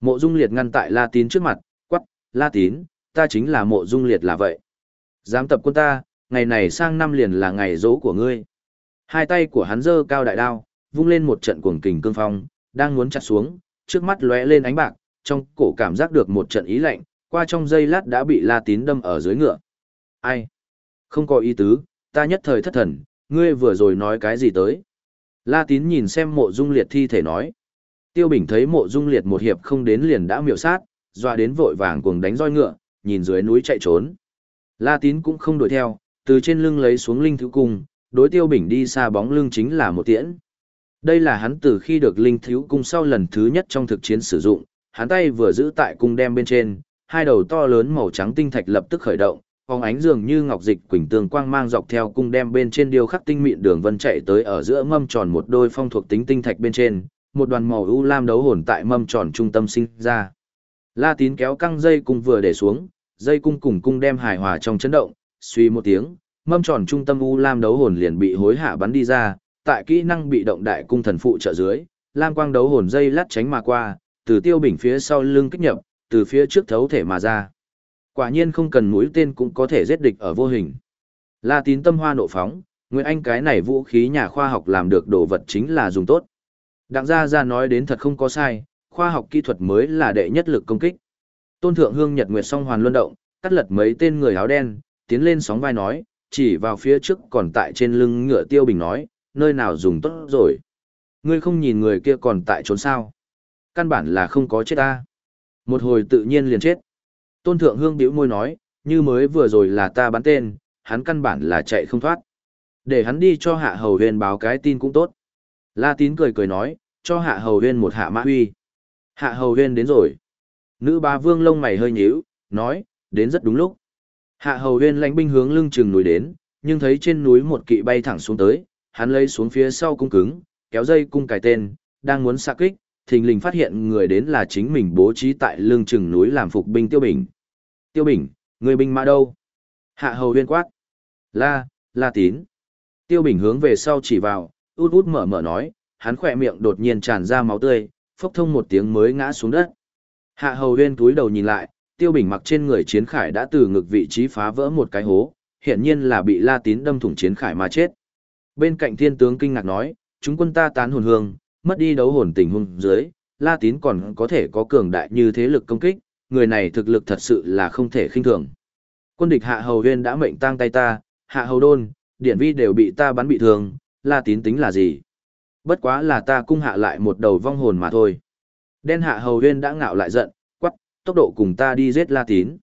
Mộ Dung Liệt ngăn tại La Tín trước mặt, quắc, La Tín, ta chính là Mộ Dung Liệt là vậy. Dám tập quân ta, ngày này sang năm liền là ngày dỗ của ngươi. Hai tay của hắn giơ cao đại đao, vung lên một trận cuồng kình cương phong, đang muốn chặt xuống, trước mắt lóe lên ánh bạc, trong cổ cảm giác được một trận ý lạnh, qua trong giây lát đã bị La Tín đâm ở dưới ngựa. Ai? Không có ý tứ, ta nhất thời thất thần, ngươi vừa rồi nói cái gì tới? La Tín nhìn xem mộ dung liệt thi thể nói. Tiêu Bình thấy mộ dung liệt một hiệp không đến liền đã miểu sát, dọa đến vội vàng cuồng đánh roi ngựa, nhìn dưới núi chạy trốn. La Tín cũng không đuổi theo, từ trên lưng lấy xuống linh thứ cung, đối Tiêu Bình đi xa bóng lưng chính là một tiễn. Đây là hắn từ khi được linh thiếu cung sau lần thứ nhất trong thực chiến sử dụng, hắn tay vừa giữ tại cung đem bên trên, hai đầu to lớn màu trắng tinh thạch lập tức khởi động, phóng ánh dường như ngọc dịch quỳnh tường quang mang dọc theo cung đem bên trên điêu khắc tinh mịn đường vân chạy tới ở giữa mâm tròn một đôi phong thuộc tính tinh thạch bên trên, một đoàn màu u lam đấu hồn tại mâm tròn trung tâm sinh ra. La Tín kéo căng dây cung vừa để xuống, dây cung cùng cung đem hài hòa trong chấn động, suy một tiếng, mâm tròn trung tâm u lam đấu hồn liền bị hối hạ bắn đi ra, tại kỹ năng bị động đại cung thần phụ trợ dưới, lam quang đấu hồn dây lát tránh mà qua, từ tiêu bình phía sau lưng kích nhập, từ phía trước thấu thể mà ra. Quả nhiên không cần mũi tên cũng có thể giết địch ở vô hình. La tín tâm hoa nộ phóng, Nguyễn Anh cái này vũ khí nhà khoa học làm được đồ vật chính là dùng tốt. Đặng gia ra nói đến thật không có sai, khoa học kỹ thuật mới là đệ nhất lực công kích. Tôn thượng hương nhật nguyệt song hoàn luân động, cắt lật mấy tên người áo đen, tiến lên sóng vai nói, chỉ vào phía trước còn tại trên lưng ngựa tiêu bình nói, nơi nào dùng tốt rồi. Ngươi không nhìn người kia còn tại trốn sao. Căn bản là không có chết ta. Một hồi tự nhiên liền chết. Tôn thượng hương bĩu môi nói, như mới vừa rồi là ta bắn tên, hắn căn bản là chạy không thoát. Để hắn đi cho hạ hầu huyền báo cái tin cũng tốt. La tín cười cười nói, cho hạ hầu huyên một hạ mã huy. Hạ hầu huyên đến rồi. Nữ ba vương lông mày hơi nhíu, nói, đến rất đúng lúc. Hạ hầu huyên lãnh binh hướng lưng chừng núi đến, nhưng thấy trên núi một kỵ bay thẳng xuống tới, hắn lấy xuống phía sau cung cứng, kéo dây cung cài tên, đang muốn xạ kích, thình lình phát hiện người đến là chính mình bố trí tại lưng chừng núi làm phục binh Tiêu Bình. Tiêu Bình, người binh mã đâu? Hạ hầu huyên quát. La, la tín. Tiêu Bình hướng về sau chỉ vào, út út mở mở nói, hắn khỏe miệng đột nhiên tràn ra máu tươi, phốc thông một tiếng mới ngã xuống đất. Hạ hầu huyên túi đầu nhìn lại, Tiêu Bình mặc trên người chiến khải đã từ ngực vị trí phá vỡ một cái hố, hiện nhiên là bị la tín đâm thủng chiến khải mà chết. Bên cạnh thiên tướng kinh ngạc nói, chúng quân ta tán hồn hương, mất đi đấu hồn tình hung dưới, La Tín còn có thể có cường đại như thế lực công kích, người này thực lực thật sự là không thể khinh thường. Quân địch Hạ Hầu Huyên đã mệnh tang tay ta, Hạ Hầu Đôn, Điển Vi đều bị ta bắn bị thương, La Tín tính là gì? Bất quá là ta cung hạ lại một đầu vong hồn mà thôi. Đen Hạ Hầu Huyên đã ngạo lại giận, quắc, tốc độ cùng ta đi giết La Tín.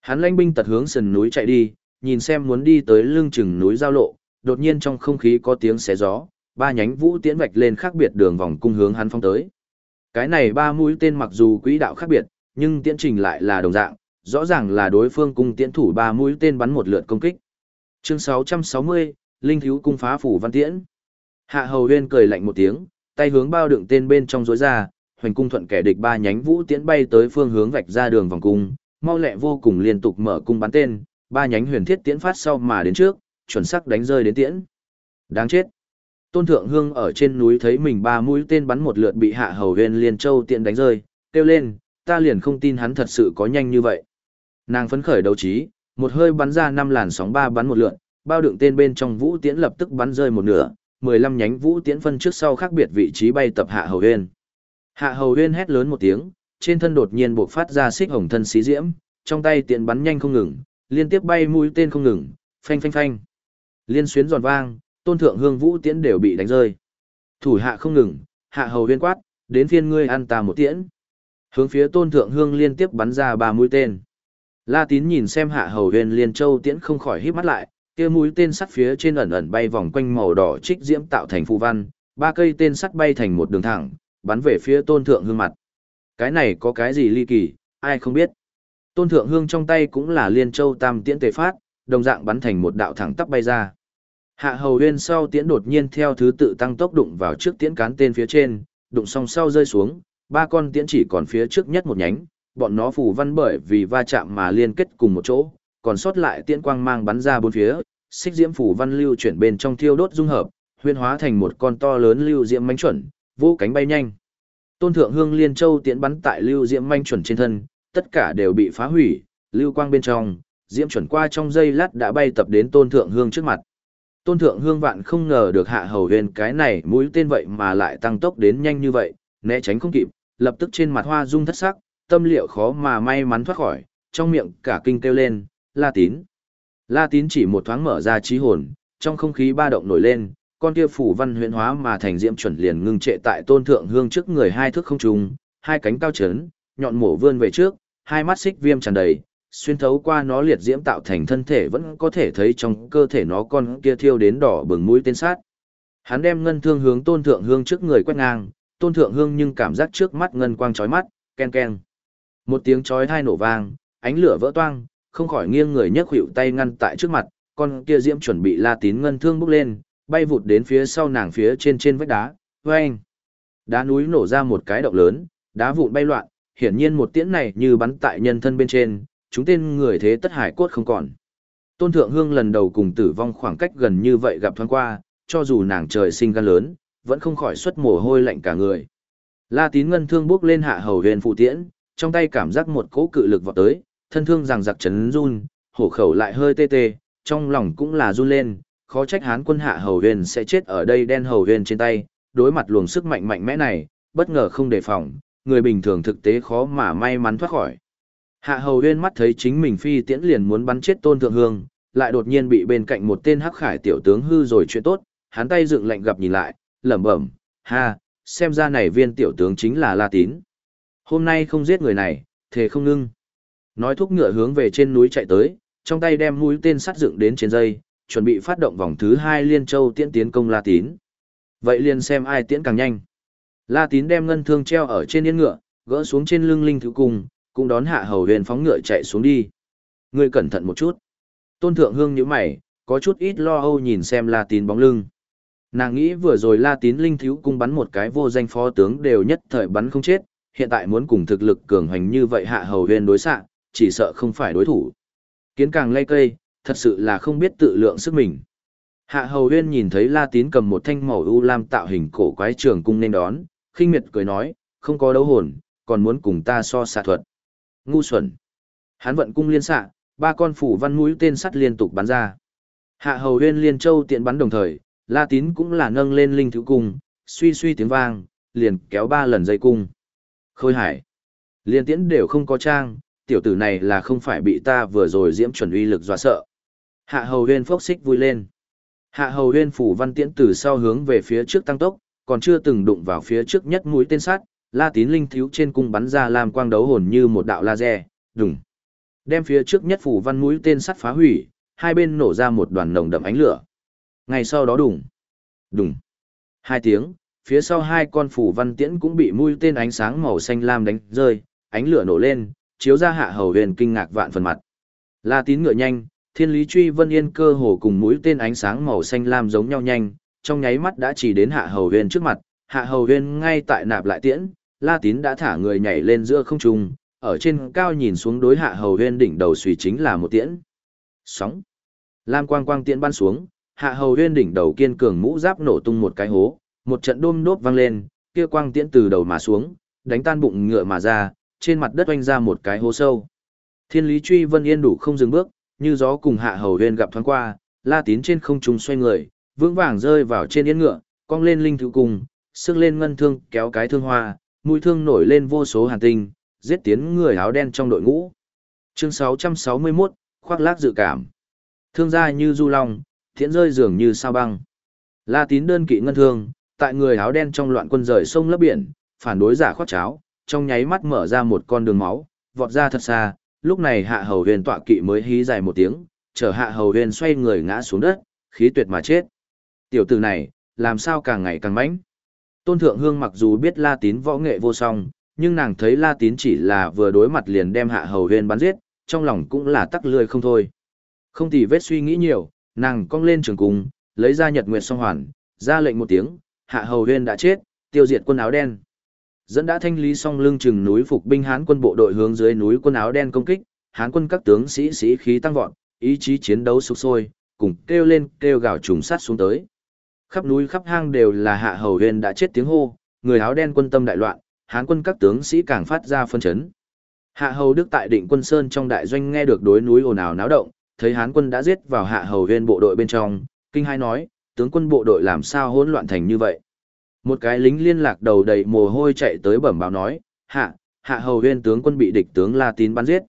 Hắn lãnh binh tật hướng sườn núi chạy đi, nhìn xem muốn đi tới lưng chừng núi giao lộ, đột nhiên trong không khí có tiếng xé gió, ba nhánh vũ tiễn vạch lên khác biệt đường vòng cung hướng hắn phong tới. Cái này ba mũi tên mặc dù quỹ đạo khác biệt, nhưng tiễn trình lại là đồng dạng, rõ ràng là đối phương cung tiễn thủ ba mũi tên bắn một lượt công kích. Chương 660, Linh thiếu cung phá phủ văn tiễn. Hạ Hầu Huyên cười lạnh một tiếng, tay hướng bao đựng tên bên trong rối ra, hoành cung thuận kẻ địch ba nhánh vũ tiễn bay tới phương hướng vạch ra đường vòng cung, mau lẹ vô cùng liên tục mở cung bắn tên, ba nhánh huyền thiết tiễn phát sau mà đến trước, chuẩn xác đánh rơi đến tiễn. Đáng chết. Tôn Thượng Hương ở trên núi thấy mình ba mũi tên bắn một lượt bị Hạ Hầu Huyền Liên Châu tiện đánh rơi, kêu lên, ta liền không tin hắn thật sự có nhanh như vậy. Nàng phấn khởi đấu trí, một hơi bắn ra năm làn sóng ba bắn một lượt, bao đựng tên bên trong vũ tiễn lập tức bắn rơi một nửa, 15 nhánh vũ tiễn phân trước sau khác biệt vị trí bay tập Hạ Hầu huyên, Hạ Hầu huyên hét lớn một tiếng, trên thân đột nhiên bộc phát ra xích hồng thân xí diễm, trong tay tiện bắn nhanh không ngừng, liên tiếp bay mũi tên không ngừng, phanh phanh phanh. Liên xuyến giòn vang, tôn thượng hương vũ tiễn đều bị đánh rơi. Thủ hạ không ngừng, hạ hầu huyên quát, đến phiên ngươi ăn ta một tiễn. Hướng phía tôn thượng hương liên tiếp bắn ra ba mũi tên. La tín nhìn xem hạ hầu huyên liên châu tiễn không khỏi híp mắt lại, kia mũi tên sắt phía trên ẩn ẩn bay vòng quanh màu đỏ trích diễm tạo thành phù văn, ba cây tên sắt bay thành một đường thẳng, bắn về phía tôn thượng hương mặt. Cái này có cái gì ly kỳ, ai không biết. Tôn thượng hương trong tay cũng là liên châu tam tiễn tề phát, đồng dạng bắn thành một đạo thẳng tắp bay ra. Hạ hầu uyên sau tiễn đột nhiên theo thứ tự tăng tốc đụng vào trước tiễn cán tên phía trên, đụng xong sau rơi xuống, ba con tiễn chỉ còn phía trước nhất một nhánh, bọn nó phù văn bởi vì va chạm mà liên kết cùng một chỗ, còn sót lại tiễn quang mang bắn ra bốn phía, xích diễm phủ văn lưu chuyển bên trong thiêu đốt dung hợp, huyên hóa thành một con to lớn lưu diễm manh chuẩn, vô cánh bay nhanh. Tôn thượng hương liên châu tiễn bắn tại lưu diễm manh chuẩn trên thân, tất cả đều bị phá hủy, lưu quang bên trong, diễm chuẩn qua trong giây lát đã bay tập đến tôn thượng hương trước mặt. Tôn thượng hương vạn không ngờ được hạ hầu huyền cái này mũi tên vậy mà lại tăng tốc đến nhanh như vậy, né tránh không kịp, lập tức trên mặt hoa dung thất sắc, tâm liệu khó mà may mắn thoát khỏi, trong miệng cả kinh kêu lên, la tín. La tín chỉ một thoáng mở ra trí hồn, trong không khí ba động nổi lên, con kia phủ văn huyễn hóa mà thành diễm chuẩn liền ngưng trệ tại tôn thượng hương trước người hai thước không trùng, hai cánh cao chấn, nhọn mổ vươn về trước, hai mắt xích viêm tràn đầy, xuyên thấu qua nó liệt diễm tạo thành thân thể vẫn có thể thấy trong cơ thể nó con kia thiêu đến đỏ bừng mũi tên sát. Hắn đem ngân thương hướng tôn thượng hương trước người quét ngang, tôn thượng hương nhưng cảm giác trước mắt ngân quang chói mắt, ken ken. Một tiếng chói tai nổ vang, ánh lửa vỡ toang, không khỏi nghiêng người nhấc hữu tay ngăn tại trước mặt, con kia diễm chuẩn bị la tín ngân thương bốc lên, bay vụt đến phía sau nàng phía trên trên vách đá, vang. Đá núi nổ ra một cái động lớn, đá vụn bay loạn, hiển nhiên một tiễn này như bắn tại nhân thân bên trên, chúng tên người thế tất hải cốt không còn. Tôn Thượng Hương lần đầu cùng tử vong khoảng cách gần như vậy gặp thoáng qua, cho dù nàng trời sinh gan lớn, vẫn không khỏi xuất mồ hôi lạnh cả người. La tín ngân thương bước lên hạ hầu huyền phụ tiễn, trong tay cảm giác một cỗ cự lực vọt tới, thân thương rằng giặc chấn run, hổ khẩu lại hơi tê tê, trong lòng cũng là run lên, khó trách hán quân hạ hầu huyền sẽ chết ở đây đen hầu huyền trên tay, đối mặt luồng sức mạnh mạnh mẽ này, bất ngờ không đề phòng, người bình thường thực tế khó mà may mắn thoát khỏi. Hạ hầu huyên mắt thấy chính mình phi tiễn liền muốn bắn chết tôn thượng hương, lại đột nhiên bị bên cạnh một tên hắc khải tiểu tướng hư rồi chuyện tốt, hắn tay dựng lệnh gặp nhìn lại, lẩm bẩm, ha, xem ra này viên tiểu tướng chính là La Tín. Hôm nay không giết người này, thề không ngưng. Nói thúc ngựa hướng về trên núi chạy tới, trong tay đem mũi tên sắt dựng đến trên dây, chuẩn bị phát động vòng thứ hai liên châu tiễn tiến công La Tín. Vậy liền xem ai tiễn càng nhanh. La Tín đem ngân thương treo ở trên yên ngựa, gỡ xuống trên lưng linh thứ cung, cũng đón hạ hầu huyền phóng ngựa chạy xuống đi. Ngươi cẩn thận một chút. Tôn thượng hương nhíu mày, có chút ít lo âu nhìn xem La Tín bóng lưng. Nàng nghĩ vừa rồi La Tín linh thiếu cung bắn một cái vô danh phó tướng đều nhất thời bắn không chết, hiện tại muốn cùng thực lực cường hành như vậy hạ hầu huyền đối xạ, chỉ sợ không phải đối thủ. Kiến càng lây cây, thật sự là không biết tự lượng sức mình. Hạ hầu huyên nhìn thấy La Tín cầm một thanh màu u lam tạo hình cổ quái trường cung nên đón, khinh miệt cười nói, không có đấu hồn, còn muốn cùng ta so xạ thuật ngu xuẩn. Hắn vận cung liên xạ, ba con phủ văn mũi tên sắt liên tục bắn ra. Hạ hầu huyên liên châu tiện bắn đồng thời, La Tín cũng là nâng lên linh thứ cung, suy suy tiếng vang, liền kéo ba lần dây cung. Khôi hải. Liên tiễn đều không có trang, tiểu tử này là không phải bị ta vừa rồi diễm chuẩn uy lực dọa sợ. Hạ hầu huyên phốc xích vui lên. Hạ hầu huyên phủ văn tiễn từ sau hướng về phía trước tăng tốc, còn chưa từng đụng vào phía trước nhất mũi tên sắt, La Tín linh thiếu trên cung bắn ra làm quang đấu hồn như một đạo laser, đùng. Đem phía trước nhất phủ văn mũi tên sắt phá hủy, hai bên nổ ra một đoàn nồng đậm ánh lửa. Ngay sau đó đùng, đùng. Hai tiếng, phía sau hai con phủ văn tiễn cũng bị mũi tên ánh sáng màu xanh lam đánh rơi, ánh lửa nổ lên, chiếu ra hạ hầu huyền kinh ngạc vạn phần mặt. La Tín ngựa nhanh, Thiên Lý Truy Vân Yên cơ hồ cùng mũi tên ánh sáng màu xanh lam giống nhau nhanh, trong nháy mắt đã chỉ đến hạ hầu huyền trước mặt, hạ hầu huyền ngay tại nạp lại tiễn, La Tín đã thả người nhảy lên giữa không trung, ở trên cao nhìn xuống đối hạ hầu huyền đỉnh đầu suy chính là một tiễn. Sóng. Lam quang quang tiễn bắn xuống, hạ hầu huyền đỉnh đầu kiên cường mũ giáp nổ tung một cái hố, một trận đôm đốp vang lên, kia quang tiễn từ đầu mà xuống, đánh tan bụng ngựa mà ra, trên mặt đất oanh ra một cái hố sâu. Thiên lý truy vân yên đủ không dừng bước, như gió cùng hạ hầu huyên gặp thoáng qua, la tín trên không trung xoay người, vững vàng rơi vào trên yên ngựa, cong lên linh thứ cùng, sức lên ngân thương kéo cái thương hoa, mũi thương nổi lên vô số hàn tinh, giết tiến người áo đen trong đội ngũ. Chương 661, khoác lác dự cảm. Thương gia như du long, thiện rơi dường như sao băng. La tín đơn kỵ ngân thương, tại người áo đen trong loạn quân rời sông lấp biển, phản đối giả khoác cháo, trong nháy mắt mở ra một con đường máu, vọt ra thật xa, lúc này hạ hầu huyền tọa kỵ mới hí dài một tiếng, chở hạ hầu huyền xoay người ngã xuống đất, khí tuyệt mà chết. Tiểu tử này, làm sao càng ngày càng mãnh Tôn Thượng Hương mặc dù biết La Tín võ nghệ vô song, nhưng nàng thấy La Tín chỉ là vừa đối mặt liền đem hạ hầu huyền bắn giết, trong lòng cũng là tắc lười không thôi. Không thì vết suy nghĩ nhiều, nàng cong lên trường cung, lấy ra nhật nguyệt song hoàn, ra lệnh một tiếng, hạ hầu huyền đã chết, tiêu diệt quân áo đen. Dẫn đã thanh lý xong lưng chừng núi phục binh Hán quân bộ đội hướng dưới núi quân áo đen công kích, Hán quân các tướng sĩ sĩ khí tăng vọt, ý chí chiến đấu sục sôi, cùng kêu lên kêu gào trùng sát xuống tới. Khắp núi khắp hang đều là hạ hầu huyền đã chết tiếng hô, người áo đen quân tâm đại loạn, Hán quân các tướng sĩ càng phát ra phân chấn. Hạ Hầu Đức tại Định Quân Sơn trong đại doanh nghe được đối núi ồn ào náo động, thấy Hán quân đã giết vào Hạ Hầu huyền bộ đội bên trong, kinh hai nói, tướng quân bộ đội làm sao hỗn loạn thành như vậy. Một cái lính liên lạc đầu đầy mồ hôi chạy tới bẩm báo nói, hạ, hạ hầu huyên tướng quân bị địch tướng La Tín bắn giết.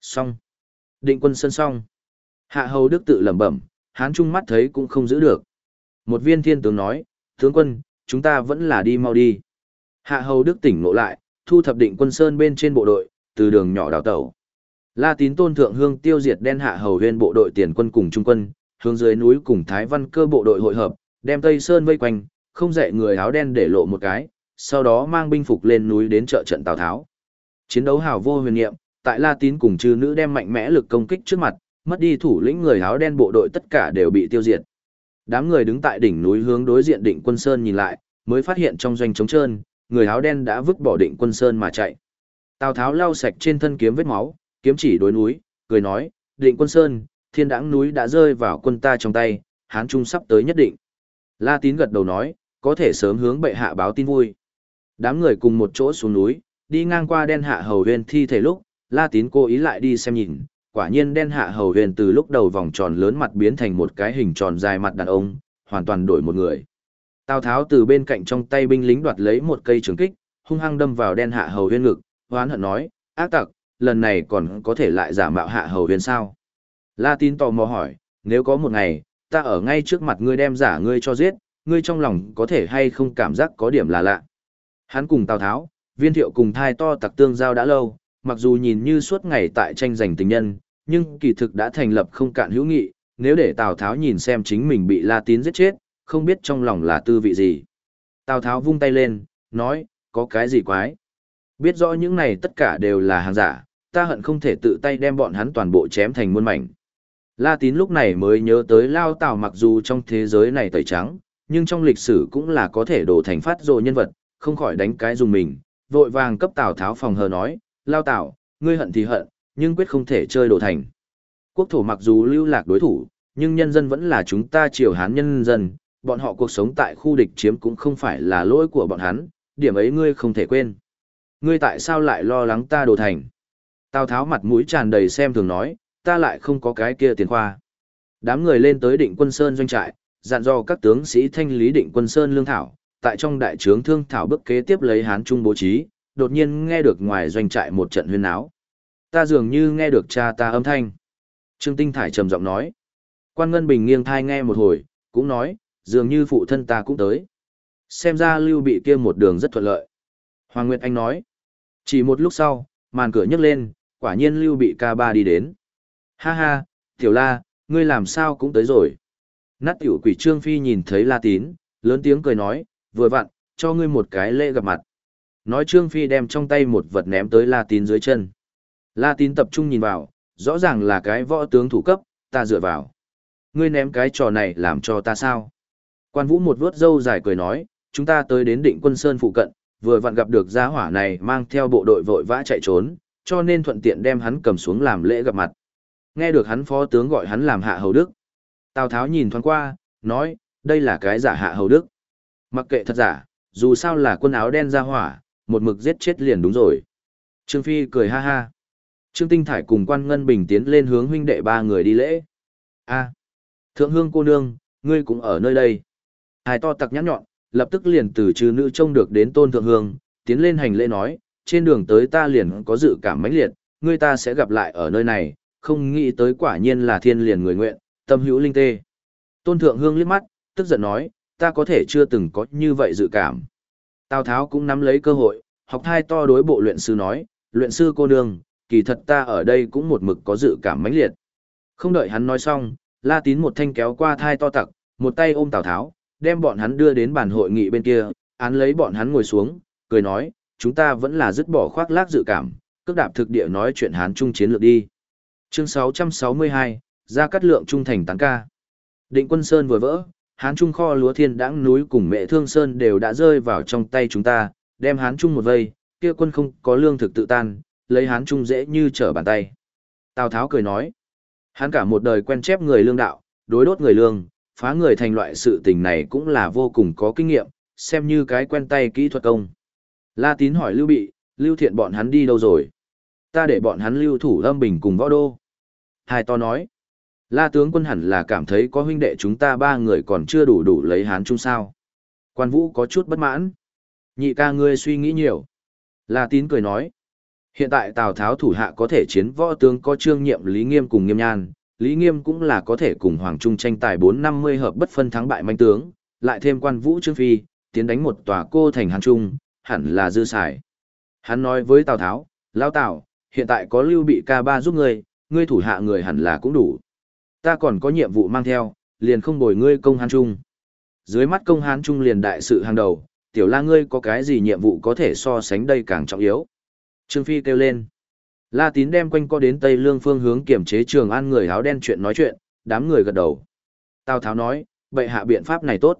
Xong. Định quân sân xong. Hạ hầu đức tự lẩm bẩm, hán trung mắt thấy cũng không giữ được. Một viên thiên tướng nói, tướng quân, chúng ta vẫn là đi mau đi. Hạ hầu đức tỉnh ngộ lại, thu thập định quân sơn bên trên bộ đội, từ đường nhỏ đào tẩu. La tín tôn thượng hương tiêu diệt đen hạ hầu huyên bộ đội tiền quân cùng trung quân, hướng dưới núi cùng Thái Văn cơ bộ đội hội hợp, đem Tây Sơn vây quanh, không dạy người áo đen để lộ một cái, sau đó mang binh phục lên núi đến trợ trận Tào Tháo. Chiến đấu hào vô huyền niệm, tại La Tín cùng chư nữ đem mạnh mẽ lực công kích trước mặt, mất đi thủ lĩnh người áo đen bộ đội tất cả đều bị tiêu diệt. Đám người đứng tại đỉnh núi hướng đối diện Định Quân Sơn nhìn lại, mới phát hiện trong doanh trống trơn, người áo đen đã vứt bỏ Định Quân Sơn mà chạy. Tào Tháo lau sạch trên thân kiếm vết máu, kiếm chỉ đối núi, cười nói, Định Quân Sơn, thiên đãng núi đã rơi vào quân ta trong tay, hán trung sắp tới nhất định. La Tín gật đầu nói, có thể sớm hướng bệ hạ báo tin vui. Đám người cùng một chỗ xuống núi, đi ngang qua đen hạ hầu huyền thi thể lúc, La Tín cố ý lại đi xem nhìn, quả nhiên đen hạ hầu huyền từ lúc đầu vòng tròn lớn mặt biến thành một cái hình tròn dài mặt đàn ông, hoàn toàn đổi một người. Tào Tháo từ bên cạnh trong tay binh lính đoạt lấy một cây trường kích, hung hăng đâm vào đen hạ hầu huyền ngực, hoán hận nói, ác tặc, lần này còn có thể lại giả mạo hạ hầu huyền sao? La Tín tò mò hỏi, nếu có một ngày, ta ở ngay trước mặt ngươi đem giả ngươi cho giết, ngươi trong lòng có thể hay không cảm giác có điểm là lạ. Hắn cùng Tào Tháo, viên thiệu cùng thai to tặc tương giao đã lâu, mặc dù nhìn như suốt ngày tại tranh giành tình nhân, nhưng kỳ thực đã thành lập không cạn hữu nghị, nếu để Tào Tháo nhìn xem chính mình bị La Tín giết chết, không biết trong lòng là tư vị gì. Tào Tháo vung tay lên, nói, có cái gì quái. Biết rõ những này tất cả đều là hàng giả, ta hận không thể tự tay đem bọn hắn toàn bộ chém thành muôn mảnh. La Tín lúc này mới nhớ tới Lao Tào mặc dù trong thế giới này tẩy trắng, nhưng trong lịch sử cũng là có thể đổ thành phát rồi nhân vật, không khỏi đánh cái dùng mình, vội vàng cấp Tào Tháo phòng hờ nói, Lao Tào, ngươi hận thì hận, nhưng quyết không thể chơi đổ thành. Quốc thổ mặc dù lưu lạc đối thủ, nhưng nhân dân vẫn là chúng ta triều hán nhân dân, bọn họ cuộc sống tại khu địch chiếm cũng không phải là lỗi của bọn hắn, điểm ấy ngươi không thể quên. Ngươi tại sao lại lo lắng ta đổ thành? Tào Tháo mặt mũi tràn đầy xem thường nói, ta lại không có cái kia tiền khoa. Đám người lên tới định quân sơn doanh trại, dặn dò các tướng sĩ thanh lý định quân sơn lương thảo, tại trong đại trướng thương thảo bức kế tiếp lấy hán trung bố trí, đột nhiên nghe được ngoài doanh trại một trận huyên náo. Ta dường như nghe được cha ta âm thanh. Trương Tinh Thải trầm giọng nói. Quan Ngân Bình nghiêng thai nghe một hồi, cũng nói, dường như phụ thân ta cũng tới. Xem ra lưu bị kia một đường rất thuận lợi. Hoàng Nguyệt Anh nói. Chỉ một lúc sau, màn cửa nhấc lên, quả nhiên lưu bị ca ba đi đến. Ha ha, tiểu la, ngươi làm sao cũng tới rồi. Nát tiểu quỷ trương phi nhìn thấy la tín, lớn tiếng cười nói, vừa vặn, cho ngươi một cái lễ gặp mặt. Nói trương phi đem trong tay một vật ném tới la tín dưới chân. La tín tập trung nhìn vào, rõ ràng là cái võ tướng thủ cấp, ta dựa vào. Ngươi ném cái trò này làm cho ta sao? Quan vũ một vớt râu dài cười nói, chúng ta tới đến định quân sơn phụ cận, vừa vặn gặp được gia hỏa này mang theo bộ đội vội vã chạy trốn, cho nên thuận tiện đem hắn cầm xuống làm lễ gặp mặt. Nghe được hắn phó tướng gọi hắn làm hạ hầu đức. Tào Tháo nhìn thoáng qua, nói, đây là cái giả hạ hầu đức. Mặc kệ thật giả, dù sao là quân áo đen ra hỏa, một mực giết chết liền đúng rồi. Trương Phi cười ha ha. Trương Tinh Thải cùng quan ngân bình tiến lên hướng huynh đệ ba người đi lễ. a thượng hương cô nương, ngươi cũng ở nơi đây. Hải to tặc nhãn nhọn, lập tức liền từ trừ nữ trông được đến tôn thượng hương, tiến lên hành lễ nói, trên đường tới ta liền có dự cảm mãnh liệt, ngươi ta sẽ gặp lại ở nơi này, không nghĩ tới quả nhiên là thiên liền người nguyện, tâm hữu linh tê. Tôn Thượng Hương liếc mắt, tức giận nói, ta có thể chưa từng có như vậy dự cảm. Tào Tháo cũng nắm lấy cơ hội, học thai to đối bộ luyện sư nói, luyện sư cô nương, kỳ thật ta ở đây cũng một mực có dự cảm mãnh liệt. Không đợi hắn nói xong, La Tín một thanh kéo qua thai to tặc, một tay ôm Tào Tháo, đem bọn hắn đưa đến bàn hội nghị bên kia, án lấy bọn hắn ngồi xuống, cười nói, chúng ta vẫn là dứt bỏ khoác lác dự cảm, cước đạp thực địa nói chuyện hán trung chiến lược đi. Chương 662, ra cắt lượng trung thành tán ca. Định quân Sơn vừa vỡ, hán trung kho lúa thiên đãng núi cùng mẹ thương Sơn đều đã rơi vào trong tay chúng ta, đem hán trung một vây, kia quân không có lương thực tự tan, lấy hán trung dễ như trở bàn tay. Tào Tháo cười nói, hắn cả một đời quen chép người lương đạo, đối đốt người lương, phá người thành loại sự tình này cũng là vô cùng có kinh nghiệm, xem như cái quen tay kỹ thuật công. La Tín hỏi Lưu Bị, Lưu Thiện bọn hắn đi đâu rồi? Ta để bọn hắn lưu thủ âm bình cùng võ đô. Hai to nói. La tướng quân hẳn là cảm thấy có huynh đệ chúng ta ba người còn chưa đủ đủ lấy hán chung sao. Quan vũ có chút bất mãn. Nhị ca ngươi suy nghĩ nhiều. La tín cười nói. Hiện tại Tào Tháo thủ hạ có thể chiến võ tướng có trương nhiệm Lý Nghiêm cùng Nghiêm Nhan, Lý Nghiêm cũng là có thể cùng Hoàng Trung tranh tài 450 hợp bất phân thắng bại manh tướng, lại thêm quan vũ Trương Phi, tiến đánh một tòa cô thành Hán Trung, hẳn là dư xài. Hắn nói với Tào Tháo, Lao Tào, hiện tại có lưu bị ca ba giúp ngươi, ngươi thủ hạ người hẳn là cũng đủ. Ta còn có nhiệm vụ mang theo, liền không bồi ngươi công Hán Trung. Dưới mắt công Hán Trung liền đại sự hàng đầu, tiểu la ngươi có cái gì nhiệm vụ có thể so sánh đây càng trọng yếu. Trương Phi kêu lên. La Tín đem quanh co đến Tây Lương phương hướng kiểm chế trường an người áo đen chuyện nói chuyện, đám người gật đầu. Tào Tháo nói, bệ hạ biện pháp này tốt.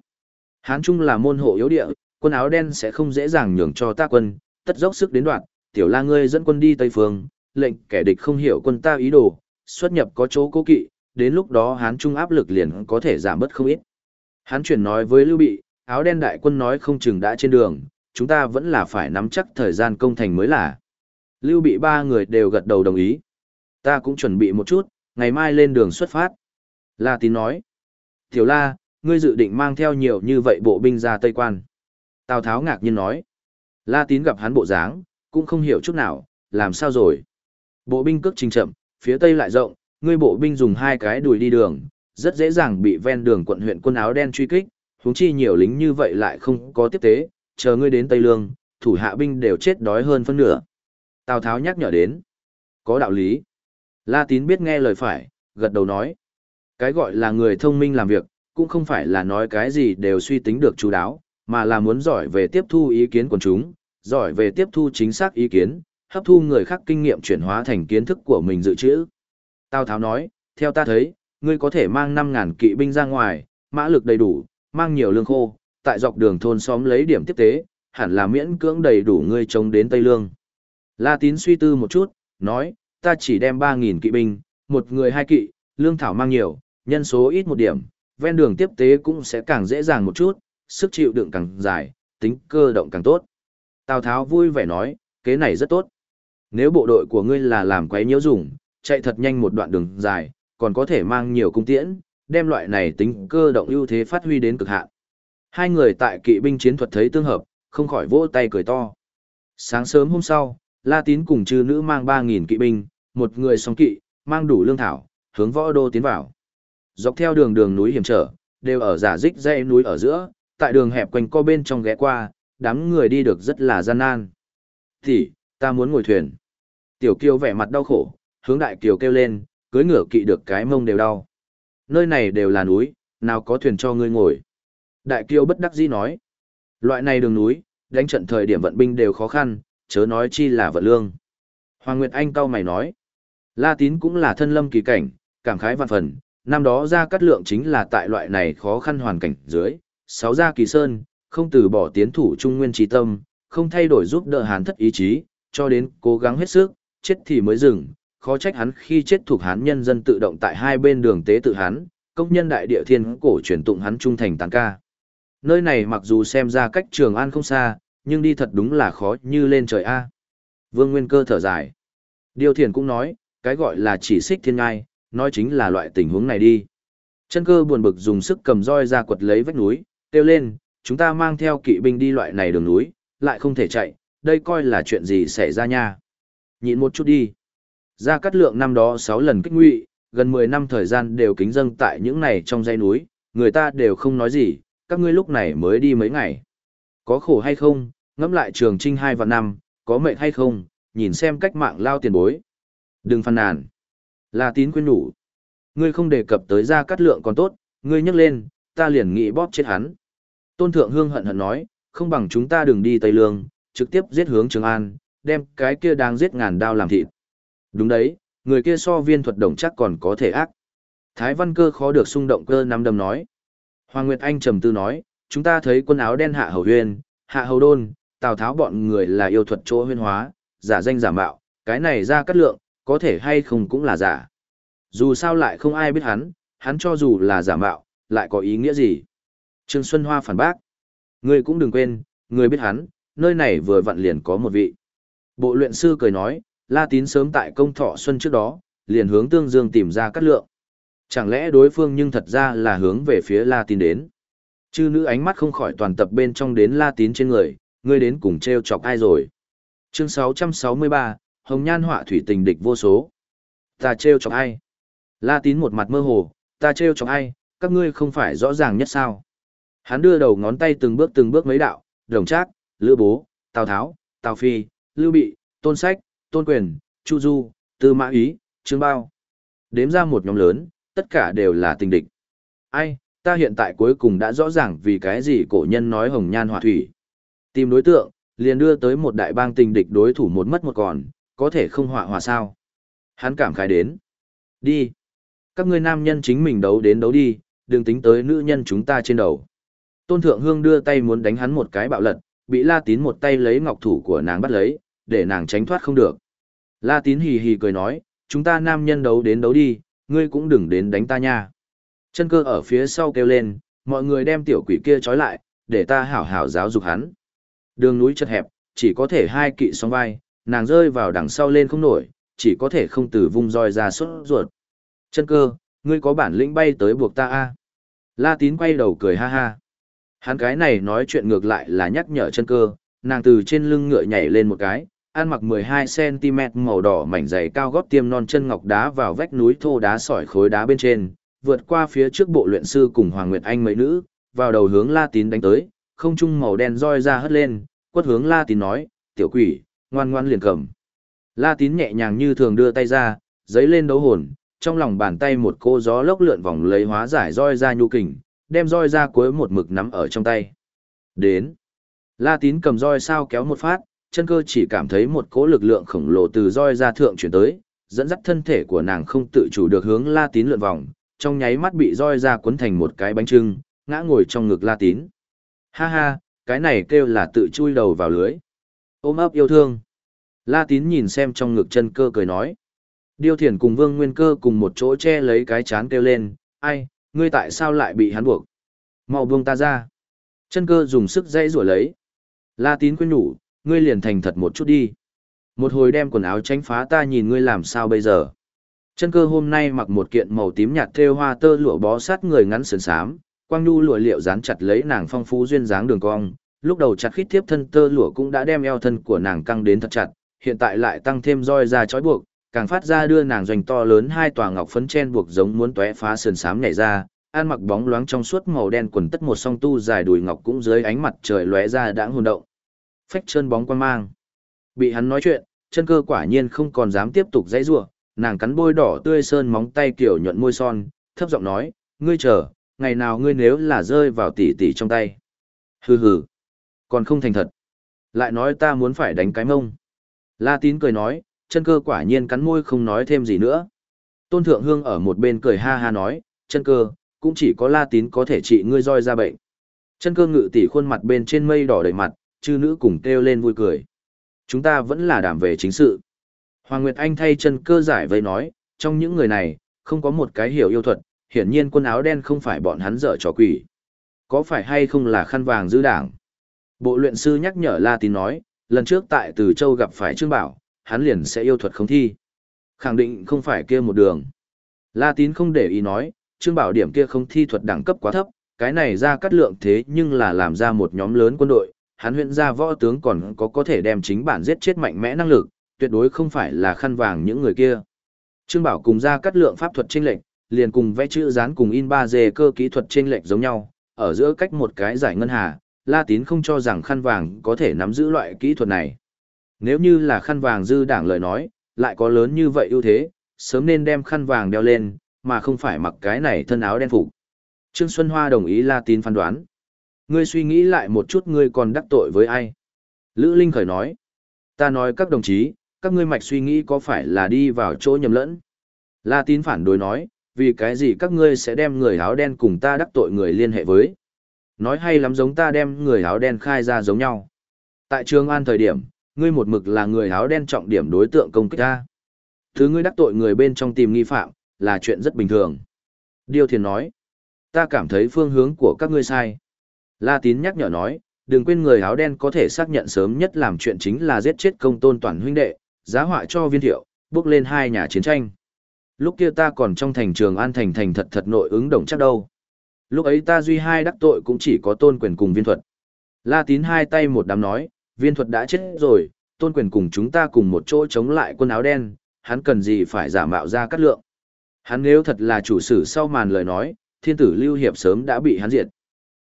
Hán Trung là môn hộ yếu địa, quân áo đen sẽ không dễ dàng nhường cho ta quân, tất dốc sức đến đoạn, tiểu la ngươi dẫn quân đi Tây Phương, lệnh kẻ địch không hiểu quân ta ý đồ, xuất nhập có chỗ cố kỵ, đến lúc đó Hán Trung áp lực liền có thể giảm bớt không ít. Hán chuyển nói với Lưu Bị, áo đen đại quân nói không chừng đã trên đường, chúng ta vẫn là phải nắm chắc thời gian công thành mới là. Lưu Bị ba người đều gật đầu đồng ý. Ta cũng chuẩn bị một chút, ngày mai lên đường xuất phát. La Tín nói. Tiểu La, ngươi dự định mang theo nhiều như vậy bộ binh ra Tây Quan. Tào Tháo ngạc nhiên nói. La Tín gặp hắn bộ dáng, cũng không hiểu chút nào, làm sao rồi. Bộ binh cước trình chậm, phía Tây lại rộng, ngươi bộ binh dùng hai cái đùi đi đường, rất dễ dàng bị ven đường quận huyện quân áo đen truy kích, huống chi nhiều lính như vậy lại không có tiếp tế, chờ ngươi đến Tây Lương, thủ hạ binh đều chết đói hơn phân nửa. Tào Tháo nhắc nhở đến. Có đạo lý. La Tín biết nghe lời phải, gật đầu nói. Cái gọi là người thông minh làm việc, cũng không phải là nói cái gì đều suy tính được chú đáo, mà là muốn giỏi về tiếp thu ý kiến của chúng, giỏi về tiếp thu chính xác ý kiến, hấp thu người khác kinh nghiệm chuyển hóa thành kiến thức của mình dự trữ. Tào Tháo nói, theo ta thấy, ngươi có thể mang 5.000 kỵ binh ra ngoài, mã lực đầy đủ, mang nhiều lương khô, tại dọc đường thôn xóm lấy điểm tiếp tế, hẳn là miễn cưỡng đầy đủ ngươi chống đến Tây Lương. La Tín suy tư một chút, nói, ta chỉ đem 3.000 kỵ binh, một người hai kỵ, lương thảo mang nhiều, nhân số ít một điểm, ven đường tiếp tế cũng sẽ càng dễ dàng một chút, sức chịu đựng càng dài, tính cơ động càng tốt. Tào Tháo vui vẻ nói, kế này rất tốt. Nếu bộ đội của ngươi là làm quấy nhiễu dùng, chạy thật nhanh một đoạn đường dài, còn có thể mang nhiều cung tiễn, đem loại này tính cơ động ưu thế phát huy đến cực hạn. Hai người tại kỵ binh chiến thuật thấy tương hợp, không khỏi vỗ tay cười to. Sáng sớm hôm sau, La Tín cùng chư nữ mang 3.000 kỵ binh, một người song kỵ, mang đủ lương thảo, hướng võ đô tiến vào. Dọc theo đường đường núi hiểm trở, đều ở giả dích dãy núi ở giữa, tại đường hẹp quanh co bên trong ghé qua, đám người đi được rất là gian nan. Thì, ta muốn ngồi thuyền. Tiểu kiêu vẻ mặt đau khổ, hướng Đại Kiều kêu lên, cưới ngựa kỵ được cái mông đều đau. Nơi này đều là núi, nào có thuyền cho ngươi ngồi. Đại Kiều bất đắc dĩ nói, loại này đường núi, đánh trận thời điểm vận binh đều khó khăn, chớ nói chi là vận lương. Hoàng Nguyệt Anh cau mày nói, La Tín cũng là thân lâm kỳ cảnh, cảm khái vạn phần, năm đó ra cắt lượng chính là tại loại này khó khăn hoàn cảnh dưới, sáu gia kỳ sơn, không từ bỏ tiến thủ trung nguyên trí tâm, không thay đổi giúp đỡ hán thất ý chí, cho đến cố gắng hết sức, chết thì mới dừng, khó trách hắn khi chết thuộc hán nhân dân tự động tại hai bên đường tế tự hán, công nhân đại địa thiên cổ truyền tụng hắn trung thành tán ca. Nơi này mặc dù xem ra cách Trường An không xa, nhưng đi thật đúng là khó như lên trời A. Vương Nguyên Cơ thở dài. Điều thiền cũng nói, cái gọi là chỉ xích thiên ngai, nói chính là loại tình huống này đi. Chân cơ buồn bực dùng sức cầm roi ra quật lấy vách núi, kêu lên, chúng ta mang theo kỵ binh đi loại này đường núi, lại không thể chạy, đây coi là chuyện gì xảy ra nha. Nhịn một chút đi. Gia Cát Lượng năm đó 6 lần kích ngụy, gần 10 năm thời gian đều kính dâng tại những này trong dãy núi, người ta đều không nói gì, các ngươi lúc này mới đi mấy ngày. Có khổ hay không, ngẫm lại trường trinh hai và năm, có mệt hay không, nhìn xem cách mạng lao tiền bối. Đừng phàn nàn. là tín quyên đủ. Ngươi không đề cập tới Gia Cát Lượng còn tốt, ngươi nhắc lên, ta liền nghĩ bóp chết hắn. Tôn Thượng Hương hận hận nói, không bằng chúng ta đừng đi Tây Lương, trực tiếp giết hướng Trường An, đem cái kia đang giết ngàn đao làm thịt. Đúng đấy, người kia so viên thuật đồng chắc còn có thể ác. Thái văn cơ khó được xung động cơ nắm đầm nói. Hoàng Nguyệt Anh trầm tư nói, chúng ta thấy quân áo đen hạ hầu huyên, hạ hầu đôn, tào tháo bọn người là yêu thuật chỗ huyên hóa, giả danh giả mạo, cái này ra cắt lượng, có thể hay không cũng là giả. Dù sao lại không ai biết hắn, hắn cho dù là giả mạo, lại có ý nghĩa gì. Trương Xuân Hoa phản bác. Người cũng đừng quên, người biết hắn, nơi này vừa vặn liền có một vị. Bộ luyện sư cười nói, La Tín sớm tại công thọ xuân trước đó, liền hướng Tương Dương tìm ra cắt lượng. Chẳng lẽ đối phương nhưng thật ra là hướng về phía La Tín đến. Chư nữ ánh mắt không khỏi toàn tập bên trong đến La Tín trên người, ngươi đến cùng treo chọc ai rồi. Chương 663, Hồng Nhan họa thủy tình địch vô số. Ta treo chọc ai? La Tín một mặt mơ hồ, ta treo chọc ai, các ngươi không phải rõ ràng nhất sao? Hắn đưa đầu ngón tay từng bước từng bước mấy đạo, đồng trác, lữ bố, tào tháo, tào phi, lưu bị, tôn sách, tôn quyền, chu du, tư mã ý, trương bao. Đếm ra một nhóm lớn, tất cả đều là tình địch. Ai, ta hiện tại cuối cùng đã rõ ràng vì cái gì cổ nhân nói hồng nhan họa thủy. Tìm đối tượng, liền đưa tới một đại bang tình địch đối thủ một mất một còn, có thể không họa hòa sao. Hắn cảm khái đến. Đi. Các ngươi nam nhân chính mình đấu đến đấu đi, đừng tính tới nữ nhân chúng ta trên đầu. Tôn Thượng Hương đưa tay muốn đánh hắn một cái bạo lật, bị La Tín một tay lấy ngọc thủ của nàng bắt lấy, để nàng tránh thoát không được. La Tín hì hì cười nói, chúng ta nam nhân đấu đến đấu đi, ngươi cũng đừng đến đánh ta nha. Chân cơ ở phía sau kêu lên, mọi người đem tiểu quỷ kia trói lại, để ta hảo hảo giáo dục hắn. Đường núi chật hẹp, chỉ có thể hai kỵ song vai, nàng rơi vào đằng sau lên không nổi, chỉ có thể không từ vung roi ra xuất ruột. Chân cơ, ngươi có bản lĩnh bay tới buộc ta a La tín quay đầu cười ha ha. Hắn cái này nói chuyện ngược lại là nhắc nhở chân cơ, nàng từ trên lưng ngựa nhảy lên một cái, ăn mặc 12cm màu đỏ mảnh dày cao gót tiêm non chân ngọc đá vào vách núi thô đá sỏi khối đá bên trên, vượt qua phía trước bộ luyện sư cùng Hoàng Nguyệt Anh mấy nữ, vào đầu hướng La Tín đánh tới, không trung màu đen roi ra hất lên, quất hướng La Tín nói, tiểu quỷ, ngoan ngoan liền cầm. La Tín nhẹ nhàng như thường đưa tay ra, giấy lên đấu hồn, trong lòng bàn tay một cô gió lốc lượn vòng lấy hóa giải roi ra nhu kình, đem roi ra cuối một mực nắm ở trong tay. Đến. La Tín cầm roi sao kéo một phát, chân cơ chỉ cảm thấy một cỗ lực lượng khổng lồ từ roi ra thượng chuyển tới, dẫn dắt thân thể của nàng không tự chủ được hướng La Tín lượn vòng, trong nháy mắt bị roi ra cuốn thành một cái bánh trưng, ngã ngồi trong ngực La Tín. Ha ha, cái này kêu là tự chui đầu vào lưới. Ôm ấp yêu thương. La Tín nhìn xem trong ngực chân cơ cười nói. Điêu thiền cùng Vương Nguyên Cơ cùng một chỗ che lấy cái chán kêu lên, ai, ngươi tại sao lại bị hắn buộc? Mau buông ta ra. Chân cơ dùng sức dãy rủa lấy. La Tín quên nhủ, ngươi liền thành thật một chút đi. Một hồi đem quần áo tránh phá ta nhìn ngươi làm sao bây giờ. Chân cơ hôm nay mặc một kiện màu tím nhạt thêu hoa tơ lụa bó sát người ngắn sườn xám, quang nhu lụa liệu dán chặt lấy nàng phong phú duyên dáng đường cong, lúc đầu chặt khít tiếp thân tơ lụa cũng đã đem eo thân của nàng căng đến thật chặt, hiện tại lại tăng thêm roi ra trói buộc, càng phát ra đưa nàng doanh to lớn hai tòa ngọc phấn chen buộc giống muốn tóe phá sườn xám nhảy ra, ăn mặc bóng loáng trong suốt màu đen quần tất một song tu dài đùi ngọc cũng dưới ánh mặt trời lóe ra đã hồn động. Phách chân bóng quan mang. Bị hắn nói chuyện, chân cơ quả nhiên không còn dám tiếp tục dãy rủa, nàng cắn bôi đỏ tươi sơn móng tay kiểu nhuận môi son, thấp giọng nói, ngươi chờ, ngày nào ngươi nếu là rơi vào tỷ tỷ trong tay. Hừ hừ, còn không thành thật. Lại nói ta muốn phải đánh cái mông. La tín cười nói, chân cơ quả nhiên cắn môi không nói thêm gì nữa. Tôn Thượng Hương ở một bên cười ha ha nói, chân cơ, cũng chỉ có La tín có thể trị ngươi roi ra bệnh. Chân cơ ngự tỷ khuôn mặt bên trên mây đỏ đầy mặt, chư nữ cùng kêu lên vui cười. Chúng ta vẫn là đảm về chính sự. Hoàng Nguyệt Anh thay chân cơ giải vây nói, trong những người này, không có một cái hiểu yêu thuật, hiển nhiên quân áo đen không phải bọn hắn dở trò quỷ. Có phải hay không là khăn vàng giữ đảng? Bộ luyện sư nhắc nhở La Tín nói, lần trước tại Từ Châu gặp phải Trương Bảo, hắn liền sẽ yêu thuật không thi. Khẳng định không phải kia một đường. La Tín không để ý nói, Trương Bảo điểm kia không thi thuật đẳng cấp quá thấp, cái này ra cắt lượng thế nhưng là làm ra một nhóm lớn quân đội, hắn huyện ra võ tướng còn có có thể đem chính bản giết chết mạnh mẽ năng lực, tuyệt đối không phải là khăn vàng những người kia. Trương Bảo cùng ra cắt lượng pháp thuật chênh lệnh, liền cùng vẽ chữ dán cùng in 3D cơ kỹ thuật chênh lệnh giống nhau, ở giữa cách một cái giải ngân hà, La Tín không cho rằng khăn vàng có thể nắm giữ loại kỹ thuật này. Nếu như là khăn vàng dư đảng lời nói, lại có lớn như vậy ưu thế, sớm nên đem khăn vàng đeo lên, mà không phải mặc cái này thân áo đen phục. Trương Xuân Hoa đồng ý La Tín phán đoán. Ngươi suy nghĩ lại một chút ngươi còn đắc tội với ai? Lữ Linh khởi nói. Ta nói các đồng chí, các ngươi mạch suy nghĩ có phải là đi vào chỗ nhầm lẫn? La Tín phản đối nói, vì cái gì các ngươi sẽ đem người áo đen cùng ta đắc tội người liên hệ với? Nói hay lắm giống ta đem người áo đen khai ra giống nhau. Tại Trường An thời điểm, ngươi một mực là người áo đen trọng điểm đối tượng công kích ta. Thứ ngươi đắc tội người bên trong tìm nghi phạm, là chuyện rất bình thường. Điêu Thiền nói, ta cảm thấy phương hướng của các ngươi sai. La Tín nhắc nhở nói, đừng quên người áo đen có thể xác nhận sớm nhất làm chuyện chính là giết chết công tôn toàn huynh đệ, giá họa cho viên thiệu, bước lên hai nhà chiến tranh. Lúc kia ta còn trong thành trường an thành thành thật thật nội ứng đồng chắc đâu. Lúc ấy ta duy hai đắc tội cũng chỉ có tôn quyền cùng viên thuật. La tín hai tay một đám nói, viên thuật đã chết rồi, tôn quyền cùng chúng ta cùng một chỗ chống lại quân áo đen, hắn cần gì phải giả mạo ra cắt lượng. Hắn nếu thật là chủ sử sau màn lời nói, thiên tử lưu hiệp sớm đã bị hắn diệt.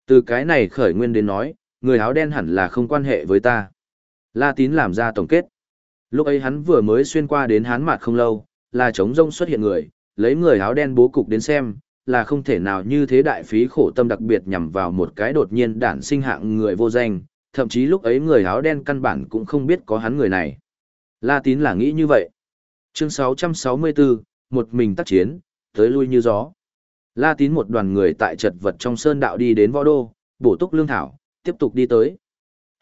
Từ cái này khởi nguyên đến nói, người áo đen hẳn là không quan hệ với ta. La tín làm ra tổng kết. Lúc ấy hắn vừa mới xuyên qua đến hán mặt không lâu, là chống rông xuất hiện người, lấy người áo đen bố cục đến xem, là không thể nào như thế đại phí khổ tâm đặc biệt nhằm vào một cái đột nhiên đản sinh hạng người vô danh, thậm chí lúc ấy người áo đen căn bản cũng không biết có hắn người này. La tín là nghĩ như vậy. Chương 664, một mình tác chiến, tới lui như gió. La tín một đoàn người tại trật vật trong sơn đạo đi đến võ đô, bổ túc lương thảo, tiếp tục đi tới.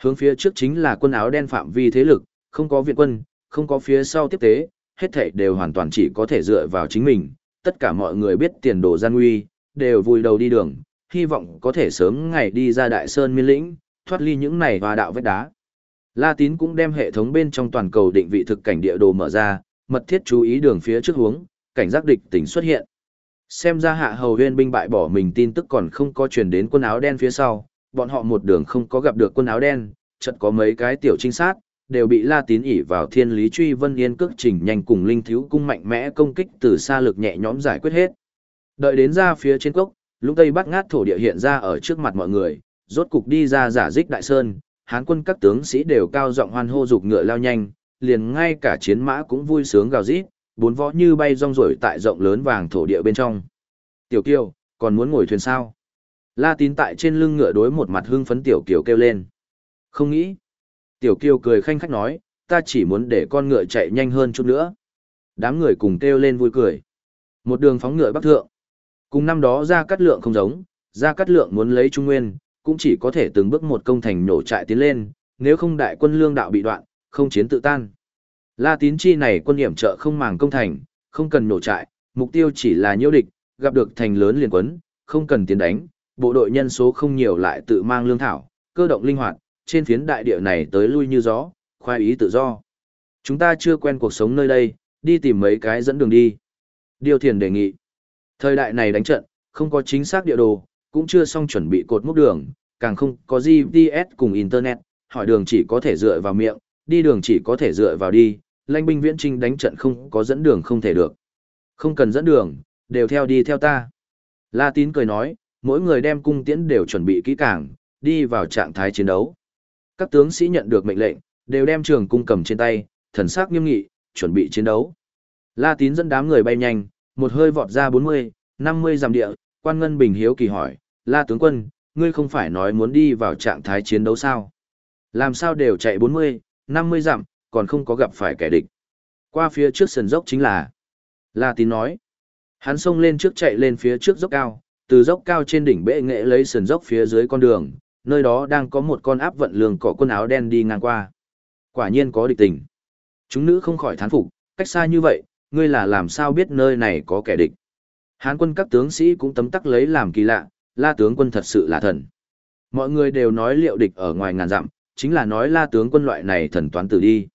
Hướng phía trước chính là quân áo đen phạm vi thế lực, không có viện quân, không có phía sau tiếp tế, hết thảy đều hoàn toàn chỉ có thể dựa vào chính mình. Tất cả mọi người biết tiền đồ gian nguy, đều vùi đầu đi đường, hy vọng có thể sớm ngày đi ra đại sơn miên lĩnh, thoát ly những này và đạo vết đá. La Tín cũng đem hệ thống bên trong toàn cầu định vị thực cảnh địa đồ mở ra, mật thiết chú ý đường phía trước hướng, cảnh giác địch tỉnh xuất hiện. Xem ra hạ hầu huyên binh bại bỏ mình tin tức còn không có truyền đến quân áo đen phía sau, bọn họ một đường không có gặp được quân áo đen, chợt có mấy cái tiểu trinh sát, đều bị La Tín ỉ vào thiên lý truy vân yên cước trình nhanh cùng linh thiếu cung mạnh mẽ công kích từ xa lực nhẹ nhõm giải quyết hết. Đợi đến ra phía trên cốc, lúc tây bắt ngát thổ địa hiện ra ở trước mặt mọi người, rốt cục đi ra giả dích đại sơn, hán quân các tướng sĩ đều cao giọng hoan hô dục ngựa lao nhanh, liền ngay cả chiến mã cũng vui sướng gào rít, bốn võ như bay rong rổi tại rộng lớn vàng thổ địa bên trong. Tiểu Kiều, còn muốn ngồi thuyền sao? La Tín tại trên lưng ngựa đối một mặt hưng phấn Tiểu Kiều kêu lên. Không nghĩ. Tiểu Kiều cười khanh khách nói, ta chỉ muốn để con ngựa chạy nhanh hơn chút nữa. Đám người cùng kêu lên vui cười. Một đường phóng ngựa bắc thượng. Cùng năm đó ra cắt lượng không giống, ra cắt lượng muốn lấy Trung Nguyên, cũng chỉ có thể từng bước một công thành nổ trại tiến lên, nếu không đại quân lương đạo bị đoạn, không chiến tự tan. La tín chi này quân hiểm trợ không màng công thành, không cần nổ trại, mục tiêu chỉ là nhiễu địch, gặp được thành lớn liền quấn, không cần tiến đánh, bộ đội nhân số không nhiều lại tự mang lương thảo, cơ động linh hoạt, trên phiến đại địa này tới lui như gió, khoái ý tự do. Chúng ta chưa quen cuộc sống nơi đây, đi tìm mấy cái dẫn đường đi. Điều thiền đề nghị. Thời đại này đánh trận, không có chính xác địa đồ, cũng chưa xong chuẩn bị cột mốc đường, càng không có GPS cùng Internet, hỏi đường chỉ có thể dựa vào miệng, đi đường chỉ có thể dựa vào đi, lãnh binh viễn trinh đánh trận không có dẫn đường không thể được. Không cần dẫn đường, đều theo đi theo ta. La Tín cười nói, mỗi người đem cung tiễn đều chuẩn bị kỹ càng, đi vào trạng thái chiến đấu. Các tướng sĩ nhận được mệnh lệnh, đều đem trường cung cầm trên tay, thần sắc nghiêm nghị, chuẩn bị chiến đấu. La Tín dẫn đám người bay nhanh, một hơi vọt ra 40, 50 dặm địa, quan ngân bình hiếu kỳ hỏi, La tướng quân, ngươi không phải nói muốn đi vào trạng thái chiến đấu sao? Làm sao đều chạy 40, 50 dặm, còn không có gặp phải kẻ địch. Qua phía trước sườn dốc chính là. La tín nói. Hắn xông lên trước chạy lên phía trước dốc cao, từ dốc cao trên đỉnh bệ nghệ lấy sườn dốc phía dưới con đường, nơi đó đang có một con áp vận lường cỏ quân áo đen đi ngang qua. Quả nhiên có địch tình. Chúng nữ không khỏi thán phục, cách xa như vậy, ngươi là làm sao biết nơi này có kẻ địch. Hán quân các tướng sĩ cũng tấm tắc lấy làm kỳ lạ, la tướng quân thật sự là thần. Mọi người đều nói liệu địch ở ngoài ngàn dặm, chính là nói la tướng quân loại này thần toán tử đi.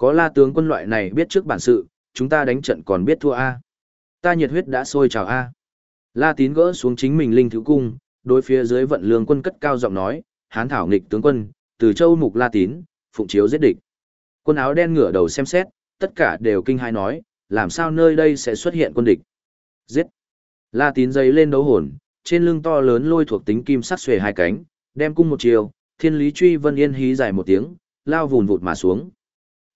Có la tướng quân loại này biết trước bản sự, chúng ta đánh trận còn biết thua A. Ta nhiệt huyết đã sôi trào A. La tín gỡ xuống chính mình linh thứ cung, đối phía dưới vận lương quân cất cao giọng nói, hán thảo nghịch tướng quân, từ châu mục la tín, phụng chiếu giết địch. Quân áo đen ngửa đầu xem xét, tất cả đều kinh hai nói, làm sao nơi đây sẽ xuất hiện quân địch. Giết. La tín dây lên đấu hồn, trên lưng to lớn lôi thuộc tính kim sắc xuề hai cánh, đem cung một chiều, thiên lý truy vân yên hí dài một tiếng, lao vùn vụt mà xuống.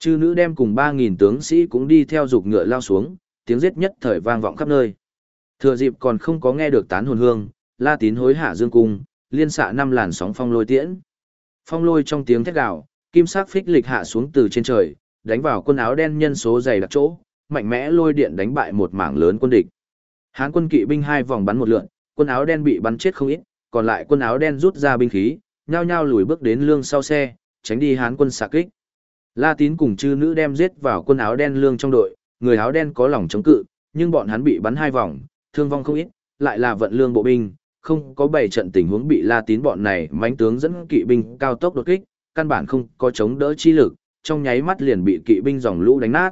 Chư nữ đem cùng 3.000 tướng sĩ cũng đi theo dục ngựa lao xuống, tiếng giết nhất thời vang vọng khắp nơi. Thừa dịp còn không có nghe được tán hồn hương, la tín hối hạ dương cung, liên xạ năm làn sóng phong lôi tiễn. Phong lôi trong tiếng thét gào, kim sắc phích lịch hạ xuống từ trên trời, đánh vào quân áo đen nhân số dày đặc chỗ, mạnh mẽ lôi điện đánh bại một mảng lớn quân địch. Hán quân kỵ binh hai vòng bắn một lượn, quân áo đen bị bắn chết không ít, còn lại quân áo đen rút ra binh khí, nhao nhao lùi bước đến lương sau xe, tránh đi hán quân xạ kích. La Tín cùng chư nữ đem giết vào quân áo đen lương trong đội, người áo đen có lòng chống cự, nhưng bọn hắn bị bắn hai vòng, thương vong không ít, lại là vận lương bộ binh, không có bảy trận tình huống bị La Tín bọn này mãnh tướng dẫn kỵ binh cao tốc đột kích, căn bản không có chống đỡ chi lực, trong nháy mắt liền bị kỵ binh dòng lũ đánh nát.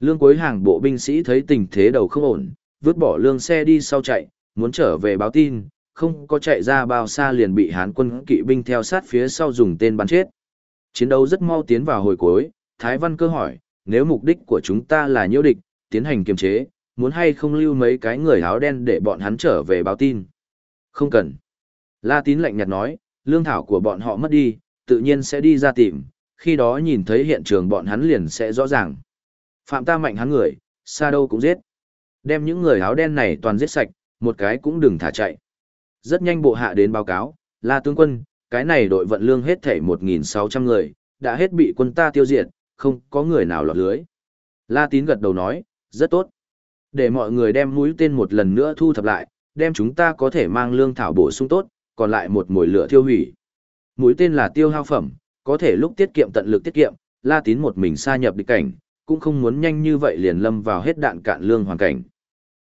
Lương cuối hàng bộ binh sĩ thấy tình thế đầu không ổn, vứt bỏ lương xe đi sau chạy, muốn trở về báo tin, không có chạy ra bao xa liền bị Hán quân kỵ binh theo sát phía sau dùng tên bắn chết. Chiến đấu rất mau tiến vào hồi cuối, Thái Văn cơ hỏi, nếu mục đích của chúng ta là nhiễu địch, tiến hành kiềm chế, muốn hay không lưu mấy cái người áo đen để bọn hắn trở về báo tin. Không cần. La tín lạnh nhạt nói, lương thảo của bọn họ mất đi, tự nhiên sẽ đi ra tìm, khi đó nhìn thấy hiện trường bọn hắn liền sẽ rõ ràng. Phạm ta mạnh hắn người, xa đâu cũng giết. Đem những người áo đen này toàn giết sạch, một cái cũng đừng thả chạy. Rất nhanh bộ hạ đến báo cáo, La tướng quân, cái này đội vận lương hết thảy 1.600 người, đã hết bị quân ta tiêu diệt, không có người nào lọt lưới. La tín gật đầu nói, rất tốt. Để mọi người đem mũi tên một lần nữa thu thập lại, đem chúng ta có thể mang lương thảo bổ sung tốt, còn lại một mồi lửa thiêu hủy. Mũi tên là tiêu hao phẩm, có thể lúc tiết kiệm tận lực tiết kiệm, La Tín một mình xa nhập địch cảnh, cũng không muốn nhanh như vậy liền lâm vào hết đạn cạn lương hoàn cảnh.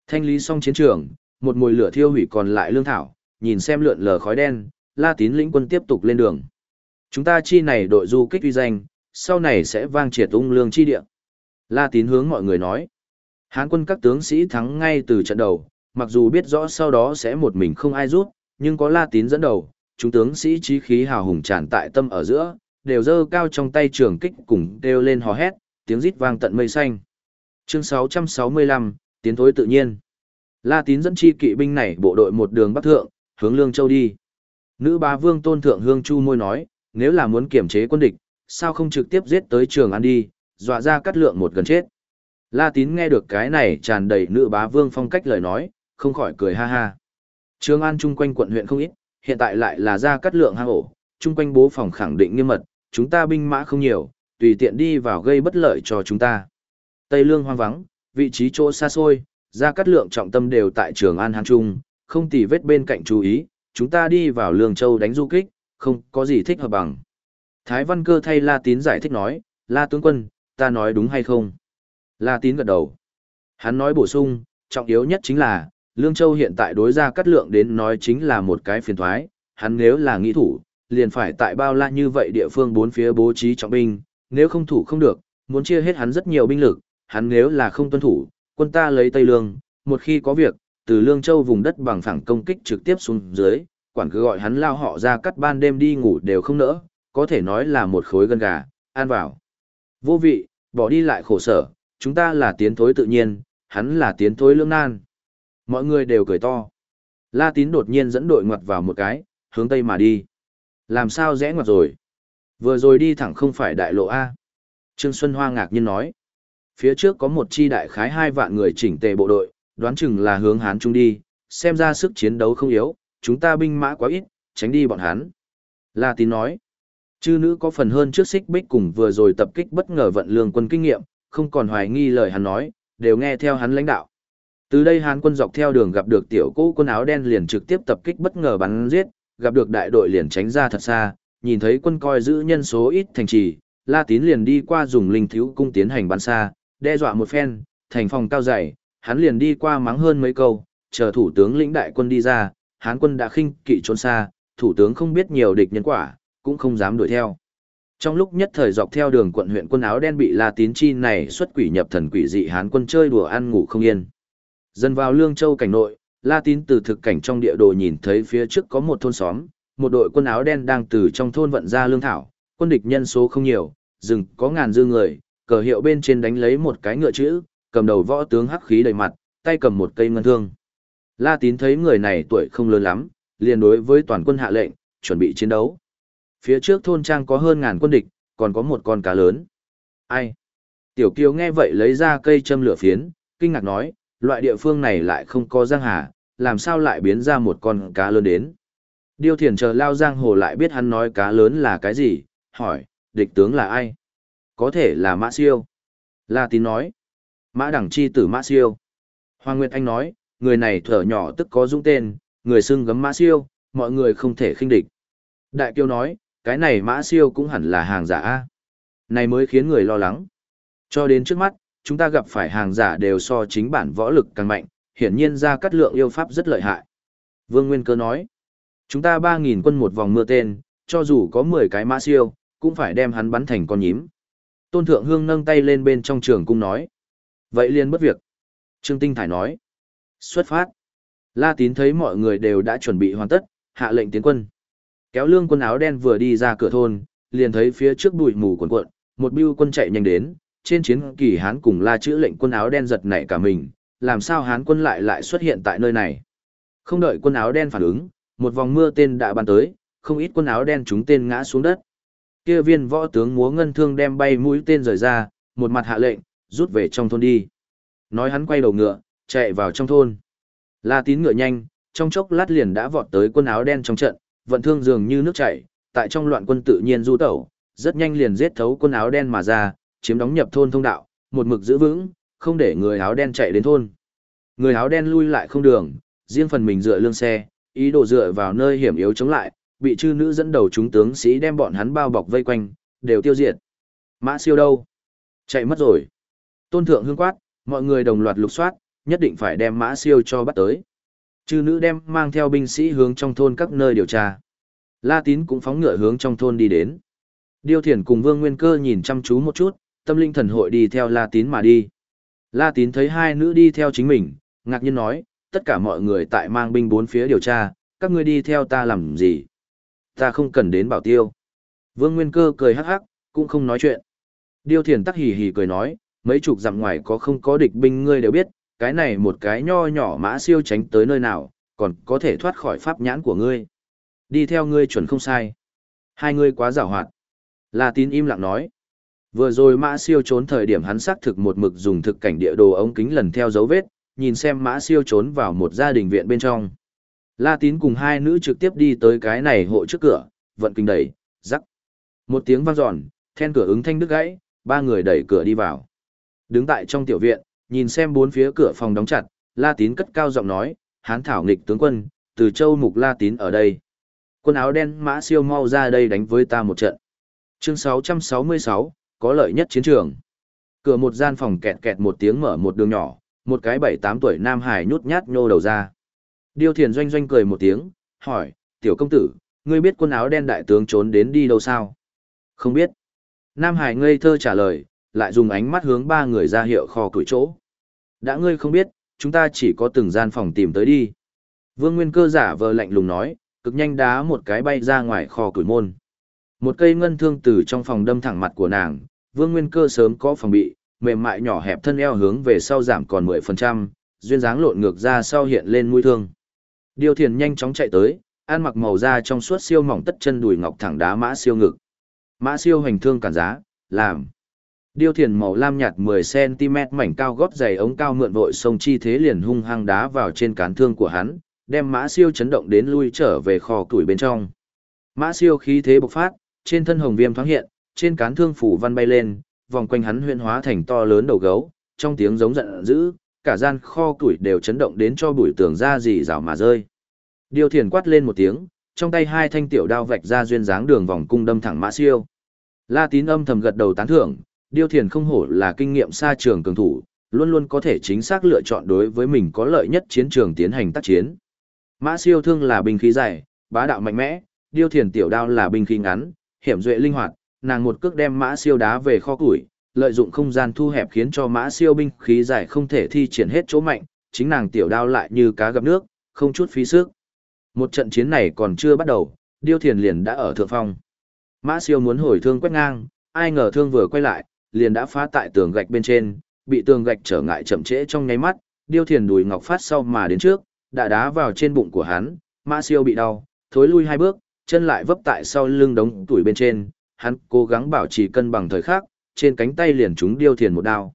Thanh lý xong chiến trường, một mùi lửa thiêu hủy còn lại lương thảo, nhìn xem lượn lờ khói đen, La Tín lĩnh quân tiếp tục lên đường. Chúng ta chi này đội du kích uy danh, sau này sẽ vang triệt ung lương chi địa. La Tín hướng mọi người nói. Hán quân các tướng sĩ thắng ngay từ trận đầu, mặc dù biết rõ sau đó sẽ một mình không ai rút, nhưng có La Tín dẫn đầu, chúng tướng sĩ trí khí hào hùng tràn tại tâm ở giữa, đều dơ cao trong tay trường kích cùng đều lên hò hét, tiếng rít vang tận mây xanh. Chương 665, tiến thối tự nhiên. La Tín dẫn chi kỵ binh này bộ đội một đường bắc thượng, hướng Lương Châu đi. Nữ bá vương tôn thượng hương chu môi nói, nếu là muốn kiểm chế quân địch, sao không trực tiếp giết tới trường ăn đi, dọa ra cắt lượng một gần chết. La Tín nghe được cái này tràn đầy nữ bá vương phong cách lời nói, không khỏi cười ha ha. Trường An chung quanh quận huyện không ít, hiện tại lại là ra cắt lượng hang ổ, chung quanh bố phòng khẳng định nghiêm mật, chúng ta binh mã không nhiều, tùy tiện đi vào gây bất lợi cho chúng ta. Tây Lương hoang vắng, vị trí chỗ xa xôi, ra cắt lượng trọng tâm đều tại Trường An Hán Trung, không tỉ vết bên cạnh chú ý, chúng ta đi vào Lương Châu đánh du kích, không có gì thích hợp bằng. Thái Văn Cơ thay La Tín giải thích nói, La tướng quân, ta nói đúng hay không? La Tín gật đầu. Hắn nói bổ sung, trọng yếu nhất chính là, Lương Châu hiện tại đối ra cắt lượng đến nói chính là một cái phiền thoái, hắn nếu là nghĩ thủ, liền phải tại bao la như vậy địa phương bốn phía bố trí trọng binh, nếu không thủ không được, muốn chia hết hắn rất nhiều binh lực, hắn nếu là không tuân thủ, quân ta lấy Tây Lương, một khi có việc, từ Lương Châu vùng đất bằng phẳng công kích trực tiếp xuống dưới, quản cứ gọi hắn lao họ ra cắt ban đêm đi ngủ đều không nỡ, có thể nói là một khối gân gà, an vào. Vô vị, bỏ đi lại khổ sở, chúng ta là tiến thối tự nhiên, hắn là tiến thối lương nan. Mọi người đều cười to. La tín đột nhiên dẫn đội ngoặt vào một cái, hướng tây mà đi. Làm sao rẽ ngoặt rồi? Vừa rồi đi thẳng không phải đại lộ A. Trương Xuân Hoa ngạc nhiên nói. Phía trước có một chi đại khái hai vạn người chỉnh tề bộ đội, đoán chừng là hướng Hán Trung đi, xem ra sức chiến đấu không yếu, chúng ta binh mã quá ít, tránh đi bọn hắn. La tín nói. Chư nữ có phần hơn trước xích bích cùng vừa rồi tập kích bất ngờ vận lương quân kinh nghiệm, không còn hoài nghi lời hắn nói, đều nghe theo hắn lãnh đạo. Từ đây Hán quân dọc theo đường gặp được tiểu cỗ quân áo đen liền trực tiếp tập kích bất ngờ bắn giết, gặp được đại đội liền tránh ra thật xa, nhìn thấy quân coi giữ nhân số ít thành trì, La Tín liền đi qua dùng linh thiếu cung tiến hành bắn xa, đe dọa một phen, thành phòng cao dày, hắn liền đi qua mắng hơn mấy câu, chờ thủ tướng lĩnh đại quân đi ra, Hán quân đã khinh kỵ trốn xa, thủ tướng không biết nhiều địch nhân quả, cũng không dám đuổi theo. Trong lúc nhất thời dọc theo đường quận huyện quân áo đen bị La Tín chi này xuất quỷ nhập thần quỷ dị Hán quân chơi đùa ăn ngủ không yên. Dần vào Lương Châu cảnh nội, La Tín từ thực cảnh trong địa đồ nhìn thấy phía trước có một thôn xóm, một đội quân áo đen đang từ trong thôn vận ra lương thảo, quân địch nhân số không nhiều, rừng có ngàn dư người, cờ hiệu bên trên đánh lấy một cái ngựa chữ, cầm đầu võ tướng hắc khí đầy mặt, tay cầm một cây ngân thương. La Tín thấy người này tuổi không lớn lắm, liền đối với toàn quân hạ lệnh, chuẩn bị chiến đấu. Phía trước thôn trang có hơn ngàn quân địch, còn có một con cá lớn. Ai? Tiểu Kiều nghe vậy lấy ra cây châm lửa phiến, kinh ngạc nói, loại địa phương này lại không có giang hà, làm sao lại biến ra một con cá lớn đến. Điêu thiền chờ lao giang hồ lại biết hắn nói cá lớn là cái gì, hỏi, địch tướng là ai? Có thể là Mã Siêu. La tín nói, Mã đẳng chi tử Mã Siêu. Hoàng Nguyệt Anh nói, người này thở nhỏ tức có dũng tên, người xưng gấm Mã Siêu, mọi người không thể khinh địch. Đại Kiêu nói, cái này Mã Siêu cũng hẳn là hàng giả A. Này mới khiến người lo lắng. Cho đến trước mắt, chúng ta gặp phải hàng giả đều so chính bản võ lực càng mạnh, hiển nhiên ra cắt lượng yêu pháp rất lợi hại. Vương Nguyên Cơ nói, chúng ta 3.000 quân một vòng mưa tên, cho dù có 10 cái mã siêu, cũng phải đem hắn bắn thành con nhím. Tôn Thượng Hương nâng tay lên bên trong trường cung nói. Vậy liền bất việc. Trương Tinh Thải nói. Xuất phát. La Tín thấy mọi người đều đã chuẩn bị hoàn tất, hạ lệnh tiến quân. Kéo lương quân áo đen vừa đi ra cửa thôn, liền thấy phía trước bụi mù cuồn cuộn, một bưu quân chạy nhanh đến, trên chiến kỳ Hán cùng la chữ lệnh quân áo đen giật nảy cả mình, làm sao Hán quân lại lại xuất hiện tại nơi này. Không đợi quân áo đen phản ứng, một vòng mưa tên đã bắn tới, không ít quân áo đen chúng tên ngã xuống đất. Kia viên võ tướng múa ngân thương đem bay mũi tên rời ra, một mặt hạ lệnh, rút về trong thôn đi. Nói hắn quay đầu ngựa, chạy vào trong thôn. La tín ngựa nhanh, trong chốc lát liền đã vọt tới quân áo đen trong trận, vận thương dường như nước chảy, tại trong loạn quân tự nhiên du tẩu, rất nhanh liền giết thấu quân áo đen mà ra, chiếm đóng nhập thôn thông đạo, một mực giữ vững, không để người áo đen chạy đến thôn. Người áo đen lui lại không đường, riêng phần mình dựa lương xe, ý đồ dựa vào nơi hiểm yếu chống lại, bị chư nữ dẫn đầu chúng tướng sĩ đem bọn hắn bao bọc vây quanh, đều tiêu diệt. Mã siêu đâu? Chạy mất rồi. Tôn thượng hương quát, mọi người đồng loạt lục soát, nhất định phải đem mã siêu cho bắt tới. Chư nữ đem mang theo binh sĩ hướng trong thôn các nơi điều tra. La tín cũng phóng ngựa hướng trong thôn đi đến. Điêu thiền cùng vương nguyên cơ nhìn chăm chú một chút, tâm linh thần hội đi theo La tín mà đi. La tín thấy hai nữ đi theo chính mình, ngạc nhiên nói, tất cả mọi người tại mang binh bốn phía điều tra, các ngươi đi theo ta làm gì? Ta không cần đến bảo tiêu. Vương Nguyên Cơ cười hắc hắc, cũng không nói chuyện. Điêu thiền tắc hì hì cười nói, mấy chục dặm ngoài có không có địch binh ngươi đều biết, cái này một cái nho nhỏ mã siêu tránh tới nơi nào, còn có thể thoát khỏi pháp nhãn của ngươi. Đi theo ngươi chuẩn không sai. Hai ngươi quá giảo hoạt. La tín im lặng nói. Vừa rồi mã siêu trốn thời điểm hắn xác thực một mực dùng thực cảnh địa đồ ống kính lần theo dấu vết, nhìn xem mã siêu trốn vào một gia đình viện bên trong. La tín cùng hai nữ trực tiếp đi tới cái này hộ trước cửa, vận kinh đẩy, rắc. Một tiếng vang dọn, then cửa ứng thanh đứt gãy, ba người đẩy cửa đi vào. Đứng tại trong tiểu viện, nhìn xem bốn phía cửa phòng đóng chặt, La tín cất cao giọng nói, hán thảo nghịch tướng quân, từ châu mục La tín ở đây. Quân áo đen mã siêu mau ra đây đánh với ta một trận. Chương 666, có lợi nhất chiến trường. Cửa một gian phòng kẹt kẹt một tiếng mở một đường nhỏ, một cái bảy tám tuổi nam hải nhút nhát nhô đầu ra. Điêu thiền doanh doanh cười một tiếng, hỏi, tiểu công tử, ngươi biết quân áo đen đại tướng trốn đến đi đâu sao? Không biết. Nam hải ngây thơ trả lời, lại dùng ánh mắt hướng ba người ra hiệu kho tuổi chỗ. Đã ngươi không biết, chúng ta chỉ có từng gian phòng tìm tới đi. Vương Nguyên cơ giả vờ lạnh lùng nói, cực nhanh đá một cái bay ra ngoài kho tuổi môn. Một cây ngân thương từ trong phòng đâm thẳng mặt của nàng, Vương Nguyên cơ sớm có phòng bị, mềm mại nhỏ hẹp thân eo hướng về sau giảm còn 10%, duyên dáng lộn ngược ra sau hiện lên mũi thương. điều thiền nhanh chóng chạy tới, ăn mặc màu da trong suốt siêu mỏng tất chân đùi ngọc thẳng đá mã siêu ngực. Mã siêu hành thương cản giá, làm. Điêu thiền màu lam nhạt 10cm mảnh cao gót dày ống cao mượn vội sông chi thế liền hung hăng đá vào trên cán thương của hắn, đem mã siêu chấn động đến lui trở về kho tuổi bên trong. Mã siêu khí thế bộc phát, trên thân hồng viêm thoáng hiện, trên cán thương phủ văn bay lên, vòng quanh hắn huyễn hóa thành to lớn đầu gấu, trong tiếng giống giận dữ, cả gian kho tuổi đều chấn động đến cho bụi tường ra gì rào mà rơi. Điêu thiền quát lên một tiếng, trong tay hai thanh tiểu đao vạch ra duyên dáng đường vòng cung đâm thẳng mã siêu. La tín âm thầm gật đầu tán thưởng, điêu thiền không hổ là kinh nghiệm xa trường cường thủ, luôn luôn có thể chính xác lựa chọn đối với mình có lợi nhất chiến trường tiến hành tác chiến. Mã siêu thương là binh khí dài, bá đạo mạnh mẽ, điêu thiền tiểu đao là binh khí ngắn, hiểm duệ linh hoạt, nàng một cước đem mã siêu đá về kho củi, lợi dụng không gian thu hẹp khiến cho mã siêu binh khí dài không thể thi triển hết chỗ mạnh, chính nàng tiểu đao lại như cá gặp nước, không chút phí sức. Một trận chiến này còn chưa bắt đầu, điêu thiền liền đã ở thượng phong. Mã siêu muốn hồi thương quét ngang, ai ngờ thương vừa quay lại, liền đã phá tại tường gạch bên trên, bị tường gạch trở ngại chậm trễ trong nháy mắt, điêu thiền đùi ngọc phát sau mà đến trước, đã đá vào trên bụng của hắn, mã siêu bị đau, thối lui hai bước, chân lại vấp tại sau lưng đống tuổi bên trên, hắn cố gắng bảo trì cân bằng thời khắc, trên cánh tay liền trúng điêu thiền một đao.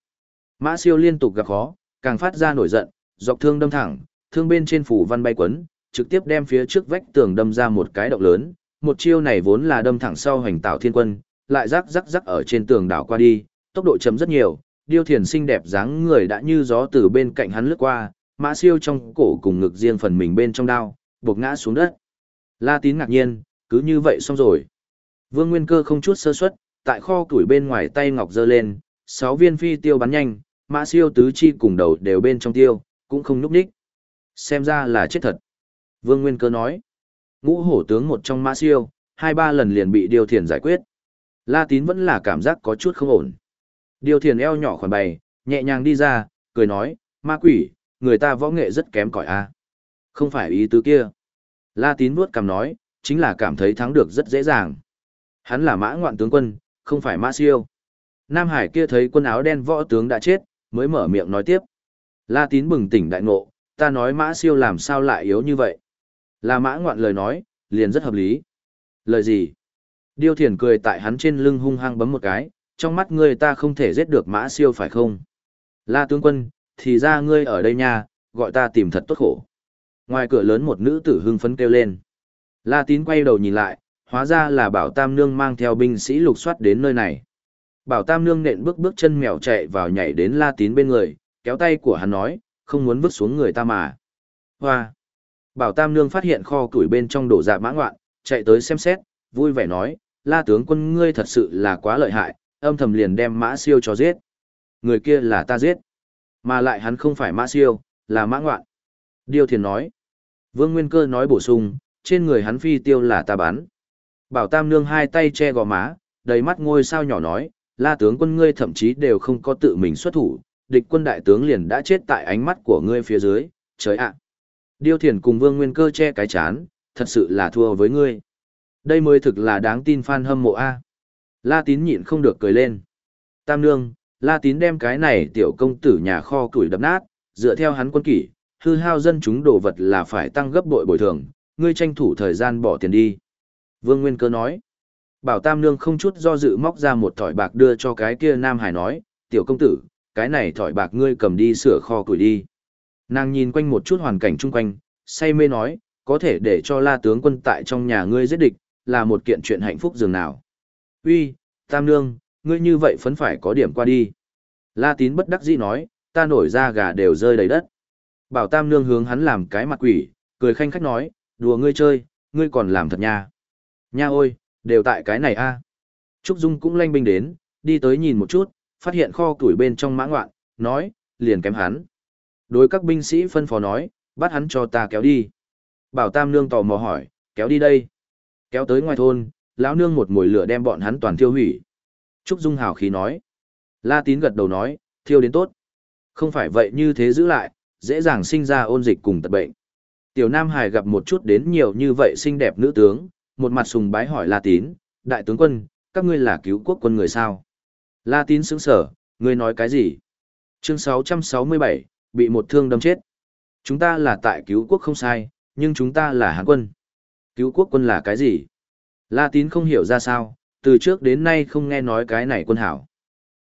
Mã siêu liên tục gặp khó, càng phát ra nổi giận, dọc thương đâm thẳng, thương bên trên phủ văn bay quấn, trực tiếp đem phía trước vách tường đâm ra một cái động lớn. Một chiêu này vốn là đâm thẳng sau hành tạo thiên quân, lại rắc rắc rắc ở trên tường đảo qua đi, tốc độ chấm rất nhiều, điêu thiền xinh đẹp dáng người đã như gió từ bên cạnh hắn lướt qua, mã siêu trong cổ cùng ngực riêng phần mình bên trong đao, buộc ngã xuống đất. La tín ngạc nhiên, cứ như vậy xong rồi. Vương Nguyên Cơ không chút sơ suất, tại kho củi bên ngoài tay ngọc giơ lên, sáu viên phi tiêu bắn nhanh, mã siêu tứ chi cùng đầu đều bên trong tiêu, cũng không núp đích. Xem ra là chết thật. Vương Nguyên Cơ nói, ngũ hổ tướng một trong mã siêu, hai ba lần liền bị điều thiền giải quyết. La tín vẫn là cảm giác có chút không ổn. Điều thiền eo nhỏ khoản bày, nhẹ nhàng đi ra, cười nói, ma quỷ, người ta võ nghệ rất kém cỏi a Không phải ý tứ kia. La tín vuốt cằm nói, chính là cảm thấy thắng được rất dễ dàng. Hắn là mã ngoạn tướng quân, không phải mã siêu. Nam Hải kia thấy quân áo đen võ tướng đã chết, mới mở miệng nói tiếp. La tín bừng tỉnh đại ngộ, ta nói mã siêu làm sao lại yếu như vậy. Là mã ngoạn lời nói, liền rất hợp lý. Lời gì? Điêu thiền cười tại hắn trên lưng hung hăng bấm một cái, trong mắt ngươi ta không thể giết được mã siêu phải không? La tướng quân, thì ra ngươi ở đây nha, gọi ta tìm thật tốt khổ. Ngoài cửa lớn một nữ tử hưng phấn kêu lên. La tín quay đầu nhìn lại, hóa ra là bảo tam nương mang theo binh sĩ lục soát đến nơi này. Bảo tam nương nện bước bước chân mèo chạy vào nhảy đến la tín bên người, kéo tay của hắn nói, không muốn vứt xuống người ta mà. Hoa! Bảo tam nương phát hiện kho củi bên trong đổ dạ mã ngoạn, chạy tới xem xét, vui vẻ nói, la tướng quân ngươi thật sự là quá lợi hại, âm thầm liền đem mã siêu cho giết. Người kia là ta giết. Mà lại hắn không phải mã siêu, là mã ngoạn. Điêu thiền nói. Vương Nguyên Cơ nói bổ sung, trên người hắn phi tiêu là ta bán. Bảo Tam Nương hai tay che gò má, đầy mắt ngôi sao nhỏ nói, la tướng quân ngươi thậm chí đều không có tự mình xuất thủ, địch quân đại tướng liền đã chết tại ánh mắt của ngươi phía dưới, trời ạ. Điêu thiền cùng Vương Nguyên Cơ che cái chán, thật sự là thua với ngươi. Đây mới thực là đáng tin fan hâm mộ A. La tín nhịn không được cười lên. Tam Nương, La tín đem cái này tiểu công tử nhà kho tuổi đập nát, dựa theo hắn quân kỷ, hư hao dân chúng đồ vật là phải tăng gấp bội bồi thường, ngươi tranh thủ thời gian bỏ tiền đi. Vương Nguyên Cơ nói. Bảo Tam Nương không chút do dự móc ra một thỏi bạc đưa cho cái kia Nam Hải nói, tiểu công tử, cái này thỏi bạc ngươi cầm đi sửa kho củi đi. Nàng nhìn quanh một chút hoàn cảnh chung quanh, say mê nói, có thể để cho la tướng quân tại trong nhà ngươi giết địch, là một kiện chuyện hạnh phúc dường nào. Uy, Tam Nương, ngươi như vậy phấn phải có điểm qua đi. La tín bất đắc dĩ nói, ta nổi ra gà đều rơi đầy đất. Bảo Tam Nương hướng hắn làm cái mặt quỷ, cười khanh khách nói, đùa ngươi chơi, ngươi còn làm thật nha. Nha ôi, đều tại cái này a. Trúc Dung cũng lanh binh đến, đi tới nhìn một chút, phát hiện kho củi bên trong mã ngoạn, nói, liền kém hắn. Đối các binh sĩ phân phó nói, bắt hắn cho ta kéo đi. Bảo Tam Nương tò mò hỏi, kéo đi đây. Kéo tới ngoài thôn, lão nương một mồi lửa đem bọn hắn toàn thiêu hủy. Trúc Dung hào khí nói. La Tín gật đầu nói, thiêu đến tốt. Không phải vậy như thế giữ lại, dễ dàng sinh ra ôn dịch cùng tật bệnh. Tiểu Nam Hải gặp một chút đến nhiều như vậy xinh đẹp nữ tướng, một mặt sùng bái hỏi La Tín, đại tướng quân, các ngươi là cứu quốc quân người sao? La Tín sững sở, ngươi nói cái gì? Chương 667, bị một thương đâm chết. Chúng ta là tại cứu quốc không sai, nhưng chúng ta là hán quân. Cứu quốc quân là cái gì? La Tín không hiểu ra sao, từ trước đến nay không nghe nói cái này quân hảo.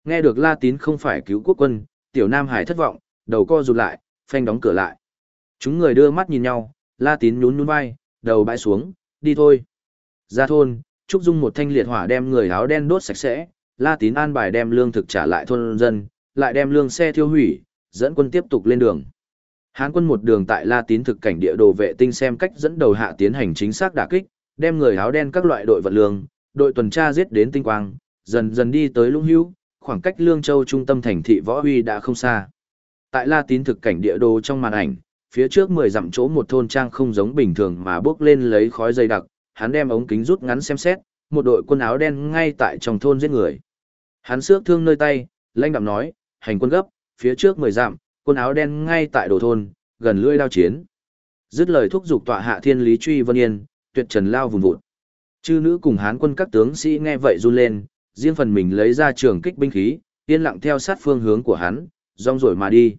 Nghe được La Tín không phải cứu quốc quân, tiểu Nam Hải thất vọng, đầu co rụt lại, phanh đóng cửa lại. Chúng người đưa mắt nhìn nhau, La Tín nhún nhún vai, đầu bãi xuống, đi thôi. Ra thôn, Trúc Dung một thanh liệt hỏa đem người áo đen đốt sạch sẽ, La Tín an bài đem lương thực trả lại thôn dân, lại đem lương xe thiêu hủy, dẫn quân tiếp tục lên đường. Hán quân một đường tại La Tín thực cảnh địa đồ vệ tinh xem cách dẫn đầu hạ tiến hành chính xác đả kích, đem người áo đen các loại đội vật lương, đội tuần tra giết đến tinh quang, dần dần đi tới Lũng Hữu, khoảng cách Lương Châu trung tâm thành thị Võ Huy đã không xa. Tại La Tín thực cảnh địa đồ trong màn ảnh, phía trước 10 dặm chỗ một thôn trang không giống bình thường mà bước lên lấy khói dày đặc, hắn đem ống kính rút ngắn xem xét, một đội quân áo đen ngay tại trong thôn giết người. Hắn xước thương nơi tay, lãnh đạm nói, hành quân gấp, phía trước 10 dặm, quân áo đen ngay tại đồ thôn, gần lưỡi đao chiến. Dứt lời thúc giục tọa hạ thiên lý truy vân yên, tuyệt trần lao vùng vụt. Chư nữ cùng hán quân các tướng sĩ nghe vậy run lên, riêng phần mình lấy ra trường kích binh khí, yên lặng theo sát phương hướng của hắn, rong rồi mà đi.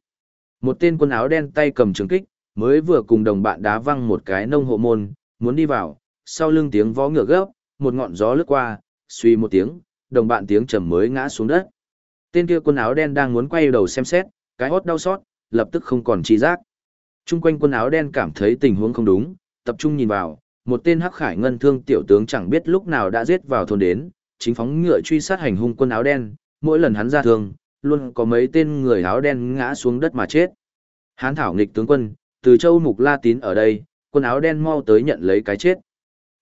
Một tên quân áo đen tay cầm trường kích, mới vừa cùng đồng bạn đá văng một cái nông hộ môn, muốn đi vào, sau lưng tiếng vó ngựa gấp, một ngọn gió lướt qua, suy một tiếng, đồng bạn tiếng trầm mới ngã xuống đất. Tên kia quân áo đen đang muốn quay đầu xem xét, cái hốt đau xót, lập tức không còn chi giác. Trung quanh quân áo đen cảm thấy tình huống không đúng, tập trung nhìn vào, một tên hắc khải ngân thương tiểu tướng chẳng biết lúc nào đã giết vào thôn đến, chính phóng ngựa truy sát hành hung quân áo đen, mỗi lần hắn ra thương, luôn có mấy tên người áo đen ngã xuống đất mà chết. Hán thảo nghịch tướng quân, từ châu mục La Tín ở đây, quân áo đen mau tới nhận lấy cái chết.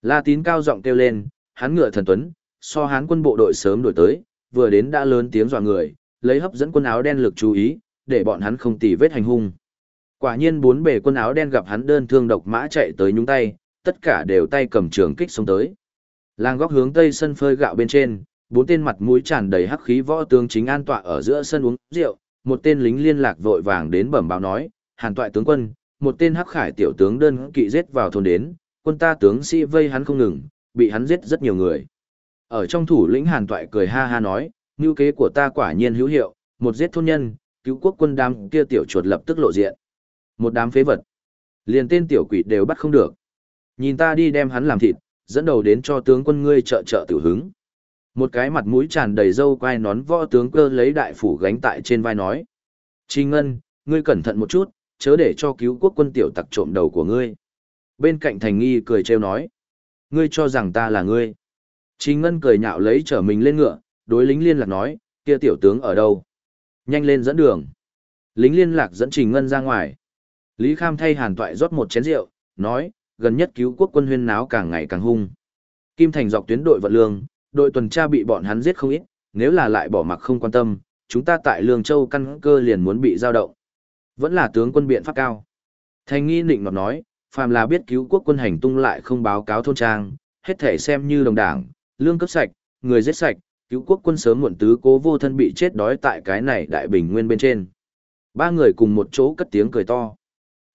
La Tín cao giọng kêu lên, hắn ngựa thần tuấn, so hán quân bộ đội sớm đổi tới, vừa đến đã lớn tiếng dọa người, lấy hấp dẫn quân áo đen lực chú ý, để bọn hắn không tỉ vết hành hung. Quả nhiên bốn bề quân áo đen gặp hắn đơn thương độc mã chạy tới nhúng tay, tất cả đều tay cầm trường kích xuống tới. Làng góc hướng tây sân phơi gạo bên trên, bốn tên mặt mũi tràn đầy hắc khí võ tướng chính an tọa ở giữa sân uống rượu, một tên lính liên lạc vội vàng đến bẩm báo nói, "Hàn toại tướng quân, một tên hắc khải tiểu tướng đơn kỵ giết vào thôn đến, quân ta tướng sĩ vây hắn không ngừng, bị hắn giết rất nhiều người." Ở trong thủ lĩnh Hàn toại cười ha ha nói, "Nưu kế của ta quả nhiên hữu hiệu, một giết thôn nhân, cứu quốc quân đám kia tiểu chuột lập tức lộ diện. Một đám phế vật, liền tên tiểu quỷ đều bắt không được. Nhìn ta đi đem hắn làm thịt, dẫn đầu đến cho tướng quân ngươi trợ trợ tiểu hứng." Một cái mặt mũi tràn đầy râu quai nón võ tướng cơ lấy đại phủ gánh tại trên vai nói. Trình Ngân, ngươi cẩn thận một chút, chớ để cho cứu quốc quân tiểu tặc trộm đầu của ngươi. Bên cạnh thành nghi cười trêu nói. Ngươi cho rằng ta là ngươi. Trình Ngân cười nhạo lấy trở mình lên ngựa, đối lính liên lạc nói, kia tiểu tướng ở đâu? Nhanh lên dẫn đường. Lính liên lạc dẫn Trình Ngân ra ngoài. Lý Kham thay hàn toại rót một chén rượu, nói, gần nhất cứu quốc quân huyên náo càng ngày càng hung. Kim Thành dọc tuyến đội vận lương, đội tuần tra bị bọn hắn giết không ít, nếu là lại bỏ mặc không quan tâm, chúng ta tại Lương Châu căn cơ liền muốn bị giao động. Vẫn là tướng quân biện pháp cao. Thành nghi nịnh ngọt nói, phàm là biết cứu quốc quân hành tung lại không báo cáo thôn trang, hết thể xem như đồng đảng, lương cấp sạch, người giết sạch, cứu quốc quân sớm muộn tứ cố vô thân bị chết đói tại cái này đại bình nguyên bên trên. Ba người cùng một chỗ cất tiếng cười to.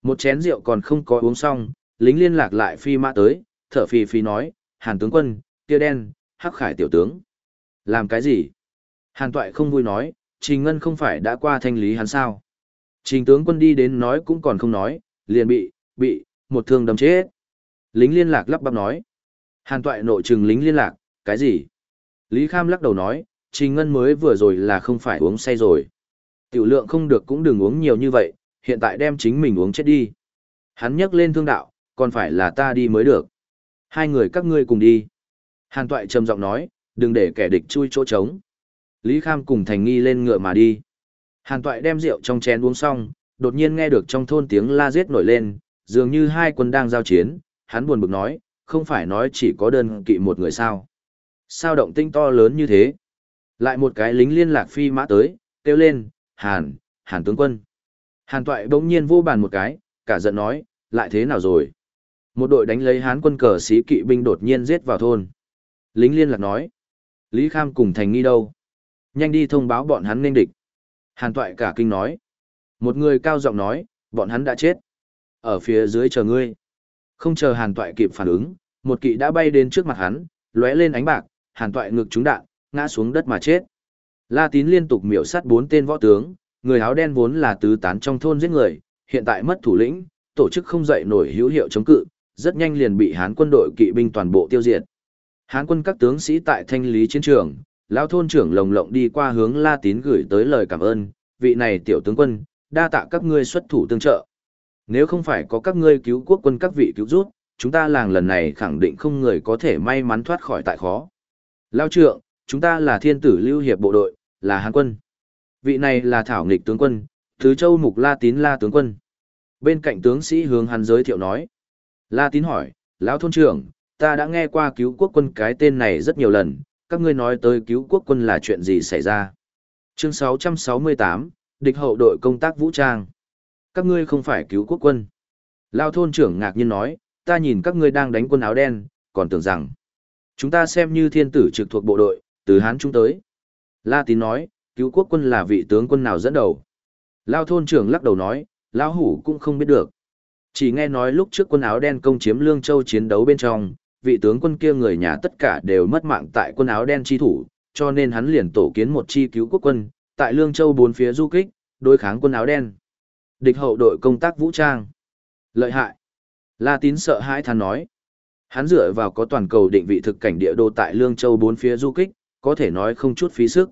Một chén rượu còn không có uống xong, lính liên lạc lại phi mã tới, thở phì phì nói, hàn tướng quân, tia đen, hắc khải tiểu tướng. Làm cái gì? Hàn toại không vui nói, Trình Ngân không phải đã qua thanh lý hắn sao? Trình tướng quân đi đến nói cũng còn không nói, liền bị, bị, một thương đâm chết. Lính liên lạc lắp bắp nói. Hàn toại nội trừng lính liên lạc, cái gì? Lý Kham lắc đầu nói, Trình Ngân mới vừa rồi là không phải uống say rồi. Tiểu lượng không được cũng đừng uống nhiều như vậy, hiện tại đem chính mình uống chết đi. Hắn nhấc lên thương đạo, còn phải là ta đi mới được. Hai người các ngươi cùng đi. Hàn Toại trầm giọng nói, đừng để kẻ địch chui chỗ trống. Lý Kham cùng Thành Nghi lên ngựa mà đi. Hàn Toại đem rượu trong chén uống xong, đột nhiên nghe được trong thôn tiếng la giết nổi lên, dường như hai quân đang giao chiến, hắn buồn bực nói, không phải nói chỉ có đơn kỵ một người sao. Sao động tinh to lớn như thế? Lại một cái lính liên lạc phi mã tới, kêu lên, Hàn, Hàn tướng quân. Hàn Toại bỗng nhiên vô bàn một cái, cả giận nói, lại thế nào rồi? Một đội đánh lấy hán quân cờ sĩ kỵ binh đột nhiên giết vào thôn. Lính liên lạc nói. Lý Kham cùng thành nghi đâu? Nhanh đi thông báo bọn hắn nên địch. Hàn toại cả kinh nói. Một người cao giọng nói, bọn hắn đã chết. Ở phía dưới chờ ngươi. Không chờ hàn toại kịp phản ứng, một kỵ đã bay đến trước mặt hắn, lóe lên ánh bạc, hàn toại ngực trúng đạn, ngã xuống đất mà chết. La tín liên tục miểu sát bốn tên võ tướng, người áo đen vốn là tứ tán trong thôn giết người, hiện tại mất thủ lĩnh, tổ chức không dậy nổi hữu hiệu chống cự, rất nhanh liền bị hán quân đội kỵ binh toàn bộ tiêu diệt. Hán quân các tướng sĩ tại thanh lý chiến trường, lão thôn trưởng lồng lộng đi qua hướng La Tín gửi tới lời cảm ơn, vị này tiểu tướng quân, đa tạ các ngươi xuất thủ tương trợ. Nếu không phải có các ngươi cứu quốc quân các vị cứu rút, chúng ta làng lần này khẳng định không người có thể may mắn thoát khỏi tại khó. Lao trượng, chúng ta là thiên tử lưu hiệp bộ đội, là hán quân. Vị này là thảo nghịch tướng quân, thứ châu mục La Tín La tướng quân. Bên cạnh tướng sĩ hướng hắn giới thiệu nói. La Tín hỏi, lão thôn trưởng, ta đã nghe qua cứu quốc quân cái tên này rất nhiều lần, các ngươi nói tới cứu quốc quân là chuyện gì xảy ra. Chương 668, địch hậu đội công tác vũ trang. Các ngươi không phải cứu quốc quân. Lao thôn trưởng ngạc nhiên nói, ta nhìn các ngươi đang đánh quân áo đen, còn tưởng rằng, chúng ta xem như thiên tử trực thuộc bộ đội, từ Hán chúng tới. La tín nói, cứu quốc quân là vị tướng quân nào dẫn đầu. Lao thôn trưởng lắc đầu nói, Lão hủ cũng không biết được. Chỉ nghe nói lúc trước quân áo đen công chiếm Lương Châu chiến đấu bên trong, vị tướng quân kia người nhà tất cả đều mất mạng tại quân áo đen chi thủ, cho nên hắn liền tổ kiến một chi cứu quốc quân, tại Lương Châu bốn phía du kích, đối kháng quân áo đen. Địch hậu đội công tác vũ trang. Lợi hại. La tín sợ hãi than nói. Hắn dựa vào có toàn cầu định vị thực cảnh địa đồ tại Lương Châu bốn phía du kích, có thể nói không chút phí sức.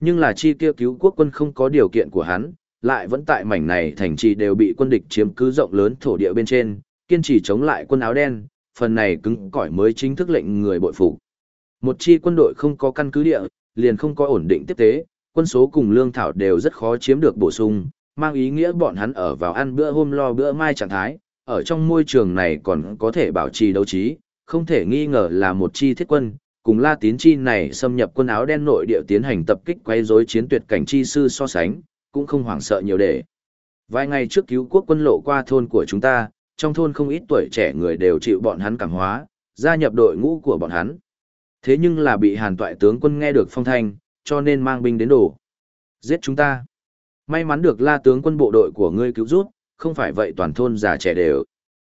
Nhưng là chi kia cứu quốc quân không có điều kiện của hắn, lại vẫn tại mảnh này thành trì đều bị quân địch chiếm cứ rộng lớn thổ địa bên trên, kiên trì chống lại quân áo đen, phần này cứng cỏi mới chính thức lệnh người bội phục. Một chi quân đội không có căn cứ địa, liền không có ổn định tiếp tế, quân số cùng lương thảo đều rất khó chiếm được bổ sung, mang ý nghĩa bọn hắn ở vào ăn bữa hôm lo bữa mai trạng thái, ở trong môi trường này còn có thể bảo trì đấu trí, không thể nghi ngờ là một chi thiết quân, cùng La Tín chi này xâm nhập quân áo đen nội địa tiến hành tập kích quấy rối chiến tuyệt cảnh chi sư so sánh, cũng không hoảng sợ nhiều để. Vài ngày trước cứu quốc quân lộ qua thôn của chúng ta, trong thôn không ít tuổi trẻ người đều chịu bọn hắn cảm hóa, gia nhập đội ngũ của bọn hắn. Thế nhưng là bị hàn toại tướng quân nghe được phong thanh, cho nên mang binh đến đổ. Giết chúng ta. May mắn được la tướng quân bộ đội của ngươi cứu giúp, không phải vậy toàn thôn già trẻ đều.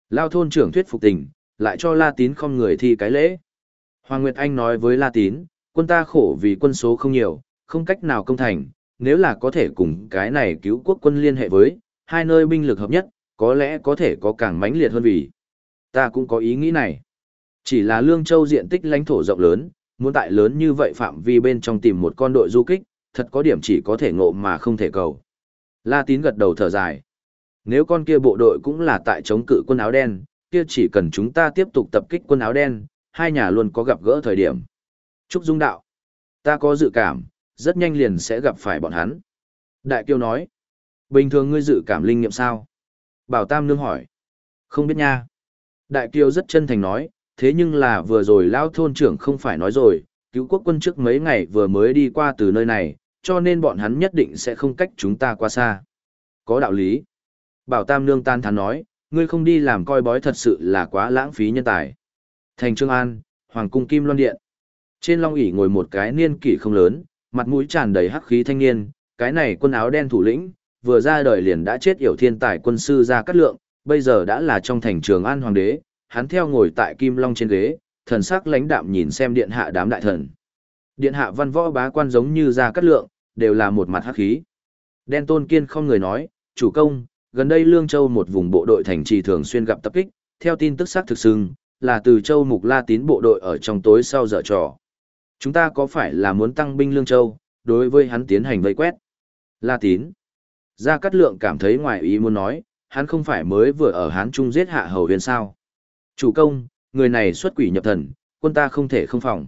Lao thôn trưởng thuyết phục tình, lại cho la tín không người thi cái lễ. Hoàng Nguyệt Anh nói với la tín, quân ta khổ vì quân số không nhiều, không cách nào công thành, nếu là có thể cùng cái này cứu quốc quân liên hệ với, hai nơi binh lực hợp nhất, có lẽ có thể có càng mãnh liệt hơn vì. Ta cũng có ý nghĩ này. Chỉ là Lương Châu diện tích lãnh thổ rộng lớn, muốn tại lớn như vậy phạm vi bên trong tìm một con đội du kích, thật có điểm chỉ có thể ngộ mà không thể cầu. La Tín gật đầu thở dài. Nếu con kia bộ đội cũng là tại chống cự quân áo đen, kia chỉ cần chúng ta tiếp tục tập kích quân áo đen, hai nhà luôn có gặp gỡ thời điểm. Trúc Dung đạo. Ta có dự cảm, rất nhanh liền sẽ gặp phải bọn hắn. Đại Kiêu nói. Bình thường ngươi dự cảm linh nghiệm sao? Bảo Tam Nương hỏi. Không biết nha. Đại Kiêu rất chân thành nói, thế nhưng là vừa rồi lao thôn trưởng không phải nói rồi, cứu quốc quân trước mấy ngày vừa mới đi qua từ nơi này, cho nên bọn hắn nhất định sẽ không cách chúng ta qua xa. Có đạo lý. Bảo Tam Nương tan thán nói, ngươi không đi làm coi bói thật sự là quá lãng phí nhân tài. Thành Trương An, Hoàng cung Kim Loan Điện. Trên long ỷ ngồi một cái niên kỷ không lớn, mặt mũi tràn đầy hắc khí thanh niên, cái này quân áo đen thủ lĩnh, vừa ra đời liền đã chết yểu thiên tài quân sư ra cát lượng, bây giờ đã là trong thành trường An Hoàng đế, hắn theo ngồi tại Kim Long trên ghế, thần sắc lãnh đạm nhìn xem điện hạ đám đại thần. Điện hạ văn võ bá quan giống như ra cát lượng, đều là một mặt hắc khí. Đen tôn kiên không người nói, chủ công, gần đây Lương Châu một vùng bộ đội thành trì thường xuyên gặp tập kích, theo tin tức xác thực xưng, là từ Châu Mục La Tín bộ đội ở trong tối sau dở trò. Chúng ta có phải là muốn tăng binh Lương Châu, đối với hắn tiến hành vây quét? La Tín. Gia Cát Lượng cảm thấy ngoài ý muốn nói, hắn không phải mới vừa ở Hán Trung giết hạ hầu huyền sao. Chủ công, người này xuất quỷ nhập thần, quân ta không thể không phòng.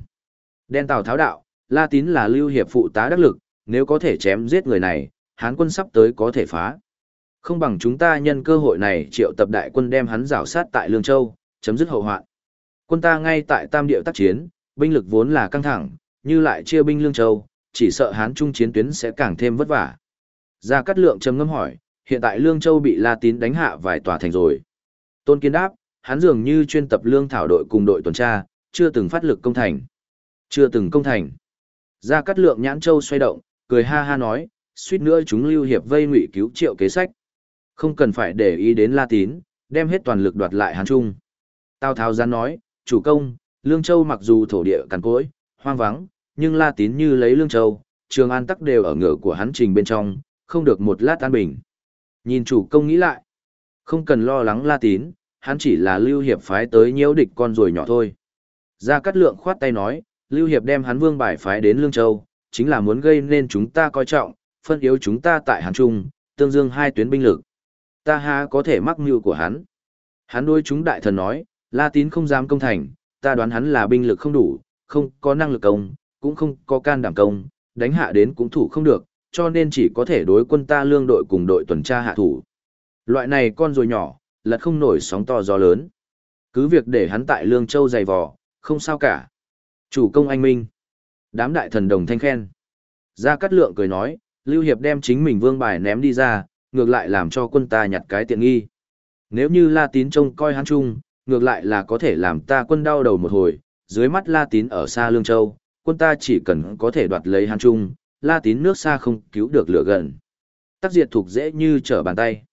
Đen Tào Tháo đạo, La Tín là lưu hiệp phụ tá đắc lực, nếu có thể chém giết người này, Hán quân sắp tới có thể phá. Không bằng chúng ta nhân cơ hội này triệu tập đại quân đem hắn rảo sát tại Lương Châu, chấm dứt hậu hoạn. Quân ta ngay tại Tam Điệu tác chiến, binh lực vốn là căng thẳng, như lại chia binh Lương Châu, chỉ sợ Hán Trung chiến tuyến sẽ càng thêm vất vả. Gia Cát Lượng trầm ngâm hỏi, hiện tại Lương Châu bị La Tín đánh hạ vài tòa thành rồi. Tôn kiến đáp, hắn dường như chuyên tập lương thảo đội cùng đội tuần tra, chưa từng phát lực công thành. Chưa từng công thành. Gia Cát Lượng nhãn châu xoay động, cười ha ha nói, suýt nữa chúng lưu hiệp vây ngụy cứu triệu kế sách. Không cần phải để ý đến La Tín, đem hết toàn lực đoạt lại Hán Trung. Tào Tháo gián nói, chủ công, Lương Châu mặc dù thổ địa cằn cỗi, hoang vắng, nhưng La Tín như lấy Lương Châu, Trường An tắc đều ở ngựa của hắn trình bên trong, không được một lát an bình. Nhìn chủ công nghĩ lại, không cần lo lắng La Tín, hắn chỉ là Lưu Hiệp phái tới nhiễu địch con rồi nhỏ thôi. Gia Cát Lượng khoát tay nói, Lưu Hiệp đem hắn vương bài phái đến Lương Châu, chính là muốn gây nên chúng ta coi trọng, phân yếu chúng ta tại Hán Trung, tương dương hai tuyến binh lực. Ta ha có thể mắc mưu của hắn. Hắn đối chúng đại thần nói, La Tín không dám công thành, ta đoán hắn là binh lực không đủ, không có năng lực công, cũng không có can đảm công, đánh hạ đến cũng thủ không được, cho nên chỉ có thể đối quân ta lương đội cùng đội tuần tra hạ thủ. Loại này con rồi nhỏ, lật không nổi sóng to gió lớn. Cứ việc để hắn tại lương châu dày vò, không sao cả. Chủ công anh minh. Đám đại thần đồng thanh khen. Gia Cát Lượng cười nói, Lưu Hiệp đem chính mình vương bài ném đi ra, ngược lại làm cho quân ta nhặt cái tiện nghi. Nếu như La Tín trông coi hắn chung, ngược lại là có thể làm ta quân đau đầu một hồi, dưới mắt La Tín ở xa Lương Châu, quân ta chỉ cần có thể đoạt lấy hắn chung, La Tín nước xa không cứu được lửa gần. Tác diệt thuộc dễ như trở bàn tay.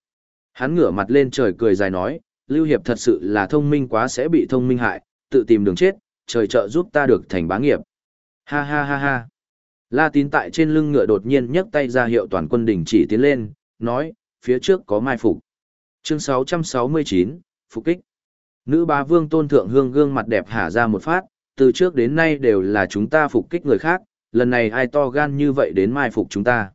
Hắn ngửa mặt lên trời cười dài nói, Lưu Hiệp thật sự là thông minh quá sẽ bị thông minh hại, tự tìm đường chết, trời trợ giúp ta được thành bá nghiệp. Ha ha ha ha. La Tín tại trên lưng ngựa đột nhiên nhấc tay ra hiệu toàn quân đình chỉ tiến lên, nói, phía trước có mai phục. Chương 669, Phục kích. Nữ bá vương tôn thượng hương gương mặt đẹp hả ra một phát, từ trước đến nay đều là chúng ta phục kích người khác, lần này ai to gan như vậy đến mai phục chúng ta.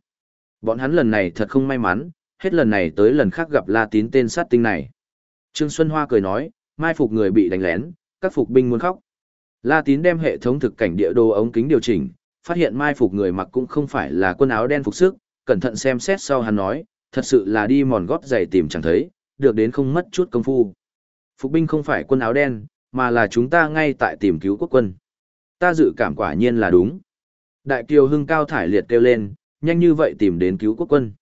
Bọn hắn lần này thật không may mắn, hết lần này tới lần khác gặp La Tín tên sát tinh này. Trương Xuân Hoa cười nói, mai phục người bị đánh lén, các phục binh muốn khóc. La Tín đem hệ thống thực cảnh địa đồ ống kính điều chỉnh, phát hiện mai phục người mặc cũng không phải là quân áo đen phục sức, cẩn thận xem xét sau hắn nói, thật sự là đi mòn gót giày tìm chẳng thấy, được đến không mất chút công phu. Phục binh không phải quân áo đen, mà là chúng ta ngay tại tìm cứu quốc quân. Ta dự cảm quả nhiên là đúng. Đại Kiều Hưng cao thải liệt kêu lên, nhanh như vậy tìm đến cứu quốc quân.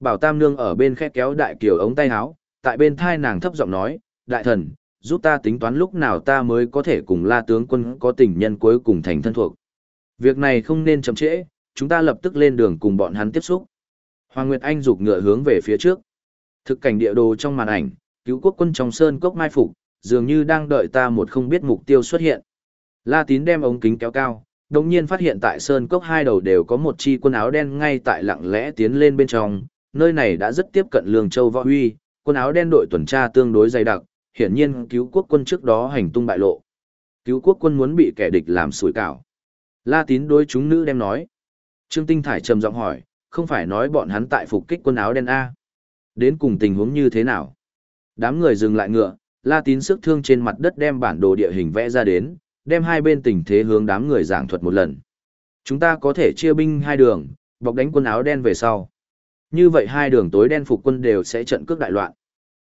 Bảo Tam Nương ở bên khẽ kéo đại kiều ống tay áo, tại bên thai nàng thấp giọng nói, đại thần, giúp ta tính toán lúc nào ta mới có thể cùng la tướng quân có tình nhân cuối cùng thành thân thuộc. Việc này không nên chậm trễ, chúng ta lập tức lên đường cùng bọn hắn tiếp xúc. Hoàng Nguyệt Anh rục ngựa hướng về phía trước. Thực cảnh địa đồ trong màn ảnh, cứu quốc quân trong sơn cốc mai phục, dường như đang đợi ta một không biết mục tiêu xuất hiện. La Tín đem ống kính kéo cao, đồng nhiên phát hiện tại sơn cốc hai đầu đều có một chi quân áo đen ngay tại lặng lẽ tiến lên bên trong, nơi này đã rất tiếp cận Lương Châu Võ Huy, quân áo đen đội tuần tra tương đối dày đặc, hiển nhiên cứu quốc quân trước đó hành tung bại lộ. Cứu quốc quân muốn bị kẻ địch làm sủi cảo. La Tín đối chúng nữ đem nói. Trương Tinh Thải trầm giọng hỏi, không phải nói bọn hắn tại phục kích quân áo đen A. Đến cùng tình huống như thế nào? Đám người dừng lại ngựa, La Tín sức thương trên mặt đất đem bản đồ địa hình vẽ ra đến, đem hai bên tình thế hướng đám người giảng thuật một lần. Chúng ta có thể chia binh hai đường, bọc đánh quân áo đen về sau. Như vậy hai đường tối đen phục quân đều sẽ trận cước đại loạn.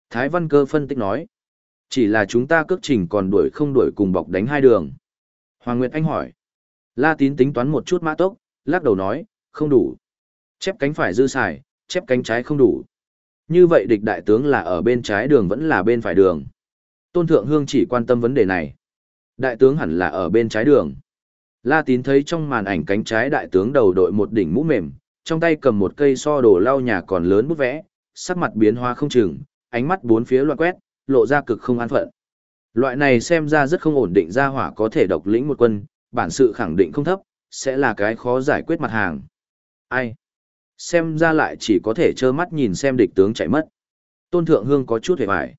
Thái Văn Cơ phân tích nói, chỉ là chúng ta cước trình còn đuổi không đuổi cùng bọc đánh hai đường. Hoàng Nguyệt Anh hỏi, La Tín tính toán một chút mã tốc, lắc đầu nói, không đủ. Chép cánh phải dư xài, chép cánh trái không đủ. Như vậy địch đại tướng là ở bên trái đường vẫn là bên phải đường. Tôn Thượng Hương chỉ quan tâm vấn đề này. Đại tướng hẳn là ở bên trái đường. La Tín thấy trong màn ảnh cánh trái đại tướng đầu đội một đỉnh mũ mềm, trong tay cầm một cây so đồ lau nhà còn lớn bút vẽ, sắc mặt biến hóa không chừng, ánh mắt bốn phía loạn quét, lộ ra cực không an phận. Loại này xem ra rất không ổn định ra hỏa có thể độc lĩnh một quân, bản sự khẳng định không thấp, sẽ là cái khó giải quyết mặt hàng. Ai? Xem ra lại chỉ có thể trơ mắt nhìn xem địch tướng chạy mất. Tôn Thượng Hương có chút hề bại.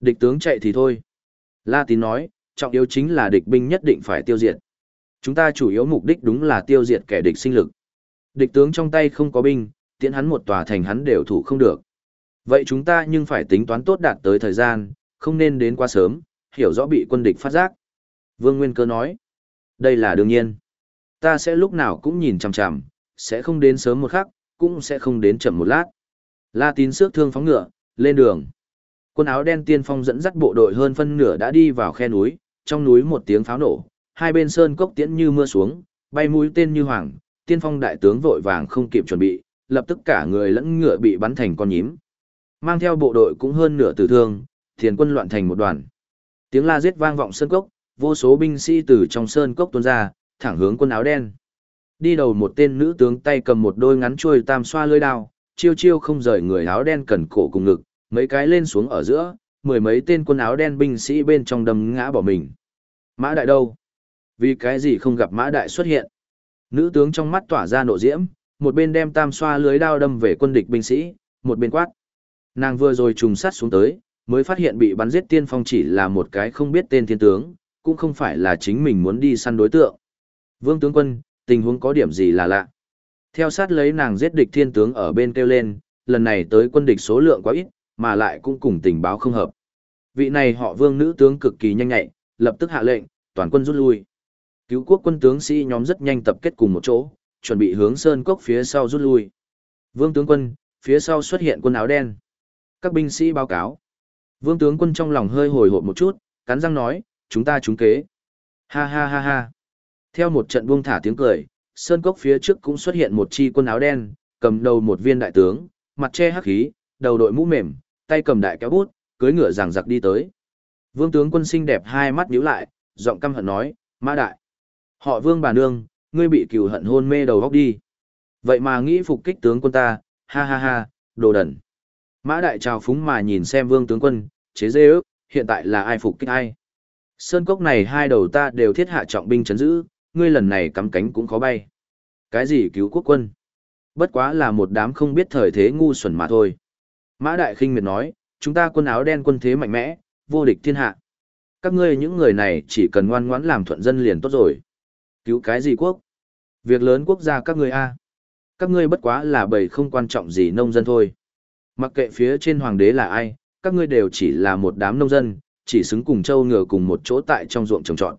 Địch tướng chạy thì thôi. La Tín nói, trọng yếu chính là địch binh nhất định phải tiêu diệt. Chúng ta chủ yếu mục đích đúng là tiêu diệt kẻ địch sinh lực. Địch tướng trong tay không có binh, tiễn hắn một tòa thành hắn đều thủ không được. Vậy chúng ta nhưng phải tính toán tốt đạt tới thời gian, không nên đến quá sớm, hiểu rõ bị quân địch phát giác. Vương Nguyên Cơ nói, đây là đương nhiên. Ta sẽ lúc nào cũng nhìn chằm chằm, sẽ không đến sớm một khắc, cũng sẽ không đến chậm một lát. La tín xước thương phóng ngựa, lên đường. Quân áo đen tiên phong dẫn dắt bộ đội hơn phân nửa đã đi vào khe núi, trong núi một tiếng pháo nổ, hai bên sơn cốc tiễn như mưa xuống, bay mũi tên như hoàng, tiên phong đại tướng vội vàng không kịp chuẩn bị, lập tức cả người lẫn ngựa bị bắn thành con nhím. Mang theo bộ đội cũng hơn nửa tử thương, thiền quân loạn thành một đoàn. Tiếng la giết vang vọng sơn cốc, vô số binh sĩ từ trong sơn cốc tuôn ra, thẳng hướng quân áo đen. Đi đầu một tên nữ tướng tay cầm một đôi ngắn chuôi tam xoa lưỡi đao, chiêu chiêu không rời người áo đen cẩn cổ cùng ngực, mấy cái lên xuống ở giữa, mười mấy tên quân áo đen binh sĩ bên trong đầm ngã bỏ mình. Mã đại đâu? Vì cái gì không gặp mã đại xuất hiện? Nữ tướng trong mắt tỏa ra nộ diễm, một bên đem tam xoa lưới đao đâm về quân địch binh sĩ, một bên quát. Nàng vừa rồi trùng sát xuống tới, mới phát hiện bị bắn giết tiên phong chỉ là một cái không biết tên thiên tướng, cũng không phải là chính mình muốn đi săn đối tượng. Vương tướng quân, tình huống có điểm gì là lạ. Theo sát lấy nàng giết địch thiên tướng ở bên kêu lên, lần này tới quân địch số lượng quá ít, mà lại cũng cùng tình báo không hợp. Vị này họ vương nữ tướng cực kỳ nhanh nhạy, lập tức hạ lệnh, toàn quân rút lui. Cứu quốc quân tướng sĩ nhóm rất nhanh tập kết cùng một chỗ, chuẩn bị hướng sơn cốc phía sau rút lui. Vương tướng quân, phía sau xuất hiện quân áo đen. Các binh sĩ báo cáo. Vương tướng quân trong lòng hơi hồi hộp một chút, cắn răng nói, chúng ta trúng kế. Ha ha ha ha. Theo một trận buông thả tiếng cười, sơn cốc phía trước cũng xuất hiện một chi quân áo đen, cầm đầu một viên đại tướng, mặt che hắc khí, đầu đội mũ mềm, tay cầm đại kéo bút, cưới ngựa giằng giặc đi tới. Vương tướng quân xinh đẹp hai mắt nhíu lại, giọng căm hận nói, mã đại. Họ vương bà nương, ngươi bị cừu hận hôn mê đầu góc đi. Vậy mà nghĩ phục kích tướng quân ta, ha ha ha, đồ đần. Mã đại trào phúng mà nhìn xem vương tướng quân, chế dê ước, hiện tại là ai phục kích ai. Sơn cốc này hai đầu ta đều thiết hạ trọng binh chấn giữ, ngươi lần này cắm cánh cũng khó bay. Cái gì cứu quốc quân? Bất quá là một đám không biết thời thế ngu xuẩn mà thôi. Mã đại Kinh miệt nói, chúng ta quân áo đen quân thế mạnh mẽ, vô địch thiên hạ. Các ngươi những người này chỉ cần ngoan ngoãn làm thuận dân liền tốt rồi. Cứu cái gì quốc? Việc lớn quốc gia các ngươi a. Các ngươi bất quá là bầy không quan trọng gì nông dân thôi. Mặc kệ phía trên hoàng đế là ai, các ngươi đều chỉ là một đám nông dân, chỉ xứng cùng châu ngựa cùng một chỗ tại trong ruộng trồng trọt.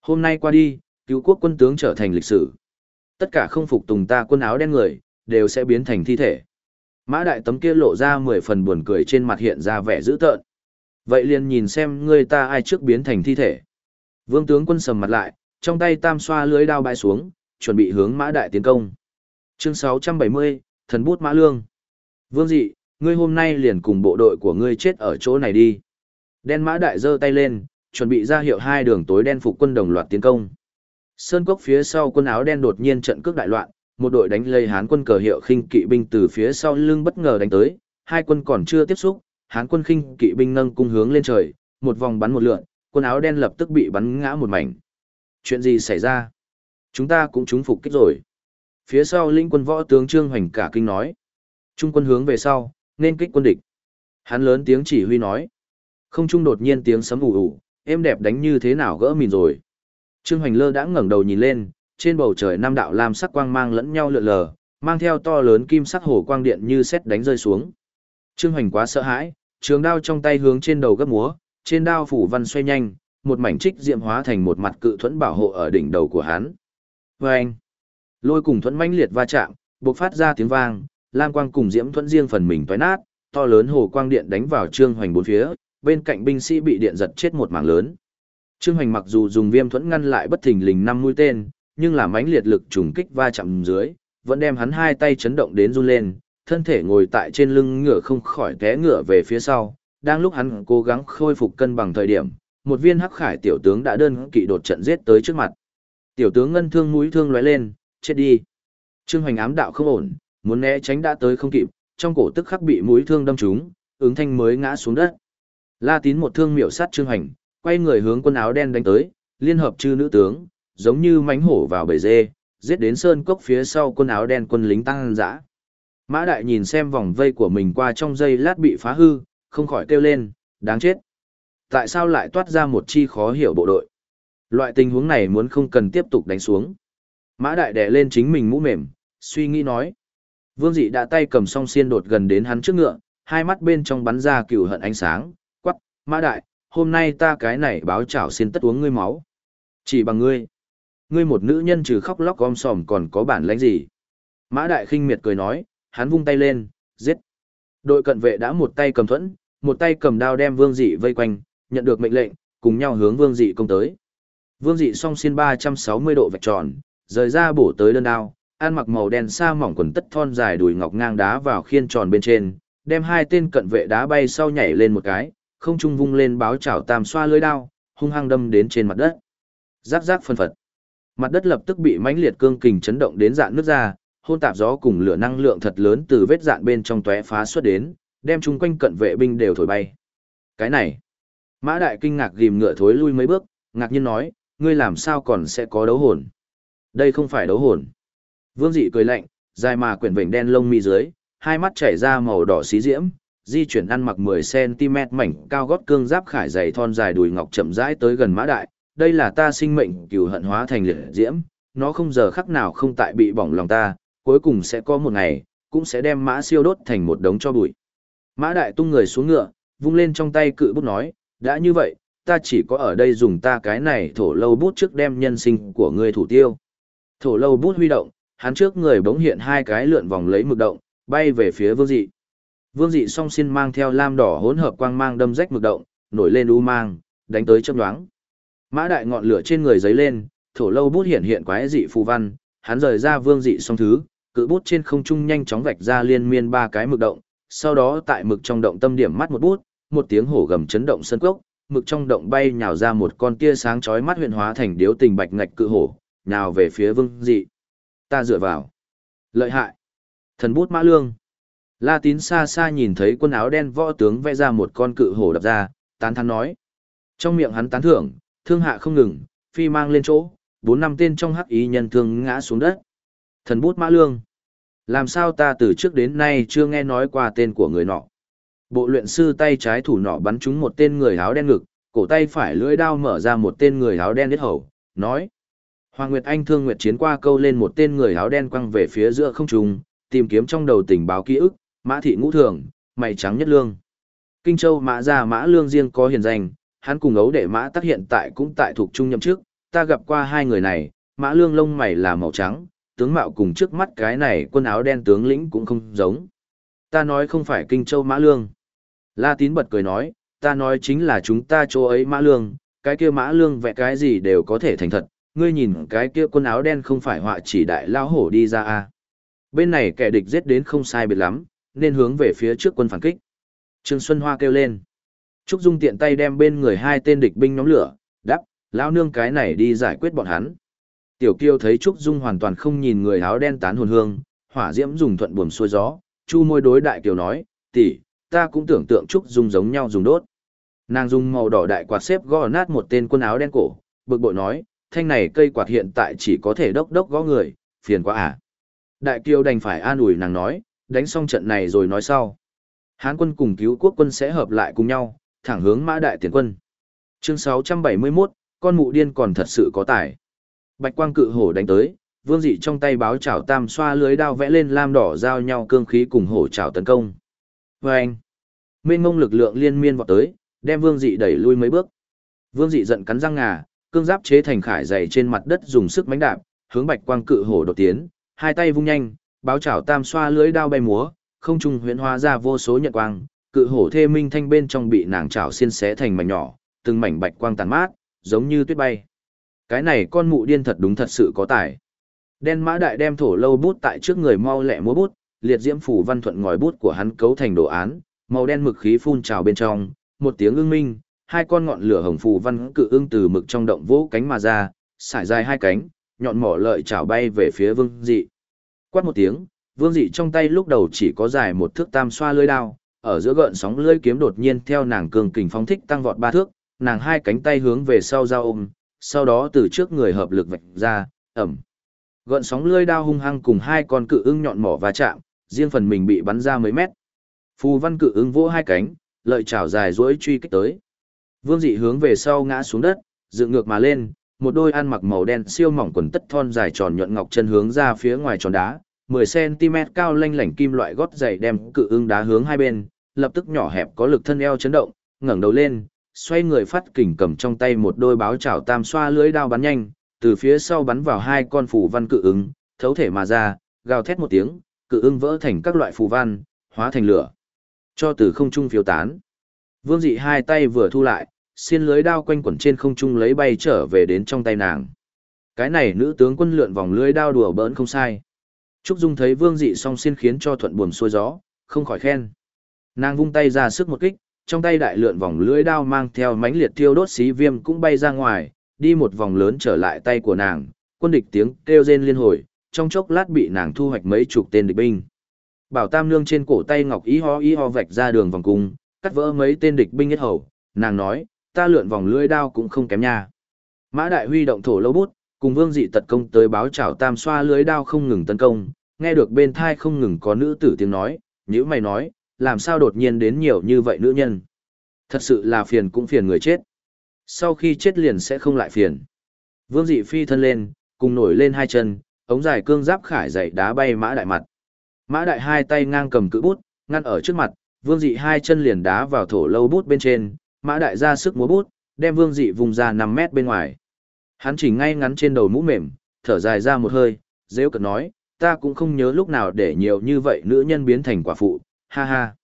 Hôm nay qua đi, cứu quốc quân tướng trở thành lịch sử. Tất cả không phục tùng ta quân áo đen người, đều sẽ biến thành thi thể. Mã đại tấm kia lộ ra mười phần buồn cười trên mặt hiện ra vẻ dữ tợn. Vậy liền nhìn xem ngươi ta ai trước biến thành thi thể. Vương tướng quân sầm mặt lại, trong tay tam xoa lưới đao bay xuống, chuẩn bị hướng mã đại tiến công. Chương 670, thần bút mã lương. Vương dị, ngươi hôm nay liền cùng bộ đội của ngươi chết ở chỗ này đi. Đen mã đại giơ tay lên, chuẩn bị ra hiệu hai đường tối đen phục quân đồng loạt tiến công. Sơn cốc phía sau quân áo đen đột nhiên trận cước đại loạn, một đội đánh lây hán quân cờ hiệu khinh kỵ binh từ phía sau lưng bất ngờ đánh tới, hai quân còn chưa tiếp xúc, hán quân khinh kỵ binh nâng cung hướng lên trời, một vòng bắn một lượn, quân áo đen lập tức bị bắn ngã một mảnh. Chuyện gì xảy ra? Chúng ta cũng trúng phục kích rồi. Phía sau linh quân võ tướng Trương Hoành cả kinh nói. Trung quân hướng về sau, nên kích quân địch. Hắn lớn tiếng chỉ huy nói. Không trung đột nhiên tiếng sấm ủ ủ, em đẹp đánh như thế nào gỡ mìn rồi. Trương Hoành Lơ đã ngẩng đầu nhìn lên, trên bầu trời năm đạo lam sắc quang mang lẫn nhau lượn lờ, mang theo to lớn kim sắc hồ quang điện như sét đánh rơi xuống. Trương Hoành quá sợ hãi, trường đao trong tay hướng trên đầu gấp múa, trên đao phủ văn xoay nhanh, một mảnh trích diệm hóa thành một mặt cự thuẫn bảo hộ ở đỉnh đầu của hắn. Vâng! Lôi cùng thuẫn mãnh liệt va chạm, bộc phát ra tiếng vang, lam quang cùng diễm thuẫn riêng phần mình toái nát, to lớn hồ quang điện đánh vào Trương Hoành bốn phía, bên cạnh binh sĩ bị điện giật chết một mảng lớn. Trương Hoành mặc dù dùng viêm thuẫn ngăn lại bất thình lình năm mũi tên, nhưng là mãnh liệt lực trùng kích va chạm dưới, vẫn đem hắn hai tay chấn động đến run lên, thân thể ngồi tại trên lưng ngựa không khỏi té ngựa về phía sau. Đang lúc hắn cố gắng khôi phục cân bằng thời điểm, một viên hắc khải tiểu tướng đã đơn kỵ đột trận giết tới trước mặt. Tiểu tướng ngân thương mũi thương lóe lên, chết đi. Trương Hoành ám đạo không ổn, muốn né tránh đã tới không kịp, trong cổ tức khắc bị mũi thương đâm trúng, ứng thanh mới ngã xuống đất. La Tín một thương miểu sát Trương Hoành, quay người hướng quân áo đen đánh tới, liên hợp chư nữ tướng, giống như mánh hổ vào bầy dê, giết đến sơn cốc phía sau quân áo đen quân lính tăng dã. Mã Đại nhìn xem vòng vây của mình qua trong giây lát bị phá hư, không khỏi kêu lên, đáng chết. Tại sao lại toát ra một chi khó hiểu bộ đội? Loại tình huống này muốn không cần tiếp tục đánh xuống. Mã Đại đè lên chính mình mũ mềm, suy nghĩ nói. Vương dị đã tay cầm song xiên đột gần đến hắn trước ngựa, hai mắt bên trong bắn ra cựu hận ánh sáng, quắc, Mã Đại, hôm nay ta cái này báo chảo xin tất uống ngươi máu. Chỉ bằng ngươi. Ngươi một nữ nhân trừ khóc lóc gom sòm còn có bản lãnh gì? Mã Đại khinh miệt cười nói, hắn vung tay lên, giết. Đội cận vệ đã một tay cầm thuẫn, một tay cầm đao đem Vương Dị vây quanh, nhận được mệnh lệnh, cùng nhau hướng Vương Dị công tới. Vương Dị song xin 360 độ vạch tròn, rời ra bổ tới đơn đao, ăn mặc màu đen sa mỏng quần tất thon dài đùi ngọc ngang đá vào khiên tròn bên trên, đem hai tên cận vệ đá bay sau nhảy lên một cái, không trung vung lên báo chảo tam xoa lưới đao, hung hăng đâm đến trên mặt đất. Rắc rắc phân phật. Mặt đất lập tức bị mãnh liệt cương kình chấn động đến dạn nước ra, hôn tạp gió cùng lửa năng lượng thật lớn từ vết dạn bên trong tóe phá xuất đến, đem chung quanh cận vệ binh đều thổi bay. Cái này, Mã Đại kinh ngạc gìm ngựa thối lui mấy bước, ngạc nhiên nói, ngươi làm sao còn sẽ có đấu hồn? Đây không phải đấu hồn. Vương dị cười lạnh, dài mà quyển vểnh đen lông mi dưới, hai mắt chảy ra màu đỏ xí diễm, di chuyển ăn mặc 10cm mảnh cao gót cương giáp khải dày thon dài đùi ngọc chậm rãi tới gần mã đại, đây là ta sinh mệnh cừu hận hóa thành liệt diễm, nó không giờ khắc nào không tại bị bỏng lòng ta, cuối cùng sẽ có một ngày, cũng sẽ đem mã siêu đốt thành một đống cho bụi. Mã đại tung người xuống ngựa, vung lên trong tay cự bút nói, đã như vậy, ta chỉ có ở đây dùng ta cái này thổ lâu bút trước đem nhân sinh của ngươi thủ tiêu. Thổ lâu bút huy động, hắn trước người bỗng hiện hai cái lượn vòng lấy mực động, bay về phía vương dị. Vương dị song xin mang theo lam đỏ hỗn hợp quang mang đâm rách mực động, nổi lên u mang, đánh tới chớp nhoáng. Mã đại ngọn lửa trên người giấy lên, thổ lâu bút hiện hiện quái dị phù văn, hắn rời ra vương dị song thứ, cự bút trên không trung nhanh chóng vạch ra liên miên ba cái mực động, sau đó tại mực trong động tâm điểm mắt một bút, một tiếng hổ gầm chấn động sân cốc, mực trong động bay nhào ra một con tia sáng chói mắt huyện hóa thành điếu tình bạch ngạch cự hổ, nhào về phía vương dị. Ta dựa vào. Lợi hại. Thần bút mã lương. La tín xa xa nhìn thấy quân áo đen võ tướng vẽ ra một con cự hổ đập ra, tán thán nói. Trong miệng hắn tán thưởng, thương hạ không ngừng, phi mang lên chỗ, bốn năm tên trong hắc ý nhân thương ngã xuống đất. Thần bút mã lương. Làm sao ta từ trước đến nay chưa nghe nói qua tên của người nọ. Bộ luyện sư tay trái thủ nọ bắn trúng một tên người áo đen ngực, cổ tay phải lưỡi đao mở ra một tên người áo đen đết hầu, nói. Hoàng Nguyệt Anh thương Nguyệt chiến qua câu lên một tên người áo đen quăng về phía giữa không trung, tìm kiếm trong đầu tình báo ký ức, mã thị ngũ thường, mày trắng nhất lương. Kinh Châu mã gia mã lương riêng có hiền danh, hắn cùng ấu đệ mã tắc hiện tại cũng tại thuộc trung nhậm trước, ta gặp qua hai người này, mã lương lông mày là màu trắng, tướng mạo cùng trước mắt cái này quân áo đen tướng lĩnh cũng không giống. Ta nói không phải Kinh Châu mã lương. La tín bật cười nói, ta nói chính là chúng ta chỗ ấy mã lương, cái kia mã lương vẽ cái gì đều có thể thành thật, ngươi nhìn cái kia quân áo đen không phải họa chỉ đại lao hổ đi ra à. Bên này kẻ địch giết đến không sai biệt lắm, nên hướng về phía trước quân phản kích. Trương Xuân Hoa kêu lên. Trúc Dung tiện tay đem bên người hai tên địch binh nhóm lửa, đắp, lão nương cái này đi giải quyết bọn hắn. Tiểu Kiêu thấy Trúc Dung hoàn toàn không nhìn người áo đen tán hồn hương, hỏa diễm dùng thuận buồm xuôi gió, chu môi đối đại kiều nói, tỷ, ta cũng tưởng tượng Trúc Dung giống nhau dùng đốt. Nàng dùng màu đỏ đại quạt xếp gõ nát một tên quân áo đen cổ, bực bội nói, thanh này cây quạt hiện tại chỉ có thể đốc đốc gõ người, phiền quá à. Đại kiều đành phải an ủi nàng nói, đánh xong trận này rồi nói sau. Hán quân cùng cứu quốc quân sẽ hợp lại cùng nhau, thẳng hướng mã đại tiền quân. Chương 671, con mụ điên còn thật sự có tài. Bạch quang cự hổ đánh tới, vương dị trong tay báo chảo tam xoa lưới đao vẽ lên lam đỏ giao nhau cương khí cùng hổ chảo tấn công. Và anh, mênh ngông lực lượng liên miên vọt tới, đem vương dị đẩy lui mấy bước. Vương dị giận cắn răng ngà, cương giáp chế thành khải dày trên mặt đất dùng sức mánh đạp, hướng bạch quang cự hổ đột tiến, hai tay vung nhanh, báo chảo tam xoa lưới đao bay múa, không trung huyễn hóa ra vô số nhật quang, cự hổ thê minh thanh bên trong bị nàng chảo xiên xé thành mảnh nhỏ, từng mảnh bạch quang tàn mát, giống như tuyết bay. Cái này con mụ điên thật đúng thật sự có tài. Đen mã đại đem thổ lâu bút tại trước người mau lẹ múa bút, liệt diễm phủ văn thuận ngòi bút của hắn cấu thành đồ án, màu đen mực khí phun trào bên trong, một tiếng ưng minh, hai con ngọn lửa hồng phù văn cự ưng từ mực trong động vỗ cánh mà ra, xải dài hai cánh, nhọn mỏ lợi chảo bay về phía vương dị. Quát một tiếng, vương dị trong tay lúc đầu chỉ có dài một thước tam xoa lưỡi đao, ở giữa gợn sóng lưỡi kiếm đột nhiên theo nàng cường kình phóng thích tăng vọt ba thước, nàng hai cánh tay hướng về sau giao ôm, sau đó từ trước người hợp lực vạch ra, ẩm. Gợn sóng lưỡi đao hung hăng cùng hai con cự ưng nhọn mỏ va chạm, riêng phần mình bị bắn ra mấy mét. Phù văn cự ưng vỗ hai cánh, lợi chảo dài duỗi truy kích tới. Vương dị hướng về sau ngã xuống đất, dựng ngược mà lên, một đôi ăn mặc màu đen siêu mỏng quần tất thon dài tròn nhuận ngọc chân hướng ra phía ngoài tròn đá, 10cm cao lanh lảnh kim loại gót giày đem cự ưng đá hướng hai bên, lập tức nhỏ hẹp có lực thân eo chấn động, ngẩng đầu lên, xoay người phát kình cầm trong tay một đôi báo chảo tam xoa lưới đao bắn nhanh, từ phía sau bắn vào hai con phù văn cự ưng, thấu thể mà ra, gào thét một tiếng, cự ưng vỡ thành các loại phù văn, hóa thành lửa. Cho từ không trung phiêu tán. Vương dị hai tay vừa thu lại, xiên lưới đao quanh quẩn trên không trung lấy bay trở về đến trong tay nàng. Cái này nữ tướng quân lượn vòng lưới đao đùa bỡn không sai. Trúc Dung thấy Vương dị song xiên khiến cho thuận buồm xuôi gió, không khỏi khen. Nàng vung tay ra sức một kích, trong tay đại lượn vòng lưới đao mang theo mãnh liệt tiêu đốt xí viêm cũng bay ra ngoài, đi một vòng lớn trở lại tay của nàng, quân địch tiếng kêu rên liên hồi, trong chốc lát bị nàng thu hoạch mấy chục tên địch binh. Bảo Tam Nương trên cổ tay ngọc ý ho ý ho vạch ra đường vòng cung, cắt vỡ mấy tên địch binh hết hầu, nàng nói, ta lượn vòng lưới đao cũng không kém nha. Mã Đại Huy động thổ lâu bút, cùng Vương Dị tật công tới báo chào Tam xoa lưới đao không ngừng tấn công, nghe được bên thai không ngừng có nữ tử tiếng nói, nhữ mày nói, làm sao đột nhiên đến nhiều như vậy nữ nhân. Thật sự là phiền cũng phiền người chết. Sau khi chết liền sẽ không lại phiền. Vương dị phi thân lên, cùng nổi lên hai chân, ống dài cương giáp khải dậy đá bay mã đại mặt. Mã đại hai tay ngang cầm cự bút, ngăn ở trước mặt, vương dị hai chân liền đá vào thổ lâu bút bên trên, mã đại ra sức múa bút, đem vương dị vùng ra năm mét bên ngoài. Hắn chỉ ngay ngắn trên đầu mũ mềm, thở dài ra một hơi, dễ cật nói, ta cũng không nhớ lúc nào để nhiều như vậy nữ nhân biến thành quả phụ, ha ha.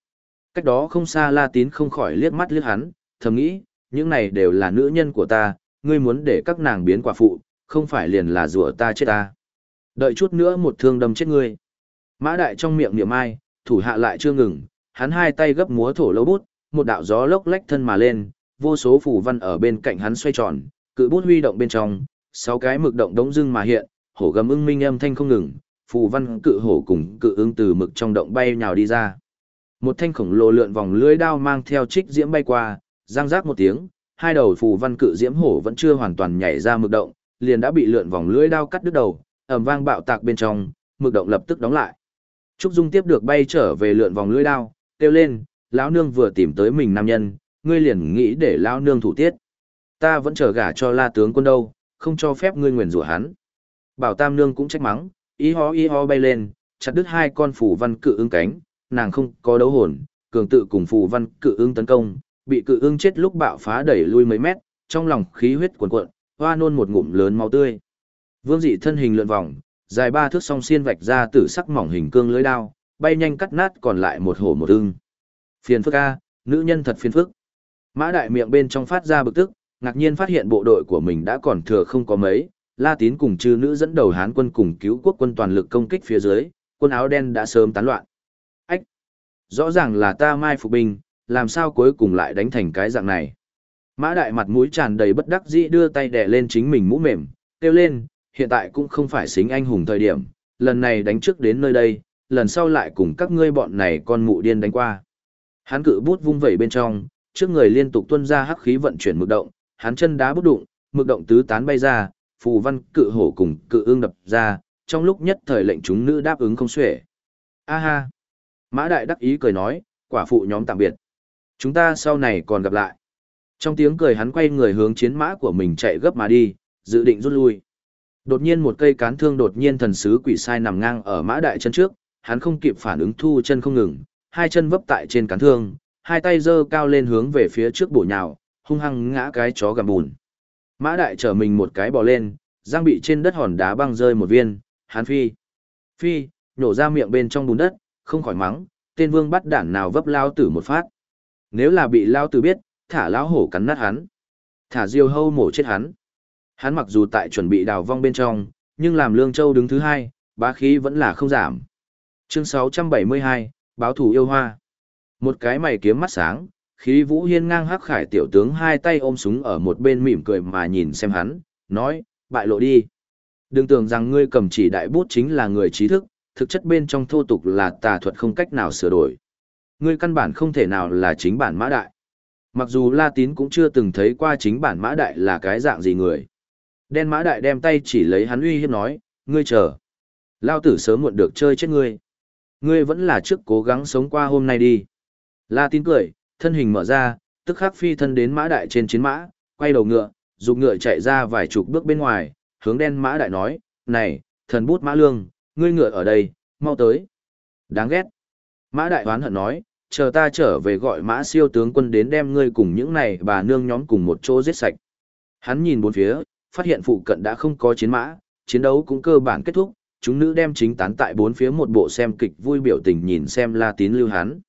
Cách đó không xa La Tín không khỏi liếc mắt liếc hắn, thầm nghĩ, những này đều là nữ nhân của ta, ngươi muốn để các nàng biến quả phụ, không phải liền là rủa ta chết ta. Đợi chút nữa một thương đâm chết ngươi. Mã đại trong miệng niệm ai, thủ hạ lại chưa ngừng, hắn hai tay gấp múa thổ lâu bút, một đạo gió lốc lách thân mà lên, vô số phù văn ở bên cạnh hắn xoay tròn, cự bút huy động bên trong, sáu cái mực động đống dưng mà hiện, hổ gầm ưng minh âm thanh không ngừng, phù văn cự hổ cùng cự ưng từ mực trong động bay nhào đi ra. Một thanh khổng lồ lượn vòng lưới đao mang theo trích diễm bay qua, răng rác một tiếng, hai đầu phù văn cự diễm hổ vẫn chưa hoàn toàn nhảy ra mực động, liền đã bị lượn vòng lưới đao cắt đứt đầu, ầm vang bạo tạc bên trong, mực động lập tức đóng lại. Trúc Dung tiếp được bay trở về lượn vòng lưới đao, kêu lên, lão nương vừa tìm tới mình nam nhân, ngươi liền nghĩ để lão nương thủ tiết. Ta vẫn chờ gả cho La tướng quân đâu, không cho phép ngươi nguyền rủa hắn. Bảo Tam nương cũng trách mắng, ý ho ý ho bay lên, chặt đứt hai con phù văn cự ưng cánh, nàng không có đấu hồn, cường tự cùng phù văn cự ưng tấn công, bị cự ưng chết lúc bạo phá đẩy lui mấy mét, trong lòng khí huyết cuồn cuộn, hoa nôn một ngụm lớn máu tươi. Vương dị thân hình lượn vòng, dài ba thước song xiên vạch ra tử sắc mỏng hình cương lưới đao, bay nhanh cắt nát còn lại một hổ một ưng. Phiền phức a, nữ nhân thật phiền phức. Mã đại miệng bên trong phát ra bực tức, ngạc nhiên phát hiện bộ đội của mình đã còn thừa không có mấy, La Tín cùng chư nữ dẫn đầu Hán quân cùng cứu quốc quân toàn lực công kích phía dưới, quân áo đen đã sớm tán loạn. ách rõ ràng là ta mai phục binh, làm sao cuối cùng lại đánh thành cái dạng này. Mã đại mặt mũi tràn đầy bất đắc dĩ đưa tay đè lên chính mình mũ mềm, kêu lên, hiện tại cũng không phải xính anh hùng thời điểm, lần này đánh trước đến nơi đây, lần sau lại cùng các ngươi bọn này con mụ điên đánh qua. Hắn cự bút vung vẩy bên trong, trước người liên tục tuôn ra hắc khí vận chuyển mực động, hắn chân đá bút đụng, mực động tứ tán bay ra, phù văn cự hổ cùng cự ương đập ra, trong lúc nhất thời lệnh chúng nữ đáp ứng không xuể. A ha! Mã đại đắc ý cười nói, quả phụ nhóm tạm biệt. Chúng ta sau này còn gặp lại. Trong tiếng cười hắn quay người hướng chiến mã của mình chạy gấp mà đi, dự định rút lui. Đột nhiên một cây cán thương đột nhiên thần sứ quỷ sai nằm ngang ở mã đại chân trước, hắn không kịp phản ứng thu chân không ngừng, hai chân vấp tại trên cán thương, hai tay giơ cao lên hướng về phía trước bổ nhào, hung hăng ngã cái chó gầm bùn. Mã đại trở mình một cái bò lên, giang bị trên đất hòn đá băng rơi một viên, hắn phi. Phi, nổ ra miệng bên trong bùn đất, không khỏi mắng, tên vương bắt đản nào vấp lao tử một phát. Nếu là bị lao tử biết, thả lao hổ cắn nát hắn. Thả diêu hâu mổ chết hắn. Hắn mặc dù tại chuẩn bị đào vong bên trong, nhưng làm Lương Châu đứng thứ hai, bá khí vẫn là không giảm. Chương 672, báo thủ yêu hoa. Một cái mày kiếm mắt sáng, khí vũ hiên ngang hắc khải tiểu tướng hai tay ôm súng ở một bên mỉm cười mà nhìn xem hắn, nói, bại lộ đi. Đừng tưởng rằng ngươi cầm chỉ đại bút chính là người trí thức, thực chất bên trong thô tục là tà thuật không cách nào sửa đổi. Ngươi căn bản không thể nào là chính bản mã đại. Mặc dù La Tín cũng chưa từng thấy qua chính bản mã đại là cái dạng gì người. Đen mã đại đem tay chỉ lấy hắn uy hiếp nói, ngươi chờ. Lao tử sớm muộn được chơi chết ngươi. Ngươi vẫn là trước cố gắng sống qua hôm nay đi. La tín cười, thân hình mở ra, tức khắc phi thân đến mã đại trên chiến mã, quay đầu ngựa, dục ngựa chạy ra vài chục bước bên ngoài, hướng đen mã đại nói, này, thần bút mã lương, ngươi ngựa ở đây, mau tới. Đáng ghét. Mã đại hoán hận nói, chờ ta trở về gọi mã siêu tướng quân đến đem ngươi cùng những này bà nương nhóm cùng một chỗ giết sạch. Hắn nhìn bốn phía, phát hiện phụ cận đã không có chiến mã, chiến đấu cũng cơ bản kết thúc, chúng nữ đem chính tán tại bốn phía một bộ xem kịch vui biểu tình nhìn xem La Tín lưu hán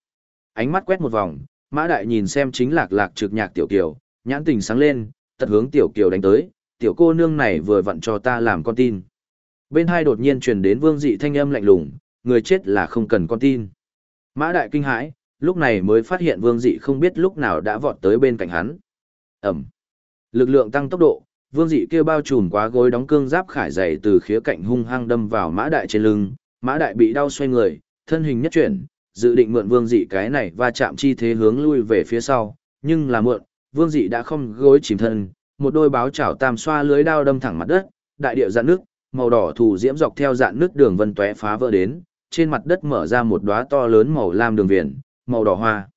Ánh mắt quét một vòng, Mã Đại nhìn xem chính lạc lạc trực nhạc tiểu kiều, nhãn tình sáng lên, tật hướng tiểu kiều đánh tới, tiểu cô nương này vừa vặn cho ta làm con tin. Bên hai đột nhiên truyền đến vương dị thanh âm lạnh lùng, người chết là không cần con tin. Mã Đại kinh hãi, lúc này mới phát hiện vương dị không biết lúc nào đã vọt tới bên cạnh hắn. Ẩm. Lực lượng tăng tốc độ, Vương dị kia bao trùm quá gối đóng cương giáp khải dày từ khía cạnh hung hăng đâm vào mã đại trên lưng, mã đại bị đau xoay người, thân hình nhất chuyển, dự định mượn vương dị cái này và chạm chi thế hướng lui về phía sau, nhưng là mượn, vương dị đã không gối chìm thân, một đôi báo chảo tam xoa lưới đao đâm thẳng mặt đất, đại địa dạn nước, màu đỏ thủ diễm dọc theo dạn nước đường vân tóe phá vỡ đến, trên mặt đất mở ra một đóa to lớn màu lam đường viền, màu đỏ hoa.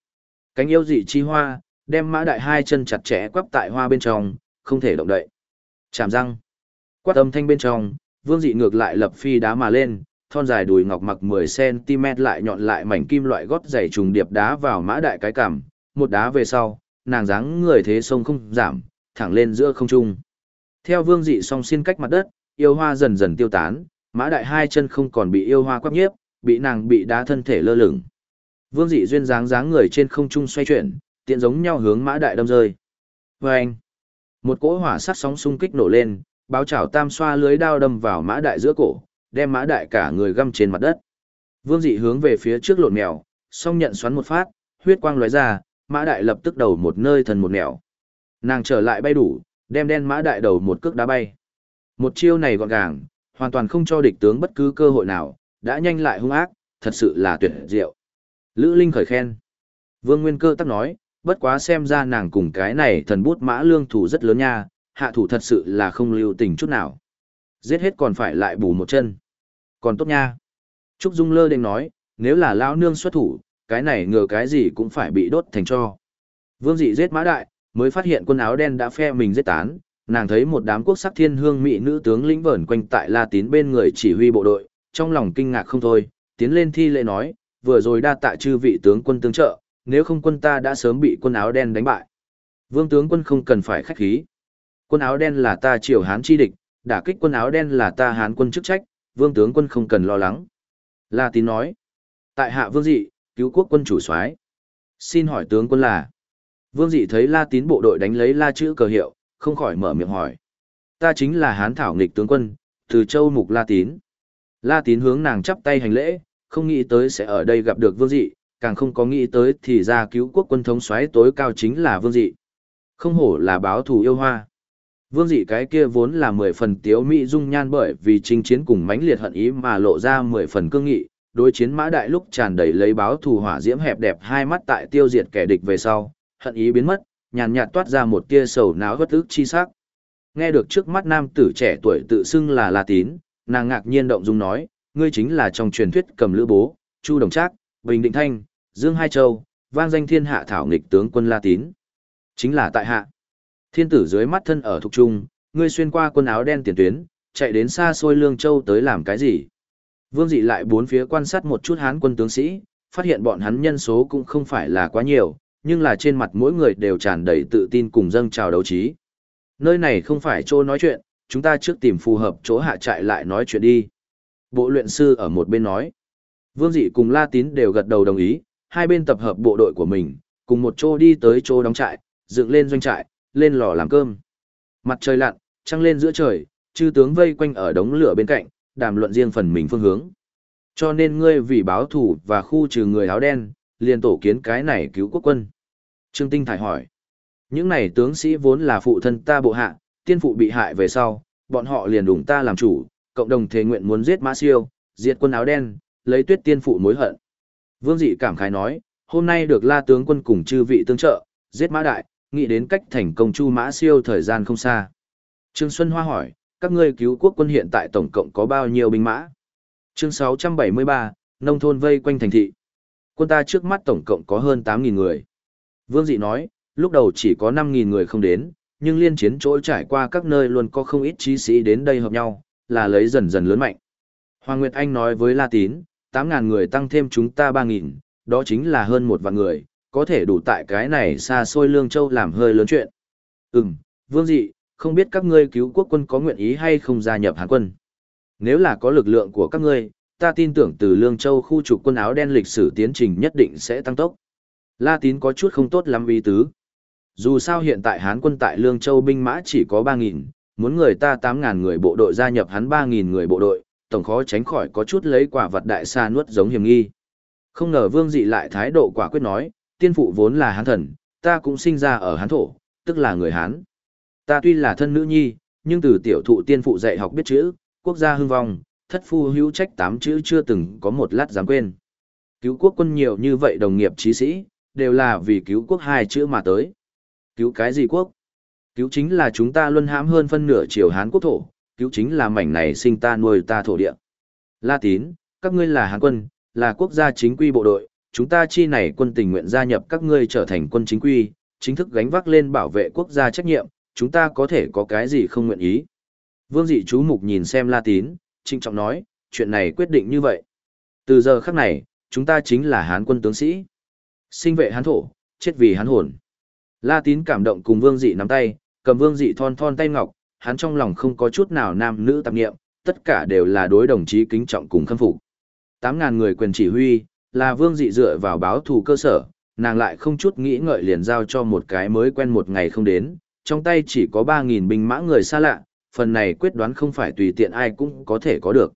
Cánh yêu dị chi hoa, đem mã đại hai chân chặt chẽ quắp tại hoa bên trong, không thể động đậy. Chạm răng. Quát âm thanh bên trong, vương dị ngược lại lập phi đá mà lên, thon dài đùi ngọc mặc 10cm lại nhọn lại mảnh kim loại gót dày trùng điệp đá vào mã đại cái cằm, một đá về sau, nàng dáng người thế sông không giảm, thẳng lên giữa không trung. Theo vương dị song xin cách mặt đất, yêu hoa dần dần tiêu tán, mã đại hai chân không còn bị yêu hoa quắp nhiếp, bị nàng bị đá thân thể lơ lửng. Vương dị duyên dáng dáng người trên không trung xoay chuyển, tiện giống nhau hướng mã đại đâm rơi. Vâng! Một cỗ hỏa sát sóng xung kích nổ lên, báo chảo tam xoa lưới đao đâm vào mã đại giữa cổ, đem mã đại cả người găm trên mặt đất. Vương dị hướng về phía trước lộn mèo, song nhận xoắn một phát, huyết quang lóe ra, mã đại lập tức đầu một nơi thần một mèo. Nàng trở lại bay đủ, đem đen mã đại đầu một cước đá bay. Một chiêu này gọn gàng, hoàn toàn không cho địch tướng bất cứ cơ hội nào, đã nhanh lại hung ác, thật sự là tuyệt diệu. Lữ Linh khởi khen. Vương Nguyên Cơ tắc nói, bất quá xem ra nàng cùng cái này thần bút mã lương thủ rất lớn nha, hạ thủ thật sự là không lưu tình chút nào. Giết hết còn phải lại bù một chân. Còn tốt nha. Trúc Dung lơ định nói, nếu là lão nương xuất thủ, cái này ngờ cái gì cũng phải bị đốt thành cho. Vương dị giết mã đại, mới phát hiện quân áo đen đã phe mình giết tán, nàng thấy một đám quốc sắc thiên hương mỹ nữ tướng lĩnh vẩn quanh tại La Tín bên người chỉ huy bộ đội, trong lòng kinh ngạc không thôi, tiến lên thi lễ nói, vừa rồi đa tạ chư vị tướng quân tương trợ, nếu không quân ta đã sớm bị quân áo đen đánh bại. Vương tướng quân không cần phải khách khí. Quân áo đen là ta triều hán chi địch, đả kích quân áo đen là ta hán quân chức trách, vương tướng quân không cần lo lắng. La tín nói. Tại hạ vương dị, cứu quốc quân chủ soái Xin hỏi tướng quân là. Vương dị thấy la tín bộ đội đánh lấy la chữ cờ hiệu, không khỏi mở miệng hỏi. Ta chính là hán thảo nghịch tướng quân, từ châu mục la tín. La tín hướng nàng chắp tay hành lễ, không nghĩ tới sẽ ở đây gặp được vương dị, càng không có nghĩ tới thì ra cứu quốc quân thống xoáy tối cao chính là Vương Dị. Không hổ là báo thù yêu hoa. Vương dị cái kia vốn là mười phần tiếu mỹ dung nhan bởi vì chinh chiến cùng mãnh liệt hận ý mà lộ ra mười phần cương nghị, đối chiến mã đại lúc tràn đầy lấy báo thù hỏa diễm hẹp đẹp hai mắt tại tiêu diệt kẻ địch về sau, hận ý biến mất, nhàn nhạt toát ra một tia sầu náo bất ức chi sắc. Nghe được trước mắt nam tử trẻ tuổi tự xưng là La Tín, nàng ngạc nhiên động dung nói, ngươi chính là trong truyền thuyết cầm lữ bố, Chu Đồng Trác, Bình Định Thanh, Dương Hai Châu, vang danh thiên hạ thảo nghịch tướng quân La Tín. Chính là tại hạ. Thiên tử dưới mắt thân ở thuộc trung, ngươi xuyên qua quần áo đen tiền tuyến, chạy đến xa xôi Lương Châu tới làm cái gì? Vương dị lại bốn phía quan sát một chút hán quân tướng sĩ, phát hiện bọn hắn nhân số cũng không phải là quá nhiều, nhưng là trên mặt mỗi người đều tràn đầy tự tin cùng dâng trào đấu trí. Nơi này không phải chỗ nói chuyện, chúng ta trước tìm phù hợp chỗ hạ trại lại nói chuyện đi. Bộ luyện sư ở một bên nói. Vương dị cùng La Tín đều gật đầu đồng ý, hai bên tập hợp bộ đội của mình, cùng một chỗ đi tới chỗ đóng trại, dựng lên doanh trại, lên lò làm cơm. Mặt trời lặn, trăng lên giữa trời, chư tướng vây quanh ở đống lửa bên cạnh, đàm luận riêng phần mình phương hướng. Cho nên ngươi vì báo thủ và khu trừ người áo đen, liền tổ kiến cái này cứu quốc quân. Trương Tinh Thải hỏi. Những này tướng sĩ vốn là phụ thân ta bộ hạ, tiên phụ bị hại về sau, bọn họ liền đủng ta làm chủ, cộng đồng thế nguyện muốn giết Mã Siêu, diệt quân áo đen, lấy tuyết tiên phụ mối hận. Vương dị cảm khái nói, hôm nay được la tướng quân cùng chư vị tương trợ, giết Mã Đại, nghĩ đến cách thành công chu Mã Siêu thời gian không xa. Trương Xuân Hoa hỏi, các ngươi cứu quốc quân hiện tại tổng cộng có bao nhiêu binh mã? Chương 673, nông thôn vây quanh thành thị. Quân ta trước mắt tổng cộng có hơn 8.000 người. Vương Dị nói, lúc đầu chỉ có 5.000 người không đến, nhưng liên chiến chỗ trải qua các nơi luôn có không ít trí sĩ đến đây hợp nhau, là lấy dần dần lớn mạnh. Hoàng Nguyệt Anh nói với La Tín, 8.000 người tăng thêm chúng ta 3.000, đó chính là hơn một vạn người, có thể đủ tại cái này xa xôi Lương Châu làm hơi lớn chuyện. Ừm, Vương Dị, không biết các ngươi cứu quốc quân có nguyện ý hay không gia nhập Hán quân. Nếu là có lực lượng của các ngươi, ta tin tưởng từ Lương Châu khu trục quân áo đen lịch sử tiến trình nhất định sẽ tăng tốc. La Tín có chút không tốt lắm ý tứ. Dù sao hiện tại Hán quân tại Lương Châu binh mã chỉ có 3.000, muốn người ta 8.000 người bộ đội gia nhập hắn 3.000 người bộ đội, tổng khó tránh khỏi có chút lấy quả vật đại xa nuốt giống hiểm nghi. Không ngờ Vương Dị lại thái độ quả quyết nói, tiên phụ vốn là Hán thần, ta cũng sinh ra ở Hán thổ, tức là người Hán. Ta tuy là thân nữ nhi, nhưng từ tiểu thụ tiên phụ dạy học biết chữ, quốc gia hưng vong, thất phu hữu trách tám chữ chưa từng có một lát dám quên. Cứu quốc quân nhiều như vậy đồng nghiệp trí sĩ, đều là vì cứu quốc hai chữ mà tới. Cứu cái gì quốc? Cứu chính là chúng ta luân hãm hơn phân nửa triều Hán quốc thổ, cứu chính là mảnh này sinh ta nuôi ta thổ địa. La tín, các ngươi là Hán quân, là quốc gia chính quy bộ đội, chúng ta chi này quân tình nguyện gia nhập các ngươi trở thành quân chính quy, chính thức gánh vác lên bảo vệ quốc gia trách nhiệm, chúng ta có thể có cái gì không nguyện ý. Vương dị chú mục nhìn xem La tín, trinh trọng nói, chuyện này quyết định như vậy. Từ giờ khắc này, chúng ta chính là Hán quân tướng sĩ. Sinh vệ Hán thổ, chết vì Hán hồn. La tín cảm động cùng vương dị nắm tay, cầm vương dị thon thon tay ngọc, hắn trong lòng không có chút nào nam nữ tạp nghiệm, tất cả đều là đối đồng chí kính trọng cùng khâm phục. Tám ngàn người quyền chỉ huy, là vương dị dựa vào báo thù cơ sở, nàng lại không chút nghĩ ngợi liền giao cho một cái mới quen một ngày không đến, trong tay chỉ có ba nghìn binh mã người xa lạ, phần này quyết đoán không phải tùy tiện ai cũng có thể có được.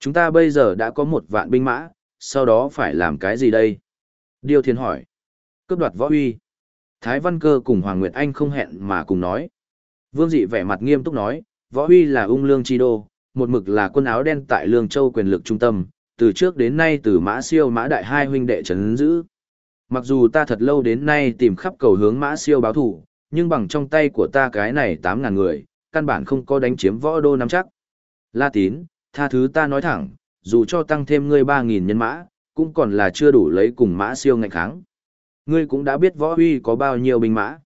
Chúng ta bây giờ đã có một vạn binh mã, sau đó phải làm cái gì đây? Điều Thiên hỏi. Cướp đoạt võ uy. Thái Văn Cơ cùng Hoàng Nguyệt Anh không hẹn mà cùng nói. Vương Dị vẻ mặt nghiêm túc nói, võ huy là ung lương chi đô, một mực là quân áo đen tại lương châu quyền lực trung tâm, từ trước đến nay từ mã siêu mã đại hai huynh đệ trấn giữ. Mặc dù ta thật lâu đến nay tìm khắp cầu hướng mã siêu báo thủ, nhưng bằng trong tay của ta cái này tám ngàn người, căn bản không có đánh chiếm võ đô nắm chắc. La tín, tha thứ ta nói thẳng, dù cho tăng thêm ngươi ba nghìn nhân mã, cũng còn là chưa đủ lấy cùng mã siêu ngạnh kháng. Ngươi cũng đã biết võ huy có bao nhiêu binh mã.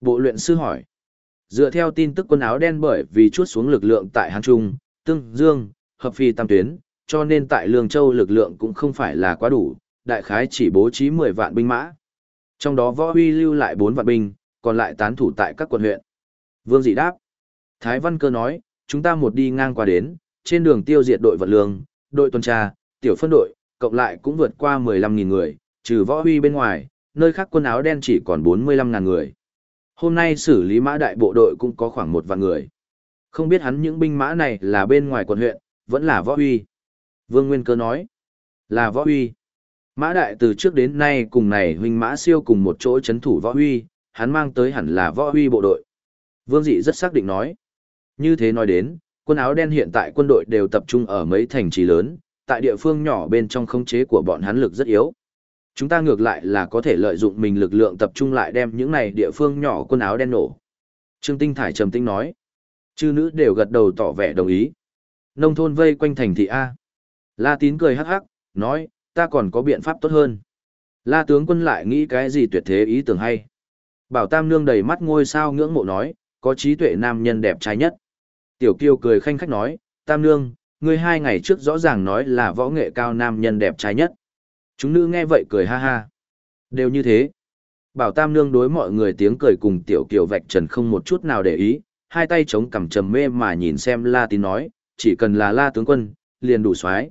Bộ luyện sư hỏi. Dựa theo tin tức quân áo đen bởi vì chút xuống lực lượng tại Hàn Trung, Tương, Dương, Hợp Phi Tam Tuyến, cho nên tại Lương Châu lực lượng cũng không phải là quá đủ, đại khái chỉ bố trí 10 vạn binh mã. Trong đó võ huy lưu lại 4 vạn binh, còn lại tán thủ tại các quận huyện. Vương dị đáp. Thái Văn Cơ nói, chúng ta một đi ngang qua đến, trên đường tiêu diệt đội vận lương, đội tuần tra, tiểu phân đội, cộng lại cũng vượt qua 15.000 người, trừ võ huy bên ngoài, nơi khác quân áo đen chỉ còn 45.000 người. Hôm nay xử lý mã đại bộ đội cũng có khoảng một vạn người. Không biết hắn những binh mã này là bên ngoài quận huyện, vẫn là võ huy. Vương Nguyên Cơ nói, là võ huy. Mã đại từ trước đến nay cùng này huynh mã siêu cùng một chỗ chấn thủ võ huy, hắn mang tới hẳn là võ huy bộ đội. Vương dị rất xác định nói. Như thế nói đến, quân áo đen hiện tại quân đội đều tập trung ở mấy thành trì lớn, tại địa phương nhỏ bên trong khống chế của bọn hắn lực rất yếu. Chúng ta ngược lại là có thể lợi dụng mình lực lượng tập trung lại đem những này địa phương nhỏ quần áo đen nổ. Trương Tinh Thải trầm tinh nói. Chư nữ đều gật đầu tỏ vẻ đồng ý. Nông thôn vây quanh thành thị A. La tín cười hắc hắc, nói, ta còn có biện pháp tốt hơn. La tướng quân lại nghĩ cái gì tuyệt thế ý tưởng hay. Bảo Tam Nương đầy mắt ngôi sao ngưỡng mộ nói, có trí tuệ nam nhân đẹp trai nhất. Tiểu kiêu cười khanh khách nói, Tam Nương, ngươi hai ngày trước rõ ràng nói là võ nghệ cao nam nhân đẹp trai nhất. Chúng nữ nghe vậy cười ha ha. Đều như thế. Bảo Tam Nương đối mọi người tiếng cười cùng Tiểu Kiều vạch trần không một chút nào để ý, hai tay chống cằm trầm mê mà nhìn xem La Tín nói, chỉ cần là La tướng quân, liền đủ xoái.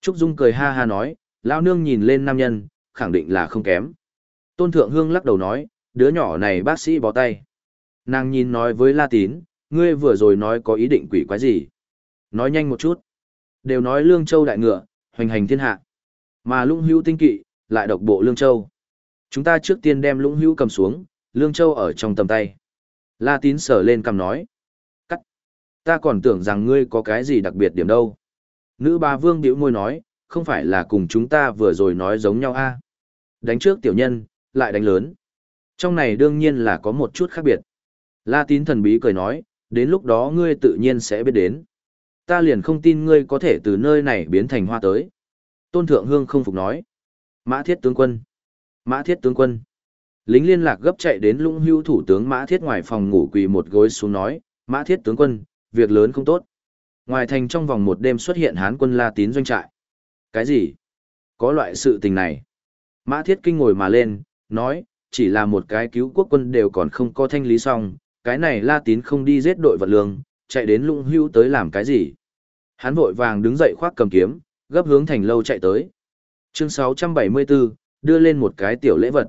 Trúc Dung cười ha ha nói, lão nương nhìn lên nam nhân, khẳng định là không kém. Tôn Thượng Hương lắc đầu nói, đứa nhỏ này bác sĩ bó tay. Nàng nhìn nói với La Tín, ngươi vừa rồi nói có ý định quỷ quái gì. Nói nhanh một chút. Đều nói Lương Châu đại ngựa, hoành hành thiên hạ. Mà lũng hữu tinh kỵ, lại độc bộ Lương Châu. Chúng ta trước tiên đem lũng hữu cầm xuống, Lương Châu ở trong tầm tay. La Tín sở lên cầm nói. Cắt. Ta còn tưởng rằng ngươi có cái gì đặc biệt điểm đâu. Nữ ba vương biểu môi nói, không phải là cùng chúng ta vừa rồi nói giống nhau a Đánh trước tiểu nhân, lại đánh lớn. Trong này đương nhiên là có một chút khác biệt. La tín thần bí cười nói, đến lúc đó ngươi tự nhiên sẽ biết đến. Ta liền không tin ngươi có thể từ nơi này biến thành hoa tới. Tôn Thượng Hương không phục nói. Mã thiết tướng quân. Mã thiết tướng quân. Lính liên lạc gấp chạy đến lũng hưu thủ tướng Mã thiết ngoài phòng ngủ quỳ một gối xuống nói. Mã thiết tướng quân, việc lớn không tốt. Ngoài thành trong vòng một đêm xuất hiện hán quân La tín doanh trại. Cái gì? Có loại sự tình này. Mã thiết kinh ngồi mà lên, nói, chỉ là một cái cứu quốc quân đều còn không có thanh lý xong, cái này La Tín không đi giết đội vật lương, chạy đến lũng hưu tới làm cái gì. Hắn vội vàng đứng dậy khoác cầm kiếm, gấp hướng thành lâu chạy tới. Chương 674, đưa lên một cái tiểu lễ vật.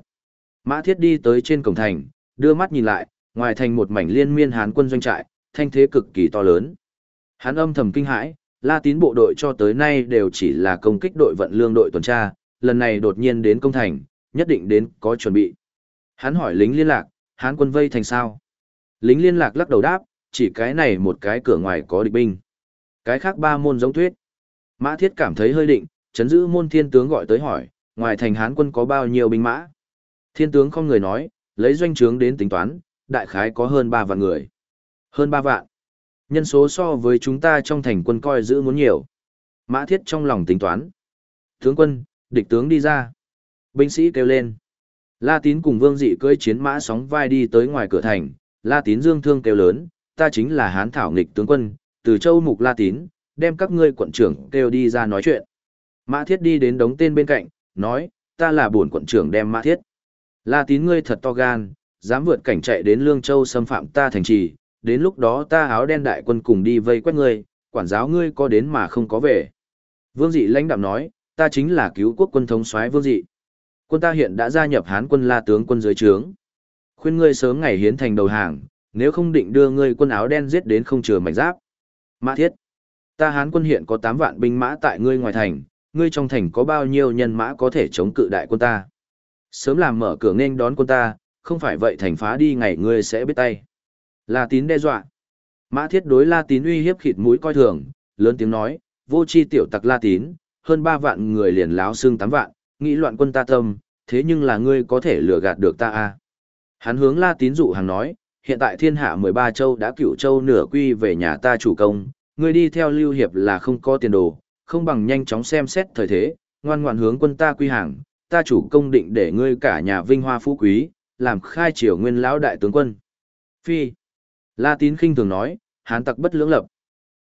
Mã Thiết đi tới trên cổng thành, đưa mắt nhìn lại, ngoài thành một mảnh liên miên hán quân doanh trại, thanh thế cực kỳ to lớn. Hắn âm thầm kinh hãi, La Tín bộ đội cho tới nay đều chỉ là công kích đội vận lương đội tuần tra, lần này đột nhiên đến công thành, nhất định đến có chuẩn bị. Hắn hỏi lính liên lạc, hán quân vây thành sao? Lính liên lạc lắc đầu đáp, chỉ cái này một cái cửa ngoài có địch binh. Cái khác ba môn giống thuyết. Mã thiết cảm thấy hơi định, chấn giữ môn thiên tướng gọi tới hỏi, ngoài thành hán quân có bao nhiêu binh mã? Thiên tướng không người nói, lấy doanh trướng đến tính toán, đại khái có hơn 3 vạn người. Hơn 3 vạn. Nhân số so với chúng ta trong thành quân coi giữ muốn nhiều. Mã thiết trong lòng tính toán. Tướng quân, địch tướng đi ra. Binh sĩ kêu lên. La tín cùng vương dị cưỡi chiến mã sóng vai đi tới ngoài cửa thành. La tín dương thương kêu lớn, ta chính là hán thảo nghịch tướng quân, từ châu mục La tín, đem các ngươi quận trưởng kêu đi ra nói chuyện. Mã thiết đi đến đống tên bên cạnh, nói, ta là bổn quận trưởng đem mã thiết. La tín ngươi thật to gan, dám vượt cảnh chạy đến Lương Châu xâm phạm ta thành trì, đến lúc đó ta áo đen đại quân cùng đi vây quét ngươi, quản giáo ngươi có đến mà không có về. Vương dị lãnh đạm nói, ta chính là cứu quốc quân thống soái Vương dị. Quân ta hiện đã gia nhập Hán quân La tướng quân dưới trướng. Khuyên ngươi sớm ngày hiến thành đầu hàng, nếu không định đưa ngươi quân áo đen giết đến không chừa mảnh giáp. Mã thiết, ta Hán quân hiện có 8 vạn binh mã tại ngươi ngoài thành, ngươi trong thành có bao nhiêu nhân mã có thể chống cự đại quân ta. Sớm làm mở cửa nên đón quân ta, không phải vậy thành phá đi ngày ngươi sẽ biết tay. La tín đe dọa. Mã thiết đối La tín uy hiếp khịt mũi coi thường, lớn tiếng nói, vô chi tiểu tặc La tín, hơn ba vạn người liền láo xương tám vạn, nghĩ loạn quân ta tâm, thế nhưng là ngươi có thể lừa gạt được ta à. Hắn hướng La tín dụ hàng nói, hiện tại thiên hạ mười ba châu đã cửu châu nửa quy về nhà ta chủ công, ngươi đi theo lưu hiệp là không có tiền đồ, không bằng nhanh chóng xem xét thời thế, ngoan ngoãn hướng quân ta quy hàng, ta chủ công định để ngươi cả nhà vinh hoa phú quý, làm khai triều nguyên lão đại tướng quân. Phi. La tín khinh thường nói, hán tặc bất lưỡng lập.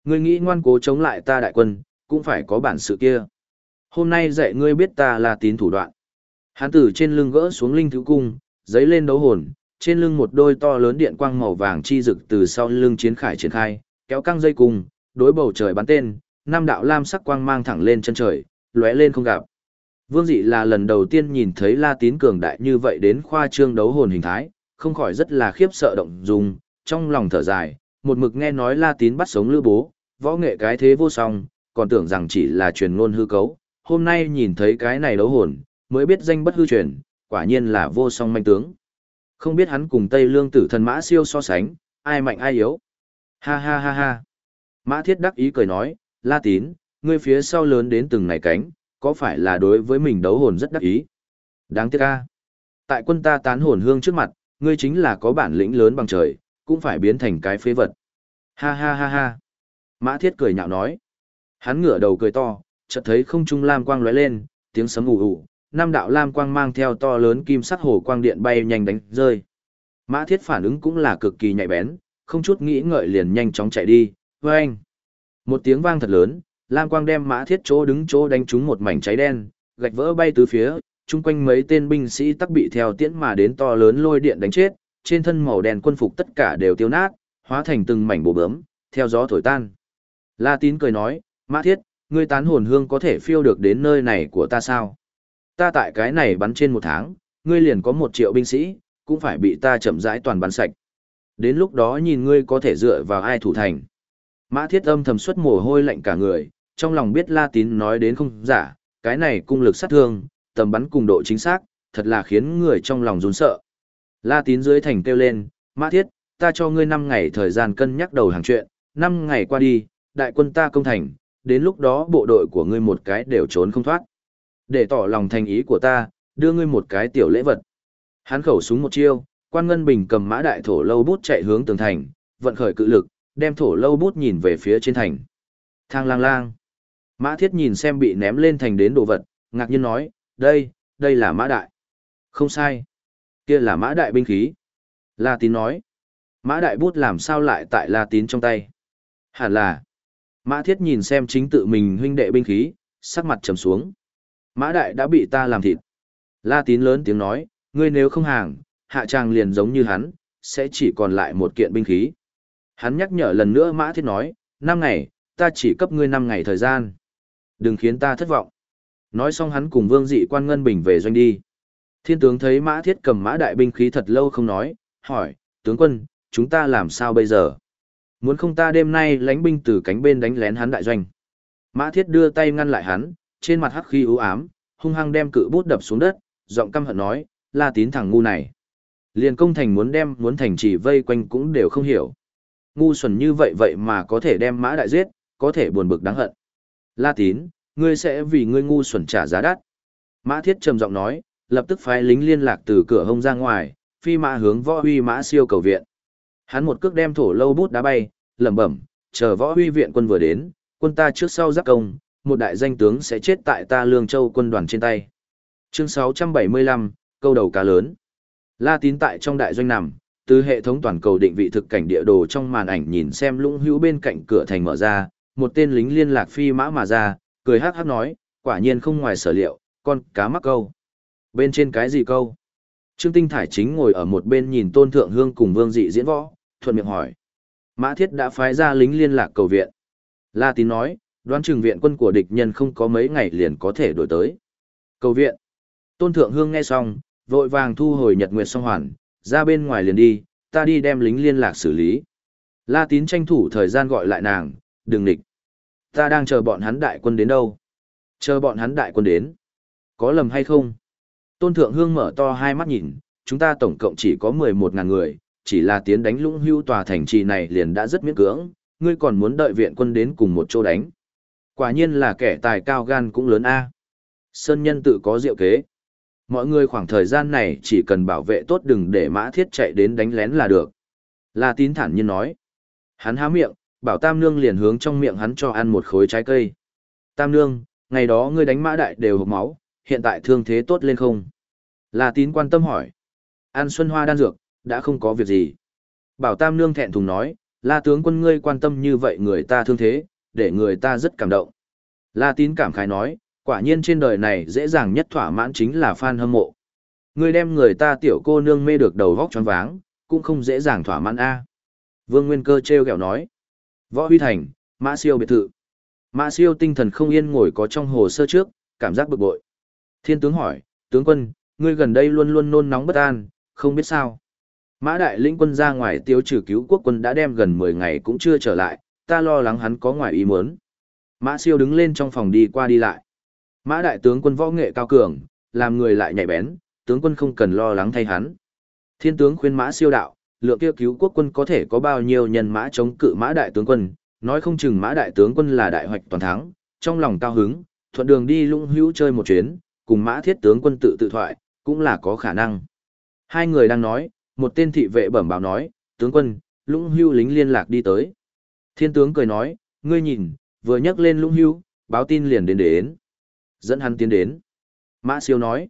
Ngươi nghĩ ngoan cố chống lại ta đại quân, cũng phải có bản sự kia. Hôm nay dạy ngươi biết ta là tín thủ đoạn. Hán tử trên lưng gỡ xuống linh thứ cung, giấy lên đấu hồn, trên lưng một đôi to lớn điện quang màu vàng chi rực từ sau lưng chiến khải triển khai, kéo căng dây cung, đối bầu trời bắn tên, năm đạo lam sắc quang mang thẳng lên chân trời, lóe lên không gặp. Vương dị là lần đầu tiên nhìn thấy La Tín cường đại như vậy đến khoa trương đấu hồn hình thái, không khỏi rất là khiếp sợ động dung, trong lòng thở dài, một mực nghe nói La Tín bắt sống Lữ Bố, võ nghệ cái thế vô song, còn tưởng rằng chỉ là truyền ngôn hư cấu, hôm nay nhìn thấy cái này đấu hồn, mới biết danh bất hư truyền, quả nhiên là vô song manh tướng. Không biết hắn cùng Tây Lương tử thần mã siêu so sánh, ai mạnh ai yếu. Ha ha ha ha. Mã thiết đắc ý cười nói, La tín, ngươi phía sau lớn đến từng này cánh, có phải là đối với mình đấu hồn rất đắc ý? Đáng tiếc a, Tại quân ta tán hồn hương trước mặt, ngươi chính là có bản lĩnh lớn bằng trời, cũng phải biến thành cái phế vật. Ha ha ha ha. Mã thiết cười nhạo nói. Hắn ngửa đầu cười to, chợt thấy không trung lam quang lóe lên, tiếng sấm ù ù, năm đạo lam quang mang theo to lớn kim sắc hồ quang điện bay nhanh đánh rơi. Mã thiết phản ứng cũng là cực kỳ nhạy bén, không chút nghĩ ngợi liền nhanh chóng chạy đi, vâng. Một tiếng vang thật lớn, lam quang đem mã thiết chỗ đứng chỗ đánh trúng một mảnh cháy đen, gạch vỡ bay tứ phía, chung quanh mấy tên binh sĩ tắc bị theo tiễn mà đến to lớn lôi điện đánh chết, trên thân màu đen quân phục tất cả đều tiêu nát, hóa thành từng mảnh bồ bướm, theo gió thổi tan. La tín cười nói, mã thiết, ngươi tán hồn hương có thể phiêu được đến nơi này của ta sao? Ta tại cái này bắn trên một tháng, ngươi liền có một triệu binh sĩ, cũng phải bị ta chậm rãi toàn bắn sạch. Đến lúc đó nhìn ngươi có thể dựa vào ai thủ thành. Mã thiết âm thầm xuất mồ hôi lạnh cả người, trong lòng biết La tín nói đến không giả, cái này cung lực sát thương, tầm bắn cùng độ chính xác, thật là khiến người trong lòng run sợ. La tín dưới thành kêu lên, Mã thiết, ta cho ngươi 5 ngày thời gian cân nhắc đầu hàng chuyện, 5 ngày qua đi, đại quân ta công thành, đến lúc đó bộ đội của ngươi một cái đều trốn không thoát. Để tỏ lòng thành ý của ta, đưa ngươi một cái tiểu lễ vật. Hắn khẩu súng một chiêu, quan ngân bình cầm mã đại thổ lâu bút chạy hướng tường thành, vận khởi cự lực, đem thổ lâu bút nhìn về phía trên thành. Thang lang lang. Mã thiết nhìn xem bị ném lên thành đến đồ vật, ngạc nhiên nói, đây, đây là mã đại. Không sai. Kia là mã đại binh khí. La tín nói. Mã đại bút làm sao lại tại La tín trong tay? Hẳn là. Mã thiết nhìn xem chính tự mình huynh đệ binh khí, sắc mặt trầm xuống. Mã đại đã bị ta làm thịt. La tín lớn tiếng nói, ngươi nếu không hàng, hạ trang liền giống như hắn, sẽ chỉ còn lại một kiện binh khí. Hắn nhắc nhở lần nữa mã thiết nói, năm ngày, ta chỉ cấp ngươi năm ngày thời gian. Đừng khiến ta thất vọng. Nói xong hắn cùng vương dị quan ngân bình về doanh đi. Thiên tướng thấy mã thiết cầm mã đại binh khí thật lâu không nói, hỏi, tướng quân, chúng ta làm sao bây giờ? Muốn không ta đêm nay lánh binh từ cánh bên đánh lén hắn đại doanh. Mã thiết đưa tay ngăn lại hắn, trên mặt hắc khí u ám, hung hăng đem cự bút đập xuống đất, giọng căm hận nói, la tín thằng ngu này. Liền công thành muốn đem muốn thành chỉ vây quanh cũng đều không hiểu. Ngu xuẩn như vậy vậy mà có thể đem mã đại giết, có thể buồn bực đáng hận. La tín, ngươi sẽ vì ngươi ngu xuẩn trả giá đắt. Mã thiết trầm giọng nói, lập tức phái lính liên lạc từ cửa hông ra ngoài, phi mã hướng võ huy mã siêu cầu viện. Hắn một cước đem thổ lâu bút đá bay, lẩm bẩm, chờ võ huy viện quân vừa đến, quân ta trước sau giáp công, một đại danh tướng sẽ chết tại ta lương châu quân đoàn trên tay. Chương 675, câu đầu cá lớn. La tín tại trong đại doanh nằm, từ hệ thống toàn cầu định vị thực cảnh địa đồ trong màn ảnh nhìn xem lũng hữu bên cạnh cửa thành mở ra, một tên lính liên lạc phi mã mà ra, cười hát hát nói, quả nhiên không ngoài sở liệu, con cá mắc câu. Bên trên cái gì câu? Trương Tinh Thải chính ngồi ở một bên nhìn Tôn Thượng Hương cùng Vương Dị diễn võ, thuận miệng hỏi. Mã Thiết đã phái ra lính liên lạc cầu viện. La Tín nói, đoán chừng viện quân của địch nhân không có mấy ngày liền có thể đổi tới. Cầu viện. Tôn Thượng Hương nghe xong, vội vàng thu hồi Nhật Nguyệt song hoàn, ra bên ngoài liền đi, ta đi đem lính liên lạc xử lý. La Tín tranh thủ thời gian gọi lại nàng, đừng địch. Ta đang chờ bọn hắn đại quân đến đâu? Chờ bọn hắn đại quân đến. Có lầm hay không? Tôn Thượng Hương mở to hai mắt nhìn, chúng ta tổng cộng chỉ có 11.000 người, chỉ là tiến đánh lũng hưu tòa thành trì này liền đã rất miễn cưỡng, ngươi còn muốn đợi viện quân đến cùng một chỗ đánh. Quả nhiên là kẻ tài cao gan cũng lớn a. Sơn nhân tự có diệu kế. Mọi người khoảng thời gian này chỉ cần bảo vệ tốt đừng để mã thiết chạy đến đánh lén là được. La tín thản nhiên nói. Hắn há miệng, bảo Tam Nương liền hướng trong miệng hắn cho ăn một khối trái cây. Tam Nương, ngày đó ngươi đánh mã đại đều hộp máu, hiện tại thương thế tốt lên không? La tín quan tâm hỏi. An xuân hoa đan dược, đã không có việc gì. Bảo Tam Nương thẹn thùng nói, La tướng quân ngươi quan tâm như vậy người ta thương thế, để người ta rất cảm động. La tín cảm khái nói, quả nhiên trên đời này dễ dàng nhất thỏa mãn chính là fan hâm mộ. Ngươi đem người ta tiểu cô nương mê được đầu vóc choáng váng, cũng không dễ dàng thỏa mãn a. Vương Nguyên Cơ treo ghẹo nói. Võ Huy Thành, Mã Siêu biệt thự. Mã Siêu tinh thần không yên ngồi có trong hồ sơ trước, cảm giác bực bội. Thiên tướng hỏi, tướng quân, ngươi gần đây luôn luôn nôn nóng bất an, không biết sao. Mã đại lĩnh quân ra ngoài tiêu trừ cứu quốc quân đã đem gần 10 ngày cũng chưa trở lại, ta lo lắng hắn có ngoài ý muốn. Mã siêu đứng lên trong phòng đi qua đi lại. Mã đại tướng quân võ nghệ cao cường, làm người lại nhạy bén, tướng quân không cần lo lắng thay hắn. Thiên tướng khuyên mã siêu đạo, lượng kia cứu quốc quân có thể có bao nhiêu nhân mã chống cự mã đại tướng quân, nói không chừng mã đại tướng quân là đại hoạch toàn thắng, trong lòng cao hứng, thuận đường đi lũng hữu chơi một chuyến, cùng mã thiết tướng quân tự tự thoại, cũng là có khả năng. Hai người đang nói, một tên thị vệ bẩm báo nói, tướng quân, lũng hữu lính liên lạc đi tới. Thiên tướng cười nói, ngươi nhìn, vừa nhắc lên lũng hữu, báo tin liền đến đến. Dẫn hắn tiến đến. Mã siêu nói,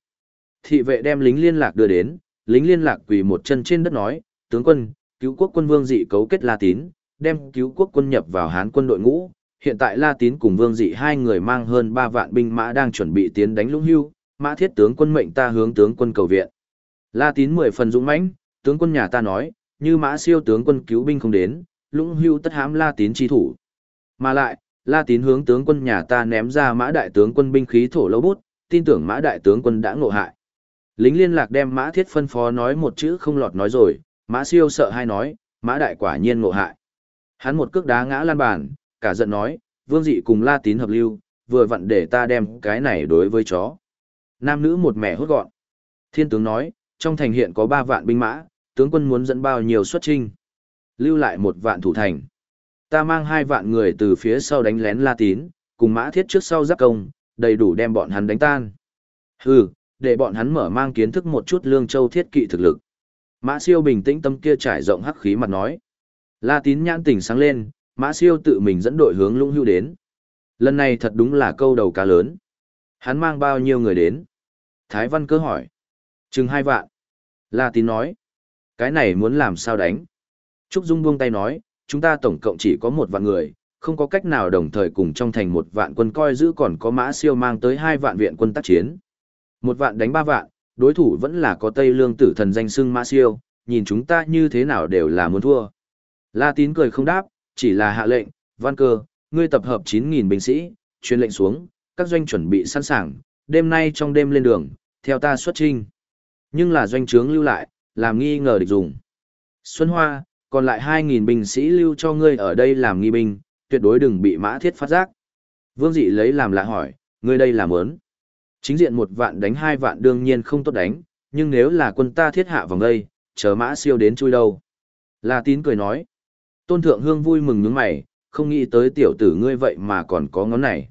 thị vệ đem lính liên lạc đưa đến, lính liên lạc quỳ một chân trên đất nói, tướng quân, cứu quốc quân vương dị cấu kết La Tín, đem cứu quốc quân nhập vào Hán quân đội ngũ. Hiện tại La Tín cùng Vương Dị hai người mang hơn 3 vạn binh mã đang chuẩn bị tiến đánh Lũng Hưu, Mã Thiết tướng quân mệnh ta hướng tướng quân cầu viện. La Tín mười phần dũng mãnh, tướng quân nhà ta nói, như Mã Siêu tướng quân cứu binh không đến, Lũng Hưu tất hãm La Tín chi thủ. Mà lại, La Tín hướng tướng quân nhà ta ném ra Mã đại tướng quân binh khí thổ lâu bút, tin tưởng Mã đại tướng quân đã ngộ hại. Lính liên lạc đem Mã Thiết phân phó nói một chữ không lọt nói rồi, Mã Siêu sợ hai nói, Mã đại quả nhiên ngộ hại. Hắn một cước đá ngã lan bàn, cả giận nói, Vương Dị cùng La Tín hợp lưu, vừa vặn để ta đem cái này đối với chó. Nam nữ một mẹ hốt gọn. Thiên tướng nói, trong thành hiện có ba vạn binh mã, tướng quân muốn dẫn bao nhiêu xuất trinh. Lưu lại một vạn thủ thành. Ta mang hai vạn người từ phía sau đánh lén La Tín, cùng mã thiết trước sau giáp công, đầy đủ đem bọn hắn đánh tan. Hừ, để bọn hắn mở mang kiến thức một chút lương châu thiết kỵ thực lực. Mã siêu bình tĩnh tâm kia trải rộng hắc khí mặt nói. La tín nhãn tỉnh sáng lên, mã siêu tự mình dẫn đội hướng lũng hưu đến. Lần này thật đúng là câu đầu cá lớn. Hắn mang bao nhiêu người đến? Thái văn cơ hỏi. Chừng hai vạn. La tín nói. Cái này muốn làm sao đánh? Trúc Dung buông tay nói, chúng ta tổng cộng chỉ có một vạn người, không có cách nào đồng thời cùng trong thành một vạn quân coi giữ còn có mã siêu mang tới hai vạn viện quân tác chiến. Một vạn đánh ba vạn, đối thủ vẫn là có Tây Lương tử thần danh xưng mã siêu, nhìn chúng ta như thế nào đều là muốn thua. La tín cười không đáp, chỉ là hạ lệnh, văn cơ, ngươi tập hợp 9.000 binh sĩ, truyền lệnh xuống, các doanh chuẩn bị sẵn sàng, đêm nay trong đêm lên đường, theo ta xuất trinh. Nhưng là doanh trướng lưu lại, làm nghi ngờ địch dùng. Xuân Hoa, còn lại 2.000 binh sĩ lưu cho ngươi ở đây làm nghi binh, tuyệt đối đừng bị mã thiết phát giác. Vương dị lấy làm lạ hỏi, ngươi đây làm ớn. Chính diện một vạn đánh hai vạn đương nhiên không tốt đánh, nhưng nếu là quân ta thiết hạ vòng đây, chờ mã siêu đến chui đâu. La tín cười nói. Tôn thượng hương vui mừng nhướng mày, không nghĩ tới tiểu tử ngươi vậy mà còn có ngón này.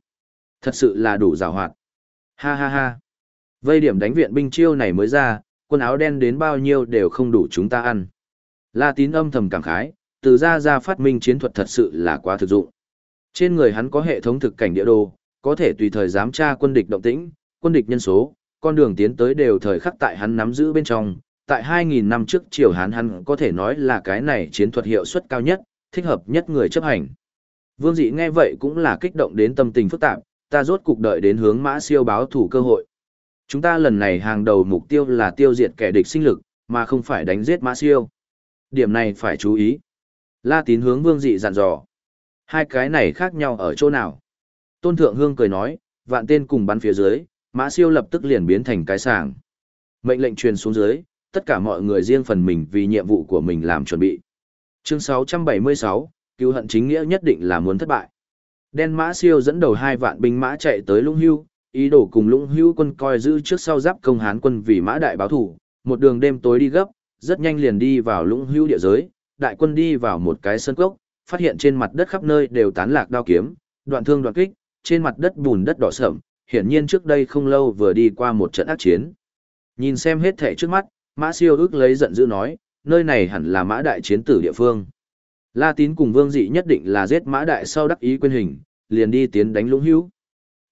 Thật sự là đủ rào hoạt. Ha ha ha. Vây điểm đánh viện binh chiêu này mới ra, quần áo đen đến bao nhiêu đều không đủ chúng ta ăn. La tín âm thầm cảm khái, từ ra ra phát minh chiến thuật thật sự là quá thực dụng. Trên người hắn có hệ thống thực cảnh địa đồ, có thể tùy thời giám tra quân địch động tĩnh, quân địch nhân số, con đường tiến tới đều thời khắc tại hắn nắm giữ bên trong. Tại 2.000 năm trước triều Hán hắn có thể nói là cái này chiến thuật hiệu suất cao nhất, thích hợp nhất người chấp hành. Vương dị nghe vậy cũng là kích động đến tâm tình phức tạp, ta rốt cục đợi đến hướng mã siêu báo thủ cơ hội. Chúng ta lần này hàng đầu mục tiêu là tiêu diệt kẻ địch sinh lực, mà không phải đánh giết mã siêu. Điểm này phải chú ý. La tín hướng vương dị dặn dò. Hai cái này khác nhau ở chỗ nào? Tôn Thượng Hương cười nói, vạn tên cùng bắn phía dưới, mã siêu lập tức liền biến thành cái sàng. Mệnh lệnh truyền xuống dưới, tất cả mọi người riêng phần mình vì nhiệm vụ của mình làm chuẩn bị. Chương 676, cứu hận chính nghĩa nhất định là muốn thất bại. Đen mã siêu dẫn đầu hai vạn binh mã chạy tới lũng hưu, ý đồ cùng lũng hưu quân coi giữ trước sau giáp công hán quân vì mã đại báo thủ, một đường đêm tối đi gấp, rất nhanh liền đi vào lũng hưu địa giới, đại quân đi vào một cái sân cốc, phát hiện trên mặt đất khắp nơi đều tán lạc đao kiếm, đoạn thương đoạn kích, trên mặt đất bùn đất đỏ sậm, hiển nhiên trước đây không lâu vừa đi qua một trận ác chiến. Nhìn xem hết thể trước mắt, Mã Siêu ước lấy giận dữ nói, nơi này hẳn là Mã Đại chiến tử địa phương. La Tín cùng Vương Dị nhất định là giết Mã Đại sau đắc ý quên hình, liền đi tiến đánh Lũng Hữu.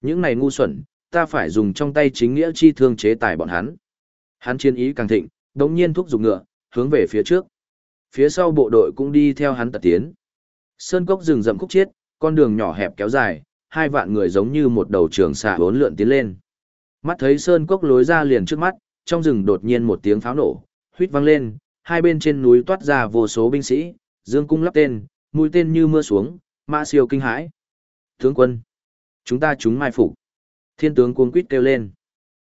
Những này ngu xuẩn, ta phải dùng trong tay chính nghĩa chi thương chế tài bọn hắn. Hắn chiến ý càng thịnh, đống nhiên thúc giục ngựa, hướng về phía trước. Phía sau bộ đội cũng đi theo hắn tật tiến. Sơn cốc rừng rậm khúc chiết, con đường nhỏ hẹp kéo dài, hai vạn người giống như một đầu trường xạ bốn lượn tiến lên. Mắt thấy sơn cốc lối ra liền trước mắt, trong rừng đột nhiên một tiếng pháo nổ, huýt vang lên, hai bên trên núi toát ra vô số binh sĩ, dương cung lắp tên, mũi tên như mưa xuống, mã siêu kinh hãi. Tướng quân, chúng ta chúng mai phục. Thiên tướng cuống quýt kêu lên.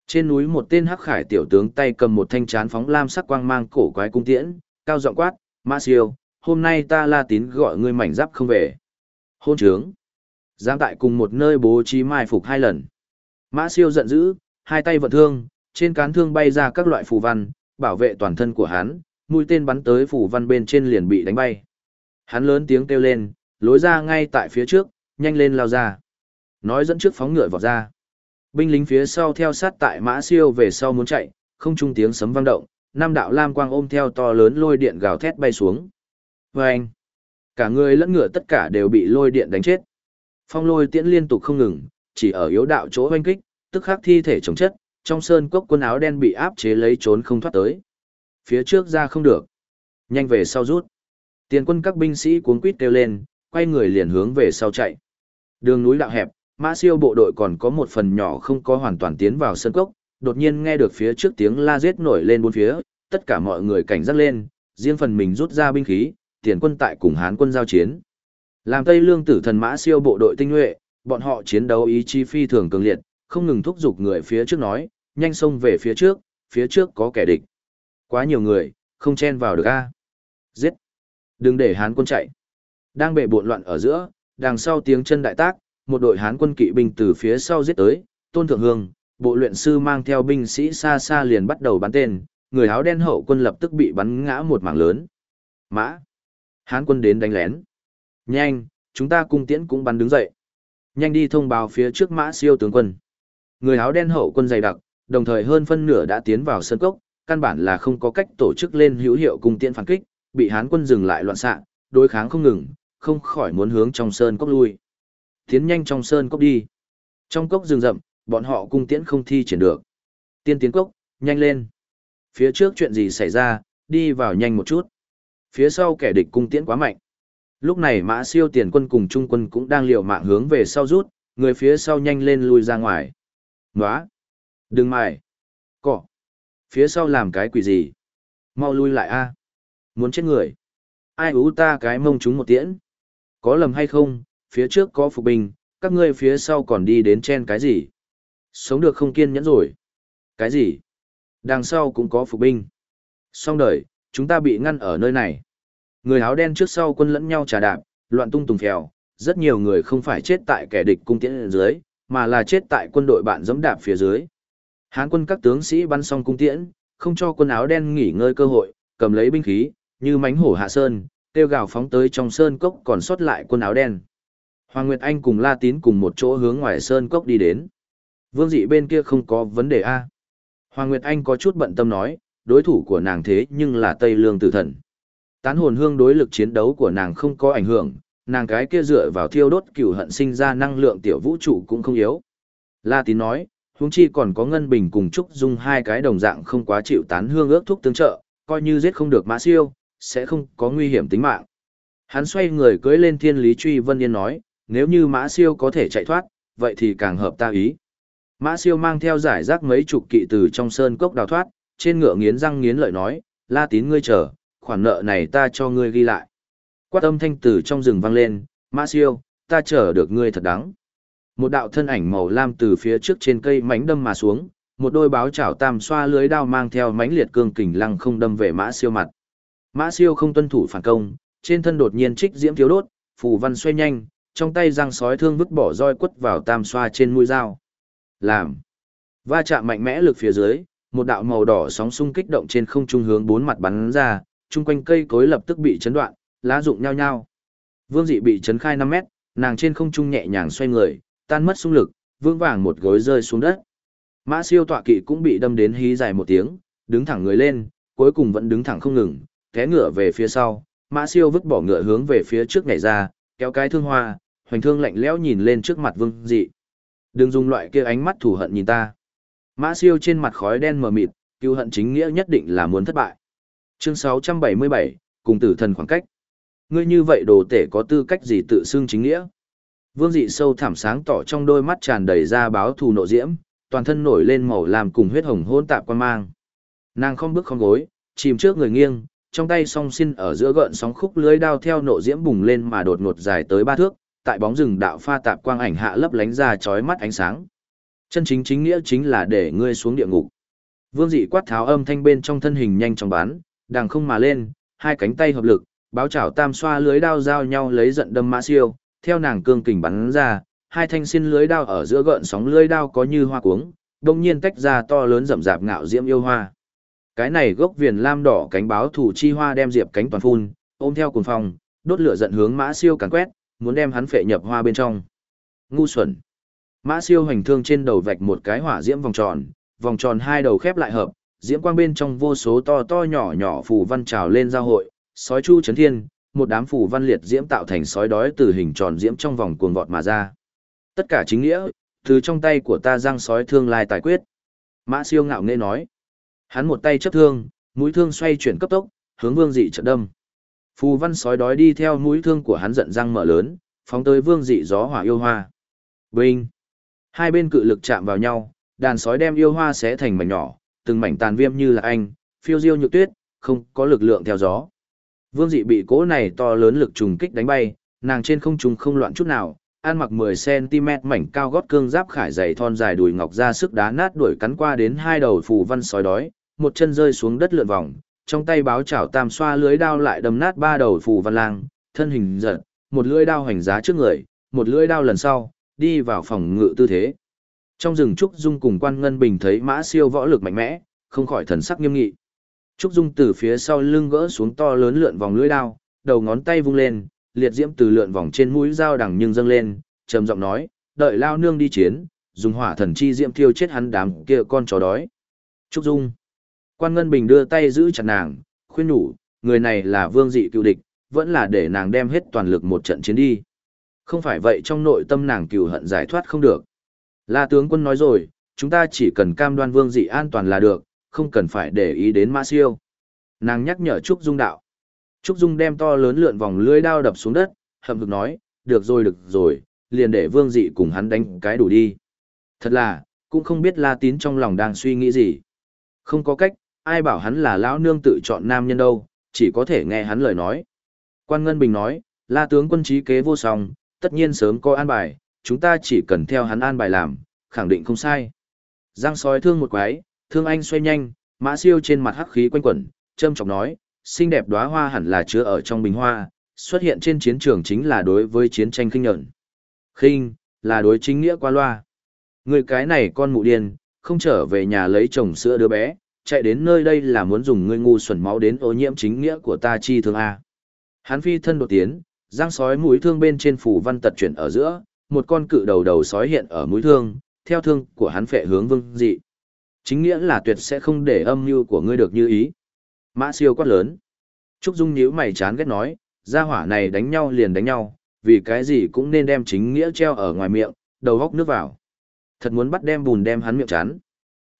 Trên núi một tên hắc khải tiểu tướng tay cầm một thanh chán phóng lam sắc quang mang cổ quái cung tiễn, cao giọng quát, mã siêu, hôm nay ta la tín gọi ngươi mảnh giáp không về. Hôn trướng. Giang tại cùng một nơi bố trí mai phục hai lần. Mã siêu giận dữ, hai tay vận thương, trên cán thương bay ra các loại phù văn, bảo vệ toàn thân của hắn, mũi tên bắn tới phù văn bên trên liền bị đánh bay. Hắn lớn tiếng kêu lên, lối ra ngay tại phía trước, nhanh lên lao ra. Nói dẫn trước phóng ngựa vào ra. Binh lính phía sau theo sát tại mã siêu về sau muốn chạy, không trung tiếng sấm vang động, năm đạo lam quang ôm theo to lớn lôi điện gào thét bay xuống. Và anh, cả người lẫn ngựa tất cả đều bị lôi điện đánh chết. Phong lôi tiễn liên tục không ngừng, chỉ ở yếu đạo chỗ oanh kích, tức khắc thi thể chống chất, trong sơn cốc quần áo đen bị áp chế lấy trốn không thoát tới. Phía trước ra không được. Nhanh về sau rút. Tiền quân các binh sĩ cuống quýt kêu lên, quay người liền hướng về sau chạy. Đường núi đạo hẹp, mã siêu bộ đội còn có một phần nhỏ không có hoàn toàn tiến vào sân cốc, đột nhiên nghe được phía trước tiếng la giết nổi lên bốn phía, tất cả mọi người cảnh giác lên, riêng phần mình rút ra binh khí, tiền quân tại cùng Hán quân giao chiến. Làm Tây Lương tử thần mã siêu bộ đội tinh nhuệ, bọn họ chiến đấu ý chí phi thường cường liệt, không ngừng thúc giục người phía trước nói, nhanh xông về phía trước, phía trước có kẻ địch. Quá nhiều người, không chen vào được a. Giết. Đừng để Hán quân chạy. Đang bệ bộn loạn ở giữa, đằng sau tiếng chân đại tác, một đội Hán quân kỵ binh từ phía sau giết tới, Tôn Thượng Hương, bộ luyện sư mang theo binh sĩ xa xa liền bắt đầu bắn tên, người áo đen hậu quân lập tức bị bắn ngã một mảng lớn. Mã. Hán quân đến đánh lén. Nhanh, chúng ta cung tiễn cũng bắn đứng dậy. Nhanh đi thông báo phía trước mã siêu tướng quân. Người áo đen hậu quân dày đặc, đồng thời hơn phân nửa đã tiến vào sân cốc, căn bản là không có cách tổ chức lên hữu hiệu cung tiễn phản kích, bị Hán quân dừng lại loạn xạ, đối kháng không ngừng, không khỏi muốn hướng trong sơn cốc lui. Tiến nhanh trong sơn cốc đi. Trong cốc rừng rậm, bọn họ cung tiễn không thi triển được. Tiên tiến cốc, nhanh lên. Phía trước chuyện gì xảy ra, đi vào nhanh một chút. Phía sau kẻ địch cung tiễn quá mạnh. Lúc này mã siêu tiền quân cùng trung quân cũng đang liều mạng hướng về sau rút, người phía sau nhanh lên lui ra ngoài. Nóa! Đừng mài! Cỏ! Phía sau làm cái quỷ gì? Mau lui lại a Muốn chết người! Ai ú ta cái mông chúng một tiễn? Có lầm hay không? Phía trước có phục binh, các ngươi phía sau còn đi đến chen cái gì? Sống được không kiên nhẫn rồi. Cái gì? Đằng sau cũng có phục binh. Xong đời, chúng ta bị ngăn ở nơi này. Người áo đen trước sau quân lẫn nhau trà đạp, loạn tung tùng phèo, rất nhiều người không phải chết tại kẻ địch cung tiễn dưới, mà là chết tại quân đội bạn dẫm đạp phía dưới. Hán quân các tướng sĩ bắn xong cung tiễn, không cho quân áo đen nghỉ ngơi cơ hội, cầm lấy binh khí, như mánh hổ hạ sơn, tiêu gào phóng tới trong sơn cốc còn sót lại quân áo đen. Hoàng Nguyệt Anh cùng La Tín cùng một chỗ hướng ngoài sơn cốc đi đến. Vương dị bên kia không có vấn đề a. Hoàng Nguyệt Anh có chút bận tâm nói, đối thủ của nàng thế nhưng là Tây Lương tử thần. Tán hồn hương đối lực chiến đấu của nàng không có ảnh hưởng, nàng cái kia dựa vào thiêu đốt cửu hận sinh ra năng lượng tiểu vũ trụ cũng không yếu. La Tín nói, huống chi còn có Ngân Bình cùng Trúc Dung hai cái đồng dạng không quá chịu tán hương ước thúc tương trợ, coi như giết không được Mã Siêu, sẽ không có nguy hiểm tính mạng. Hắn xoay người cưỡi lên Thiên Lý Truy Vân Yên nói, nếu như Mã Siêu có thể chạy thoát, vậy thì càng hợp ta ý. Mã siêu mang theo giải rác mấy chục kỵ từ trong sơn cốc đào thoát, trên ngựa nghiến răng nghiến lợi nói, la tín ngươi chờ, khoản nợ này ta cho ngươi ghi lại. Quát âm thanh từ trong rừng vang lên, Mã siêu, ta chờ được ngươi thật đáng. Một đạo thân ảnh màu lam từ phía trước trên cây mánh đâm mà xuống, một đôi báo chảo tam xoa lưới đao mang theo mánh liệt cương kình lăng không đâm về mã siêu mặt. Mã siêu không tuân thủ phản công, trên thân đột nhiên trích diễm thiếu đốt, phù văn xoay nhanh, trong tay răng sói thương vứt bỏ roi quất vào tam xoa trên mũi dao. Làm. Va chạm mạnh mẽ lực phía dưới, một đạo màu đỏ sóng xung kích động trên không trung hướng bốn mặt bắn ra, chung quanh cây cối lập tức bị chấn đoạn, lá rụng nhao nhao. Vương dị bị chấn khai 5 mét, nàng trên không trung nhẹ nhàng xoay người, tan mất xung lực, vương vàng một gối rơi xuống đất. Mã siêu tọa kỵ cũng bị đâm đến hí dài một tiếng, đứng thẳng người lên, cuối cùng vẫn đứng thẳng không ngừng, té ngựa về phía sau. Mã siêu vứt bỏ ngựa hướng về phía trước nhảy ra, kéo cái thương hoa, hoành thương lạnh lẽo nhìn lên trước mặt vương dị. Đừng dùng loại kia ánh mắt thù hận nhìn ta. Mã siêu trên mặt khói đen mờ mịt, cứu hận chính nghĩa nhất định là muốn thất bại. Chương 677, cùng tử thần khoảng cách. Ngươi như vậy đồ tể có tư cách gì tự xưng chính nghĩa? Vương dị sâu thảm sáng tỏ trong đôi mắt tràn đầy ra báo thù nộ diễm, toàn thân nổi lên màu làm cùng huyết hồng hôn tạp quan mang. Nàng không bước không gối, chìm trước người nghiêng, trong tay song xin ở giữa gợn sóng khúc lưới đao theo nộ diễm bùng lên mà đột ngột dài tới ba thước, tại bóng rừng đạo pha tạp quang ảnh hạ lấp lánh ra chói mắt ánh sáng. Chân chính chính nghĩa chính là để ngươi xuống địa ngục. Vương dị quát tháo âm thanh bên trong thân hình nhanh chóng bán, đằng không mà lên, hai cánh tay hợp lực, báo chảo tam xoa lưới đao giao nhau lấy giận đâm mã siêu, theo nàng cương kình bắn ra, hai thanh xin lưới đao ở giữa gợn sóng lưới đao có như hoa cuống, đồng nhiên tách ra to lớn rậm rạp ngạo diễm yêu hoa. Cái này gốc viền lam đỏ cánh báo thủ chi hoa đem diệp cánh toàn phun, ôm theo cuồng phong, đốt lửa giận hướng mã siêu càn quét, muốn đem hắn phệ nhập hoa bên trong. Ngu xuẩn. Mã siêu hành thương trên đầu vạch một cái hỏa diễm vòng tròn, vòng tròn hai đầu khép lại hợp, diễm quang bên trong vô số to to nhỏ nhỏ phù văn trào lên giao hội, sói chu chấn thiên, một đám phù văn liệt diễm tạo thành sói đói từ hình tròn diễm trong vòng cuồng vọt mà ra. Tất cả chính nghĩa, từ trong tay của ta giang sói thương lai tài quyết. Mã siêu ngạo nghễ nói. Hắn một tay chấp thương, mũi thương xoay chuyển cấp tốc, hướng vương dị trận đâm. Phù văn sói đói đi theo mũi thương của hắn giận răng mở lớn, phóng tới vương dị gió hỏa yêu hoa. Bình! Hai bên cự lực chạm vào nhau, đàn sói đem yêu hoa xé thành mảnh nhỏ, từng mảnh tàn viêm như là anh, phiêu diêu như tuyết, không có lực lượng theo gió. Vương dị bị cỗ này to lớn lực trùng kích đánh bay, nàng trên không trung không loạn chút nào, ăn mặc 10cm mảnh cao gót cương giáp khải dày thon dài đùi ngọc ra sức đá nát đuổi cắn qua đến hai đầu phù văn sói đói, một chân rơi xuống đất lượn vòng, trong tay báo chảo tam xoa lưới đao lại đâm nát ba đầu phù văn lang, thân hình giật, một lưỡi đao hành giá trước người, một lưỡi đao lần sau, đi vào phòng ngự tư thế. Trong rừng Trúc Dung cùng quan ngân bình thấy mã siêu võ lực mạnh mẽ, không khỏi thần sắc nghiêm nghị. Trúc Dung từ phía sau lưng gỡ xuống to lớn lượn vòng lưỡi đao, đầu ngón tay vung lên, liệt diễm từ lượn vòng trên mũi dao đằng nhưng dâng lên, trầm giọng nói, đợi lao nương đi chiến, dùng hỏa thần chi diễm thiêu chết hắn đám kia con chó đói. Trúc Dung. Quan Ngân Bình đưa tay giữ chặt nàng, khuyên nhủ, người này là vương dị cựu địch, vẫn là để nàng đem hết toàn lực một trận chiến đi. Không phải vậy trong nội tâm nàng cựu hận giải thoát không được. La tướng quân nói rồi, chúng ta chỉ cần cam đoan vương dị an toàn là được, không cần phải để ý đến mã siêu. Nàng nhắc nhở Trúc Dung đạo. Trúc Dung đem to lớn lượn vòng lưới đao đập xuống đất, hậm hực nói, được rồi được rồi, liền để vương dị cùng hắn đánh cái đủ đi. Thật là, cũng không biết La Tín trong lòng đang suy nghĩ gì. Không có cách, ai bảo hắn là lão nương tự chọn nam nhân đâu, chỉ có thể nghe hắn lời nói. Quan Ngân Bình nói, La tướng quân trí kế vô song, tất nhiên sớm có an bài, chúng ta chỉ cần theo hắn an bài làm, khẳng định không sai. Giang sói thương một quái, thương anh xoay nhanh, mã siêu trên mặt hắc khí quanh quẩn, châm chọc nói, xinh đẹp đóa hoa hẳn là chứa ở trong bình hoa, xuất hiện trên chiến trường chính là đối với chiến tranh khinh nhẫn. Khinh, là đối chính nghĩa qua loa. Người cái này con mụ điên, không trở về nhà lấy chồng sữa đứa bé, chạy đến nơi đây là muốn dùng ngươi ngu xuẩn máu đến ô nhiễm chính nghĩa của ta chi thương A. Hắn phi thân đột tiến, giang sói mũi thương bên trên phủ văn tật chuyển ở giữa, một con cự đầu đầu sói hiện ở mũi thương, theo thương của hắn phệ hướng vương dị. Chính nghĩa là tuyệt sẽ không để âm mưu của ngươi được như ý. Mã siêu quát lớn. Trúc Dung nhíu mày chán ghét nói, gia hỏa này đánh nhau liền đánh nhau, vì cái gì cũng nên đem chính nghĩa treo ở ngoài miệng, đầu góc nước vào. Thật muốn bắt đem bùn đem hắn miệng chán.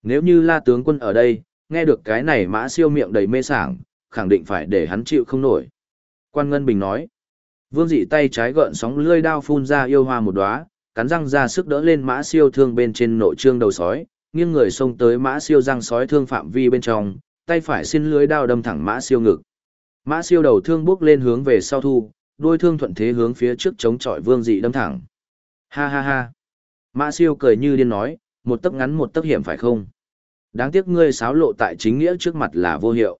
Nếu như la tướng quân ở đây, nghe được cái này mã siêu miệng đầy mê sảng, khẳng định phải để hắn chịu không nổi. Quan Ngân Bình nói, vương dị tay trái gợn sóng lươi đao phun ra yêu hoa một đóa, cắn răng ra sức đỡ lên mã siêu thương bên trên nội trương đầu sói, nghiêng người xông tới mã siêu răng sói thương phạm vi bên trong, tay phải xin lưới đao đâm thẳng mã siêu ngực. Mã siêu đầu thương bước lên hướng về sau thu, đôi thương thuận thế hướng phía trước chống chọi vương dị đâm thẳng. Ha ha ha. Mã siêu cười như điên nói, một tấc ngắn một tấc hiểm phải không? Đáng tiếc ngươi xáo lộ tại chính nghĩa trước mặt là vô hiệu.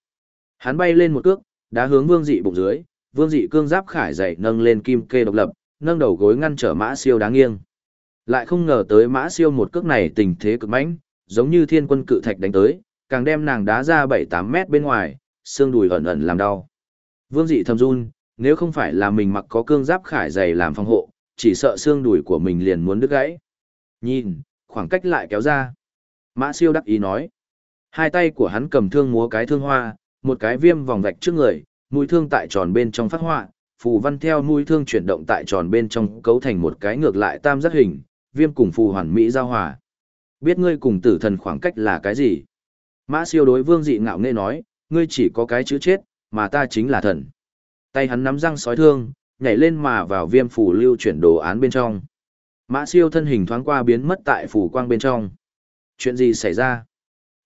Hắn bay lên một cước, đá hướng vương dị bụng dưới, vương dị cương giáp khải dậy nâng lên kim kê độc lập, nâng đầu gối ngăn trở mã siêu đáng nghiêng. Lại không ngờ tới mã siêu một cước này tình thế cực mãnh, giống như thiên quân cự thạch đánh tới, càng đem nàng đá ra 7-8 mét bên ngoài, xương đùi ẩn ẩn làm đau. Vương dị thầm run, nếu không phải là mình mặc có cương giáp khải dày làm phòng hộ, chỉ sợ xương đùi của mình liền muốn đứt gãy. Nhìn, khoảng cách lại kéo ra. Mã siêu đắc ý nói. Hai tay của hắn cầm thương múa cái thương hoa, một cái viêm vòng vạch trước người, mũi thương tại tròn bên trong phát hoa, phù văn theo mũi thương chuyển động tại tròn bên trong cấu thành một cái ngược lại tam giác hình, viêm cùng phù hoàn mỹ giao hòa. Biết ngươi cùng tử thần khoảng cách là cái gì? Mã siêu đối vương dị ngạo nghe nói, ngươi chỉ có cái chữ chết, mà ta chính là thần. Tay hắn nắm răng sói thương, nhảy lên mà vào viêm phù lưu chuyển đồ án bên trong. Mã siêu thân hình thoáng qua biến mất tại phù quang bên trong. Chuyện gì xảy ra?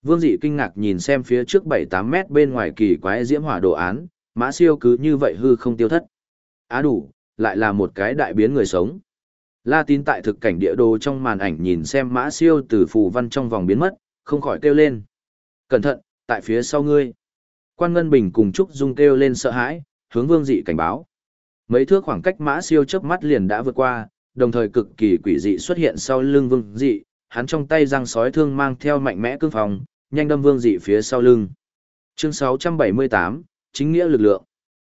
Vương dị kinh ngạc nhìn xem phía trước 7-8 mét bên ngoài kỳ quái diễm hỏa đồ án, mã siêu cứ như vậy hư không tiêu thất. Á đủ, lại là một cái đại biến người sống. La tín tại thực cảnh địa đồ trong màn ảnh nhìn xem mã siêu từ phù văn trong vòng biến mất, không khỏi kêu lên. Cẩn thận, tại phía sau ngươi. Quan Ngân Bình cùng Trúc Dung kêu lên sợ hãi, hướng vương dị cảnh báo. Mấy thước khoảng cách mã siêu chớp mắt liền đã vượt qua, đồng thời cực kỳ quỷ dị xuất hiện sau lưng vương dị, hắn trong tay răng sói thương mang theo mạnh mẽ cương phòng, nhanh đâm vương dị phía sau lưng. Chương 678, chính nghĩa lực lượng.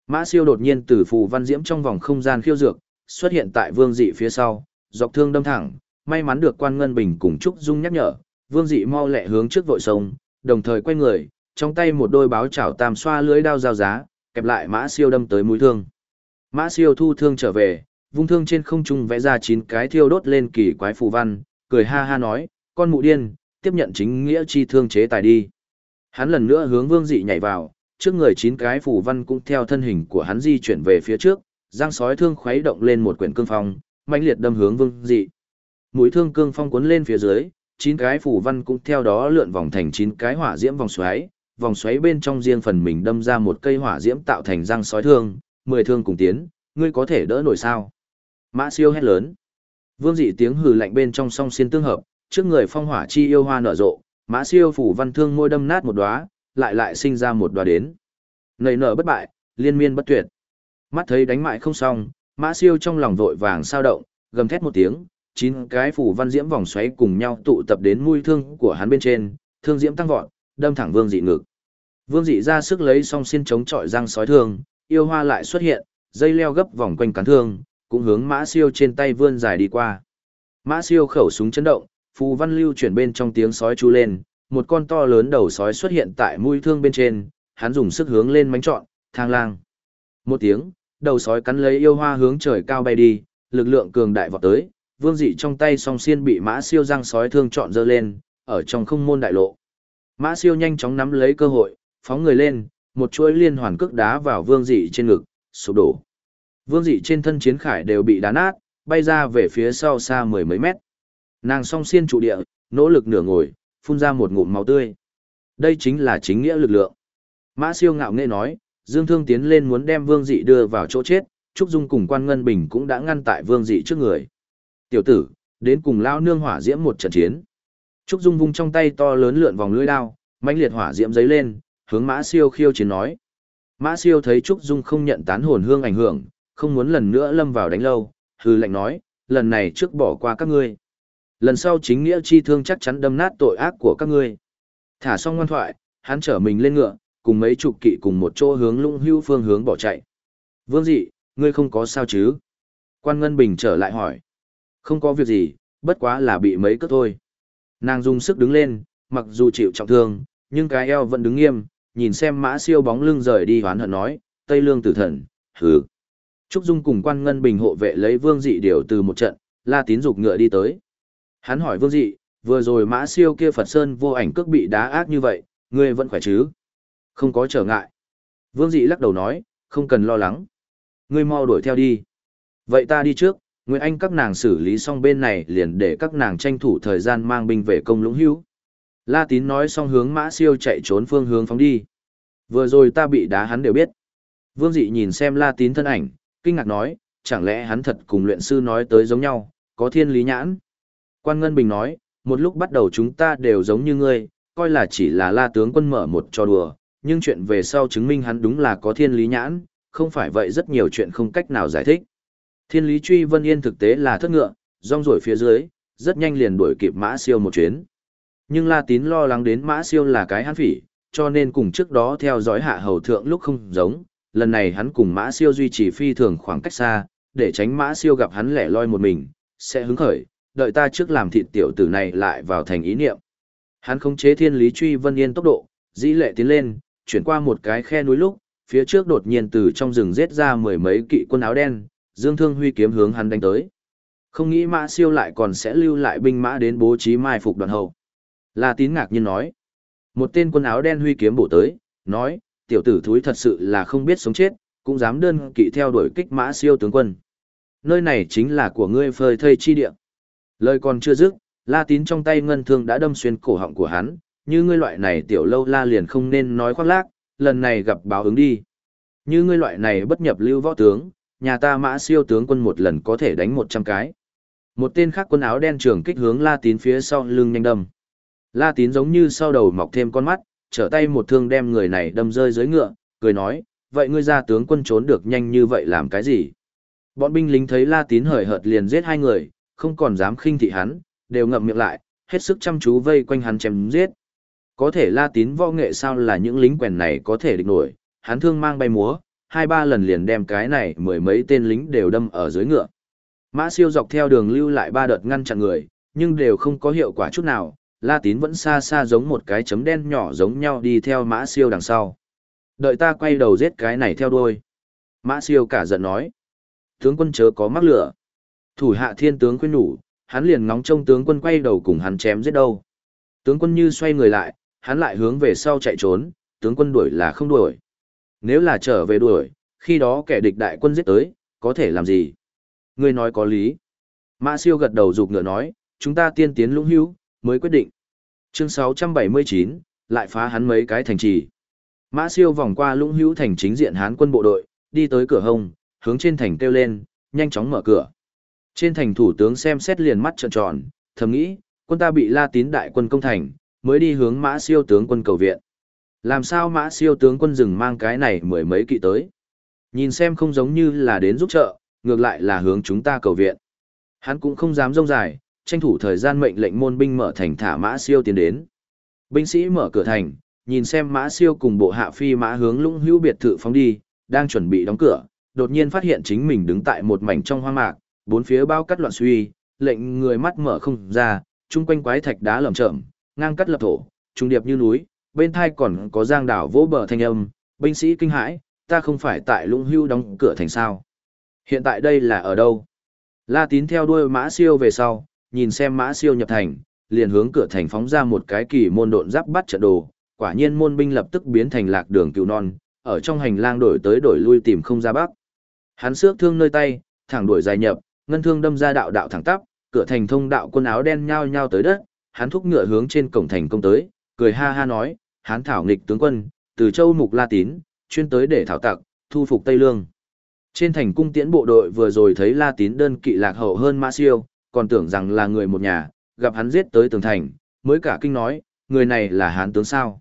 Mã siêu đột nhiên từ phù văn diễm trong vòng không gian khiêu dược, xuất hiện tại vương dị phía sau, dọc thương đâm thẳng, may mắn được quan ngân bình cùng Trúc Dung nhắc nhở, vương dị mau lẹ hướng trước vội sông, đồng thời quay người, trong tay một đôi báo chảo tam xoa lưới đao giao giá, kẹp lại mã siêu đâm tới mũi thương. Mã siêu thu thương trở về, vung thương trên không trung vẽ ra chín cái thiêu đốt lên kỳ quái phù văn, cười ha ha nói, con mụ điên, tiếp nhận chính nghĩa chi thương chế tài đi. Hắn lần nữa hướng vương dị nhảy vào, trước người chín cái phù văn cũng theo thân hình của hắn di chuyển về phía trước, giang sói thương khuấy động lên một quyển cương phong, mãnh liệt đâm hướng vương dị. Mũi thương cương phong cuốn lên phía dưới, chín cái phù văn cũng theo đó lượn vòng thành chín cái hỏa diễm vòng xoáy, vòng xoáy bên trong riêng phần mình đâm ra một cây hỏa diễm tạo thành răng sói thương, mười thương cùng tiến, ngươi có thể đỡ nổi sao? Mã siêu hét lớn. Vương dị tiếng hừ lạnh bên trong song xiên tương hợp, trước người phong hỏa chi yêu hoa nở rộ, mã siêu phủ văn thương môi đâm nát một đóa, lại lại sinh ra một đóa đến. Nảy nở bất bại, liên miên bất tuyệt. Mắt thấy đánh mại không xong, mã siêu trong lòng vội vàng sao động, gầm thét một tiếng, chín cái phủ văn diễm vòng xoáy cùng nhau tụ tập đến mũi thương của hắn bên trên, thương diễm tăng vọt, đâm thẳng vương dị ngực. Vương dị ra sức lấy song xiên chống chọi răng sói thương, yêu hoa lại xuất hiện, dây leo gấp vòng quanh cán thương, cũng hướng mã siêu trên tay vươn dài đi qua. Mã siêu khẩu súng chấn động, phù văn lưu chuyển bên trong tiếng sói chú lên, một con to lớn đầu sói xuất hiện tại mũi thương bên trên, hắn dùng sức hướng lên mánh trọn, thang lang. Một tiếng, đầu sói cắn lấy yêu hoa hướng trời cao bay đi, lực lượng cường đại vọt tới, vương dị trong tay song xiên bị mã siêu răng sói thương trọn dơ lên, ở trong không môn đại lộ. Mã siêu nhanh chóng nắm lấy cơ hội, phóng người lên, một chuỗi liên hoàn cước đá vào vương dị trên ngực, sụp đổ. Vương dị trên thân chiến khải đều bị đá nát, bay ra về phía sau xa mười mấy mét. Nàng song xiên trụ địa, nỗ lực nửa ngồi, phun ra một ngụm máu tươi. Đây chính là chính nghĩa lực lượng. Mã siêu ngạo nghệ nói, Dương Thương tiến lên muốn đem Vương dị đưa vào chỗ chết, Trúc Dung cùng quan ngân bình cũng đã ngăn tại Vương dị trước người. Tiểu tử, đến cùng lao nương hỏa diễm một trận chiến. Trúc Dung vung trong tay to lớn lượn vòng lưỡi đao, mãnh liệt hỏa diễm giấy lên, hướng Mã Siêu khiêu chiến nói. Mã Siêu thấy Trúc Dung không nhận tán hồn hương ảnh hưởng, không muốn lần nữa lâm vào đánh lâu, hư lệnh nói, lần này trước bỏ qua các ngươi. Lần sau chính nghĩa chi thương chắc chắn đâm nát tội ác của các ngươi. Thả xong ngoan thoại, hắn trở mình lên ngựa, cùng mấy chục kỵ cùng một chỗ hướng lũng hưu phương hướng bỏ chạy. Vương dị, ngươi không có sao chứ? Quan Ngân Bình trở lại hỏi. Không có việc gì, bất quá là bị mấy cất thôi. Nàng dùng sức đứng lên, mặc dù chịu trọng thương, nhưng cái eo vẫn đứng nghiêm, nhìn xem mã siêu bóng lưng rời đi hoán hận nói, Tây Lương tử thần, hứ. Trúc Dung cùng quan ngân bình hộ vệ lấy vương dị điều từ một trận, la tín dục ngựa đi tới. Hắn hỏi vương dị, vừa rồi mã siêu kia Phật Sơn vô ảnh cước bị đá ác như vậy, ngươi vẫn khỏe chứ? Không có trở ngại. Vương dị lắc đầu nói, không cần lo lắng. Ngươi mau đuổi theo đi. Vậy ta đi trước, Nguyễn Anh các nàng xử lý xong bên này liền để các nàng tranh thủ thời gian mang binh về công lũng hữu. La tín nói xong hướng mã siêu chạy trốn phương hướng phóng đi. Vừa rồi ta bị đá hắn đều biết. Vương dị nhìn xem la tín thân ảnh, kinh ngạc nói, chẳng lẽ hắn thật cùng luyện sư nói tới giống nhau, có thiên lý nhãn. Quan Ngân Bình nói, một lúc bắt đầu chúng ta đều giống như ngươi, coi là chỉ là la tướng quân mở một trò đùa, nhưng chuyện về sau chứng minh hắn đúng là có thiên lý nhãn, không phải vậy rất nhiều chuyện không cách nào giải thích. Thiên lý truy vân yên thực tế là thất ngựa, rong rổi phía dưới, rất nhanh liền đuổi kịp mã siêu một chuyến. Nhưng La Tín lo lắng đến mã siêu là cái hắn phỉ, cho nên cùng trước đó theo dõi hạ hầu thượng lúc không giống, lần này hắn cùng mã siêu duy trì phi thường khoảng cách xa, để tránh mã siêu gặp hắn lẻ loi một mình, sẽ hứng khởi, đợi ta trước làm thịt tiểu tử này lại vào thành ý niệm. Hắn khống chế thiên lý truy vân yên tốc độ, dĩ lệ tiến lên, chuyển qua một cái khe núi lúc, phía trước đột nhiên từ trong rừng giết ra mười mấy kỵ quân áo đen, Dương Thương Huy kiếm hướng hắn đánh tới. Không nghĩ Mã Siêu lại còn sẽ lưu lại binh mã đến bố trí mai phục đoàn hậu. La Tín ngạc nhiên nói. Một tên quân áo đen huy kiếm bổ tới, nói, tiểu tử thúi thật sự là không biết sống chết, cũng dám đơn kỵ theo đuổi kích Mã Siêu tướng quân. Nơi này chính là của ngươi phơi thây chi địa. Lời còn chưa dứt, La Tín trong tay ngân thương đã đâm xuyên cổ họng của hắn, như ngươi loại này tiểu lâu la liền không nên nói khoác lác, lần này gặp báo ứng đi. Như ngươi loại này bất nhập lưu võ tướng, nhà ta mã siêu tướng quân một lần có thể đánh một trăm cái. Một tên khác quân áo đen trường kích hướng La Tín phía sau lưng nhanh đâm. La Tín giống như sau đầu mọc thêm con mắt, trở tay một thương đem người này đâm rơi dưới ngựa, cười nói, vậy ngươi ra tướng quân trốn được nhanh như vậy làm cái gì? Bọn binh lính thấy La Tín hời hợt liền giết hai người, không còn dám khinh thị hắn, đều ngậm miệng lại, hết sức chăm chú vây quanh hắn chém giết. Có thể La Tín võ nghệ sao là những lính quèn này có thể địch nổi, hắn thương mang bay múa, hai ba lần liền đem cái này mười mấy tên lính đều đâm ở dưới ngựa. Mã siêu dọc theo đường lưu lại ba đợt ngăn chặn người, nhưng đều không có hiệu quả chút nào, La Tín vẫn xa xa giống một cái chấm đen nhỏ giống nhau đi theo mã siêu đằng sau. Đợi ta quay đầu giết cái này theo đuôi. Mã siêu cả giận nói. Tướng quân chớ có mắc lửa. Thủ hạ thiên tướng khuyên nhủ, hắn liền ngóng trông tướng quân quay đầu cùng hắn chém giết đâu. Tướng quân như xoay người lại, hắn lại hướng về sau chạy trốn, tướng quân đuổi là không đuổi. Nếu là trở về đuổi, khi đó kẻ địch đại quân giết tới, có thể làm gì? Ngươi nói có lý. Mã siêu gật đầu rụt ngựa nói, chúng ta tiên tiến lũng hữu, mới quyết định. Chương 679, lại phá hắn mấy cái thành trì. Mã siêu vòng qua lũng hữu thành chính diện hán quân bộ đội, đi tới cửa hông, hướng trên thành kêu lên, nhanh chóng mở cửa. Trên thành thủ tướng xem xét liền mắt trợn tròn, thầm nghĩ, quân ta bị la tín đại quân công thành, mới đi hướng mã siêu tướng quân cầu viện. Làm sao mã siêu tướng quân dừng mang cái này mười mấy kỵ tới. Nhìn xem không giống như là đến giúp trợ, ngược lại là hướng chúng ta cầu viện. Hắn cũng không dám rông dài, tranh thủ thời gian mệnh lệnh môn binh mở thành thả mã siêu tiến đến. Binh sĩ mở cửa thành, nhìn xem mã siêu cùng bộ hạ phi mã hướng lũng hữu biệt thự phóng đi, đang chuẩn bị đóng cửa, đột nhiên phát hiện chính mình đứng tại một mảnh trong hoang mạc, bốn phía bao cắt loạn suy, lệnh người mắt mở không ra, chung quanh quái thạch đá lởm chởm, ngang cắt lập thổ, trung điệp như núi, bên thai còn có giang đảo vỗ bờ thanh âm, binh sĩ kinh hãi, ta không phải tại lũng hưu đóng cửa thành sao. Hiện tại đây là ở đâu? La tín theo đuôi mã siêu về sau, nhìn xem mã siêu nhập thành, liền hướng cửa thành phóng ra một cái kỳ môn độn giáp bắt trận đồ, quả nhiên môn binh lập tức biến thành lạc đường cựu non, ở trong hành lang đổi tới đổi lui tìm không ra bắc. Hắn xước thương nơi tay, thẳng đuổi dài nhập, ngân thương đâm ra đạo đạo thẳng tắp, cửa thành thông đạo quân áo đen nhao nhao tới đất, hắn thúc ngựa hướng trên cổng thành công tới, cười ha ha nói, hắn thảo nghịch tướng quân, từ châu mục la tín, chuyên tới để thảo tặc, thu phục Tây Lương. Trên thành cung tiễn bộ đội vừa rồi thấy la tín đơn kỵ lạc hậu hơn mã siêu, còn tưởng rằng là người một nhà, gặp hắn giết tới tường thành, mới cả kinh nói, người này là hán tướng sao.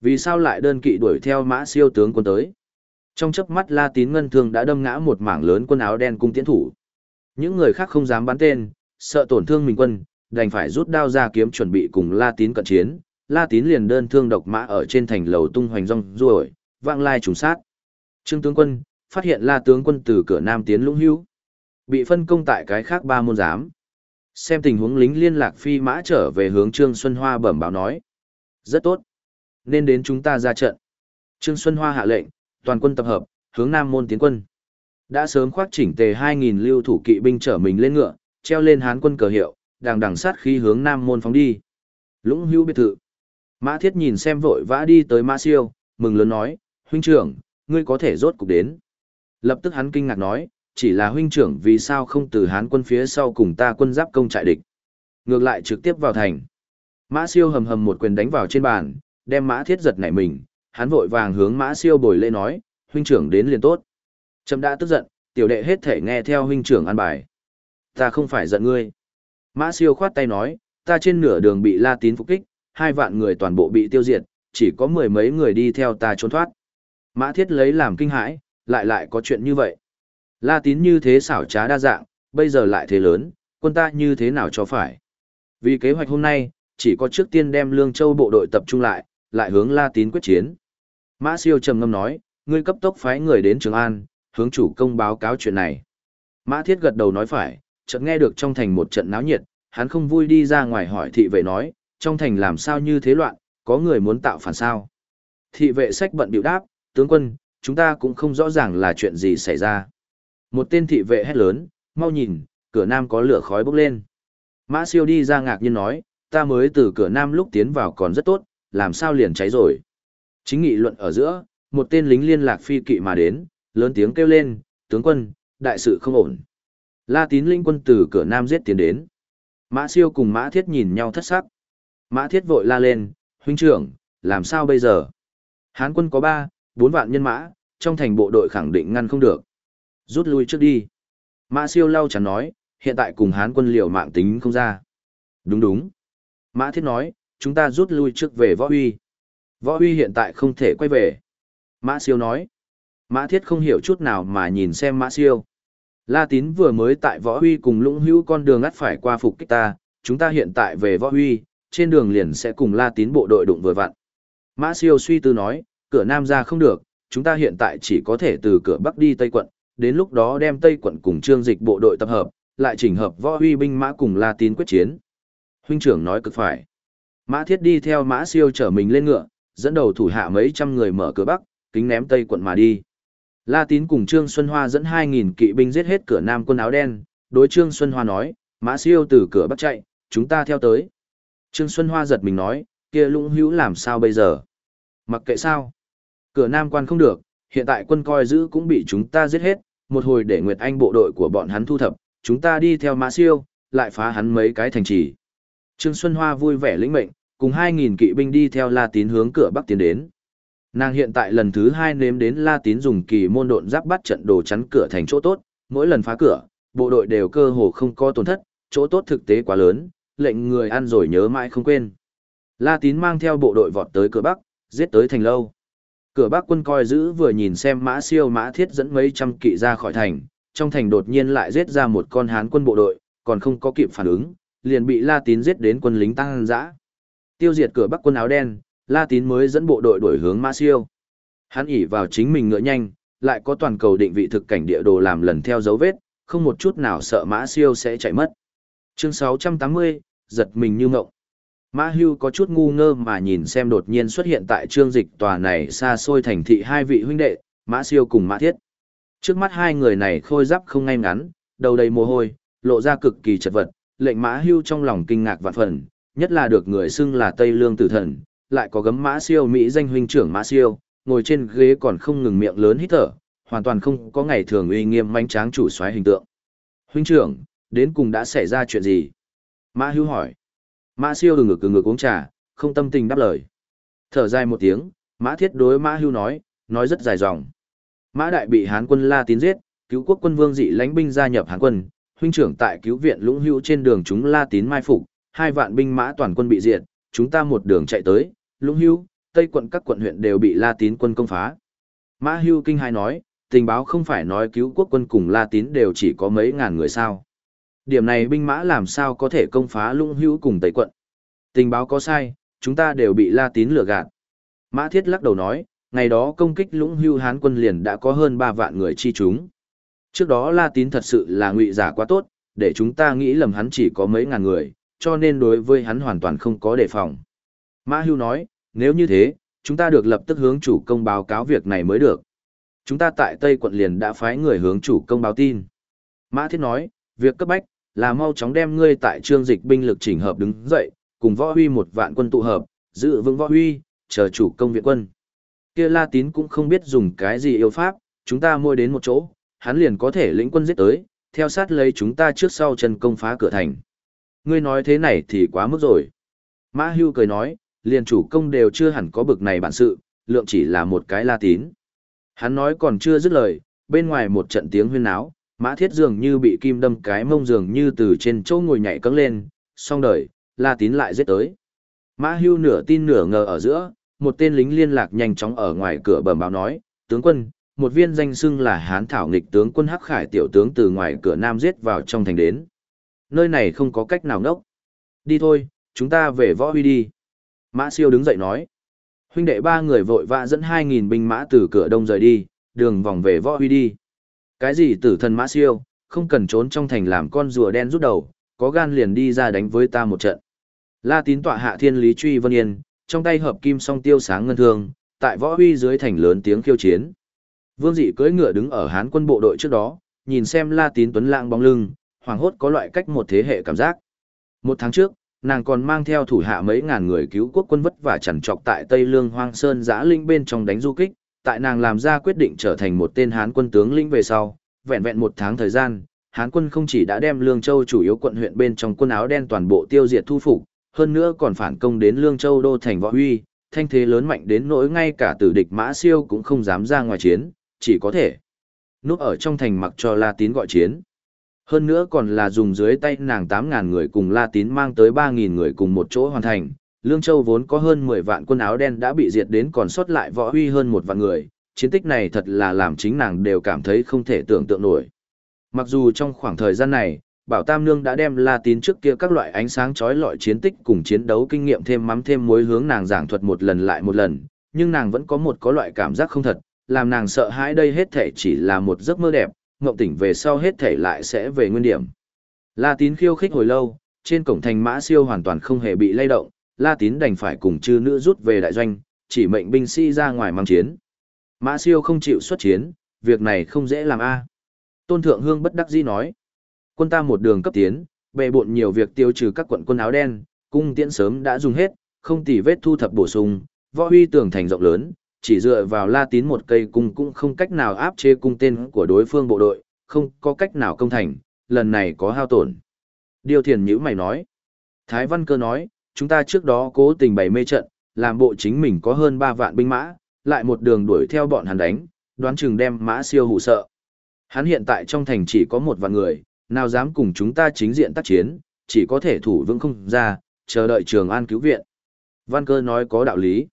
Vì sao lại đơn kỵ đuổi theo mã siêu tướng quân tới? Trong chớp mắt La Tín ngân thương đã đâm ngã một mảng lớn quân áo đen cung tiễn thủ. Những người khác không dám bắn tên, sợ tổn thương mình quân, đành phải rút đao ra kiếm chuẩn bị cùng La Tín cận chiến. La Tín liền đơn thương độc mã ở trên thành lầu tung hoành rong ruổi, vang lai trùng sát. Trương tướng quân phát hiện La tướng quân từ cửa nam tiến lũng hữu, bị phân công tại cái khác ba môn giám. Xem tình huống lính liên lạc phi mã trở về hướng Trương Xuân Hoa bẩm báo nói. Rất tốt. Nên đến chúng ta ra trận. Trương Xuân Hoa hạ lệnh, toàn quân tập hợp, hướng Nam môn tiến quân. Đã sớm khoác chỉnh tề 2.000 lưu thủ kỵ binh trở mình lên ngựa, treo lên hán quân cờ hiệu, đàng đằng sát khi hướng Nam môn phóng đi. Lũng hữu biệt thự. Mã thiết nhìn xem vội vã đi tới Mã siêu, mừng lớn nói, huynh trưởng, ngươi có thể rốt cục đến. Lập tức hắn kinh ngạc nói, chỉ là huynh trưởng vì sao không từ hán quân phía sau cùng ta quân giáp công trại địch. Ngược lại trực tiếp vào thành. Mã siêu hầm hầm một quyền đánh vào trên bàn, đem mã thiết giật nảy mình, hắn vội vàng hướng mã siêu bồi lễ nói, huynh trưởng đến liền tốt. trâm đã tức giận, tiểu đệ hết thể nghe theo huynh trưởng an bài. Ta không phải giận ngươi. Mã siêu khoát tay nói, ta trên nửa đường bị la tín phục kích, hai vạn người toàn bộ bị tiêu diệt, chỉ có mười mấy người đi theo ta trốn thoát. Mã thiết lấy làm kinh hãi, lại lại có chuyện như vậy. La tín như thế xảo trá đa dạng, bây giờ lại thế lớn, quân ta như thế nào cho phải. Vì kế hoạch hôm nay, chỉ có trước tiên đem Lương Châu bộ đội tập trung lại, lại hướng La tín quyết chiến. Mã siêu trầm ngâm nói, ngươi cấp tốc phái người đến Trường An, hướng chủ công báo cáo chuyện này. Mã thiết gật đầu nói phải, chợt nghe được trong thành một trận náo nhiệt, hắn không vui đi ra ngoài hỏi thị vệ nói, trong thành làm sao như thế loạn, có người muốn tạo phản sao. Thị vệ sách bận biểu đáp, tướng quân, chúng ta cũng không rõ ràng là chuyện gì xảy ra. Một tên thị vệ hét lớn, mau nhìn, cửa nam có lửa khói bốc lên. Mã siêu đi ra ngạc nhiên nói, ta mới từ cửa nam lúc tiến vào còn rất tốt, làm sao liền cháy rồi. Chính nghị luận ở giữa, một tên lính liên lạc phi kỵ mà đến, lớn tiếng kêu lên, tướng quân, đại sự không ổn. La tín linh quân từ cửa nam giết tiến đến. Mã siêu cùng mã thiết nhìn nhau thất sắc. Mã thiết vội la lên, huynh trưởng, làm sao bây giờ? Hán quân có ba, bốn vạn nhân mã, trong thành bộ đội khẳng định ngăn không được. Rút lui trước đi. Mã siêu lau chắn nói, hiện tại cùng hán quân liều mạng tính không ra. Đúng đúng. Mã thiết nói, chúng ta rút lui trước về võ huy. Võ huy hiện tại không thể quay về. Mã siêu nói. Mã thiết không hiểu chút nào mà nhìn xem mã siêu. La Tín vừa mới tại Võ Huy cùng Lũng Hữu con đường ngắt phải qua phục kích ta, chúng ta hiện tại về Võ Huy, trên đường liền sẽ cùng La Tín bộ đội đụng vừa vặn. Mã Siêu suy tư nói, cửa Nam ra không được, chúng ta hiện tại chỉ có thể từ cửa Bắc đi Tây quận, đến lúc đó đem Tây quận cùng Trương Dịch bộ đội tập hợp, lại chỉnh hợp Võ Huy binh mã cùng La Tín quyết chiến. Huynh trưởng nói cực phải. Mã Thiết đi theo Mã Siêu chở mình lên ngựa, dẫn đầu thủ hạ mấy trăm người mở cửa Bắc, kính ném Tây quận mà đi. La Tín cùng Trương Xuân Hoa dẫn 2.000 kỵ binh giết hết cửa Nam quân áo đen, đối Trương Xuân Hoa nói, Mã Siêu từ cửa Bắc chạy, chúng ta theo tới. Trương Xuân Hoa giật mình nói, kia lũng hữu làm sao bây giờ? Mặc kệ sao? Cửa Nam quan không được, hiện tại quân coi giữ cũng bị chúng ta giết hết, một hồi để Nguyệt Anh bộ đội của bọn hắn thu thập, chúng ta đi theo Mã Siêu, lại phá hắn mấy cái thành trì. Trương Xuân Hoa vui vẻ lĩnh mệnh, cùng 2.000 kỵ binh đi theo La Tín hướng cửa Bắc tiến đến. Nàng hiện tại lần thứ hai nếm đến La Tín dùng kỳ môn độn giáp bắt trận đồ chắn cửa thành chỗ tốt, mỗi lần phá cửa, bộ đội đều cơ hồ không có tổn thất, chỗ tốt thực tế quá lớn, lệnh người ăn rồi nhớ mãi không quên. La Tín mang theo bộ đội vọt tới cửa Bắc, giết tới thành lâu. Cửa Bắc quân coi giữ vừa nhìn xem mã siêu mã thiết dẫn mấy trăm kỵ ra khỏi thành, trong thành đột nhiên lại giết ra một con hán quân bộ đội, còn không có kịp phản ứng, liền bị La Tín giết đến quân lính tăng dã. Tiêu diệt cửa Bắc quân áo đen, La Tín mới dẫn bộ đội đuổi hướng Mã Siêu. Hắn ỉ vào chính mình ngựa nhanh, lại có toàn cầu định vị thực cảnh địa đồ làm lần theo dấu vết, không một chút nào sợ Mã Siêu sẽ chạy mất. Chương 680, giật mình như ngộng. Mã Hưu có chút ngu ngơ mà nhìn xem đột nhiên xuất hiện tại trương dịch tòa này xa xôi thành thị hai vị huynh đệ, Mã Siêu cùng Mã Thiết. Trước mắt hai người này khôi giáp không ngay ngắn, đầu đầy mồ hôi, lộ ra cực kỳ chật vật, lệnh Mã Hưu trong lòng kinh ngạc vạn phần, nhất là được người xưng là Tây Lương Tử Thần, lại có gấm Mã Siêu Mỹ danh huynh trưởng Mã Siêu, ngồi trên ghế còn không ngừng miệng lớn hít thở, hoàn toàn không có ngày thường uy nghiêm manh tráng chủ soái hình tượng. Huynh trưởng, đến cùng đã xảy ra chuyện gì? Mã Hưu hỏi. Mã siêu đừng ngực ngực uống trà, không tâm tình đáp lời. Thở dài một tiếng, Mã Thiết đối Mã Hưu nói, nói rất dài dòng. Mã Đại bị Hán quân La Tín giết, cứu quốc quân Vương Dị lãnh binh gia nhập Hán quân, huynh trưởng tại cứu viện Lũng Hưu trên đường chúng La Tín mai phục, hai vạn binh mã toàn quân bị diệt, chúng ta một đường chạy tới, Lũng Hưu, Tây quận các quận huyện đều bị La Tín quân công phá. Mã Hưu kinh hai nói, tình báo không phải nói cứu quốc quân cùng La Tín đều chỉ có mấy ngàn người sao. Điểm này binh mã làm sao có thể công phá lũng hữu cùng Tây quận. Tình báo có sai, chúng ta đều bị La Tín lừa gạt. Mã Thiết lắc đầu nói, ngày đó công kích lũng hưu hán quân liền đã có hơn 3 vạn người chi chúng. Trước đó La Tín thật sự là ngụy giả quá tốt, để chúng ta nghĩ lầm hắn chỉ có mấy ngàn người, cho nên đối với hắn hoàn toàn không có đề phòng. Mã Hưu nói, nếu như thế, chúng ta được lập tức hướng chủ công báo cáo việc này mới được. Chúng ta tại Tây quận liền đã phái người hướng chủ công báo tin. Mã Thiết nói, việc cấp bách, là mau chóng đem ngươi tại trương dịch binh lực chỉnh hợp đứng dậy, cùng võ huy một vạn quân tụ hợp, giữ vững võ huy, chờ chủ công viện quân. Kia La Tín cũng không biết dùng cái gì yêu pháp, chúng ta mua đến một chỗ, hắn liền có thể lĩnh quân giết tới, theo sát lấy chúng ta trước sau chân công phá cửa thành. Ngươi nói thế này thì quá mức rồi. Mã Hưu cười nói, liền chủ công đều chưa hẳn có bực này bản sự, lượng chỉ là một cái La Tín. Hắn nói còn chưa dứt lời, bên ngoài một trận tiếng huyên náo, Mã thiết dường như bị kim đâm cái mông dường như từ trên chỗ ngồi nhảy cấng lên, xong đời, la tín lại giết tới. Mã hưu nửa tin nửa ngờ ở giữa, một tên lính liên lạc nhanh chóng ở ngoài cửa bẩm báo nói, tướng quân, một viên danh xưng là hán thảo nghịch tướng quân hắc khải tiểu tướng từ ngoài cửa nam giết vào trong thành đến. Nơi này không có cách nào nốc. Đi thôi, chúng ta về võ huy đi. Mã siêu đứng dậy nói. Huynh đệ ba người vội vã dẫn 2.000 binh mã từ cửa đông rời đi, đường vòng về võ huy đi. Cái gì tử thần mã siêu, không cần trốn trong thành làm con rùa đen rút đầu, có gan liền đi ra đánh với ta một trận. La tín tọa hạ thiên lý truy vân yên, trong tay hợp kim song tiêu sáng ngân thương, tại võ huy dưới thành lớn tiếng khiêu chiến. Vương dị cưỡi ngựa đứng ở hán quân bộ đội trước đó, nhìn xem La tín tuấn lãng bóng lưng, hoàng hốt có loại cách một thế hệ cảm giác. Một tháng trước, nàng còn mang theo thủ hạ mấy ngàn người cứu quốc quân vất và chằn trọc tại Tây Lương Hoang Sơn giã linh bên trong đánh du kích, tại nàng làm ra quyết định trở thành một tên Hán quân tướng lĩnh về sau, vẹn vẹn một tháng thời gian, Hán quân không chỉ đã đem Lương Châu chủ yếu quận huyện bên trong quân áo đen toàn bộ tiêu diệt thu phục, hơn nữa còn phản công đến Lương Châu đô thành võ huy, thanh thế lớn mạnh đến nỗi ngay cả tử địch Mã Siêu cũng không dám ra ngoài chiến, chỉ có thể núp ở trong thành mặc cho La Tín gọi chiến. Hơn nữa còn là dùng dưới tay nàng 8.000 người cùng La Tín mang tới 3.000 người cùng một chỗ hoàn thành, Lương Châu vốn có hơn 10 vạn quân áo đen đã bị diệt đến còn sót lại võ huy hơn một vạn người, chiến tích này thật là làm chính nàng đều cảm thấy không thể tưởng tượng nổi. Mặc dù trong khoảng thời gian này, Bảo Tam Nương đã đem La Tín trước kia các loại ánh sáng chói lọi chiến tích cùng chiến đấu kinh nghiệm thêm mắm thêm muối hướng nàng giảng thuật một lần lại một lần, nhưng nàng vẫn có một có loại cảm giác không thật, làm nàng sợ hãi đây hết thể chỉ là một giấc mơ đẹp, ngộng tỉnh về sau hết thể lại sẽ về nguyên điểm. La Tín khiêu khích hồi lâu, trên cổng thành Mã Siêu hoàn toàn không hề bị lay động, La Tín đành phải cùng chư nữ rút về đại doanh, chỉ mệnh binh sĩ ra ngoài mang chiến. Mã Siêu không chịu xuất chiến, việc này không dễ làm a. Tôn Thượng Hương bất đắc dĩ nói. Quân ta một đường cấp tiến, bề bộn nhiều việc tiêu trừ các quận quân áo đen, cung tiễn sớm đã dùng hết, không tỉ vết thu thập bổ sung, võ huy tưởng thành rộng lớn, chỉ dựa vào la tín một cây cung cũng không cách nào áp chế cung tên của đối phương bộ đội, không có cách nào công thành, lần này có hao tổn. Điều thiền nhữ mày nói. Thái Văn Cơ nói, chúng ta trước đó cố tình bày mê trận, làm bộ chính mình có hơn 3 vạn binh mã, lại một đường đuổi theo bọn hắn đánh, đoán chừng đem mã siêu hụ sợ. Hắn hiện tại trong thành chỉ có một vạn người, nào dám cùng chúng ta chính diện tác chiến, chỉ có thể thủ vững không ra, chờ đợi Trường An cứu viện. Văn cơ nói có đạo lý.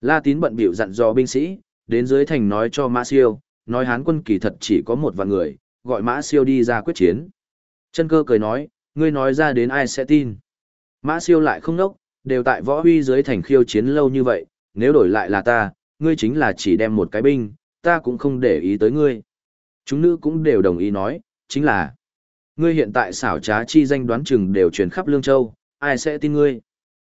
La tín bận biểu dặn dò binh sĩ, đến dưới thành nói cho Mã Siêu, nói hán quân kỳ thật chỉ có một vạn người, gọi Mã Siêu đi ra quyết chiến. Chân cơ cười nói, ngươi nói ra đến ai sẽ tin. Mã Siêu lại không nốc, đều tại võ huy dưới thành khiêu chiến lâu như vậy, nếu đổi lại là ta, ngươi chính là chỉ đem một cái binh, ta cũng không để ý tới ngươi. Chúng nữ cũng đều đồng ý nói, chính là Ngươi hiện tại xảo trá chi danh đoán chừng đều truyền khắp Lương Châu, ai sẽ tin ngươi?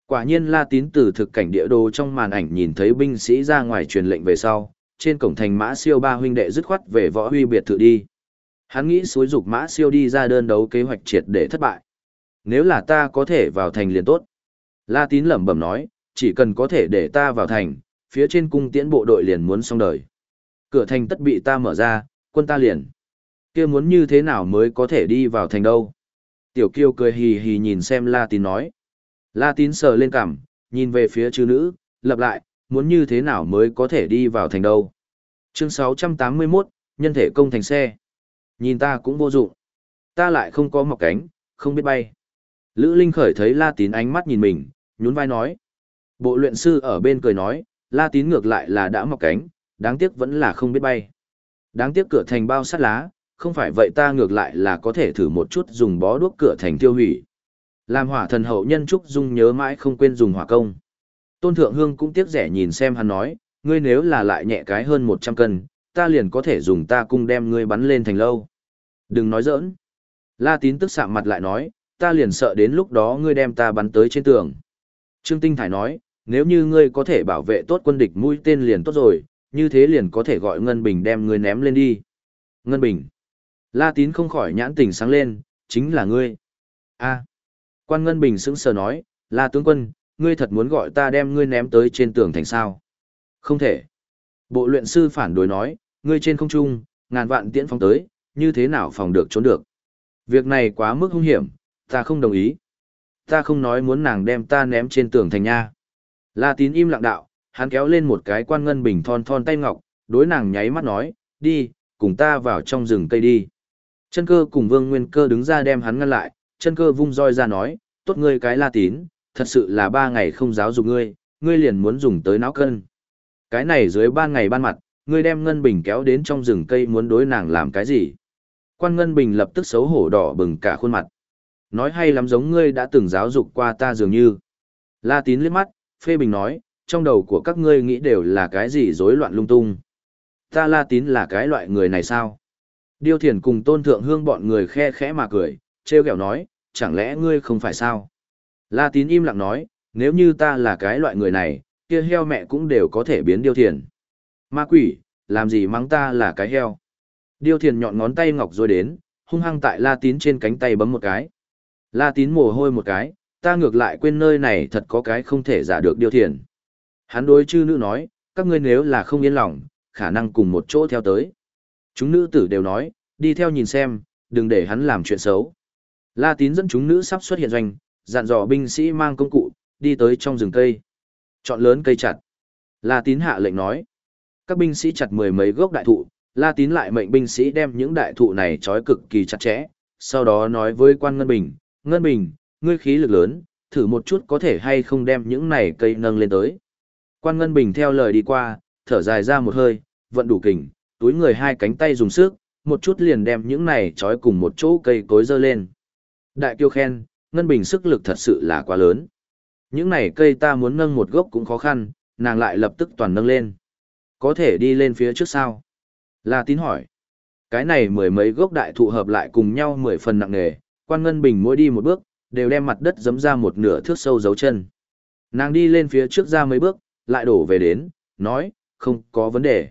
Quả nhiên La Tín từ thực cảnh địa đồ trong màn ảnh nhìn thấy binh sĩ ra ngoài truyền lệnh về sau, trên cổng thành Mã Siêu ba huynh đệ dứt khoát về võ huy biệt thự đi. Hắn nghĩ suối dục Mã Siêu đi ra đơn đấu kế hoạch triệt để thất bại. Nếu là ta có thể vào thành liền tốt. La Tín lẩm bẩm nói, chỉ cần có thể để ta vào thành, phía trên cung tiễn bộ đội liền muốn xong đời. Cửa thành tất bị ta mở ra, quân ta liền kia muốn như thế nào mới có thể đi vào thành đâu. Tiểu kiêu cười hì hì nhìn xem La Tín nói. La Tín sờ lên cằm, nhìn về phía chư nữ, lập lại, muốn như thế nào mới có thể đi vào thành đâu. Chương 681, nhân thể công thành xe. Nhìn ta cũng vô dụng. Ta lại không có mọc cánh, không biết bay. Lữ Linh khởi thấy La Tín ánh mắt nhìn mình, nhún vai nói. Bộ luyện sư ở bên cười nói, La Tín ngược lại là đã mọc cánh, đáng tiếc vẫn là không biết bay. Đáng tiếc cửa thành bao sắt lá, không phải vậy ta ngược lại là có thể thử một chút dùng bó đuốc cửa thành tiêu hủy. Làm hỏa thần hậu nhân Trúc Dung nhớ mãi không quên dùng hỏa công. Tôn Thượng Hương cũng tiếc rẻ nhìn xem hắn nói, ngươi nếu là lại nhẹ cái hơn 100 cân, ta liền có thể dùng ta cung đem ngươi bắn lên thành lâu. Đừng nói giỡn. La tín tức sạm mặt lại nói, ta liền sợ đến lúc đó ngươi đem ta bắn tới trên tường. Trương Tinh Thải nói, nếu như ngươi có thể bảo vệ tốt quân địch mũi tên liền tốt rồi, như thế liền có thể gọi Ngân Bình đem ngươi ném lên đi. Ngân Bình. La tín không khỏi nhãn tình sáng lên, chính là ngươi. a à. quan Ngân Bình sững sờ nói, La tướng quân, ngươi thật muốn gọi ta đem ngươi ném tới trên tường thành sao? Không thể. Bộ luyện sư phản đối nói, ngươi trên không trung, ngàn vạn tiễn phóng tới, như thế nào phòng được trốn được. Việc này quá mức hung hiểm, ta không đồng ý. Ta không nói muốn nàng đem ta ném trên tường thành nha. La tín im lặng đạo, hắn kéo lên một cái quan ngân bình thon thon tay ngọc, đối nàng nháy mắt nói, đi, cùng ta vào trong rừng cây đi. Chân cơ cùng vương nguyên cơ đứng ra đem hắn ngăn lại, chân cơ vung roi ra nói, tốt ngươi cái la tín, thật sự là ba ngày không giáo dục ngươi, ngươi liền muốn dùng tới não cân. Cái này dưới ba ngày ban mặt, ngươi đem Ngân Bình kéo đến trong rừng cây muốn đối nàng làm cái gì? Quan Ngân Bình lập tức xấu hổ đỏ bừng cả khuôn mặt. Nói hay lắm giống ngươi đã từng giáo dục qua ta dường như. La tín liếc mắt, phê bình nói, trong đầu của các ngươi nghĩ đều là cái gì rối loạn lung tung. Ta la tín là cái loại người này sao? Điêu thiền cùng tôn thượng hương bọn người khe khẽ mà cười, treo kẹo nói, chẳng lẽ ngươi không phải sao? La tín im lặng nói, nếu như ta là cái loại người này, kia heo mẹ cũng đều có thể biến điêu thiền. Ma quỷ, làm gì mắng ta là cái heo? Điêu thiền nhọn ngón tay ngọc rồi đến, hung hăng tại la tín trên cánh tay bấm một cái. La tín mồ hôi một cái, ta ngược lại quên nơi này thật có cái không thể giả được điều thiền. Hắn đối chư nữ nói, các ngươi nếu là không yên lòng, khả năng cùng một chỗ theo tới. Chúng nữ tử đều nói, đi theo nhìn xem, đừng để hắn làm chuyện xấu. La tín dẫn chúng nữ sắp xuất hiện doanh, dặn dò binh sĩ mang công cụ, đi tới trong rừng cây. Chọn lớn cây chặt. La tín hạ lệnh nói. Các binh sĩ chặt mười mấy gốc đại thụ, La tín lại mệnh binh sĩ đem những đại thụ này trói cực kỳ chặt chẽ, sau đó nói với quan Ngân Bình, Ngân Bình, ngươi khí lực lớn, thử một chút có thể hay không đem những này cây nâng lên tới. Quan Ngân Bình theo lời đi qua, thở dài ra một hơi, vận đủ kình, túi người hai cánh tay dùng sức, một chút liền đem những này trói cùng một chỗ cây cối dơ lên. Đại kiêu khen, Ngân Bình sức lực thật sự là quá lớn. Những này cây ta muốn nâng một gốc cũng khó khăn, nàng lại lập tức toàn nâng lên. Có thể đi lên phía trước sao? La tín hỏi. Cái này mười mấy gốc đại thụ hợp lại cùng nhau mười phần nặng nề, quan Ngân Bình mỗi đi một bước, đều đem mặt đất giấm ra một nửa thước sâu dấu chân. Nàng đi lên phía trước ra mấy bước, lại đổ về đến, nói, không có vấn đề.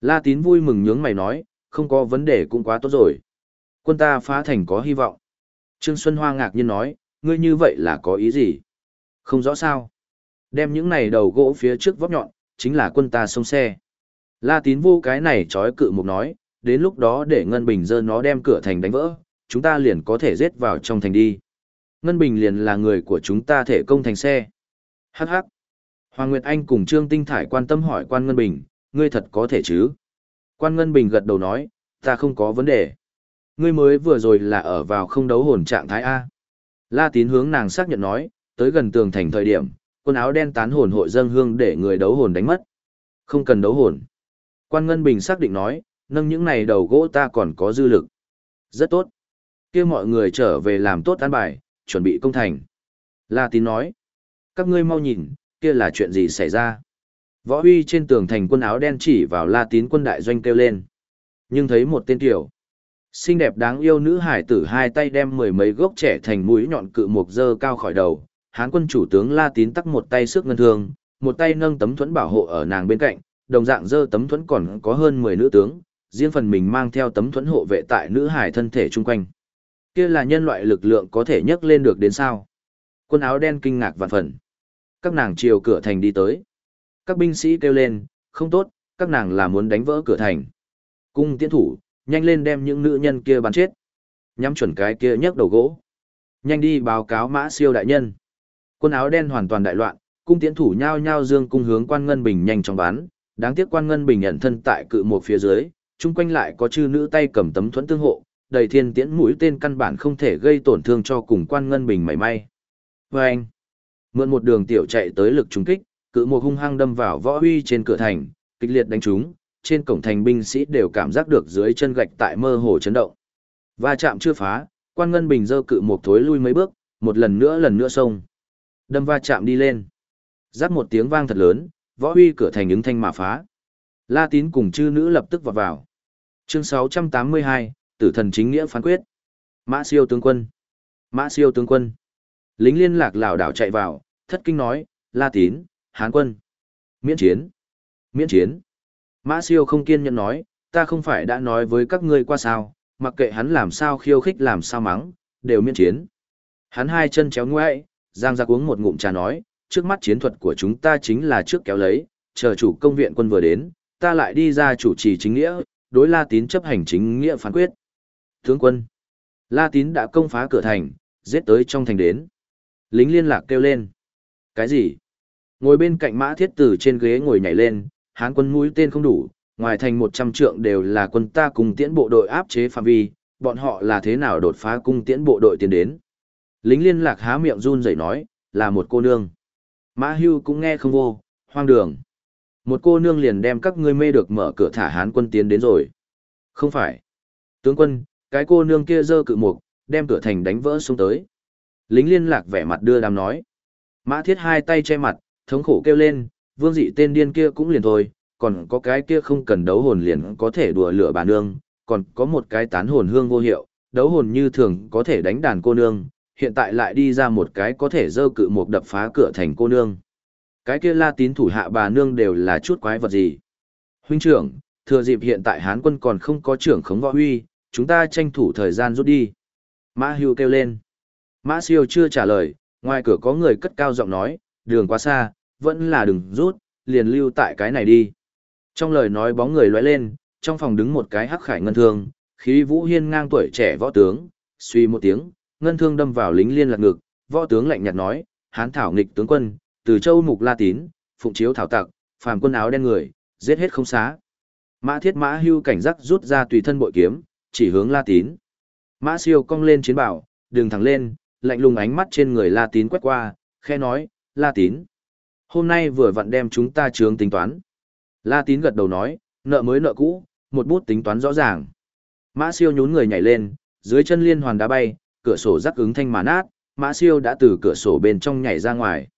La tín vui mừng nhướng mày nói, không có vấn đề cũng quá tốt rồi. Quân ta phá thành có hy vọng. Trương Xuân Hoa ngạc nhiên nói, ngươi như vậy là có ý gì? Không rõ sao. Đem những này đầu gỗ phía trước vóc nhọn, chính là quân ta xông xe. La tín vô cái này trói cự mục nói, đến lúc đó để Ngân Bình dơ nó đem cửa thành đánh vỡ, chúng ta liền có thể rết vào trong thành đi. Ngân Bình liền là người của chúng ta thể công thành xe. Hắc hắc. Hoàng Nguyệt Anh cùng Trương Tinh Thải quan tâm hỏi quan Ngân Bình, ngươi thật có thể chứ? Quan Ngân Bình gật đầu nói, ta không có vấn đề. Ngươi mới vừa rồi là ở vào không đấu hồn trạng thái A. La tín hướng nàng xác nhận nói, tới gần tường thành thời điểm, quần áo đen tán hồn hội dân hương để người đấu hồn đánh mất. Không cần đấu hồn. Quan Ngân Bình xác định nói, nâng những này đầu gỗ ta còn có dư lực. Rất tốt kia mọi người trở về làm tốt án bài, chuẩn bị công thành. La tín nói, các ngươi mau nhìn, kia là chuyện gì xảy ra. Võ huy trên tường thành quân áo đen chỉ vào la tín quân đại doanh kêu lên. Nhưng thấy một tên tiểu. Xinh đẹp đáng yêu nữ hải tử hai tay đem mười mấy gốc trẻ thành mũi nhọn cự mục dơ cao khỏi đầu. Hán quân chủ tướng la tín tắc một tay sức ngân thương, một tay nâng tấm thuẫn bảo hộ ở nàng bên cạnh, đồng dạng dơ tấm thuẫn còn có hơn mười nữ tướng, riêng phần mình mang theo tấm thuẫn hộ vệ tại nữ hải thân thể chung quanh. Kia là nhân loại lực lượng có thể nhấc lên được đến sao? Quân áo đen kinh ngạc vạn phần. Các nàng chiều cửa thành đi tới. Các binh sĩ kêu lên, không tốt, các nàng là muốn đánh vỡ cửa thành. Cung tiến thủ, nhanh lên đem những nữ nhân kia bắn chết. Nhắm chuẩn cái kia nhấc đầu gỗ. Nhanh đi báo cáo mã siêu đại nhân. Quân áo đen hoàn toàn đại loạn, cung tiến thủ nhao nhao dương cung hướng quan ngân bình nhanh chóng bắn. Đáng tiếc quan ngân bình nhận thân tại cự một phía dưới, chung quanh lại có chư nữ tay cầm tấm thuẫn tương hộ, đầy thiên tiễn mũi tên căn bản không thể gây tổn thương cho cùng quan ngân bình mảy may. Và anh, mượn một đường tiểu chạy tới lực trúng kích, cự một hung hăng đâm vào võ huy trên cửa thành, kịch liệt đánh trúng, trên cổng thành binh sĩ đều cảm giác được dưới chân gạch tại mơ hồ chấn động. Va chạm chưa phá, quan ngân bình dơ cự một thối lui mấy bước, một lần nữa lần nữa xông. Đâm va chạm đi lên. Giáp một tiếng vang thật lớn, võ huy cửa thành ứng thanh mà phá. La tín cùng chư nữ lập tức vào vào. Chương 682, tử thần chính nghĩa phán quyết. Mã siêu tướng quân. Mã siêu tướng quân. Lính liên lạc lảo đảo chạy vào, thất kinh nói, La tín, Hán quân. Miễn chiến. Miễn chiến. Mã siêu không kiên nhẫn nói, ta không phải đã nói với các ngươi qua sao, mặc kệ hắn làm sao khiêu khích làm sao mắng, đều miễn chiến. Hắn hai chân chéo ngoại, giang ra uống một ngụm trà nói, trước mắt chiến thuật của chúng ta chính là trước kéo lấy, chờ chủ công viện quân vừa đến, ta lại đi ra chủ trì chính nghĩa, đối La Tín chấp hành chính nghĩa phán quyết. Tướng quân, La Tín đã công phá cửa thành, giết tới trong thành đến. Lính liên lạc kêu lên. Cái gì? Ngồi bên cạnh mã thiết tử trên ghế ngồi nhảy lên, hán quân mũi tên không đủ, ngoài thành 100 trượng đều là quân ta cùng tiễn bộ đội áp chế phạm vi, bọn họ là thế nào đột phá cung tiễn bộ đội tiến đến. Lính liên lạc há miệng run rẩy nói, là một cô nương. Mã hưu cũng nghe không vô, hoang đường. Một cô nương liền đem các ngươi mê được mở cửa thả hán quân tiến đến rồi. Không phải. Tướng quân, cái cô nương kia dơ cự mục, đem cửa thành đánh vỡ xuống tới. Lính liên lạc vẻ mặt đưa đám nói. Mã thiết hai tay che mặt, thống khổ kêu lên, vương dị tên điên kia cũng liền thôi, còn có cái kia không cần đấu hồn liền có thể đùa lửa bà nương, còn có một cái tán hồn hương vô hiệu, đấu hồn như thường có thể đánh đàn cô nương, hiện tại lại đi ra một cái có thể dơ cự mục đập phá cửa thành cô nương. Cái kia la tín thủ hạ bà nương đều là chút quái vật gì. Huynh trưởng, thừa dịp hiện tại Hán quân còn không có trưởng khống võ huy, chúng ta tranh thủ thời gian rút đi. Mã hưu kêu lên. Mã siêu chưa trả lời, ngoài cửa có người cất cao giọng nói, đường quá xa, vẫn là đừng rút, liền lưu tại cái này đi. Trong lời nói bóng người lóe lên, trong phòng đứng một cái hắc khải ngân thương, khí vũ hiên ngang tuổi trẻ võ tướng, suy một tiếng, ngân thương đâm vào lính liên lạc ngực, võ tướng lạnh nhạt nói, hán thảo nghịch tướng quân, từ châu mục la tín, phụng chiếu thảo tặc, phàm quân áo đen người, giết hết không xá. Mã thiết mã hưu cảnh giác rút ra tùy thân bội kiếm, chỉ hướng la tín. Mã siêu cong lên chiến bảo, đường thẳng lên, lạnh lùng ánh mắt trên người la tín quét qua, khe nói, la tín. Hôm nay vừa vặn đem chúng ta trướng tính toán. La tín gật đầu nói, nợ mới nợ cũ, một bút tính toán rõ ràng. Mã siêu nhún người nhảy lên, dưới chân liên hoàn đá bay, cửa sổ rắc ứng thanh mà nát, mã siêu đã từ cửa sổ bên trong nhảy ra ngoài.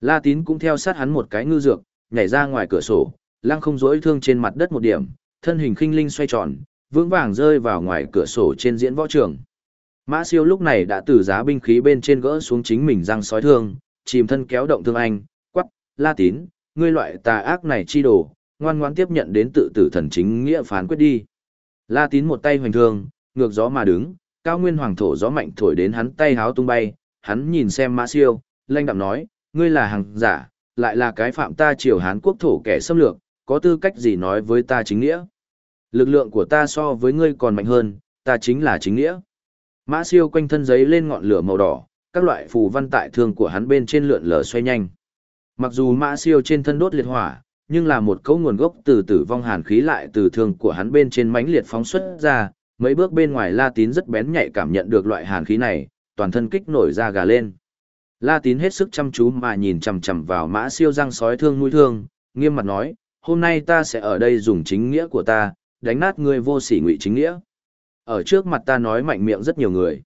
La tín cũng theo sát hắn một cái ngư dược, nhảy ra ngoài cửa sổ, lăng không rỗi thương trên mặt đất một điểm, thân hình khinh linh xoay tròn, vững vàng rơi vào ngoài cửa sổ trên diễn võ trường. Mã siêu lúc này đã từ giá binh khí bên trên gỡ xuống chính mình răng sói thương, chìm thân kéo động thương anh, quắc, la tín, ngươi loại tà ác này chi đồ, ngoan ngoãn tiếp nhận đến tự tử thần chính nghĩa phán quyết đi. La tín một tay hoành thương, ngược gió mà đứng, cao nguyên hoàng thổ gió mạnh thổi đến hắn tay háo tung bay, hắn nhìn xem mã siêu, lanh đạm nói, ngươi là hàng giả, lại là cái phạm ta triều hán quốc thổ kẻ xâm lược, có tư cách gì nói với ta chính nghĩa. Lực lượng của ta so với ngươi còn mạnh hơn, ta chính là chính nghĩa. Mã siêu quanh thân giấy lên ngọn lửa màu đỏ, các loại phù văn tại thương của hắn bên trên lượn lờ xoay nhanh. Mặc dù mã siêu trên thân đốt liệt hỏa, nhưng là một cấu nguồn gốc từ tử vong hàn khí lại từ thương của hắn bên trên mãnh liệt phóng xuất ra, mấy bước bên ngoài La Tín rất bén nhạy cảm nhận được loại hàn khí này, toàn thân kích nổi ra gà lên. La Tín hết sức chăm chú mà nhìn chằm chằm vào mã siêu răng sói thương mũi thương, nghiêm mặt nói, hôm nay ta sẽ ở đây dùng chính nghĩa của ta, đánh nát ngươi vô sỉ ngụy chính nghĩa. Ở trước mặt ta nói mạnh miệng rất nhiều người.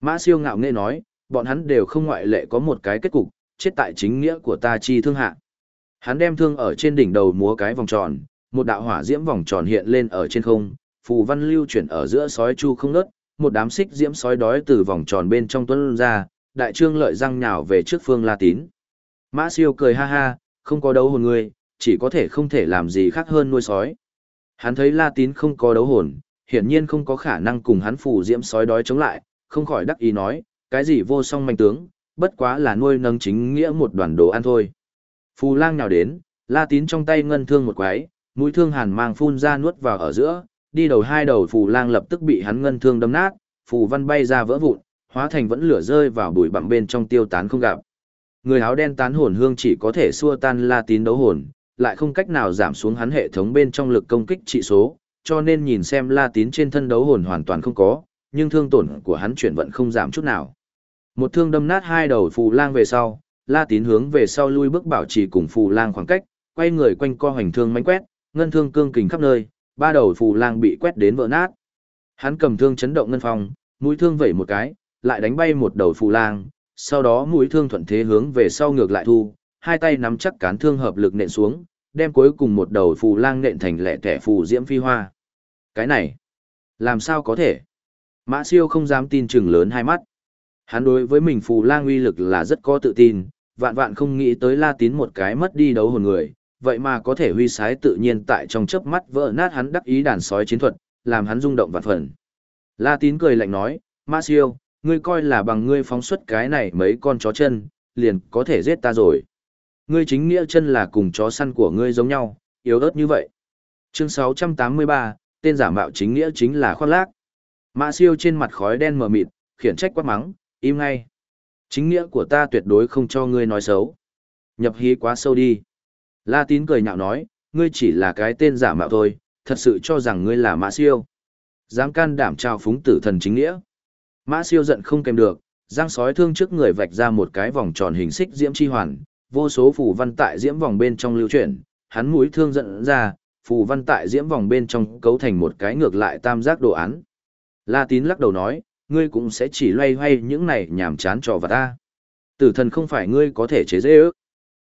Mã siêu ngạo nghễ nói, bọn hắn đều không ngoại lệ có một cái kết cục, chết tại chính nghĩa của ta chi thương hạ. Hắn đem thương ở trên đỉnh đầu múa cái vòng tròn, một đạo hỏa diễm vòng tròn hiện lên ở trên không, phù văn lưu chuyển ở giữa sói chu không ngớt, một đám xích diễm sói đói từ vòng tròn bên trong tuấn ra, đại trương lợi răng nhào về trước phương La Tín. Mã siêu cười ha ha, không có đấu hồn người, chỉ có thể không thể làm gì khác hơn nuôi sói. Hắn thấy La Tín không có đấu hồn, hiển nhiên không có khả năng cùng hắn phủ diễm sói đói chống lại, không khỏi đắc ý nói, cái gì vô song manh tướng, bất quá là nuôi nâng chính nghĩa một đoàn đồ ăn thôi. Phù lang nào đến, La Tín trong tay ngân thương một quái, mũi thương hàn mang phun ra nuốt vào ở giữa, đi đầu hai đầu phù lang lập tức bị hắn ngân thương đâm nát, phù văn bay ra vỡ vụn, hóa thành vẫn lửa rơi vào bụi bặm bên trong tiêu tán không gặp. Người áo đen tán hồn hương chỉ có thể xua tan La Tín đấu hồn, lại không cách nào giảm xuống hắn hệ thống bên trong lực công kích trị số, cho nên nhìn xem La Tín trên thân đấu hồn hoàn toàn không có, nhưng thương tổn của hắn chuyển vận không giảm chút nào. Một thương đâm nát hai đầu phù lang về sau, La Tín hướng về sau lui bước bảo trì cùng phù lang khoảng cách, quay người quanh co hoành thương mánh quét, ngân thương cương kình khắp nơi, ba đầu phù lang bị quét đến vỡ nát. Hắn cầm thương chấn động ngân phòng, mũi thương vẩy một cái, lại đánh bay một đầu phù lang, sau đó mũi thương thuận thế hướng về sau ngược lại thu, hai tay nắm chắc cán thương hợp lực nện xuống, đem cuối cùng một đầu phù lang nện thành lẻ tẻ phù diễm phi hoa. Cái này, làm sao có thể? Mã siêu không dám tin chừng lớn hai mắt. Hắn đối với mình phù lang uy lực là rất có tự tin, vạn vạn không nghĩ tới la tín một cái mất đi đấu hồn người, vậy mà có thể huy sái tự nhiên tại trong chớp mắt vỡ nát hắn đắc ý đàn sói chiến thuật, làm hắn rung động vạn phần. La tín cười lạnh nói, Mã siêu, ngươi coi là bằng ngươi phóng xuất cái này mấy con chó chân, liền có thể giết ta rồi. Ngươi chính nghĩa chân là cùng chó săn của ngươi giống nhau, yếu ớt như vậy. Chương 683, tên giả mạo chính nghĩa chính là khoác lác. Mã siêu trên mặt khói đen mờ mịt, khiển trách quát mắng, im ngay. Chính nghĩa của ta tuyệt đối không cho ngươi nói xấu. Nhập hí quá sâu đi. La tín cười nhạo nói, ngươi chỉ là cái tên giả mạo thôi, thật sự cho rằng ngươi là mã siêu. Dám can đảm trao phúng tử thần chính nghĩa. Mã siêu giận không kèm được, giang sói thương trước người vạch ra một cái vòng tròn hình xích diễm chi hoàn, vô số phù văn tại diễm vòng bên trong lưu chuyển, hắn mũi thương giận ra, phù văn tại diễm vòng bên trong cấu thành một cái ngược lại tam giác đồ án. La tín lắc đầu nói, ngươi cũng sẽ chỉ loay hoay những này nhảm chán trò vật ta. Tử thần không phải ngươi có thể chế dễ ước.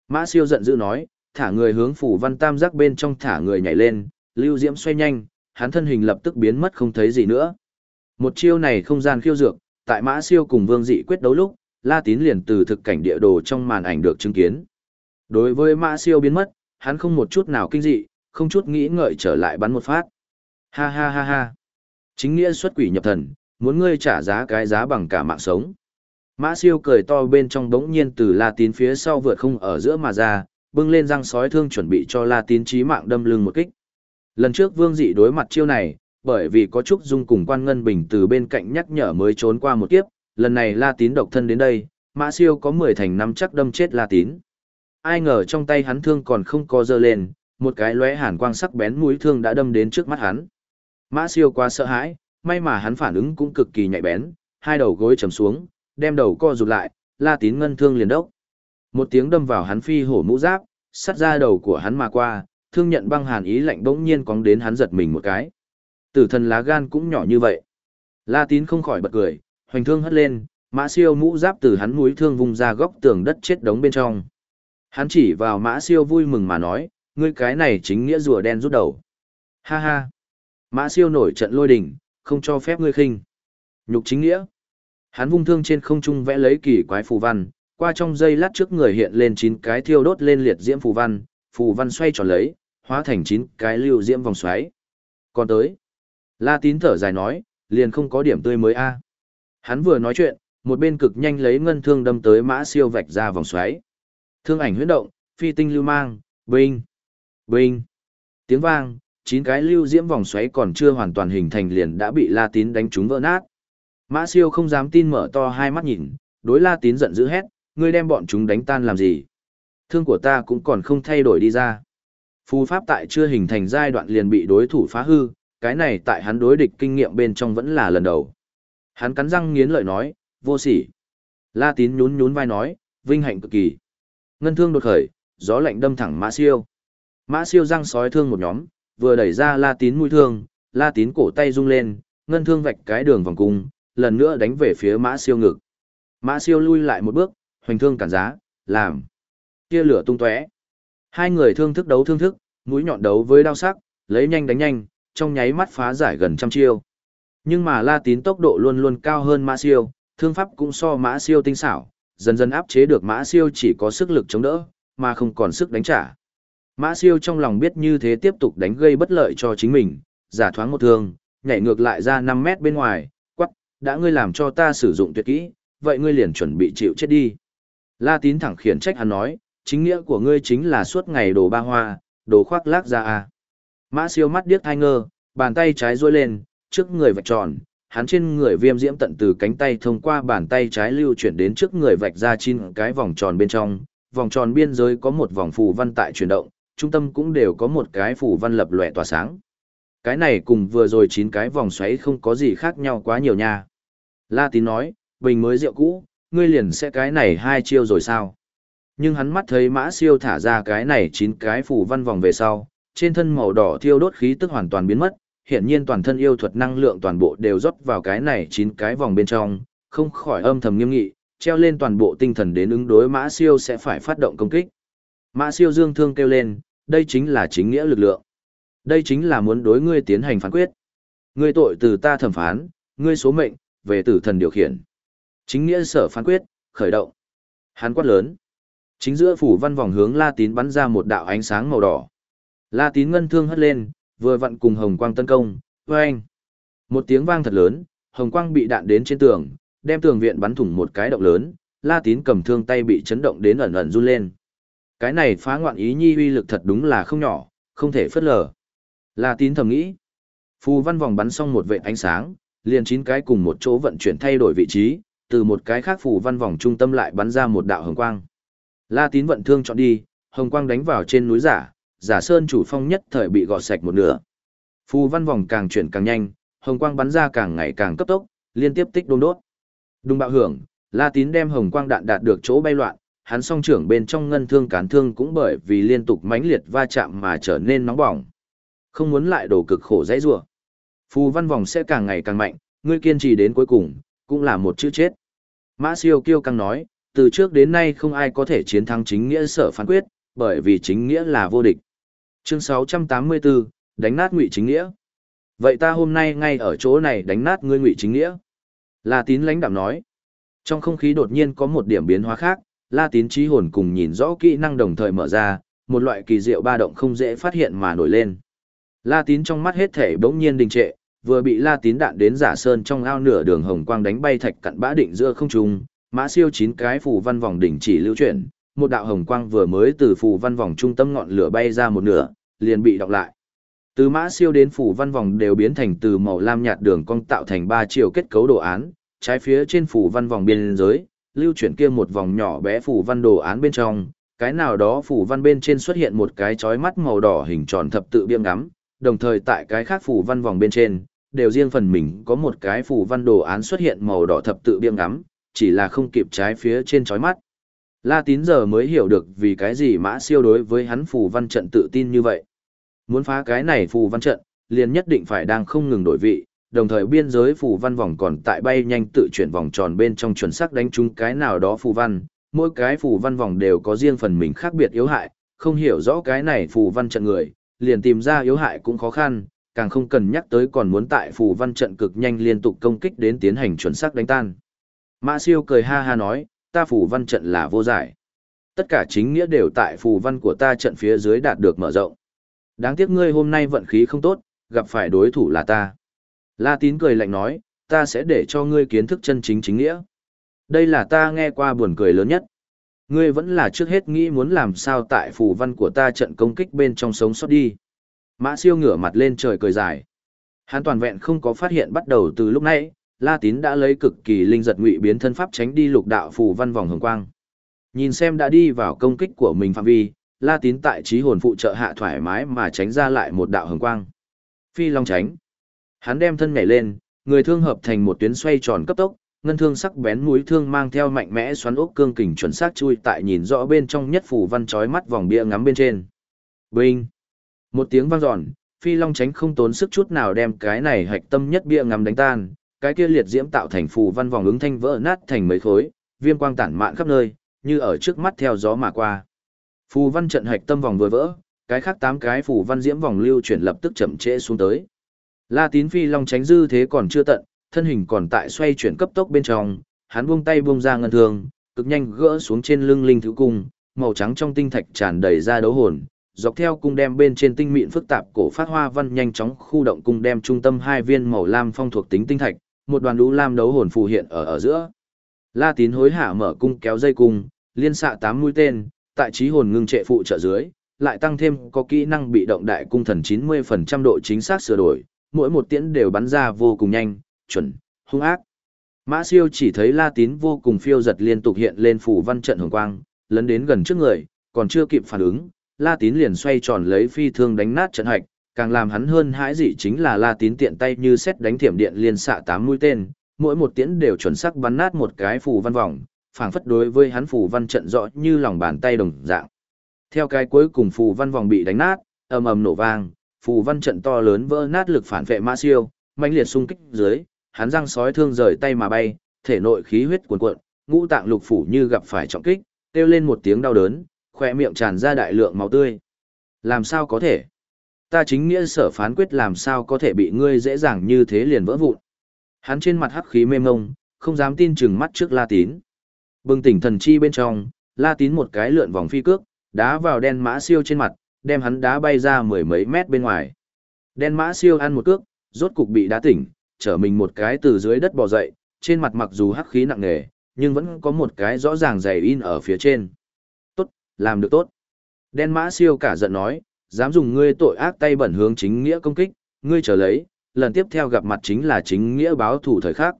Mã siêu giận dữ nói, thả người hướng phủ văn tam giác bên trong thả người nhảy lên, lưu diễm xoay nhanh, hắn thân hình lập tức biến mất không thấy gì nữa. Một chiêu này không gian khiêu dược, tại mã siêu cùng vương dị quyết đấu lúc, La Tín liền từ thực cảnh địa đồ trong màn ảnh được chứng kiến. Đối với mã siêu biến mất, hắn không một chút nào kinh dị, không chút nghĩ ngợi trở lại bắn một phát. Ha ha ha ha. Chính nghĩa xuất quỷ nhập thần, muốn ngươi trả giá cái giá bằng cả mạng sống. Mã siêu cười to bên trong bỗng nhiên từ La Tín phía sau vượt không ở giữa mà ra, bưng lên răng sói thương chuẩn bị cho La Tín chí mạng đâm lưng một kích. Lần trước Vương Dị đối mặt chiêu này, bởi vì có Trúc Dung cùng Quan Ngân Bình từ bên cạnh nhắc nhở mới trốn qua một kiếp, lần này La Tín độc thân đến đây, Mã Siêu có 10 thành năm chắc đâm chết La Tín. Ai ngờ trong tay hắn thương còn không co dơ lên, một cái lóe hàn quang sắc bén mũi thương đã đâm đến trước mắt hắn. Mã Siêu quá sợ hãi, may mà hắn phản ứng cũng cực kỳ nhạy bén, hai đầu gối trầm xuống, đem đầu co rụt lại, La Tín ngân thương liền đốc. Một tiếng đâm vào hắn phi hổ mũ giáp, sắt ra đầu của hắn mà qua, thương nhận băng hàn ý lạnh bỗng nhiên cóng đến hắn giật mình một cái. Tử thần lá gan cũng nhỏ như vậy. La tín không khỏi bật cười, hoành thương hất lên, mã siêu mũ giáp từ hắn mũi thương vùng ra góc tường đất chết đống bên trong. Hắn chỉ vào mã siêu vui mừng mà nói, ngươi cái này chính nghĩa rùa đen rút đầu. Ha ha. Mã siêu nổi trận lôi đình, không cho phép ngươi khinh. Nhục chính nghĩa. Hắn vung thương trên không trung vẽ lấy kỳ quái phù văn, qua trong dây lát trước người hiện lên chín cái thiêu đốt lên liệt diễm phù văn, phù văn xoay tròn lấy, hóa thành chín cái lưu diễm vòng xoáy. Còn tới. La tín thở dài nói, liền không có điểm tươi mới a. Hắn vừa nói chuyện, một bên cực nhanh lấy ngân thương đâm tới mã siêu vạch ra vòng xoáy. Thương ảnh huyễn động, phi tinh lưu mang, binh, binh. Tiếng vang, chín cái lưu diễm vòng xoáy còn chưa hoàn toàn hình thành liền đã bị La Tín đánh trúng vỡ nát. Mã siêu không dám tin mở to hai mắt nhìn, đối La Tín giận dữ hét, ngươi đem bọn chúng đánh tan làm gì? Thương của ta cũng còn không thay đổi đi ra. Phù pháp tại chưa hình thành giai đoạn liền bị đối thủ phá hư, cái này tại hắn đối địch kinh nghiệm bên trong vẫn là lần đầu. Hắn cắn răng nghiến lợi nói, vô sỉ. La tín nhún nhún vai nói, vinh hạnh cực kỳ. Ngân thương đột khởi, gió lạnh đâm thẳng mã siêu. Mã siêu răng sói thương một nhóm, vừa đẩy ra la tín mũi thương, la tín cổ tay rung lên, ngân thương vạch cái đường vòng cung, lần nữa đánh về phía mã siêu ngực. Mã siêu lui lại một bước, hoành thương cản giá, làm. Kia lửa tung tóe. Hai người thương thức đấu thương thức, mũi nhọn đấu với đao sắc, lấy nhanh đánh nhanh, trong nháy mắt phá giải gần trăm chiêu. Nhưng mà La Tín tốc độ luôn luôn cao hơn Mã Siêu, thương pháp cũng so Mã Siêu tinh xảo, dần dần áp chế được Mã Siêu chỉ có sức lực chống đỡ, mà không còn sức đánh trả. Mã Siêu trong lòng biết như thế tiếp tục đánh gây bất lợi cho chính mình, giả thoáng một thương, nhảy ngược lại ra 5 mét bên ngoài, quắc, đã ngươi làm cho ta sử dụng tuyệt kỹ, vậy ngươi liền chuẩn bị chịu chết đi. La Tín thẳng khiển trách hắn nói, chính nghĩa của ngươi chính là suốt ngày đồ ba hoa, đồ khoác lác ra à. Mã siêu mắt điếc thai ngơ, bàn tay trái duỗi lên, trước người vạch tròn, hắn trên người viêm diễm tận từ cánh tay thông qua bàn tay trái lưu chuyển đến trước người vạch ra chín cái vòng tròn bên trong, vòng tròn biên giới có một vòng phù văn tại chuyển động, trung tâm cũng đều có một cái phù văn lập lòe tỏa sáng. Cái này cùng vừa rồi chín cái vòng xoáy không có gì khác nhau quá nhiều nha. La tín nói, bình mới rượu cũ, ngươi liền sẽ cái này hai chiêu rồi sao? Nhưng hắn mắt thấy mã siêu thả ra cái này chín cái phù văn vòng về sau, trên thân màu đỏ thiêu đốt khí tức hoàn toàn biến mất, hiện nhiên toàn thân yêu thuật năng lượng toàn bộ đều rót vào cái này chín cái vòng bên trong, không khỏi âm thầm nghiêm nghị, treo lên toàn bộ tinh thần đến ứng đối mã siêu sẽ phải phát động công kích. Mã siêu dương thương kêu lên, đây chính là chính nghĩa lực lượng. Đây chính là muốn đối ngươi tiến hành phán quyết. Ngươi tội từ ta thẩm phán, ngươi số mệnh, về tử thần điều khiển. Chính nghĩa sở phán quyết, khởi động. Hán quát lớn. Chính giữa phủ văn vòng hướng La Tín bắn ra một đạo ánh sáng màu đỏ. La Tín ngân thương hất lên, vừa vặn cùng hồng quang tấn công, oeng. Một tiếng vang thật lớn, hồng quang bị đạn đến trên tường, đem tường viện bắn thủng một cái động lớn, La Tín cầm thương tay bị chấn động đến ẩn ẩn run lên. Cái này phá ngoạn ý nhi uy lực thật đúng là không nhỏ, không thể phớt lờ. La Tín thầm nghĩ. Phù văn vòng bắn xong một vệt ánh sáng, liền chín cái cùng một chỗ vận chuyển thay đổi vị trí, từ một cái khác phù văn vòng trung tâm lại bắn ra một đạo hồng quang. La Tín vận thương chọn đi, hồng quang đánh vào trên núi giả, giả sơn chủ phong nhất thời bị gọt sạch một nửa. Phù văn vòng càng chuyển càng nhanh, hồng quang bắn ra càng ngày càng cấp tốc, liên tiếp tích đôn đốt. Đùng bạo hưởng, La Tín đem hồng quang đạn đạt được chỗ bay loạn, hắn song trưởng bên trong ngân thương cán thương cũng bởi vì liên tục mãnh liệt va chạm mà trở nên nóng bỏng. Không muốn lại đổ cực khổ dãy rủa. Phù văn vòng sẽ càng ngày càng mạnh, ngươi kiên trì đến cuối cùng, cũng là một chữ chết. Mã siêu kiêu căng nói, từ trước đến nay không ai có thể chiến thắng chính nghĩa sở phán quyết, bởi vì chính nghĩa là vô địch. Chương 684, đánh nát ngụy chính nghĩa. Vậy ta hôm nay ngay ở chỗ này đánh nát ngươi ngụy chính nghĩa. La tín lãnh đạm nói. Trong không khí đột nhiên có một điểm biến hóa khác, la tín trí hồn cùng nhìn rõ kỹ năng đồng thời mở ra, một loại kỳ diệu ba động không dễ phát hiện mà nổi lên. La tín trong mắt hết thể bỗng nhiên đình trệ, vừa bị la tín đạn đến giả sơn trong ao nửa đường hồng quang đánh bay thạch cặn bã định giữa không trung, mã siêu chín cái phù văn vòng đỉnh chỉ lưu chuyển, một đạo hồng quang vừa mới từ phù văn vòng trung tâm ngọn lửa bay ra một nửa, liền bị đọc lại. Từ mã siêu đến phủ văn vòng đều biến thành từ màu lam nhạt đường cong tạo thành ba chiều kết cấu đồ án, trái phía trên phủ văn vòng biên giới, lưu chuyển kia một vòng nhỏ bé phủ văn đồ án bên trong, cái nào đó phủ văn bên trên xuất hiện một cái chói mắt màu đỏ hình tròn thập tự biêm ngắm, đồng thời tại cái khác phủ văn vòng bên trên, đều riêng phần mình có một cái phủ văn đồ án xuất hiện màu đỏ thập tự biêm ngắm, chỉ là không kịp trái phía trên chói mắt. La tín giờ mới hiểu được vì cái gì mã siêu đối với hắn phù văn trận tự tin như vậy. Muốn phá cái này phù văn trận, liền nhất định phải đang không ngừng đổi vị, đồng thời biên giới phù văn vòng còn tại bay nhanh tự chuyển vòng tròn bên trong chuẩn xác đánh trúng cái nào đó phù văn, mỗi cái phù văn vòng đều có riêng phần mình khác biệt yếu hại, không hiểu rõ cái này phù văn trận người, liền tìm ra yếu hại cũng khó khăn, càng không cần nhắc tới còn muốn tại phù văn trận cực nhanh liên tục công kích đến tiến hành chuẩn xác đánh tan. Mã siêu cười ha ha nói, ta phù văn trận là vô giải. Tất cả chính nghĩa đều tại phù văn của ta trận phía dưới đạt được mở rộng. Đáng tiếc ngươi hôm nay vận khí không tốt, gặp phải đối thủ là ta. La tín cười lạnh nói, ta sẽ để cho ngươi kiến thức chân chính chính nghĩa. Đây là ta nghe qua buồn cười lớn nhất. Ngươi vẫn là trước hết nghĩ muốn làm sao tại phù văn của ta trận công kích bên trong sống sót đi. Mã siêu ngửa mặt lên trời cười dài. Hắn toàn vẹn không có phát hiện bắt đầu từ lúc nãy, La Tín đã lấy cực kỳ linh giật ngụy biến thân pháp tránh đi lục đạo phù văn vòng hồng quang. Nhìn xem đã đi vào công kích của mình phạm vi, La Tín tại trí hồn phụ trợ hạ thoải mái mà tránh ra lại một đạo hồng quang. Phi long tránh. Hắn đem thân nhảy lên, người thương hợp thành một tuyến xoay tròn cấp tốc, ngân thương sắc bén mũi thương mang theo mạnh mẽ xoắn ốc cương kình chuẩn xác chui tại nhìn rõ bên trong nhất phủ văn chói mắt vòng bia ngắm bên trên. Binh! Một tiếng vang dọn, phi long tránh không tốn sức chút nào đem cái này hạch tâm nhất bia ngắm đánh tan, cái kia liệt diễm tạo thành phù văn vòng ứng thanh vỡ nát thành mấy khối, viêm quang tản mạn khắp nơi, như ở trước mắt theo gió mà qua. Phù văn trận hạch tâm vòng vừa vỡ, cái khác tám cái phù văn diễm vòng lưu chuyển lập tức chậm trễ xuống tới. La Tín Phi Long tránh dư thế còn chưa tận, thân hình còn tại xoay chuyển cấp tốc bên trong, hắn buông tay buông ra ngân thường, cực nhanh gỡ xuống trên lưng linh thứ cung, màu trắng trong tinh thạch tràn đầy ra đấu hồn, dọc theo cung đem bên trên tinh mịn phức tạp cổ phát hoa văn nhanh chóng khu động cung đem trung tâm hai viên màu lam phong thuộc tính tinh thạch, một đoàn lũ lam đấu hồn phù hiện ở ở giữa. La Tín hối hả mở cung kéo dây cung, liên xạ tám mũi tên, tại trí hồn ngưng trệ phụ trợ dưới, lại tăng thêm có kỹ năng bị động đại cung thần 90% độ chính xác sửa đổi, mỗi một tiễn đều bắn ra vô cùng nhanh, chuẩn, hung ác. Mã siêu chỉ thấy La Tín vô cùng phiêu giật liên tục hiện lên phủ văn trận hồng quang, lấn đến gần trước người, còn chưa kịp phản ứng, La Tín liền xoay tròn lấy phi thương đánh nát trận hạch, càng làm hắn hơn hãi dị chính là La Tín tiện tay như xét đánh thiểm điện liên xạ tám mũi tên, mỗi một tiễn đều chuẩn xác bắn nát một cái phù văn vòng, phảng phất đối với hắn phù văn trận rõ như lòng bàn tay đồng dạng. Theo cái cuối cùng phù văn vòng bị đánh nát, ầm ầm nổ vang, phù văn trận to lớn vỡ nát lực phản vệ mã siêu, mãnh liệt xung kích dưới, hắn răng sói thương rời tay mà bay, thể nội khí huyết cuồn cuộn, ngũ tạng lục phủ như gặp phải trọng kích, kêu lên một tiếng đau đớn, khỏe miệng tràn ra đại lượng máu tươi. Làm sao có thể? Ta chính nghĩa sở phán quyết làm sao có thể bị ngươi dễ dàng như thế liền vỡ vụn. Hắn trên mặt hắc khí mê mông, không dám tin chừng mắt trước La Tín. Bừng tỉnh thần chi bên trong, La Tín một cái lượn vòng phi cước, đá vào đen mã siêu trên mặt, đem hắn đá bay ra mười mấy mét bên ngoài. Đen mã siêu ăn một cước, rốt cục bị đá tỉnh, trở mình một cái từ dưới đất bò dậy, trên mặt mặc dù hắc khí nặng nề, nhưng vẫn có một cái rõ ràng dày in ở phía trên. Tốt, làm được tốt. Đen mã siêu cả giận nói, dám dùng ngươi tội ác tay bẩn hướng chính nghĩa công kích, ngươi trở lấy, lần tiếp theo gặp mặt chính là chính nghĩa báo thủ thời khắc.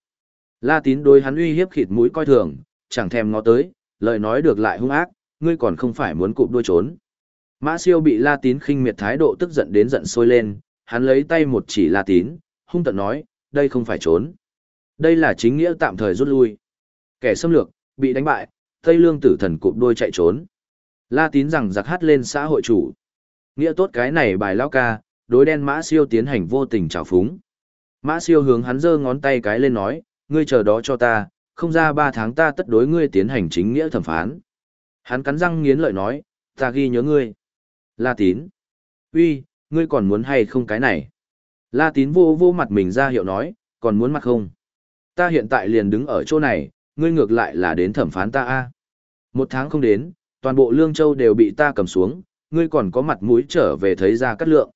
La tín đối hắn uy hiếp khịt mũi coi thường, chẳng thèm ngó tới, lời nói được lại hung ác, ngươi còn không phải muốn cụp đuôi trốn. Mã siêu bị La tín khinh miệt thái độ tức giận đến giận sôi lên, hắn lấy tay một chỉ La tín, hung tận nói, đây không phải trốn. Đây là chính nghĩa tạm thời rút lui. Kẻ xâm lược, bị đánh bại, Tây Lương tử thần cụp đuôi chạy trốn. La tín rằng giặc hát lên xã hội chủ. Nghĩa tốt cái này bài lao ca, đối đen mã siêu tiến hành vô tình trào phúng. Mã siêu hướng hắn giơ ngón tay cái lên nói, ngươi chờ đó cho ta, không ra ba tháng ta tất đối ngươi tiến hành chính nghĩa thẩm phán. Hắn cắn răng nghiến lợi nói, ta ghi nhớ ngươi. La tín. uy, ngươi còn muốn hay không cái này? La tín vô vô mặt mình ra hiệu nói, còn muốn mặt không? Ta hiện tại liền đứng ở chỗ này, ngươi ngược lại là đến thẩm phán ta a. Một tháng không đến, toàn bộ Lương Châu đều bị ta cầm xuống, ngươi còn có mặt mũi trở về thấy ra cắt lượng.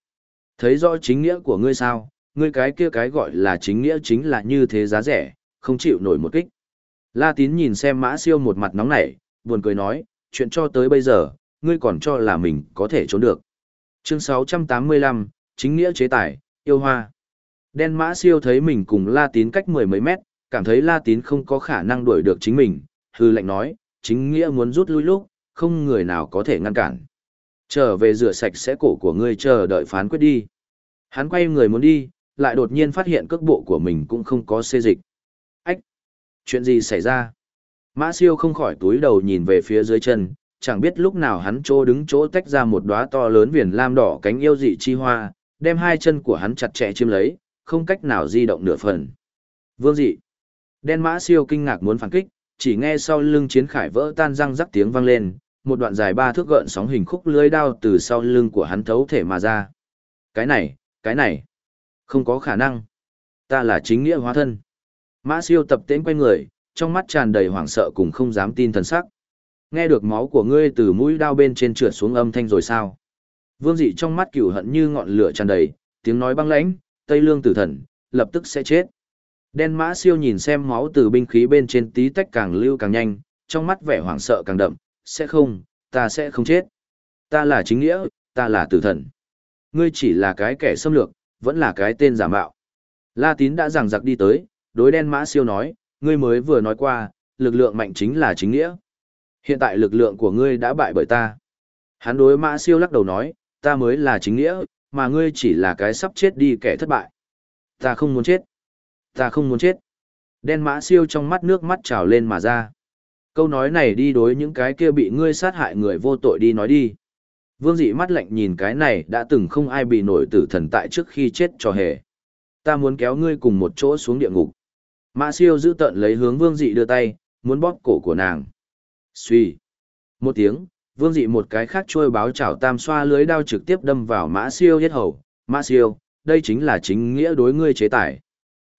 Thấy rõ chính nghĩa của ngươi sao, ngươi cái kia cái gọi là chính nghĩa chính là như thế giá rẻ, không chịu nổi một kích. La tín nhìn xem mã siêu một mặt nóng nảy, buồn cười nói, chuyện cho tới bây giờ, ngươi còn cho là mình có thể trốn được. Chương 685, chính nghĩa chế tài, yêu hoa. Đen mã siêu thấy mình cùng La tín cách mười mấy mét, cảm thấy La tín không có khả năng đuổi được chính mình, hư lệnh nói, chính nghĩa muốn rút lui lúc, không người nào có thể ngăn cản. Trở về rửa sạch sẽ cổ của ngươi chờ đợi phán quyết đi. Hắn quay người muốn đi, lại đột nhiên phát hiện cước bộ của mình cũng không có xê dịch. Ách! Chuyện gì xảy ra? Mã siêu không khỏi túi đầu nhìn về phía dưới chân, chẳng biết lúc nào hắn chỗ đứng chỗ tách ra một đóa to lớn viền lam đỏ cánh yêu dị chi hoa, đem hai chân của hắn chặt chẽ chiếm lấy, không cách nào di động nửa phần. Vương dị. Đen mã siêu kinh ngạc muốn phản kích, chỉ nghe sau lưng chiến khải vỡ tan răng rắc tiếng vang lên, một đoạn dài ba thước gợn sóng hình khúc lưới đao từ sau lưng của hắn thấu thể mà ra. Cái này, cái này, không có khả năng. Ta là chính nghĩa hóa thân. Mã siêu tập tễnh quay người, trong mắt tràn đầy hoảng sợ cùng không dám tin thần sắc. Nghe được máu của ngươi từ mũi đao bên trên trượt xuống âm thanh rồi sao? Vương dị trong mắt cửu hận như ngọn lửa tràn đầy, tiếng nói băng lãnh, Tây Lương tử thần, lập tức sẽ chết. Đen mã siêu nhìn xem máu từ binh khí bên trên tí tách càng lưu càng nhanh, trong mắt vẻ hoảng sợ càng đậm, sẽ không, ta sẽ không chết. Ta là chính nghĩa, ta là tử thần. Ngươi chỉ là cái kẻ xâm lược, vẫn là cái tên giả mạo. La tín đã giằng giặc đi tới, đối đen mã siêu nói, ngươi mới vừa nói qua, lực lượng mạnh chính là chính nghĩa. Hiện tại lực lượng của ngươi đã bại bởi ta. Hắn đối mã siêu lắc đầu nói, ta mới là chính nghĩa, mà ngươi chỉ là cái sắp chết đi kẻ thất bại. Ta không muốn chết. Ta không muốn chết. Đen mã siêu trong mắt nước mắt trào lên mà ra. Câu nói này đi đối những cái kia bị ngươi sát hại người vô tội đi nói đi. Vương dị mắt lạnh nhìn cái này đã từng không ai bị nổi tử thần tại trước khi chết cho hề. Ta muốn kéo ngươi cùng một chỗ xuống địa ngục. Mã siêu giữ tận lấy hướng vương dị đưa tay, muốn bóp cổ của nàng. Xuy. Một tiếng, vương dị một cái khác trôi báo chảo tam xoa lưới đao trực tiếp đâm vào mã siêu hết hầu. Mã siêu, đây chính là chính nghĩa đối ngươi chế tải.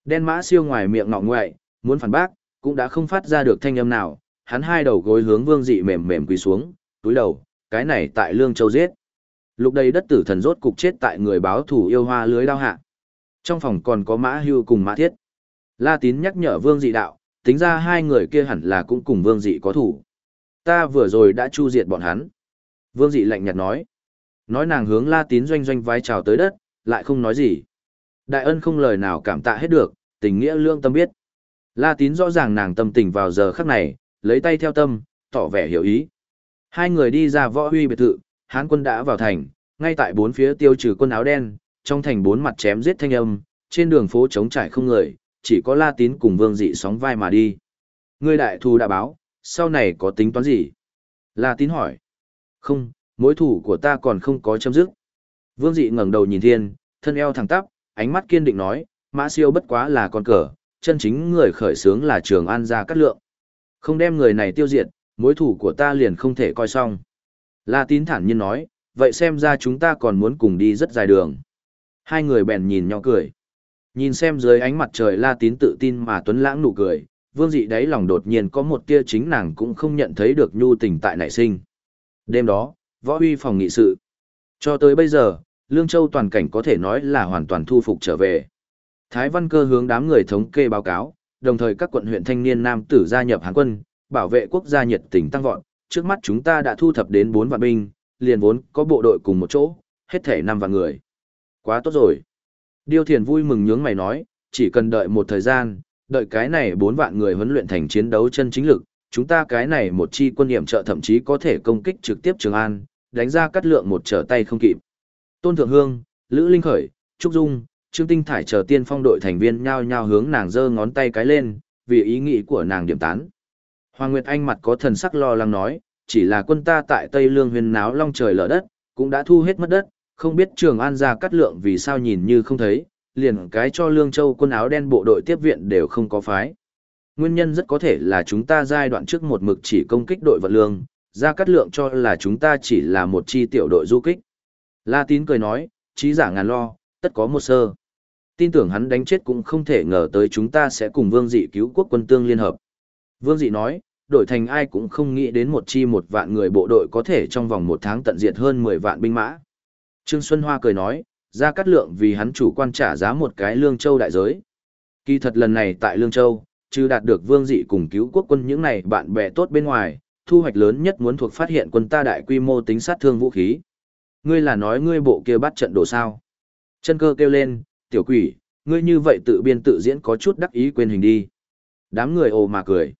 Đen mã siêu ngoài miệng ngọ ngoại, muốn phản bác, cũng đã không phát ra được thanh âm nào, hắn hai đầu gối hướng vương dị mềm mềm quỳ xuống, túi đầu, cái này tại Lương Châu giết. Lúc đây đất tử thần rốt cục chết tại người báo thủ yêu hoa lưới đao hạ. Trong phòng còn có mã hưu cùng mã thiết. La tín nhắc nhở vương dị đạo, tính ra hai người kia hẳn là cũng cùng vương dị có thủ. Ta vừa rồi đã chu diệt bọn hắn. Vương dị lạnh nhạt nói. Nói nàng hướng la tín doanh doanh vai trào tới đất, lại không nói gì. Đại ân không lời nào cảm tạ hết được, tình nghĩa lương tâm biết. La tín rõ ràng nàng tâm tình vào giờ khắc này, lấy tay theo tâm, tỏ vẻ hiểu ý. Hai người đi ra võ huy biệt thự, hán quân đã vào thành, ngay tại bốn phía tiêu trừ quân áo đen, trong thành bốn mặt chém giết thanh âm, trên đường phố trống trải không người, chỉ có La Tín cùng Vương Dị sóng vai mà đi. Ngươi đại thù đã báo, sau này có tính toán gì? La Tín hỏi. Không, mối thủ của ta còn không có chấm dứt. Vương Dị ngẩng đầu nhìn thiên, thân eo thẳng tắp, ánh mắt kiên định nói, Mã Siêu bất quá là con cờ, chân chính người khởi sướng là Trường An gia cát lượng. Không đem người này tiêu diệt, mối thủ của ta liền không thể coi xong. La Tín thản nhiên nói, vậy xem ra chúng ta còn muốn cùng đi rất dài đường. Hai người bèn nhìn nhau cười. Nhìn xem dưới ánh mặt trời La Tín tự tin mà Tuấn Lãng nụ cười, Vương Dị đáy lòng đột nhiên có một tia chính nàng cũng không nhận thấy được nhu tình tại nảy sinh. Đêm đó, võ huy phòng nghị sự. Cho tới bây giờ, Lương Châu toàn cảnh có thể nói là hoàn toàn thu phục trở về. Thái Văn Cơ hướng đám người thống kê báo cáo, đồng thời các quận huyện thanh niên nam tử gia nhập Hán quân, bảo vệ quốc gia nhiệt tình tăng vọt, trước mắt chúng ta đã thu thập đến 4 vạn binh, liền vốn có bộ đội cùng một chỗ, hết thể 5 vạn người. Quá tốt rồi. Điêu Thiền vui mừng nhướng mày nói, chỉ cần đợi một thời gian, đợi cái này 4 vạn người huấn luyện thành chiến đấu chân chính lực, chúng ta cái này một chi quân nhiệm trợ thậm chí có thể công kích trực tiếp Trường An, đánh ra cắt lượng một trở tay không kịp. Tôn Thượng Hương, Lữ Linh Khởi, Trúc Dung, Trương Tinh Thải chờ tiên phong đội thành viên nhao nhao hướng nàng giơ ngón tay cái lên, vì ý nghĩ của nàng điểm tán. Hoàng Nguyệt Anh mặt có thần sắc lo lắng nói, chỉ là quân ta tại Tây Lương huyền náo long trời lở đất, cũng đã thu hết mất đất, không biết Trường An ra cắt lượng vì sao nhìn như không thấy, liền cái cho Lương Châu quân áo đen bộ đội tiếp viện đều không có phái. Nguyên nhân rất có thể là chúng ta giai đoạn trước một mực chỉ công kích đội vận lương, ra cắt lượng cho là chúng ta chỉ là một chi tiểu đội du kích. La Tín cười nói, trí giả ngàn lo, tất có một sơ. Tin tưởng hắn đánh chết cũng không thể ngờ tới chúng ta sẽ cùng Vương Dị cứu quốc quân tương liên hợp. Vương Dị nói, đổi thành ai cũng không nghĩ đến một chi một vạn người bộ đội có thể trong vòng một tháng tận diệt hơn 10 vạn binh mã. Trương Xuân Hoa cười nói, ra cắt lượng vì hắn chủ quan trả giá một cái lương châu đại giới. Kỳ thật lần này tại Lương Châu, chứ đạt được vương dị cùng cứu quốc quân những này bạn bè tốt bên ngoài, thu hoạch lớn nhất muốn thuộc phát hiện quân ta đại quy mô tính sát thương vũ khí. Ngươi là nói ngươi bộ kia bắt trận đồ sao? Chân cơ kêu lên, tiểu quỷ, ngươi như vậy tự biên tự diễn có chút đắc ý quên hình đi. Đám người ồ mà cười.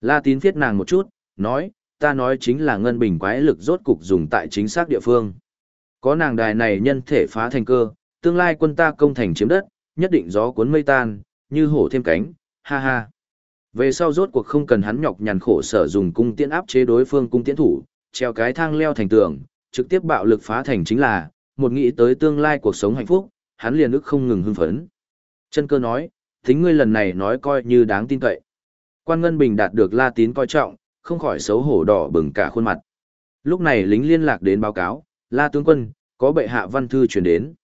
La tín viết nàng một chút, nói, ta nói chính là ngân bình quái lực rốt cục dùng tại chính xác địa phương. Có nàng đài này nhân thể phá thành cơ, tương lai quân ta công thành chiếm đất, nhất định gió cuốn mây tan, như hổ thêm cánh, ha ha. Về sau rốt cuộc không cần hắn nhọc nhằn khổ sở dùng cung tiễn áp chế đối phương cung tiễn thủ, treo cái thang leo thành tường, trực tiếp bạo lực phá thành chính là, một nghĩ tới tương lai cuộc sống hạnh phúc, hắn liền ức không ngừng hưng phấn. Chân cơ nói, tính ngươi lần này nói coi như đáng tin cậy. Quan Ngân Bình đạt được La Tín coi trọng, không khỏi xấu hổ đỏ bừng cả khuôn mặt. Lúc này lính liên lạc đến báo cáo, La tướng quân, có bệ hạ văn thư chuyển đến.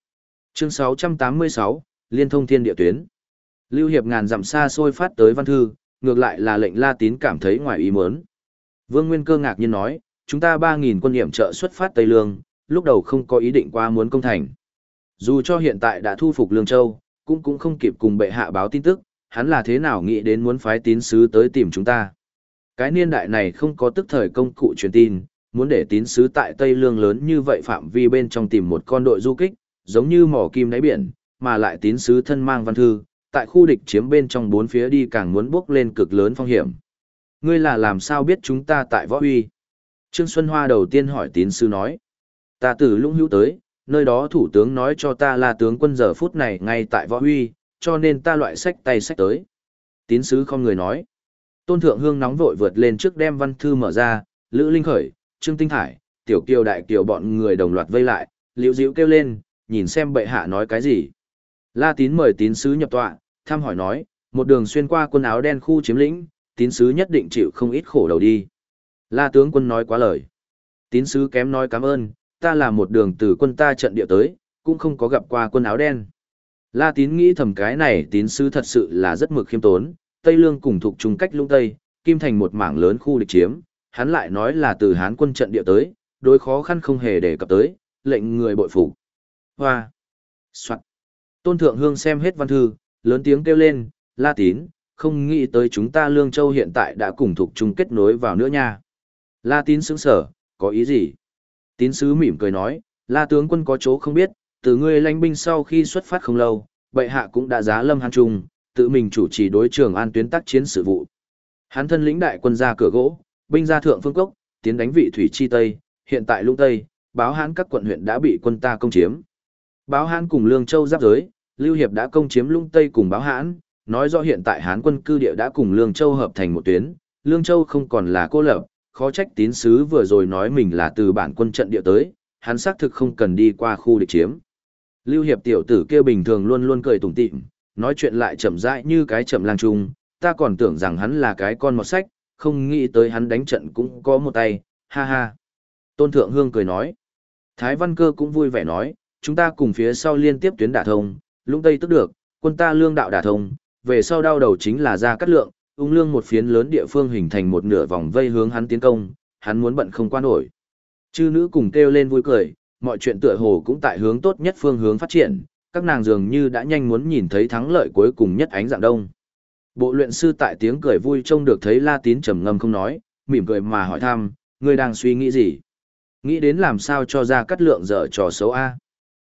Chương 686, Liên thông thiên địa tuyến. Lưu Hiệp ngàn dặm xa xôi phát tới văn thư, ngược lại là lệnh La Tín cảm thấy ngoài ý muốn. Vương Nguyên Cơ ngạc nhiên nói, chúng ta 3.000 quân hiểm trợ xuất phát Tây Lương, lúc đầu không có ý định qua muốn công thành. Dù cho hiện tại đã thu phục Lương Châu, cũng cũng không kịp cùng bệ hạ báo tin tức, hắn là thế nào nghĩ đến muốn phái tín sứ tới tìm chúng ta. Cái niên đại này không có tức thời công cụ truyền tin, muốn để tín sứ tại Tây Lương lớn như vậy phạm vi bên trong tìm một con đội du kích, giống như mỏ kim đáy biển, mà lại tín sứ thân mang văn thư, tại khu địch chiếm bên trong bốn phía đi càng muốn bước lên cực lớn phong hiểm. Ngươi là làm sao biết chúng ta tại võ huy? Trương Xuân Hoa đầu tiên hỏi tín sứ nói. Ta từ lũng hữu tới, nơi đó thủ tướng nói cho ta là tướng quân giờ phút này ngay tại võ huy, cho nên ta loại sách tay sách tới. Tín sứ không người nói. Tôn Thượng Hương nóng vội vượt lên trước đem văn thư mở ra, Lữ Linh Khởi, Trương Tinh Thải, Tiểu Kiều Đại Kiều bọn người đồng loạt vây lại, liễu diễu kêu lên, nhìn xem bệ hạ nói cái gì. La tín mời tín sứ nhập tọa, thăm hỏi nói, một đường xuyên qua quân áo đen khu chiếm lĩnh, tín sứ nhất định chịu không ít khổ đầu đi. La tướng quân nói quá lời. Tín sứ kém nói cảm ơn, ta là một đường từ quân ta trận địa tới, cũng không có gặp qua quân áo đen. La tín nghĩ thầm cái này tín sứ thật sự là rất mực khiêm tốn, Tây Lương cùng thuộc trung cách lũng Tây, Kim Thành một mảng lớn khu địch chiếm, hắn lại nói là từ Hán quân trận địa tới, đối khó khăn không hề đề cập tới, lệnh người bội phục. Hoa! Soạn! Tôn Thượng Hương xem hết văn thư, lớn tiếng kêu lên, La Tín, không nghĩ tới chúng ta Lương Châu hiện tại đã cùng thuộc trung kết nối vào nữa nha. La Tín sững sở, có ý gì? Tín sứ mỉm cười nói, La tướng quân có chỗ không biết, từ ngươi lãnh binh sau khi xuất phát không lâu, bệ hạ cũng đã giá lâm hàn trung, tự mình chủ trì đối trường an tuyến tác chiến sự vụ. Hắn thân lĩnh đại quân ra cửa gỗ, binh ra thượng phương cốc, tiến đánh vị thủy chi tây, hiện tại lũng tây, báo hán các quận huyện đã bị quân ta công chiếm. Báo hán cùng Lương Châu giáp giới, Lưu Hiệp đã công chiếm lũng tây cùng báo hán. nói rõ hiện tại Hán quân cư địa đã cùng Lương Châu hợp thành một tuyến, Lương Châu không còn là cô lập, khó trách tín sứ vừa rồi nói mình là từ bản quân trận địa tới, hắn xác thực không cần đi qua khu địch chiếm. Lưu Hiệp tiểu tử kia bình thường luôn luôn cười tủm tỉm, nói chuyện lại chậm rãi như cái chậm lang trung, ta còn tưởng rằng hắn là cái con mọt sách, không nghĩ tới hắn đánh trận cũng có một tay, ha ha. Tôn Thượng Hương cười nói. Thái Văn Cơ cũng vui vẻ nói, chúng ta cùng phía sau liên tiếp tuyến đả thông, lũng tây tức được, quân ta lương đạo đả thông, về sau đau đầu chính là ra cắt lượng, ung lương một phiến lớn địa phương hình thành một nửa vòng vây hướng hắn tiến công, hắn muốn bận không qua nổi. Chư nữ cùng kêu lên vui cười, mọi chuyện tựa hồ cũng tại hướng tốt nhất phương hướng phát triển, các nàng dường như đã nhanh muốn nhìn thấy thắng lợi cuối cùng nhất ánh dạng đông. Bộ luyện sư tại tiếng cười vui trông được thấy La Tín trầm ngâm không nói, mỉm cười mà hỏi thăm, ngươi đang suy nghĩ gì? Nghĩ đến làm sao cho ra cắt lượng dở trò xấu A.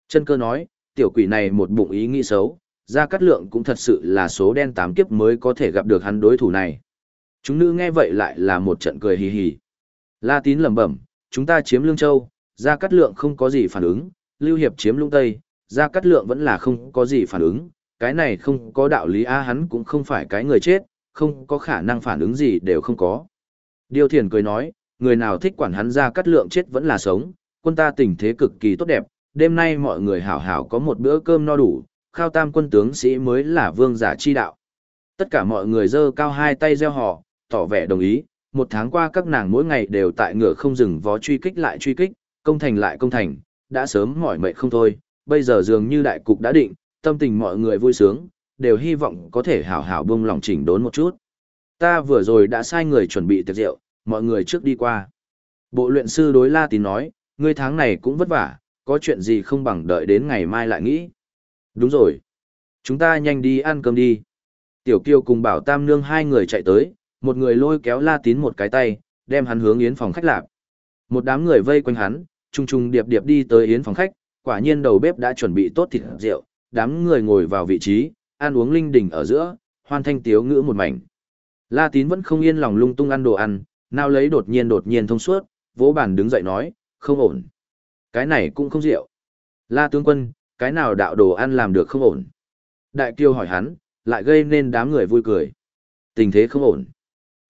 Chân cơ nói, tiểu quỷ này một bụng ý nghĩ xấu, Gia Cát lượng cũng thật sự là số đen tám kiếp mới có thể gặp được hắn đối thủ này. Chúng nữ nghe vậy lại là một trận cười hì hì. La Tín lẩm bẩm, chúng ta chiếm Lương Châu, Gia Cát lượng không có gì phản ứng, Lưu Hiệp chiếm Lũng Tây, Gia Cát lượng vẫn là không có gì phản ứng, cái này không có đạo lý a hắn cũng không phải cái người chết, không có khả năng phản ứng gì đều không có. Điều thiền cười nói, người nào thích quản hắn Gia Cát lượng chết vẫn là sống, quân ta tình thế cực kỳ tốt đẹp, đêm nay mọi người hảo hảo có một bữa cơm no đủ, khao tam quân tướng sĩ mới là vương giả chi đạo. Tất cả mọi người giơ cao hai tay gieo họ, tỏ vẻ đồng ý, một tháng qua các nàng mỗi ngày đều tại ngựa không dừng vó truy kích lại truy kích, công thành lại công thành, đã sớm mỏi mệt không thôi, bây giờ dường như đại cục đã định, tâm tình mọi người vui sướng, đều hy vọng có thể hảo hảo bông lòng chỉnh đốn một chút. Ta vừa rồi đã sai người chuẩn bị tiệc rượu, mọi người trước đi qua. Bộ luyện sư đối La Tín nói, ngươi tháng này cũng vất vả, có chuyện gì không bằng đợi đến ngày mai lại nghĩ. Đúng rồi. Chúng ta nhanh đi ăn cơm đi. Tiểu Kiều cùng Bảo Tam Nương hai người chạy tới, một người lôi kéo La Tín một cái tay, đem hắn hướng yến phòng khách lạp. Một đám người vây quanh hắn, trung trung điệp điệp đi tới yến phòng khách, quả nhiên đầu bếp đã chuẩn bị tốt thịt rượu, đám người ngồi vào vị trí, ăn uống linh đình ở giữa, hoan thanh tiếu ngữ một mảnh. La Tín vẫn không yên lòng lung tung ăn đồ ăn, nào lấy đột nhiên đột nhiên thông suốt, vỗ bàn đứng dậy nói, không ổn. Cái này cũng không rượu. La tướng quân, cái nào đạo đồ ăn làm được không ổn? Đại kiêu hỏi hắn, lại gây nên đám người vui cười. Tình thế không ổn.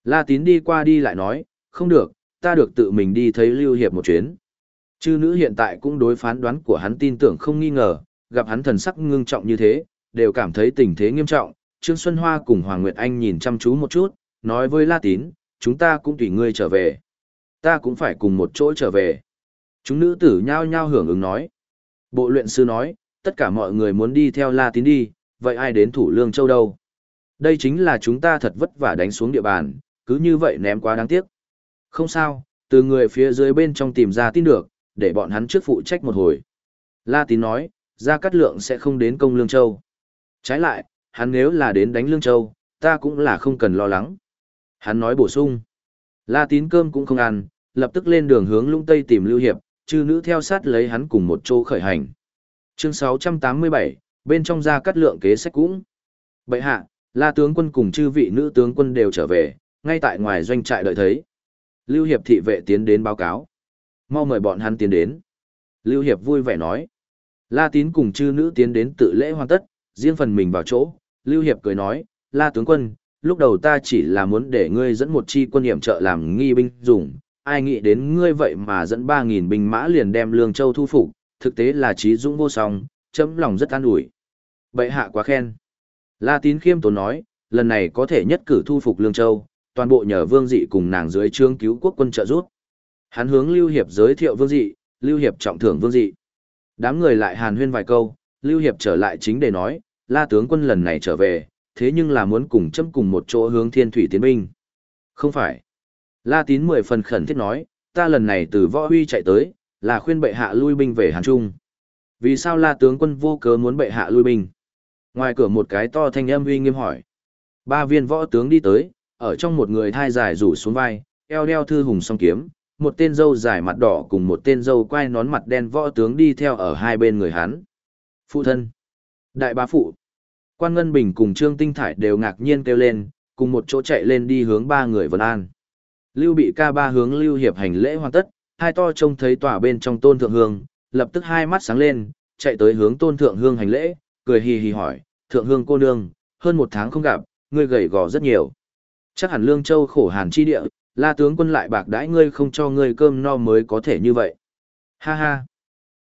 La Tín đi qua đi lại nói, không được, ta được tự mình đi thấy Lưu Hiệp một chuyến. Chư nữ hiện tại cũng đối phán đoán của hắn tin tưởng không nghi ngờ, gặp hắn thần sắc ngưng trọng như thế, đều cảm thấy tình thế nghiêm trọng. Trương Xuân Hoa cùng Hoàng Nguyệt Anh nhìn chăm chú một chút, nói với La Tín, chúng ta cũng tùy ngươi trở về. Ta cũng phải cùng một chỗ trở về. Chúng nữ tử nhao nhao hưởng ứng nói. Bộ luyện sư nói, tất cả mọi người muốn đi theo La Tín đi, vậy ai đến thủ lương châu đâu? Đây chính là chúng ta thật vất vả đánh xuống địa bàn, cứ như vậy ném quá đáng tiếc. Không sao, từ người phía dưới bên trong tìm ra tin được, để bọn hắn trước phụ trách một hồi. La Tín nói, Gia Cát Lượng sẽ không đến công Lương Châu. Trái lại, hắn nếu là đến đánh Lương Châu, ta cũng là không cần lo lắng. Hắn nói bổ sung. La Tín cơm cũng không ăn, lập tức lên đường hướng lung Tây tìm Lưu Hiệp, chư nữ theo sát lấy hắn cùng một chỗ khởi hành. Chương 687, bên trong Gia Cát Lượng kế sách cũng. Bệ hạ, La tướng quân cùng chư vị nữ tướng quân đều trở về, ngay tại ngoài doanh trại đợi thấy. Lưu Hiệp thị vệ tiến đến báo cáo. Mau mời bọn hắn tiến đến. Lưu Hiệp vui vẻ nói. La Tín cùng chư nữ tiến đến tự lễ hoàn tất, riêng phần mình vào chỗ. Lưu Hiệp cười nói, La tướng quân, lúc đầu ta chỉ là muốn để ngươi dẫn một chi quân hiểm trợ làm nghi binh dùng. Ai nghĩ đến ngươi vậy mà dẫn 3.000 binh mã liền đem Lương Châu thu phục, thực tế là trí dũng vô song, chấm lòng rất an ủi. Bệ hạ quá khen. La Tín khiêm tốn nói, lần này có thể nhất cử thu phục Lương Châu, toàn bộ nhờ Vương Dị cùng nàng dưới trương cứu quốc quân trợ giúp. Hắn hướng Lưu Hiệp giới thiệu Vương Dị, Lưu Hiệp trọng thưởng Vương Dị. Đám người lại hàn huyên vài câu, Lưu Hiệp trở lại chính để nói, La tướng quân lần này trở về, thế nhưng là muốn cùng chấm cùng một chỗ hướng Thiên Thủy tiến binh. Không phải. La Tín mười phần khẩn thiết nói, ta lần này từ Võ Huy chạy tới, là khuyên bệ hạ lui binh về Hàn Trung. Vì sao La tướng quân vô cớ muốn bệ hạ lui binh? Ngoài cửa một cái to thanh âm uy nghiêm hỏi. Ba viên võ tướng đi tới, ở trong một người thai dài rủ xuống vai, eo đeo thư hùng song kiếm, một tên dâu dài mặt đỏ cùng một tên dâu quai nón mặt đen võ tướng đi theo ở hai bên người hắn. Phụ thân. Đại bá phụ. Quan Ngân Bình cùng Trương Tinh Thải đều ngạc nhiên kêu lên, cùng một chỗ chạy lên đi hướng ba người vân an. Lưu bị ca ba hướng Lưu Hiệp hành lễ hoàn tất, hai to trông thấy tòa bên trong tôn thượng hương, lập tức hai mắt sáng lên, chạy tới hướng tôn thượng hương hành lễ, cười hì hì hỏi, thượng hương cô nương, hơn một tháng không gặp, ngươi gầy gò rất nhiều. Chắc hẳn Lương Châu khổ hàn chi địa, la tướng quân lại bạc đãi ngươi không cho ngươi cơm no mới có thể như vậy. Ha ha.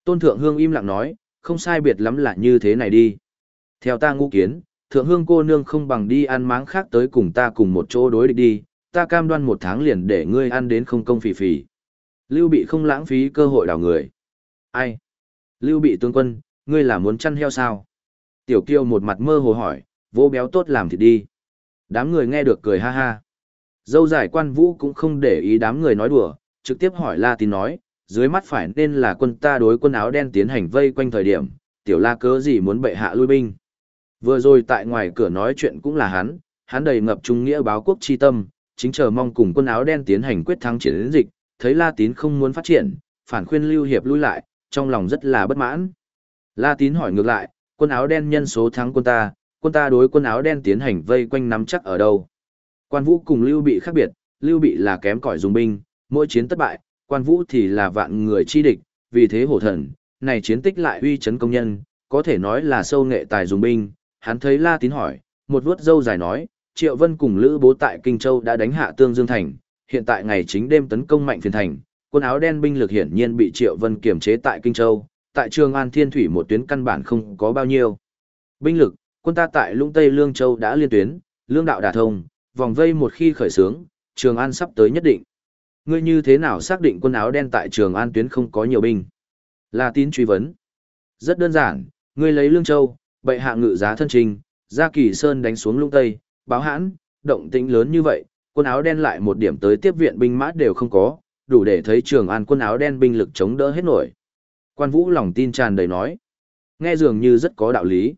Tôn Thượng Hương im lặng nói, không sai biệt lắm là như thế này đi. Theo ta ngũ kiến, Thượng Hương cô nương không bằng đi ăn máng khác tới cùng ta cùng một chỗ đối địch đi, ta cam đoan một tháng liền để ngươi ăn đến không công phì phì. Lưu bị không lãng phí cơ hội đào người. Ai? Lưu bị tướng quân, ngươi là muốn chăn heo sao? Tiểu kiêu một mặt mơ hồ hỏi, vô béo tốt làm thịt đi. Đám người nghe được cười ha ha. Dâu giải quan vũ cũng không để ý đám người nói đùa, trực tiếp hỏi La Tín nói, dưới mắt phải nên là quân ta đối quân áo đen tiến hành vây quanh thời điểm, tiểu la cớ gì muốn bệ hạ lui binh. Vừa rồi tại ngoài cửa nói chuyện cũng là hắn, hắn đầy ngập trung nghĩa báo quốc chi tâm, chính chờ mong cùng quân áo đen tiến hành quyết thắng chiến dịch, thấy La Tín không muốn phát triển, phản khuyên Lưu Hiệp lui lại, trong lòng rất là bất mãn. La Tín hỏi ngược lại, quân áo đen nhân số thắng quân ta, quân ta đối quân áo đen tiến hành vây quanh nắm chắc ở đâu. Quan vũ cùng Lưu Bị khác biệt, Lưu Bị là kém cỏi dùng binh, mỗi chiến thất bại, quan vũ thì là vạn người chi địch, vì thế hổ thần, này chiến tích lại uy chấn công nhân, có thể nói là sâu nghệ tài dùng binh. Hắn thấy La Tín hỏi, một vuốt dâu dài nói, Triệu Vân cùng Lữ Bố tại Kinh Châu đã đánh hạ Tương Dương Thành, hiện tại ngày chính đêm tấn công mạnh phiền thành, quân áo đen binh lực hiển nhiên bị Triệu Vân kiềm chế tại Kinh Châu, tại Trường An Thiên Thủy một tuyến căn bản không có bao nhiêu. Binh lực, quân ta tại Lũng Tây Lương Châu đã liên tuyến, lương đạo đả thông, vòng vây một khi khởi xướng, Trường An sắp tới nhất định. Ngươi như thế nào xác định quân áo đen tại Trường An tuyến không có nhiều binh? La tín truy vấn. Rất đơn giản, ngươi lấy Lương Châu, bệ hạ ngự giá thân trình, ra kỳ sơn đánh xuống Lũng tây, báo hãn, động tĩnh lớn như vậy, quân áo đen lại một điểm tới tiếp viện binh mã đều không có, đủ để thấy Trường An quân áo đen binh lực chống đỡ hết nổi. Quan Vũ lòng tin tràn đầy nói. Nghe dường như rất có đạo lý.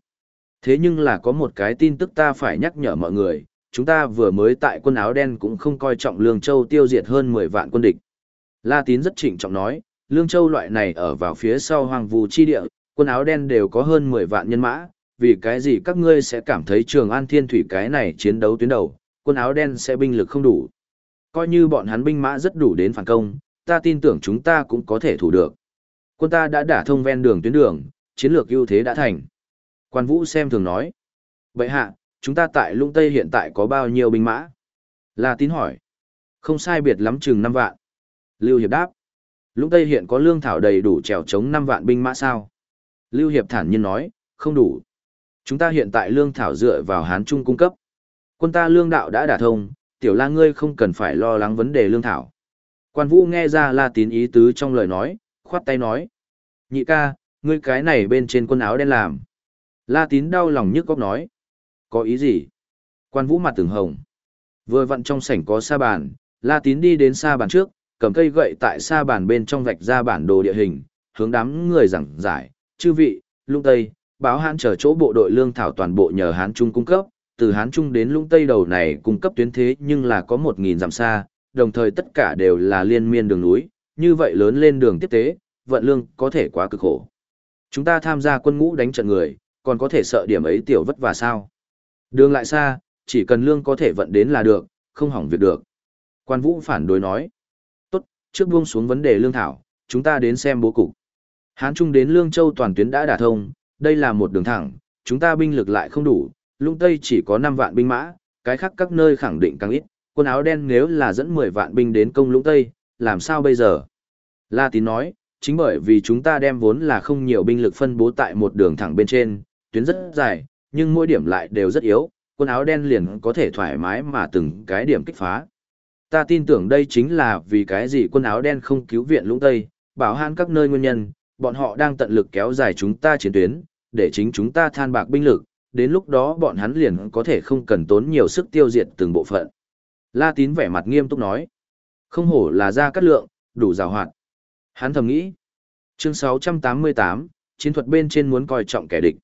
Thế nhưng là có một cái tin tức ta phải nhắc nhở mọi người, chúng ta vừa mới tại quân áo đen cũng không coi trọng Lương Châu tiêu diệt hơn 10 vạn quân địch. La Tín rất trịnh trọng nói, Lương Châu loại này ở vào phía sau hoàng vù chi địa, quân áo đen đều có hơn 10 vạn nhân mã, vì cái gì các ngươi sẽ cảm thấy Trường An Thiên Thủy cái này chiến đấu tuyến đầu, quân áo đen sẽ binh lực không đủ. Coi như bọn hắn binh mã rất đủ đến phản công, ta tin tưởng chúng ta cũng có thể thủ được. Quân ta đã đả thông ven đường tuyến đường, chiến lược ưu thế đã thành. Quan Vũ xem thường nói. Vậy hạ, chúng ta tại lũng Tây hiện tại có bao nhiêu binh mã? La tín hỏi. Không sai biệt lắm chừng 5 vạn. Lưu Hiệp đáp. Lũng Tây hiện có lương thảo đầy đủ trèo chống 5 vạn binh mã sao? Lưu Hiệp thản nhiên nói, không đủ. Chúng ta hiện tại lương thảo dựa vào Hán Trung cung cấp. Quân ta lương đạo đã đả thông, tiểu la ngươi không cần phải lo lắng vấn đề lương thảo. Quan Vũ nghe ra La Tín ý tứ trong lời nói, khoát tay nói. Nhị ca, ngươi cái này bên trên quân áo đen làm. La Tín đau lòng nhức góc nói. Có ý gì? Quan Vũ mặt từng hồng. Vừa vặn trong sảnh có sa bàn, La Tín đi đến sa bàn trước, cầm cây gậy tại sa bàn bên trong vạch ra bản đồ địa hình, hướng đám người giảng giải, chư vị, lung tây, báo hãn chờ chỗ bộ đội lương thảo toàn bộ nhờ Hán Trung cung cấp, từ Hán Trung đến Lũng tây đầu này cung cấp tuyến thế nhưng là có 1.000 dặm xa, đồng thời tất cả đều là liên miên đường núi, như vậy lớn lên đường tiếp tế, vận lương có thể quá cực khổ. Chúng ta tham gia quân ngũ đánh trận người, còn có thể sợ điểm ấy tiểu vất vả sao. Đường lại xa, chỉ cần lương có thể vận đến là được, không hỏng việc được. Quan Vũ phản đối nói. Tốt, trước buông xuống vấn đề lương thảo, chúng ta đến xem bố cục. Hán Trung đến Lương Châu toàn tuyến đã đả thông, đây là một đường thẳng, chúng ta binh lực lại không đủ, lung Tây chỉ có 5 vạn binh mã, cái khác các nơi khẳng định càng ít, quân áo đen nếu là dẫn 10 vạn binh đến công lũng Tây, làm sao bây giờ? La Tín nói, chính bởi vì chúng ta đem vốn là không nhiều binh lực phân bố tại một đường thẳng bên trên, tuyến rất dài, nhưng mỗi điểm lại đều rất yếu, quân áo đen liền có thể thoải mái mà từng cái điểm kích phá. Ta tin tưởng đây chính là vì cái gì quân áo đen không cứu viện lũng Tây, bảo han các nơi nguyên nhân, bọn họ đang tận lực kéo dài chúng ta chiến tuyến, để chính chúng ta than bạc binh lực, đến lúc đó bọn hắn liền có thể không cần tốn nhiều sức tiêu diệt từng bộ phận. La Tín vẻ mặt nghiêm túc nói, không hổ là ra cắt lượng, đủ rào hoạt. Hắn thầm nghĩ, chương 688, chiến thuật bên trên muốn coi trọng kẻ địch.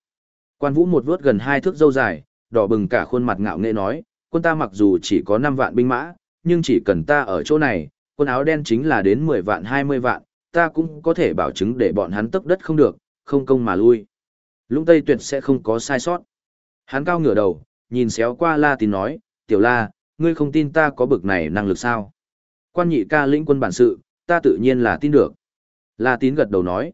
Quan Vũ một vớt gần hai thước dâu dài, đỏ bừng cả khuôn mặt ngạo nghễ nói, quân ta mặc dù chỉ có 5 vạn binh mã, nhưng chỉ cần ta ở chỗ này, quân áo đen chính là đến 10 vạn 20 vạn, ta cũng có thể bảo chứng để bọn hắn tấp đất không được, không công mà lui. Lũng Tây tuyệt sẽ không có sai sót. Hắn cao ngửa đầu, nhìn xéo qua La Tín nói, tiểu La, ngươi không tin ta có bực này năng lực sao? Quan nhị ca lĩnh quân bản sự, ta tự nhiên là tin được. La Tín gật đầu nói,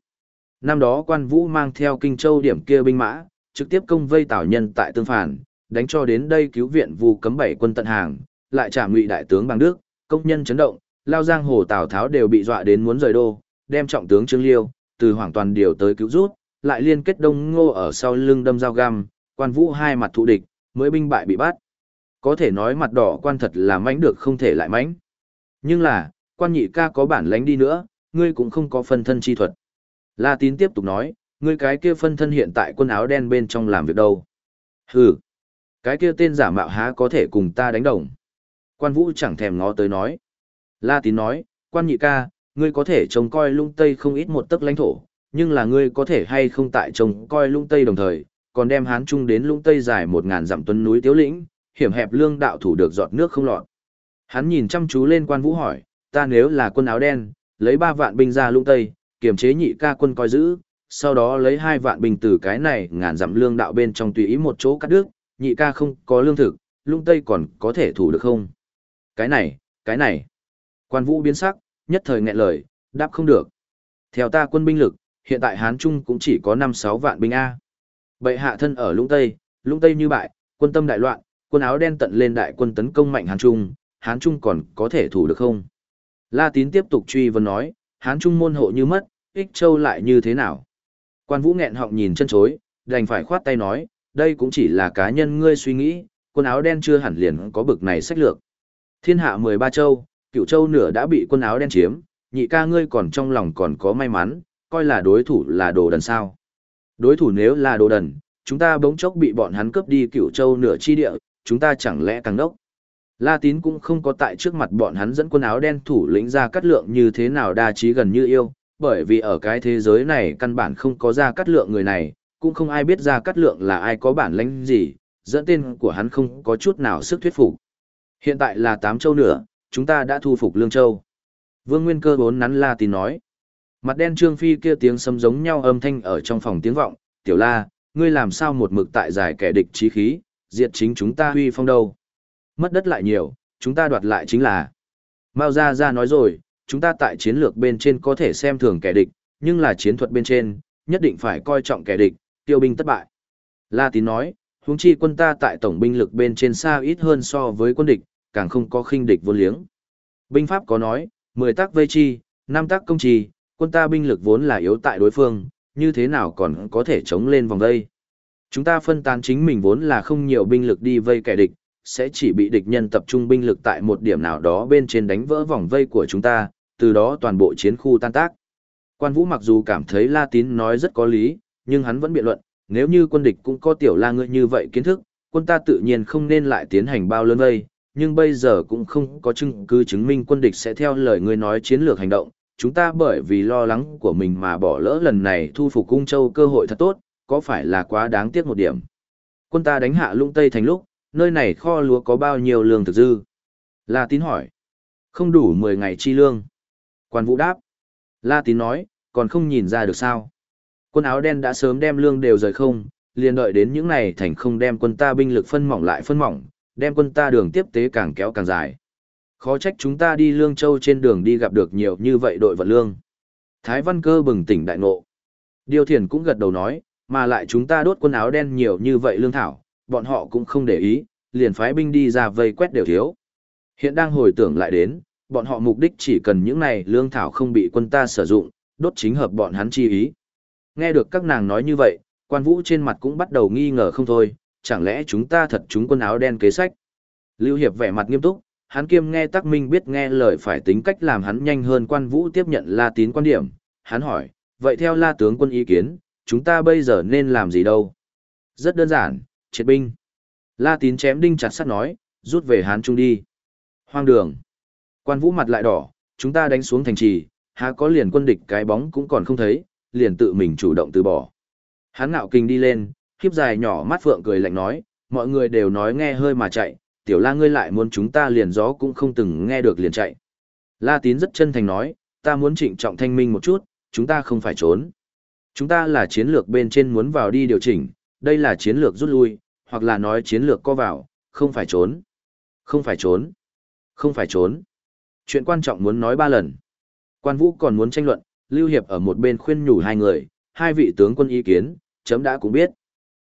năm đó quan vũ mang theo kinh châu điểm kia binh mã, trực tiếp công vây tảo nhân tại tương phản, đánh cho đến đây cứu viện vu cấm bảy quân tận hàng, lại trả ngụy đại tướng bằng đức, công nhân chấn động, lao giang hồ Tào Tháo đều bị dọa đến muốn rời đô, đem trọng tướng Trương Liêu, từ Hoàng Toàn điều tới cứu rút, lại liên kết Đông Ngô ở sau lưng đâm dao găm, quan vũ hai mặt thụ địch, mới binh bại bị bắt. Có thể nói mặt đỏ quan thật là mánh được không thể lại mánh. Nhưng là, quan nhị ca có bản lánh đi nữa, ngươi cũng không có phân thân chi thuật. La Tín tiếp tục nói, ngươi cái kia phân thân hiện tại quân áo đen bên trong làm việc đâu. Hừ, cái kia tên giả mạo há có thể cùng ta đánh đồng. Quan vũ chẳng thèm ngó tới nói. La Tín nói, quan nhị ca, ngươi có thể trông coi lung tây không ít một tấc lãnh thổ, nhưng là ngươi có thể hay không tại trông coi lung tây đồng thời, còn đem hán trung đến lũng tây dài một ngàn dặm tuấn núi tiếu lĩnh, hiểm hẹp lương đạo thủ được giọt nước không lọt. Hắn nhìn chăm chú lên quan vũ hỏi, ta nếu là quân áo đen, lấy ba vạn binh ra lũng tây, kiềm chế nhị ca quân coi giữ, sau đó lấy hai vạn binh từ cái này ngàn dặm lương đạo bên trong tùy ý một chỗ cắt đứt, nhị ca không có lương thực, lũng tây còn có thể thủ được không? Cái này, cái này. Quan vũ biến sắc, nhất thời nghẹn lời, đáp không được. Theo ta quân binh lực, hiện tại Hán Trung cũng chỉ có 5-6 vạn binh A. Bệ hạ thân ở Lũng Tây, Lũng Tây như bại, quân tâm đại loạn, quân áo đen tận lên đại quân tấn công mạnh Hán Trung, Hán Trung còn có thể thủ được không? La Tín tiếp tục truy vấn nói, Hán Trung môn hộ như mất, ích châu lại như thế nào? Quan Vũ nghẹn họng nhìn chân chối, đành phải khoát tay nói, đây cũng chỉ là cá nhân ngươi suy nghĩ, quân áo đen chưa hẳn liền có bực này sách lược. Thiên hạ 13 châu, cựu châu nửa đã bị quân áo đen chiếm, nhị ca ngươi còn trong lòng còn có may mắn, coi là đối thủ là đồ đần sao. Đối thủ nếu là đồ đần, chúng ta bỗng chốc bị bọn hắn cướp đi cựu châu nửa chi địa, chúng ta chẳng lẽ càng đốc. La tín cũng không có tại trước mặt bọn hắn dẫn quân áo đen thủ lĩnh ra cắt lượng như thế nào đa trí gần như yêu, bởi vì ở cái thế giới này căn bản không có ra cắt lượng người này, cũng không ai biết ra cắt lượng là ai có bản lãnh gì, dẫn tên của hắn không có chút nào sức thuyết phục. Hiện tại là tám châu nữa, chúng ta đã thu phục Lương Châu. Vương Nguyên Cơ bốn nắn La Tín nói. Mặt đen Trương Phi kia tiếng sấm giống nhau âm thanh ở trong phòng tiếng vọng, tiểu la, ngươi làm sao một mực tại giải kẻ địch trí khí, diệt chính chúng ta huy phong đâu. Mất đất lại nhiều, chúng ta đoạt lại chính là. Mao Gia Gia nói rồi, chúng ta tại chiến lược bên trên có thể xem thường kẻ địch, nhưng là chiến thuật bên trên, nhất định phải coi trọng kẻ địch, tiêu binh thất bại. La Tín nói, huống chi quân ta tại tổng binh lực bên trên xa ít hơn so với quân địch, càng không có khinh địch vô liếng. Binh pháp có nói, mười tác vây chi, 5 tác công trì, quân ta binh lực vốn là yếu tại đối phương, như thế nào còn có thể chống lên vòng vây. Chúng ta phân tán chính mình vốn là không nhiều binh lực đi vây kẻ địch, sẽ chỉ bị địch nhân tập trung binh lực tại một điểm nào đó bên trên đánh vỡ vòng vây của chúng ta, từ đó toàn bộ chiến khu tan tác. Quan Vũ mặc dù cảm thấy La Tín nói rất có lý, nhưng hắn vẫn biện luận, nếu như quân địch cũng có tiểu la ngươi như vậy kiến thức, quân ta tự nhiên không nên lại tiến hành bao lớn vây, nhưng bây giờ cũng không có chứng cứ chứng minh quân địch sẽ theo lời ngươi nói chiến lược hành động. Chúng ta bởi vì lo lắng của mình mà bỏ lỡ lần này thu phục cung châu cơ hội thật tốt, có phải là quá đáng tiếc một điểm. Quân ta đánh hạ lũng Tây thành lúc, nơi này kho lúa có bao nhiêu lương thực dư? La tín hỏi. Không đủ 10 ngày chi lương. Quan vũ đáp. La tín nói, còn không nhìn ra được sao. Quân áo đen đã sớm đem lương đều rời không, liền đợi đến những này thành không đem quân ta binh lực phân mỏng lại phân mỏng, đem quân ta đường tiếp tế càng kéo càng dài. Khó trách chúng ta đi Lương Châu trên đường đi gặp được nhiều như vậy đội vận lương. Thái Văn Cơ bừng tỉnh đại ngộ. Điều Thiền cũng gật đầu nói, mà lại chúng ta đốt quần áo đen nhiều như vậy lương thảo, bọn họ cũng không để ý, liền phái binh đi ra vây quét đều thiếu. Hiện đang hồi tưởng lại đến, bọn họ mục đích chỉ cần những này lương thảo không bị quân ta sử dụng, đốt chính hợp bọn hắn chi ý. Nghe được các nàng nói như vậy, quan vũ trên mặt cũng bắt đầu nghi ngờ không thôi, chẳng lẽ chúng ta thật chúng quân áo đen kế sách. Lưu Hiệp vẻ mặt nghiêm túc, hắn kiêm nghe Tắc Minh biết nghe lời phải tính cách làm hắn nhanh hơn quan vũ tiếp nhận La Tín quan điểm. Hắn hỏi, vậy theo La tướng quân ý kiến, chúng ta bây giờ nên làm gì đâu? Rất đơn giản, triệt binh. La Tín chém đinh chặt sắt nói, rút về Hán Trung đi. Hoang đường. Quan vũ mặt lại đỏ, chúng ta đánh xuống thành trì, há có liền quân địch cái bóng cũng còn không thấy, liền tự mình chủ động từ bỏ. Hắn ngạo kinh đi lên, khiếp dài nhỏ mắt phượng cười lạnh nói, mọi người đều nói nghe hơi mà chạy, tiểu la ngươi lại muốn chúng ta liền gió cũng không từng nghe được liền chạy. La tín rất chân thành nói, ta muốn trịnh trọng thanh minh một chút, chúng ta không phải trốn. Chúng ta là chiến lược bên trên muốn vào đi điều chỉnh, đây là chiến lược rút lui, hoặc là nói chiến lược co vào, không phải trốn. Không phải trốn. Không phải trốn. Chuyện quan trọng muốn nói ba lần. Quan vũ còn muốn tranh luận, Lưu Hiệp ở một bên khuyên nhủ hai người, hai vị tướng quân ý kiến, chấm đã cũng biết.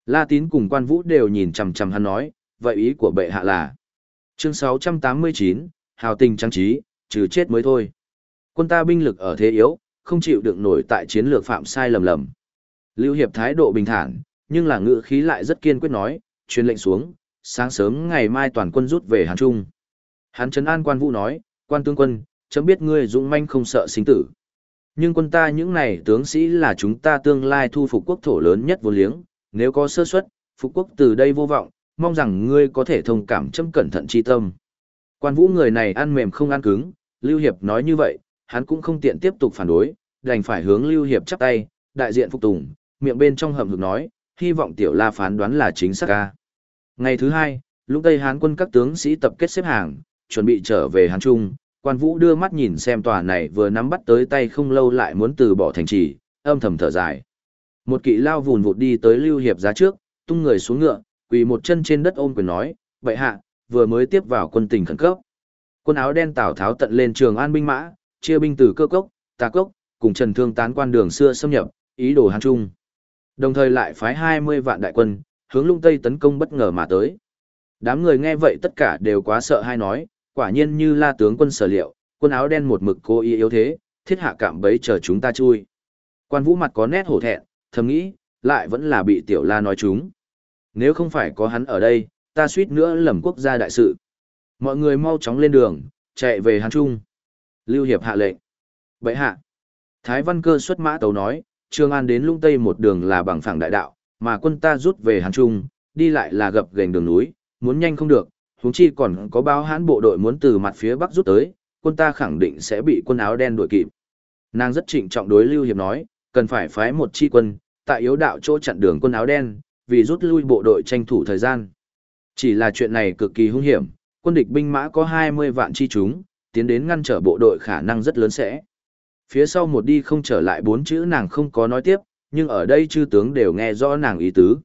La Tín cùng quan vũ đều nhìn chằm chằm hắn nói, vậy ý của bệ hạ là. Chương 689, hào tình trang trí, trừ chết mới thôi. Quân ta binh lực ở thế yếu, không chịu đựng nổi tại chiến lược phạm sai lầm lầm. Lưu Hiệp thái độ bình thản, nhưng là ngữ khí lại rất kiên quyết nói, truyền lệnh xuống, sáng sớm ngày mai toàn quân rút về Hàn Trung. Hắn trấn an quan vũ nói, quan tướng quân, chấm biết ngươi dũng manh không sợ sinh tử. Nhưng quân ta những này tướng sĩ là chúng ta tương lai thu phục quốc thổ lớn nhất vô liếng, nếu có sơ suất, phục quốc từ đây vô vọng, mong rằng ngươi có thể thông cảm châm cẩn thận chi tâm. Quan vũ người này ăn mềm không ăn cứng, Lưu Hiệp nói như vậy, hắn cũng không tiện tiếp tục phản đối, đành phải hướng Lưu Hiệp chắp tay, đại diện phục tùng, miệng bên trong hầm hực nói, hy vọng tiểu la phán đoán là chính xác ca. Ngày thứ hai, lúc Tây Hán quân các tướng sĩ tập kết xếp hàng, chuẩn bị trở về Hán Trung, quan vũ đưa mắt nhìn xem tòa này vừa nắm bắt tới tay không lâu lại muốn từ bỏ thành trì, âm thầm thở dài. Một kỵ lao vùn vụt đi tới Lưu Hiệp giá trước, tung người xuống ngựa, quỳ một chân trên đất ôm quyền nói, vậy hạ, vừa mới tiếp vào quân tình khẩn cấp. Quân áo đen Tào Tháo tận lên trường an binh mã, chia binh từ cơ cốc, tà cốc, cùng Trần Thương tán quan đường xưa xâm nhập, ý đồ hàng Trung. Đồng thời lại phái 20 vạn đại quân, hướng lung Tây tấn công bất ngờ mà tới. Đám người nghe vậy tất cả đều quá sợ hay nói, quả nhiên như la tướng quân sở liệu, quân áo đen một mực cố ý yếu thế, thiết hạ cảm bấy chờ chúng ta chui. Quan vũ mặt có nét hổ thẹn, thầm nghĩ, lại vẫn là bị tiểu la nói chúng. Nếu không phải có hắn ở đây, ta suýt nữa lầm quốc gia đại sự. Mọi người mau chóng lên đường, chạy về Hán Trung. Lưu Hiệp hạ lệnh. Bệ hạ. Thái Văn Cơ xuất mã tấu nói, Trường An đến lung Tây một đường là bằng phẳng đại đạo, mà quân ta rút về Hán Trung, đi lại là gập gành đường núi, muốn nhanh không được, huống chi còn có báo hãn bộ đội muốn từ mặt phía bắc rút tới, quân ta khẳng định sẽ bị quân áo đen đuổi kịp. Nàng rất trịnh trọng đối Lưu Hiệp nói, cần phải phái một chi quân, tại yếu đạo chỗ chặn đường quân áo đen, vì rút lui bộ đội tranh thủ thời gian. Chỉ là chuyện này cực kỳ hung hiểm, quân địch binh mã có 20 vạn chi chúng, tiến đến ngăn trở bộ đội khả năng rất lớn sẽ. Phía sau một đi không trở lại bốn chữ nàng không có nói tiếp, nhưng ở đây chư tướng đều nghe rõ nàng ý tứ.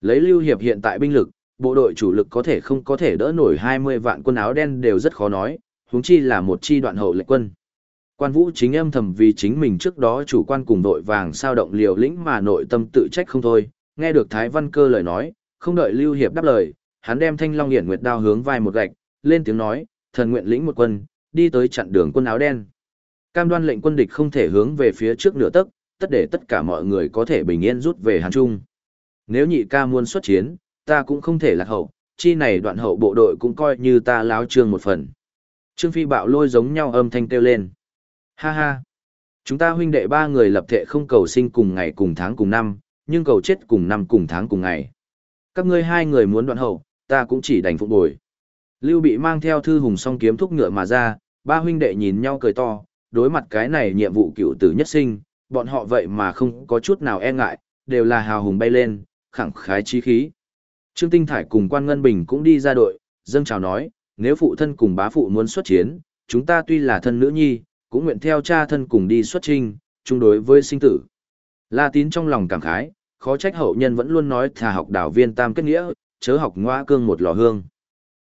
Lấy Lưu Hiệp hiện tại binh lực, bộ đội chủ lực có thể không có thể đỡ nổi 20 vạn quân áo đen đều rất khó nói, huống chi là một chi đoạn hậu lệ quân. Quan Vũ chính âm thầm vì chính mình trước đó chủ quan cùng đội vàng sao động liều lĩnh mà nội tâm tự trách không thôi, nghe được Thái Văn Cơ lời nói, không đợi Lưu Hiệp đáp lời, hắn đem Thanh Long Hiển Nguyệt đao hướng vai một gạch, lên tiếng nói, thần nguyện lĩnh một quân, đi tới chặn đường quân áo đen. Cam đoan lệnh quân địch không thể hướng về phía trước nửa tấc, tất để tất cả mọi người có thể bình yên rút về Hàn Trung. Nếu nhị ca muốn xuất chiến, ta cũng không thể lạc hậu, chi này đoạn hậu bộ đội cũng coi như ta láo trương một phần. Trương Phi bạo lôi giống nhau âm thanh kêu lên. Ha ha! Chúng ta huynh đệ ba người lập thể không cầu sinh cùng ngày cùng tháng cùng năm, nhưng cầu chết cùng năm cùng tháng cùng ngày. Các ngươi hai người muốn đoạn hậu, ta cũng chỉ đành phục bồi. Lưu bị mang theo thư hùng song kiếm thúc ngựa mà ra, ba huynh đệ nhìn nhau cười to, đối mặt cái này nhiệm vụ cựu tử nhất sinh, bọn họ vậy mà không có chút nào e ngại, đều là hào hùng bay lên, khẳng khái chí khí. Trương Tinh Thải cùng quan Ngân Bình cũng đi ra đội, dâng chào nói, nếu phụ thân cùng bá phụ muốn xuất chiến, chúng ta tuy là thân nữ nhi, cũng nguyện theo cha thân cùng đi xuất trinh, chung đối với sinh tử. La tín trong lòng cảm khái, khó trách hậu nhân vẫn luôn nói thà học đảo viên tam kết nghĩa, chớ học ngoa cương một lò hương.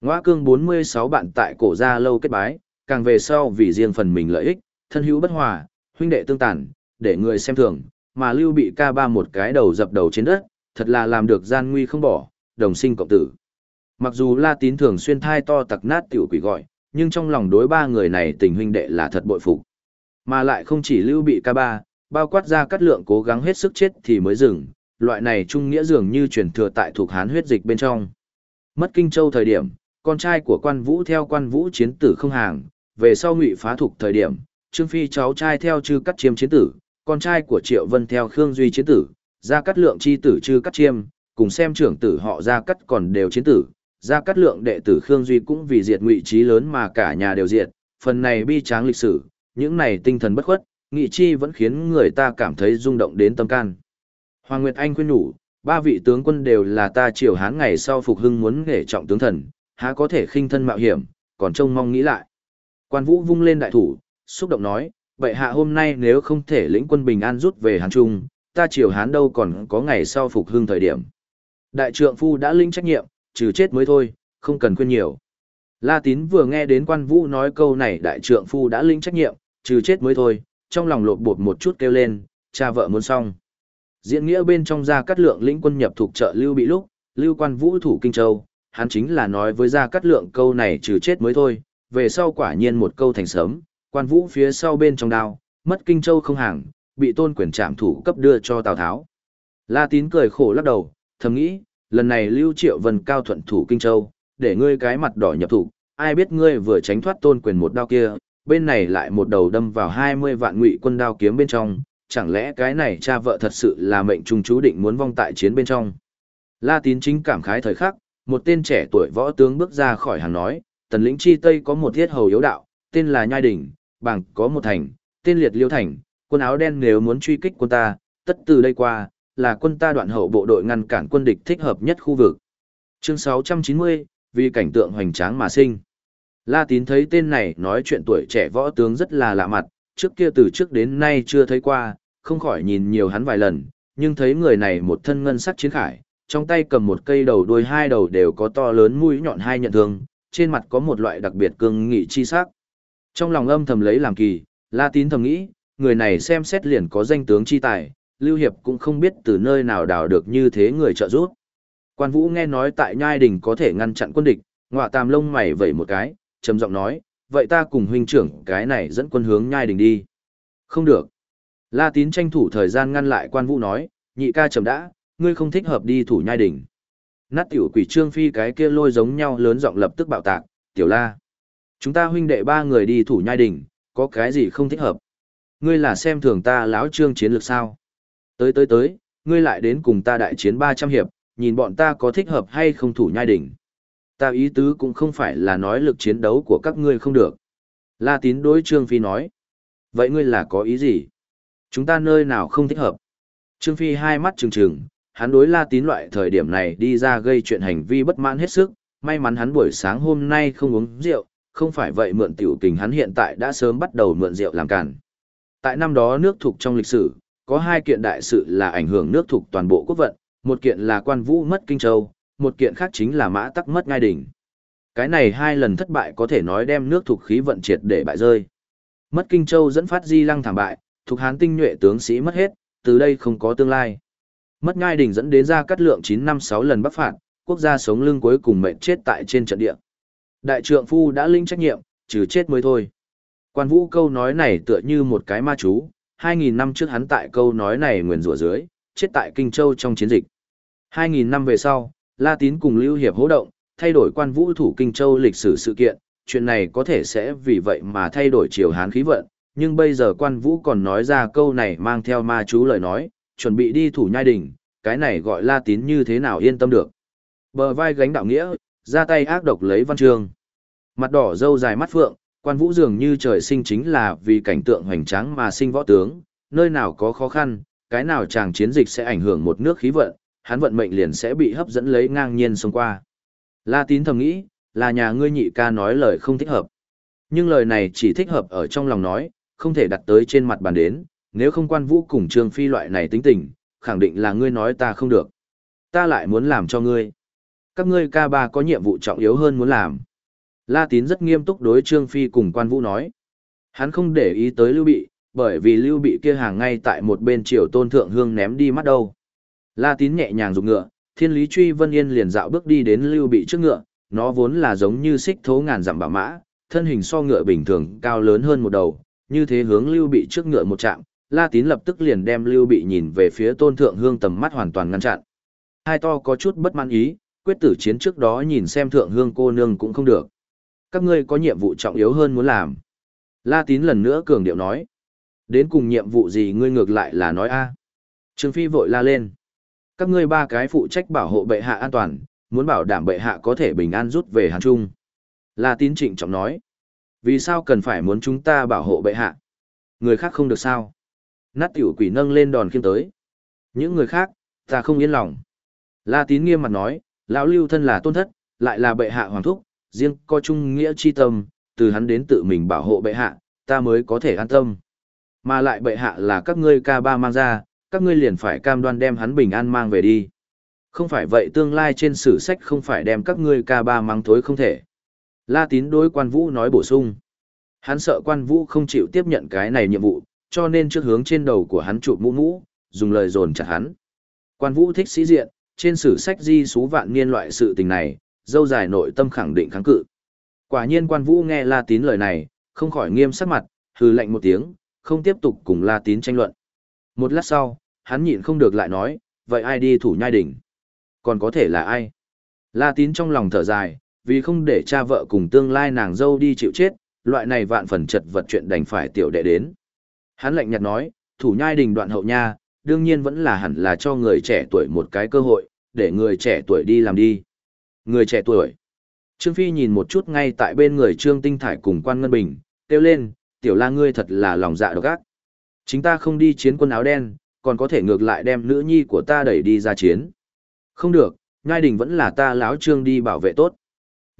Ngoa cương 46 bạn tại cổ gia lâu kết bái, càng về sau vì riêng phần mình lợi ích, thân hữu bất hòa, huynh đệ tương tàn, để người xem thường, mà lưu bị ca ba một cái đầu dập đầu trên đất, thật là làm được gian nguy không bỏ, đồng sinh cộng tử. Mặc dù La Tín thường xuyên thai to tặc nát tiểu quỷ gọi, nhưng trong lòng đối ba người này tình huynh đệ là thật bội phục. Mà lại không chỉ lưu bị ca ba, bao quát ra cắt lượng cố gắng hết sức chết thì mới dừng, loại này trung nghĩa dường như truyền thừa tại thuộc hán huyết dịch bên trong. Mất Kinh Châu thời điểm, con trai của quan vũ theo quan vũ chiến tử không hàng, về sau ngụy phá thuộc thời điểm, Trương Phi cháu trai theo chư cắt chiêm chiến tử, con trai của Triệu Vân theo Khương Duy chiến tử, ra cắt lượng chi tử chư cắt chiêm, cùng xem trưởng tử họ ra cắt còn đều chiến tử, ra cắt lượng đệ tử Khương Duy cũng vì diệt ngụy trí lớn mà cả nhà đều diệt, phần này bi tráng lịch sử, những này tinh thần bất khuất, nghị chi vẫn khiến người ta cảm thấy rung động đến tâm can. Hoàng Nguyệt Anh khuyên nhủ, ba vị tướng quân đều là ta triều hán ngày sau phục hưng muốn nghề trọng tướng thần, há có thể khinh thân mạo hiểm, còn trông mong nghĩ lại. Quan Vũ vung lên đại thủ, xúc động nói, vậy hạ hôm nay nếu không thể lĩnh quân bình an rút về Hán Trung, ta triều Hán đâu còn có ngày sau phục hưng thời điểm. Đại trượng phu đã lĩnh trách nhiệm, trừ chết mới thôi, không cần khuyên nhiều. La Tín vừa nghe đến quan vũ nói câu này đại trượng phu đã lĩnh trách nhiệm, trừ chết mới thôi, trong lòng lột bột một chút kêu lên, cha vợ muốn xong. Diễn nghĩa bên trong gia cát lượng lĩnh quân nhập thuộc trợ lưu bị lúc, lưu quan vũ thủ kinh châu, hắn chính là nói với gia cát lượng câu này trừ chết mới thôi, về sau quả nhiên một câu thành sớm, quan vũ phía sau bên trong đao, mất kinh châu không hàng, bị tôn quyền trạm thủ cấp đưa cho Tào Tháo. La tín cười khổ lắc đầu, thầm nghĩ, lần này lưu triệu vân cao thuận thủ kinh châu, để ngươi cái mặt đỏ nhập thủ, ai biết ngươi vừa tránh thoát tôn quyền một đao kia, bên này lại một đầu đâm vào 20 vạn ngụy quân đao kiếm bên trong, chẳng lẽ cái này cha vợ thật sự là mệnh trung chú định muốn vong tại chiến bên trong. La tín chính cảm khái thời khắc, một tên trẻ tuổi võ tướng bước ra khỏi hàng nói, tần lĩnh chi tây có một thiết hầu yếu đạo, tên là Nhai Đỉnh, bảng có một thành, tên liệt liêu thành, quân áo đen nếu muốn truy kích quân ta, tất từ đây qua, là quân ta đoạn hậu bộ đội ngăn cản quân địch thích hợp nhất khu vực. Chương 690, vì cảnh tượng hoành tráng mà sinh. La Tín thấy tên này nói chuyện tuổi trẻ võ tướng rất là lạ mặt, trước kia từ trước đến nay chưa thấy qua, không khỏi nhìn nhiều hắn vài lần, nhưng thấy người này một thân ngân sắc chiến khải, trong tay cầm một cây đầu đuôi hai đầu đều có to lớn mũi nhọn hai nhận thương, trên mặt có một loại đặc biệt cương nghị chi sắc. Trong lòng âm thầm lấy làm kỳ, La Tín thầm nghĩ, người này xem xét liền có danh tướng chi tài, Lưu Hiệp cũng không biết từ nơi nào đào được như thế người trợ giúp. Quan Vũ nghe nói tại Nhai Đình có thể ngăn chặn quân địch, ngọa tàm lông mày vẩy một cái, trầm giọng nói, vậy ta cùng huynh trưởng cái này dẫn quân hướng Nhai Đình đi. Không được. La Tín tranh thủ thời gian ngăn lại Quan Vũ nói, nhị ca chậm đã, ngươi không thích hợp đi thủ Nhai đỉnh. Nát tiểu quỷ trương phi cái kia lôi giống nhau lớn giọng lập tức bạo tạc, tiểu la. Chúng ta huynh đệ ba người đi thủ Nhai đỉnh, có cái gì không thích hợp. Ngươi là xem thường ta lão trương chiến lược sao. Tới tới tới, ngươi lại đến cùng ta đại chiến 300 hiệp, nhìn bọn ta có thích hợp hay không thủ nhai đỉnh. Ta ý tứ cũng không phải là nói lực chiến đấu của các ngươi không được. La tín đối Trương Phi nói. Vậy ngươi là có ý gì? Chúng ta nơi nào không thích hợp? Trương Phi hai mắt trừng trừng, hắn đối La tín loại thời điểm này đi ra gây chuyện hành vi bất mãn hết sức. May mắn hắn buổi sáng hôm nay không uống rượu, không phải vậy mượn tiểu tình hắn hiện tại đã sớm bắt đầu mượn rượu làm cản. Tại năm đó nước thuộc trong lịch sử, có hai kiện đại sự là ảnh hưởng nước thuộc toàn bộ quốc vận, một kiện là quan vũ mất Kinh Châu, một kiện khác chính là mã tắc mất ngai đỉnh. Cái này hai lần thất bại có thể nói đem nước thuộc khí vận triệt để bại rơi. Mất Kinh Châu dẫn phát di lăng thảm bại, thuộc hán tinh nhuệ tướng sĩ mất hết, từ đây không có tương lai. Mất ngai đỉnh dẫn đến ra cắt lượng 9 năm 6 lần bắc phạt, quốc gia sống lưng cuối cùng mệnh chết tại trên trận địa. Đại trượng phu đã linh trách nhiệm, trừ chết mới thôi. Quan vũ câu nói này tựa như một cái ma chú, 2.000 năm trước hắn tại câu nói này nguyền rủa dưới, chết tại Kinh Châu trong chiến dịch. 2.000 năm về sau, La Tín cùng Lưu Hiệp hỗ động, thay đổi quan vũ thủ Kinh Châu lịch sử sự kiện, chuyện này có thể sẽ vì vậy mà thay đổi chiều Hán khí vận, nhưng bây giờ quan vũ còn nói ra câu này mang theo ma chú lời nói, chuẩn bị đi thủ nhai đỉnh, cái này gọi La Tín như thế nào yên tâm được. Bờ vai gánh đạo nghĩa, ra tay ác độc lấy văn trường. Mặt đỏ dâu dài mắt phượng, quan vũ dường như trời sinh chính là vì cảnh tượng hoành tráng mà sinh võ tướng, nơi nào có khó khăn, cái nào chàng chiến dịch sẽ ảnh hưởng một nước khí vận, hắn vận mệnh liền sẽ bị hấp dẫn lấy ngang nhiên xông qua. La tín thầm nghĩ, là nhà ngươi nhị ca nói lời không thích hợp. Nhưng lời này chỉ thích hợp ở trong lòng nói, không thể đặt tới trên mặt bàn đến, nếu không quan vũ cùng trương phi loại này tính tình, khẳng định là ngươi nói ta không được. Ta lại muốn làm cho ngươi. Các ngươi ca ba có nhiệm vụ trọng yếu hơn muốn làm. La tín rất nghiêm túc đối trương phi cùng quan vũ nói. Hắn không để ý tới lưu bị, bởi vì lưu bị kia hàng ngay tại một bên triều tôn thượng hương ném đi mắt đâu. La tín nhẹ nhàng dùng ngựa, thiên lý truy vân yên liền dạo bước đi đến lưu bị trước ngựa, nó vốn là giống như xích thố ngàn dặm bảo mã, thân hình so ngựa bình thường cao lớn hơn một đầu, như thế hướng lưu bị trước ngựa một chạm, la tín lập tức liền đem lưu bị nhìn về phía tôn thượng hương tầm mắt hoàn toàn ngăn chặn. Hai to có chút bất mãn ý, quyết tử chiến trước đó nhìn xem thượng hương cô nương cũng không được. Các ngươi có nhiệm vụ trọng yếu hơn muốn làm. La tín lần nữa cường điệu nói. Đến cùng nhiệm vụ gì ngươi ngược lại là nói a Trương Phi vội la lên. Các ngươi ba cái phụ trách bảo hộ bệ hạ an toàn, muốn bảo đảm bệ hạ có thể bình an rút về Hàn Trung. La tín trịnh trọng nói. Vì sao cần phải muốn chúng ta bảo hộ bệ hạ? Người khác không được sao? Nát tiểu quỷ nâng lên đòn khiêm tới. Những người khác, ta không yên lòng. La tín nghiêm mặt nói, lão lưu thân là tôn thất, lại là bệ hạ hoàng thúc, riêng có trung nghĩa chi tâm, từ hắn đến tự mình bảo hộ bệ hạ, ta mới có thể an tâm. Mà lại bệ hạ là các ngươi ca ba mang ra, các ngươi liền phải cam đoan đem hắn bình an mang về đi. Không phải vậy tương lai trên sử sách không phải đem các ngươi ca ba mang thối không thể. La tín đối quan vũ nói bổ sung. Hắn sợ quan vũ không chịu tiếp nhận cái này nhiệm vụ, cho nên trước hướng trên đầu của hắn chụp mũ mũ, dùng lời dồn chặt hắn. Quan vũ thích sĩ diện, trên sử sách di số vạn niên loại sự tình này, dâu dài nội tâm khẳng định kháng cự. Quả nhiên quan vũ nghe La tín lời này, không khỏi nghiêm sắc mặt, hừ lạnh một tiếng, không tiếp tục cùng La tín tranh luận. Một lát sau, hắn nhịn không được lại nói, vậy ai đi thủ nhai đỉnh? Còn có thể là ai? La tín trong lòng thở dài, vì không để cha vợ cùng tương lai nàng dâu đi chịu chết, loại này vạn phần chật vật chuyện đành phải tiểu đệ đến. Hắn lạnh nhạt nói, thủ nhai đình đoạn hậu nha, đương nhiên vẫn là hẳn là cho người trẻ tuổi một cái cơ hội, để người trẻ tuổi đi làm đi. Người trẻ tuổi. Trương Phi nhìn một chút ngay tại bên người Trương Tinh Thải cùng quan Ngân Bình, kêu lên, tiểu la ngươi thật là lòng dạ độc ác. Chính ta không đi chiến quân áo đen, còn có thể ngược lại đem nữ nhi của ta đẩy đi ra chiến. Không được, nhai đình vẫn là ta láo Trương đi bảo vệ tốt.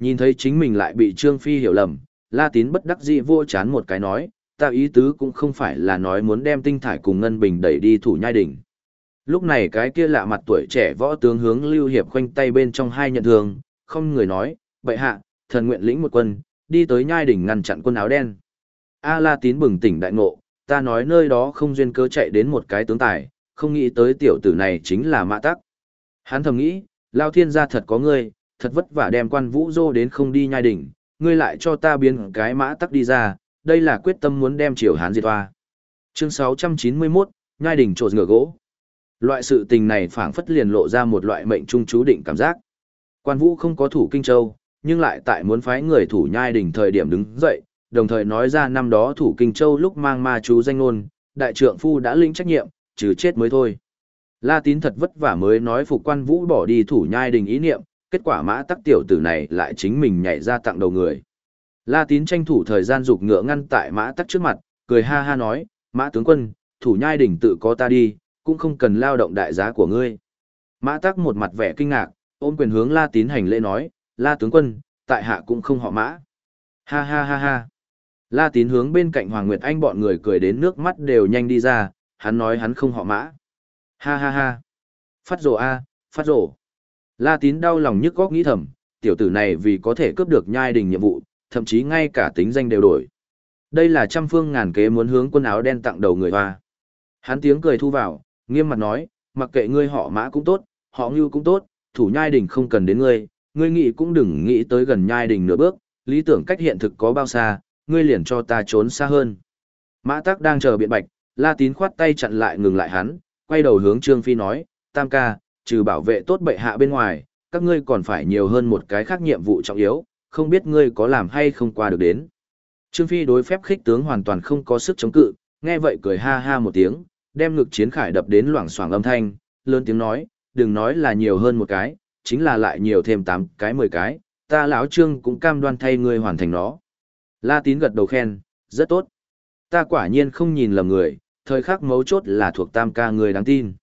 Nhìn thấy chính mình lại bị Trương Phi hiểu lầm, La Tín bất đắc dĩ vô chán một cái nói, ta ý tứ cũng không phải là nói muốn đem tinh thải cùng Ngân Bình đẩy đi thủ nhai đỉnh. Lúc này cái kia lạ mặt tuổi trẻ võ tướng hướng Lưu Hiệp khoanh tay bên trong hai nhận thường, không người nói, bệ hạ, thần nguyện lĩnh một quân, đi tới nhai đỉnh ngăn chặn quân áo đen. A La Tín bừng tỉnh đại ngộ, ta nói nơi đó không duyên cớ chạy đến một cái tướng tài, không nghĩ tới tiểu tử này chính là Mã Tắc. Hắn thầm nghĩ, Lao Thiên gia thật có ngươi, thật vất vả đem quan vũ dô đến không đi nhai đỉnh, ngươi lại cho ta biến cái Mã Tắc đi ra, đây là quyết tâm muốn đem triều Hán diệt hoa. Chương 691, nhai đỉnh trộn ngựa gỗ. Loại sự tình này phảng phất liền lộ ra một loại mệnh trung chú định cảm giác. Quan Vũ không có thủ Kinh Châu, nhưng lại tại muốn phái người thủ nhai đỉnh thời điểm đứng dậy, đồng thời nói ra năm đó thủ Kinh Châu lúc mang ma chú danh ngôn, đại trượng phu đã lĩnh trách nhiệm, trừ chết mới thôi. La Tín thật vất vả mới nói phục Quan Vũ bỏ đi thủ nhai đình ý niệm, kết quả mã tắc tiểu tử này lại chính mình nhảy ra tặng đầu người. La Tín tranh thủ thời gian dục ngựa ngăn tại mã tắc trước mặt, cười ha ha nói, mã tướng quân, thủ nhai đỉnh tự có ta đi, cũng không cần lao động đại giá của ngươi. Mã tắc một mặt vẻ kinh ngạc, ôm quyền hướng La Tín hành lễ nói, La tướng quân, tại hạ cũng không họ mã. Ha ha ha ha. La Tín hướng bên cạnh Hoàng Nguyệt Anh bọn người cười đến nước mắt đều nhanh đi ra, hắn nói hắn không họ mã. Ha ha ha. Phát rổ a, phát rổ. La Tín đau lòng nhức góc nghĩ thầm, tiểu tử này vì có thể cướp được nhai đình nhiệm vụ, thậm chí ngay cả tính danh đều đổi. Đây là trăm phương ngàn kế muốn hướng quân áo đen tặng đầu người hoa. Hắn tiếng cười thu vào, nghiêm mặt nói, mặc kệ ngươi họ mã cũng tốt, họ ngưu cũng tốt, thủ nhai đình không cần đến ngươi, ngươi nghĩ cũng đừng nghĩ tới gần nhai đình nửa bước, lý tưởng cách hiện thực có bao xa, ngươi liền cho ta trốn xa hơn. Mã tắc đang chờ biện bạch, La Tín khoát tay chặn lại ngừng lại hắn, quay đầu hướng Trương Phi nói, Tam ca, trừ bảo vệ tốt bệ hạ bên ngoài, các ngươi còn phải nhiều hơn một cái khác nhiệm vụ trọng yếu, không biết ngươi có làm hay không qua được đến. Trương Phi đối phép khích tướng hoàn toàn không có sức chống cự, nghe vậy cười ha ha một tiếng, đem ngực chiến khải đập đến loảng xoảng âm thanh, lớn tiếng nói, đừng nói là nhiều hơn một cái, chính là lại nhiều thêm 8 cái 10 cái, ta lão Trương cũng cam đoan thay ngươi hoàn thành nó. La Tín gật đầu khen, rất tốt. Ta quả nhiên không nhìn lầm người, thời khắc mấu chốt là thuộc tam ca người đáng tin.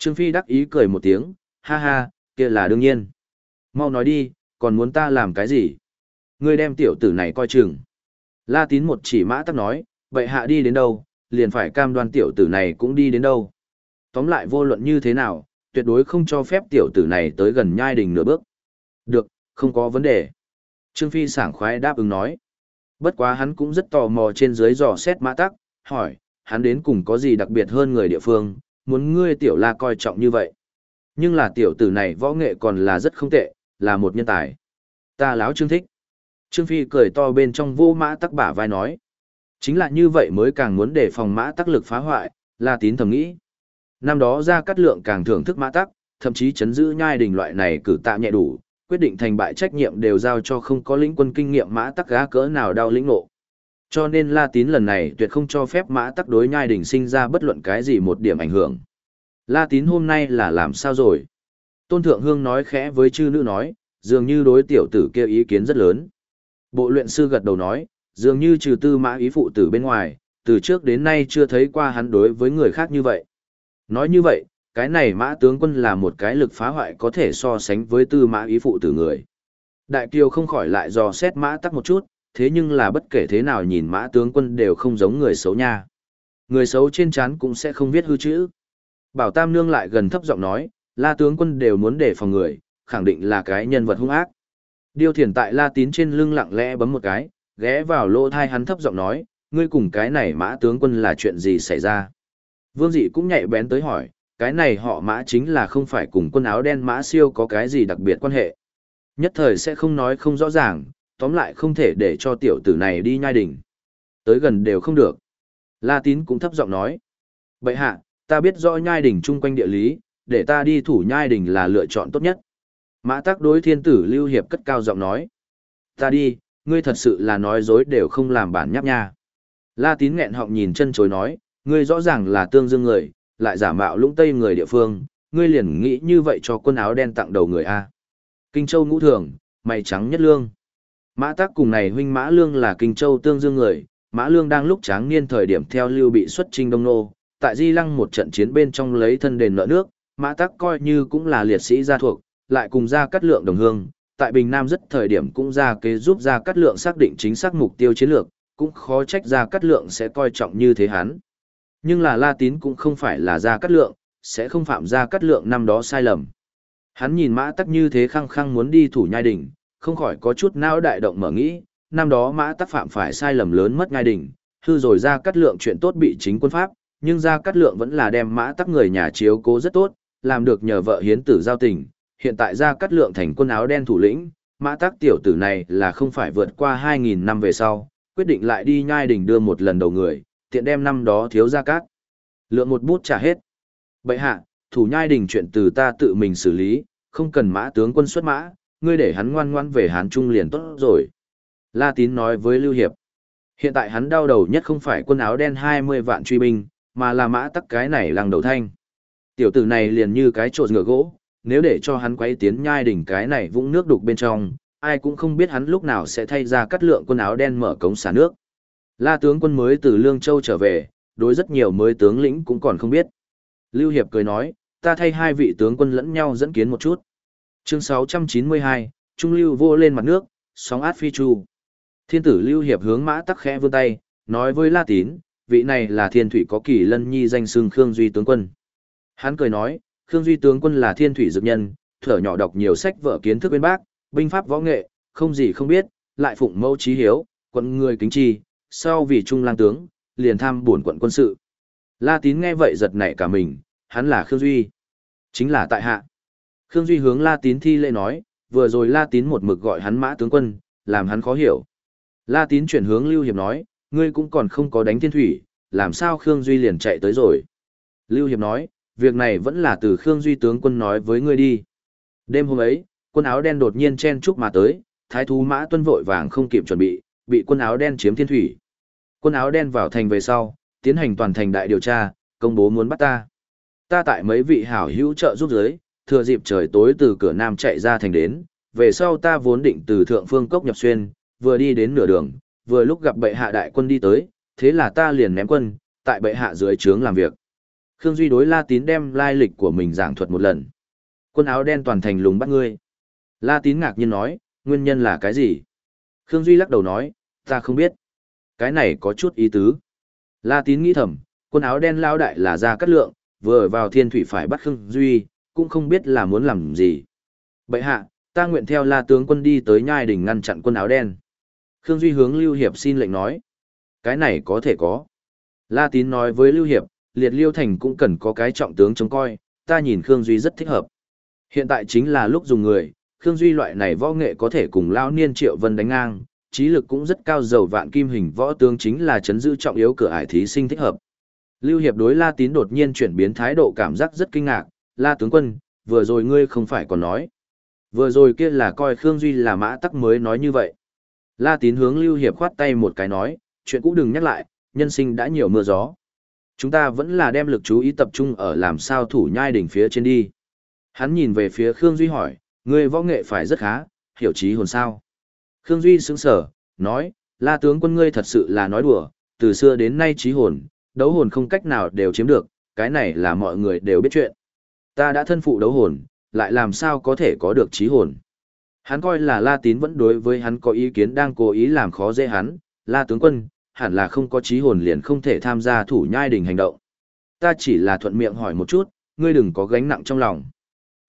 Trương Phi đắc ý cười một tiếng, ha ha, kia là đương nhiên. Mau nói đi, còn muốn ta làm cái gì? Ngươi đem tiểu tử này coi chừng. La tín một chỉ mã tắc nói, vậy hạ đi đến đâu, liền phải cam đoan tiểu tử này cũng đi đến đâu. Tóm lại vô luận như thế nào, tuyệt đối không cho phép tiểu tử này tới gần nhai đình nửa bước. Được, không có vấn đề. Trương Phi sảng khoái đáp ứng nói. Bất quá hắn cũng rất tò mò trên dưới dò xét mã tắc, hỏi, hắn đến cùng có gì đặc biệt hơn người địa phương, muốn ngươi tiểu la coi trọng như vậy. Nhưng là tiểu tử này võ nghệ còn là rất không tệ, là một nhân tài. Ta láo trương thích. Trương Phi cười to bên trong vô mã tắc bả vai nói. Chính là như vậy mới càng muốn để phòng mã tắc lực phá hoại, La Tín thầm nghĩ. Năm đó ra cắt lượng càng thưởng thức mã tắc, thậm chí chấn giữ nhai đình loại này cử tạ nhẹ đủ, quyết định thành bại trách nhiệm đều giao cho không có lĩnh quân kinh nghiệm mã tắc gá cỡ nào đau lĩnh nộ. Cho nên La Tín lần này tuyệt không cho phép mã tắc đối nhai đình sinh ra bất luận cái gì một điểm ảnh hưởng. La Tín hôm nay là làm sao rồi? Tôn Thượng Hương nói khẽ với chư nữ nói, dường như đối tiểu tử kia ý kiến rất lớn. Bộ luyện sư gật đầu nói, dường như trừ tư mã ý phụ tử bên ngoài, từ trước đến nay chưa thấy qua hắn đối với người khác như vậy. Nói như vậy, cái này mã tướng quân là một cái lực phá hoại có thể so sánh với tư mã ý phụ tử người. Đại kiều không khỏi lại dò xét mã tắc một chút, thế nhưng là bất kể thế nào nhìn mã tướng quân đều không giống người xấu nha. Người xấu trên chán cũng sẽ không viết hư chữ. Bảo Tam Nương lại gần thấp giọng nói, la tướng quân đều muốn để phòng người, khẳng định là cái nhân vật hung ác. Điêu thiền tại la tín trên lưng lặng lẽ bấm một cái, ghé vào lỗ thai hắn thấp giọng nói, ngươi cùng cái này mã tướng quân là chuyện gì xảy ra. Vương dị cũng nhạy bén tới hỏi, cái này họ mã chính là không phải cùng quân áo đen mã siêu có cái gì đặc biệt quan hệ. Nhất thời sẽ không nói không rõ ràng, tóm lại không thể để cho tiểu tử này đi nhai đỉnh. Tới gần đều không được. La tín cũng thấp giọng nói. Bậy hạ, ta biết rõ nhai đỉnh chung quanh địa lý, để ta đi thủ nhai đỉnh là lựa chọn tốt nhất. Mã tắc đối thiên tử lưu hiệp cất cao giọng nói. Ta đi, ngươi thật sự là nói dối đều không làm bản nháp nha. La tín nghẹn họng nhìn chân chối nói, ngươi rõ ràng là tương dương người, lại giả mạo lũng tây người địa phương, ngươi liền nghĩ như vậy cho quân áo đen tặng đầu người A. Kinh Châu ngũ thường, mày trắng nhất lương. Mã tắc cùng này huynh Mã Lương là Kinh Châu tương dương người, Mã Lương đang lúc tráng niên thời điểm theo lưu bị xuất trinh Đông Nô, tại Di Lăng một trận chiến bên trong lấy thân đền nợ nước, Mã tắc coi như cũng là liệt sĩ gia thuộc, lại cùng ra cắt lượng đồng hương, tại Bình Nam rất thời điểm cũng ra kế giúp ra cắt lượng xác định chính xác mục tiêu chiến lược, cũng khó trách ra cắt lượng sẽ coi trọng như thế hắn. Nhưng là La Tín cũng không phải là ra cắt lượng, sẽ không phạm ra cắt lượng năm đó sai lầm. Hắn nhìn mã tắc như thế khăng khăng muốn đi thủ nhai đỉnh, không khỏi có chút não đại động mở nghĩ, năm đó mã tắc phạm phải sai lầm lớn mất ngai đỉnh, hư rồi ra cắt lượng chuyện tốt bị chính quân pháp, nhưng ra cắt lượng vẫn là đem mã tắc người nhà chiếu cố rất tốt, làm được nhờ vợ hiến tử giao tình, hiện tại ra cắt lượng thành quân áo đen thủ lĩnh, mã tác tiểu tử này là không phải vượt qua 2.000 năm về sau, quyết định lại đi nhai đỉnh đưa một lần đầu người, tiện đem năm đó thiếu ra cát. Lượng một bút trả hết. Bậy hạ, thủ nhai đỉnh chuyện từ ta tự mình xử lý, không cần mã tướng quân xuất mã, ngươi để hắn ngoan ngoan về Hán Trung liền tốt rồi. La Tín nói với Lưu Hiệp. Hiện tại hắn đau đầu nhất không phải quân áo đen 20 vạn truy binh, mà là mã tắc cái này lăng đầu thanh. Tiểu tử này liền như cái trộn ngựa gỗ, nếu để cho hắn quay tiến nhai đỉnh cái này vũng nước đục bên trong, ai cũng không biết hắn lúc nào sẽ thay ra cắt lượng quân áo đen mở cống xả nước. La tướng quân mới từ Lương Châu trở về, đối rất nhiều mới tướng lĩnh cũng còn không biết. Lưu Hiệp cười nói, ta thay hai vị tướng quân lẫn nhau dẫn kiến một chút. Chương 692, Trung Lưu vô lên mặt nước, sóng át phi chu. Thiên tử Lưu Hiệp hướng mã tắc khẽ vươn tay, nói với La Tín, vị này là thiên thủy có kỳ lân nhi danh xưng Khương Duy tướng quân. Hắn cười nói, Khương Duy tướng quân là thiên thủy dược nhân, thở nhỏ đọc nhiều sách vở kiến thức bên bác, binh pháp võ nghệ, không gì không biết, lại phụng mẫu trí hiếu, quận người kính chi, sau vì trung lang tướng, liền tham bổn quận quân sự. La Tín nghe vậy giật nảy cả mình, hắn là Khương Duy. Chính là tại hạ. Khương Duy hướng La Tín thi lễ nói, vừa rồi La Tín một mực gọi hắn mã tướng quân, làm hắn khó hiểu. La Tín chuyển hướng Lưu Hiệp nói, ngươi cũng còn không có đánh thiên thủy, làm sao Khương Duy liền chạy tới rồi. Lưu Hiệp nói, việc này vẫn là từ Khương Duy tướng quân nói với ngươi đi. Đêm hôm ấy, quân áo đen đột nhiên chen chúc mà tới, thái thú mã tuân vội vàng không kịp chuẩn bị, bị quân áo đen chiếm thiên thủy. Quân áo đen vào thành về sau, tiến hành toàn thành đại điều tra, công bố muốn bắt ta. Ta tại mấy vị hảo hữu trợ giúp giới, thừa dịp trời tối từ cửa nam chạy ra thành đến, về sau ta vốn định từ thượng phương cốc nhập xuyên, vừa đi đến nửa đường, vừa lúc gặp bệ hạ đại quân đi tới, thế là ta liền ném quân, tại bệ hạ dưới trướng làm việc. Khương Duy đối La Tín đem lai lịch của mình giảng thuật một lần. Quân áo đen toàn thành lùng bắt ngươi. La Tín ngạc nhiên nói, nguyên nhân là cái gì? Khương Duy lắc đầu nói, ta không biết. Cái này có chút ý tứ. La Tín nghĩ thầm, quân áo đen lao đại là ra cắt lượng, vừa vào thiên thủy phải bắt Khương Duy, cũng không biết là muốn làm gì. Bệ hạ, ta nguyện theo La tướng quân đi tới nhai đỉnh ngăn chặn quân áo đen. Khương Duy hướng Lưu Hiệp xin lệnh nói. Cái này có thể có. La Tín nói với Lưu Hiệp, liệt Liêu Thành cũng cần có cái trọng tướng chống coi, ta nhìn Khương Duy rất thích hợp. Hiện tại chính là lúc dùng người, Khương Duy loại này võ nghệ có thể cùng lao niên triệu vân đánh ngang, trí lực cũng rất cao dầu vạn kim hình võ tướng chính là chấn giữ trọng yếu cửa ải thí sinh thích hợp. Lưu Hiệp đối La Tín đột nhiên chuyển biến thái độ cảm giác rất kinh ngạc, La tướng quân, vừa rồi ngươi không phải còn nói. Vừa rồi kia là coi Khương Duy là mã tắc mới nói như vậy. La Tín hướng Lưu Hiệp khoát tay một cái nói, chuyện cũ đừng nhắc lại, nhân sinh đã nhiều mưa gió. Chúng ta vẫn là đem lực chú ý tập trung ở làm sao thủ nhai đỉnh phía trên đi. Hắn nhìn về phía Khương Duy hỏi, ngươi võ nghệ phải rất khá, hiểu trí hồn sao. Khương Duy sững sở, nói, la tướng quân ngươi thật sự là nói đùa, từ xưa đến nay trí hồn, đấu hồn không cách nào đều chiếm được, cái này là mọi người đều biết chuyện. Ta đã thân phụ đấu hồn, lại làm sao có thể có được trí hồn. Hắn coi là La Tín vẫn đối với hắn có ý kiến đang cố ý làm khó dễ hắn, La tướng quân, hẳn là không có trí hồn liền không thể tham gia thủ nhai đình hành động. Ta chỉ là thuận miệng hỏi một chút, ngươi đừng có gánh nặng trong lòng.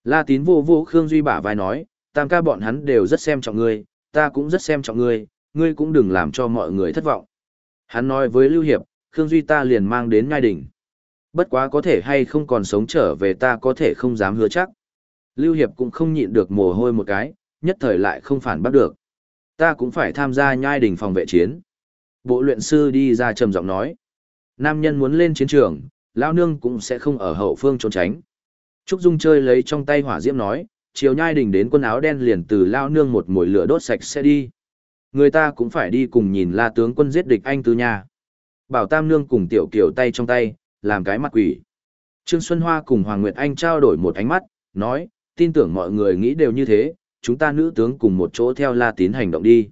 La Tín vô vô Khương Duy bả vai nói, tam ca bọn hắn đều rất xem trọng ngươi, ta cũng rất xem trọng ngươi, ngươi cũng đừng làm cho mọi người thất vọng. Hắn nói với Lưu Hiệp, Khương Duy ta liền mang đến nhai đỉnh. Bất quá có thể hay không còn sống trở về ta có thể không dám hứa chắc. Lưu Hiệp cũng không nhịn được mồ hôi một cái, nhất thời lại không phản bắt được. Ta cũng phải tham gia nhai đỉnh phòng vệ chiến. Bộ luyện sư đi ra trầm giọng nói. Nam nhân muốn lên chiến trường, lao nương cũng sẽ không ở hậu phương trốn tránh. Trúc Dung chơi lấy trong tay hỏa diễm nói, chiều nhai đỉnh đến quân áo đen liền từ lao nương một mũi lửa đốt sạch sẽ đi. Người ta cũng phải đi cùng nhìn la tướng quân giết địch anh từ nhà. Bảo Tam Nương cùng Tiểu kiểu tay trong tay, làm cái mặt quỷ. Trương Xuân Hoa cùng Hoàng Nguyệt Anh trao đổi một ánh mắt, nói, tin tưởng mọi người nghĩ đều như thế, chúng ta nữ tướng cùng một chỗ theo La Tín hành động đi.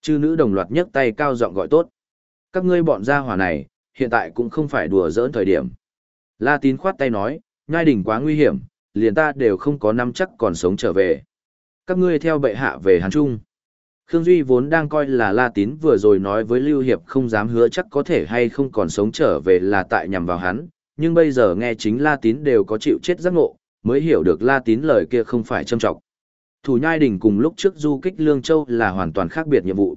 Chư nữ đồng loạt nhấc tay cao giọng gọi tốt. Các ngươi bọn gia hỏa này, hiện tại cũng không phải đùa giỡn thời điểm. La Tín khoát tay nói, ngai đỉnh quá nguy hiểm, liền ta đều không có năm chắc còn sống trở về. Các ngươi theo bệ hạ về Hàn Trung. Khương Duy vốn đang coi là La Tín vừa rồi nói với Lưu Hiệp không dám hứa chắc có thể hay không còn sống trở về là tại nhằm vào hắn, nhưng bây giờ nghe chính La Tín đều có chịu chết giác ngộ, mới hiểu được La Tín lời kia không phải châm trọng. Thủ Nhai Đình cùng lúc trước du kích Lương Châu là hoàn toàn khác biệt nhiệm vụ.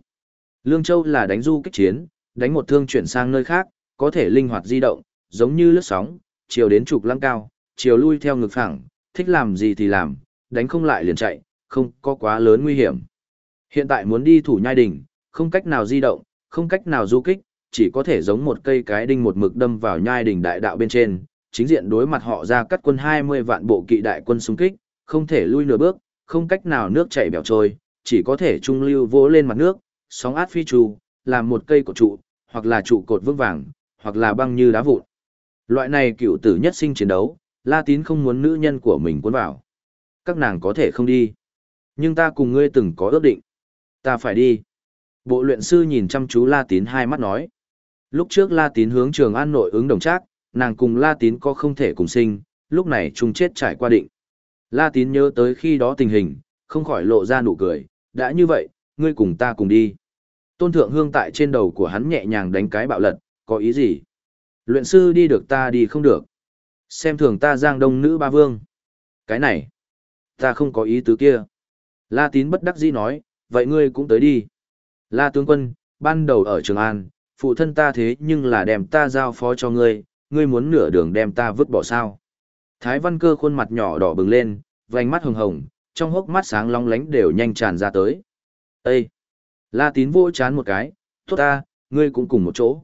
Lương Châu là đánh du kích chiến, đánh một thương chuyển sang nơi khác, có thể linh hoạt di động, giống như lướt sóng, chiều đến trục lăng cao, chiều lui theo ngực phẳng, thích làm gì thì làm, đánh không lại liền chạy, không có quá lớn nguy hiểm. Hiện tại muốn đi thủ nhai đỉnh, không cách nào di động, không cách nào du kích, chỉ có thể giống một cây cái đinh một mực đâm vào nhai đỉnh đại đạo bên trên, chính diện đối mặt họ ra cắt quân 20 vạn bộ kỵ đại quân xung kích, không thể lui nửa bước, không cách nào nước chảy bèo trôi, chỉ có thể trung lưu vỗ lên mặt nước, sóng át phi trù, làm một cây cột trụ, hoặc là trụ cột vững vàng, hoặc là băng như đá vụn. Loại này cựu tử nhất sinh chiến đấu, La Tín không muốn nữ nhân của mình cuốn vào. Các nàng có thể không đi. Nhưng ta cùng ngươi từng có ước định. Ta phải đi. Bộ luyện sư nhìn chăm chú La Tín hai mắt nói. Lúc trước La Tín hướng trường an nội ứng đồng trác, nàng cùng La Tín có không thể cùng sinh, lúc này chung chết trải qua định. La Tín nhớ tới khi đó tình hình, không khỏi lộ ra nụ cười, đã như vậy, ngươi cùng ta cùng đi. Tôn thượng hương tại trên đầu của hắn nhẹ nhàng đánh cái bạo lật, có ý gì? Luyện sư đi được ta đi không được. Xem thường ta giang đông nữ ba vương. Cái này, ta không có ý tứ kia. La Tín bất đắc dĩ nói, vậy ngươi cũng tới đi. La tướng quân, ban đầu ở Trường An, phụ thân ta thế nhưng là đem ta giao phó cho ngươi, ngươi muốn nửa đường đem ta vứt bỏ sao. Thái văn cơ khuôn mặt nhỏ đỏ bừng lên, vành mắt hồng hồng, trong hốc mắt sáng long lánh đều nhanh tràn ra tới. Ê! La tín vỗ chán một cái, tốt ta, ngươi cũng cùng một chỗ.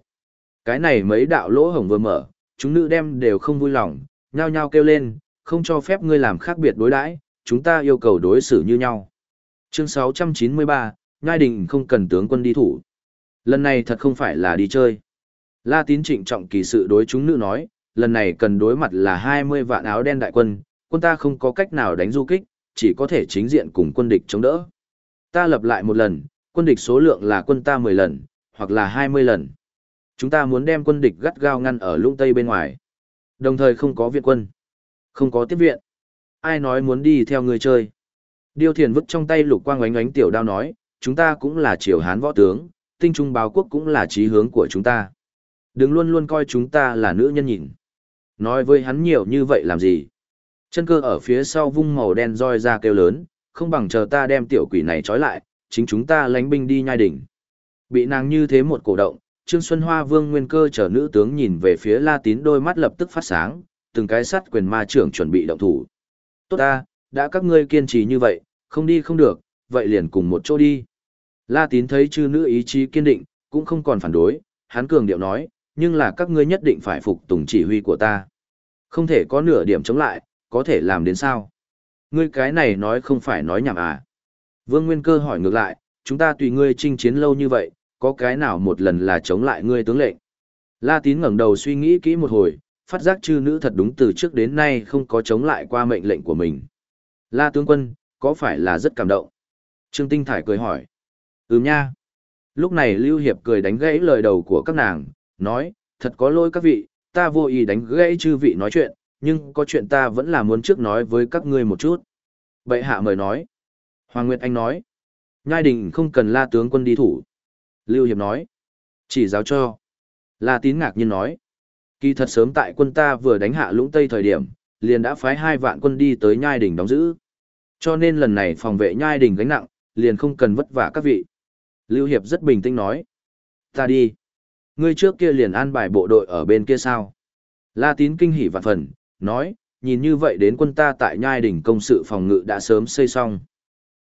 Cái này mấy đạo lỗ hổng vừa mở, chúng nữ đem đều không vui lòng, nhao nhao kêu lên, không cho phép ngươi làm khác biệt đối đãi, chúng ta yêu cầu đối xử như nhau. Chương 693, Ngai Đình không cần tướng quân đi thủ. Lần này thật không phải là đi chơi. La tín trịnh trọng kỳ sự đối chúng nữ nói, lần này cần đối mặt là 20 vạn áo đen đại quân, quân ta không có cách nào đánh du kích, chỉ có thể chính diện cùng quân địch chống đỡ. Ta lập lại một lần, quân địch số lượng là quân ta 10 lần, hoặc là 20 lần. Chúng ta muốn đem quân địch gắt gao ngăn ở lũng tây bên ngoài. Đồng thời không có viện quân, không có tiếp viện. Ai nói muốn đi theo người chơi? Điêu thiền vứt trong tay lục quang ánh ánh tiểu đao nói, chúng ta cũng là triều hán võ tướng, tinh trung báo quốc cũng là chí hướng của chúng ta. Đừng luôn luôn coi chúng ta là nữ nhân nhìn. Nói với hắn nhiều như vậy làm gì? Chân cơ ở phía sau vung màu đen roi ra kêu lớn, không bằng chờ ta đem tiểu quỷ này trói lại, chính chúng ta lánh binh đi nhai đỉnh. Bị nàng như thế một cổ động, Trương Xuân Hoa Vương Nguyên Cơ chờ nữ tướng nhìn về phía La Tín đôi mắt lập tức phát sáng, từng cái sắt quyền ma trưởng chuẩn bị động thủ. Tốt ta, đã các ngươi kiên trì như vậy, không đi không được, vậy liền cùng một chỗ đi. La Tín thấy chư nữ ý chí kiên định, cũng không còn phản đối, hắn cường điệu nói, nhưng là các ngươi nhất định phải phục tùng chỉ huy của ta. Không thể có nửa điểm chống lại, có thể làm đến sao? Ngươi cái này nói không phải nói nhảm à? Vương Nguyên Cơ hỏi ngược lại, chúng ta tùy ngươi chinh chiến lâu như vậy, có cái nào một lần là chống lại ngươi tướng lệnh? La Tín ngẩng đầu suy nghĩ kỹ một hồi, phát giác chư nữ thật đúng từ trước đến nay không có chống lại qua mệnh lệnh của mình. La tướng quân, có phải là rất cảm động? Trương Tinh Thải cười hỏi. Ừm nha. Lúc này Lưu Hiệp cười đánh gãy lời đầu của các nàng, nói, thật có lỗi các vị, ta vô ý đánh gãy chư vị nói chuyện, nhưng có chuyện ta vẫn là muốn trước nói với các ngươi một chút. Bệ hạ mời nói. Hoàng Nguyệt Anh nói. Nhai đình không cần la tướng quân đi thủ. Lưu Hiệp nói. Chỉ giáo cho. La tín ngạc nhiên nói. Kỳ thật sớm tại quân ta vừa đánh hạ lũng tây thời điểm, liền đã phái hai vạn quân đi tới nhai đình đóng giữ. Cho nên lần này phòng vệ nhai đình gánh nặng, liền không cần vất vả các vị. Lưu Hiệp rất bình tĩnh nói. Ta đi. Ngươi trước kia liền an bài bộ đội ở bên kia sao? La tín kinh hỉ vạn phần, nói, nhìn như vậy đến quân ta tại nhai đỉnh công sự phòng ngự đã sớm xây xong.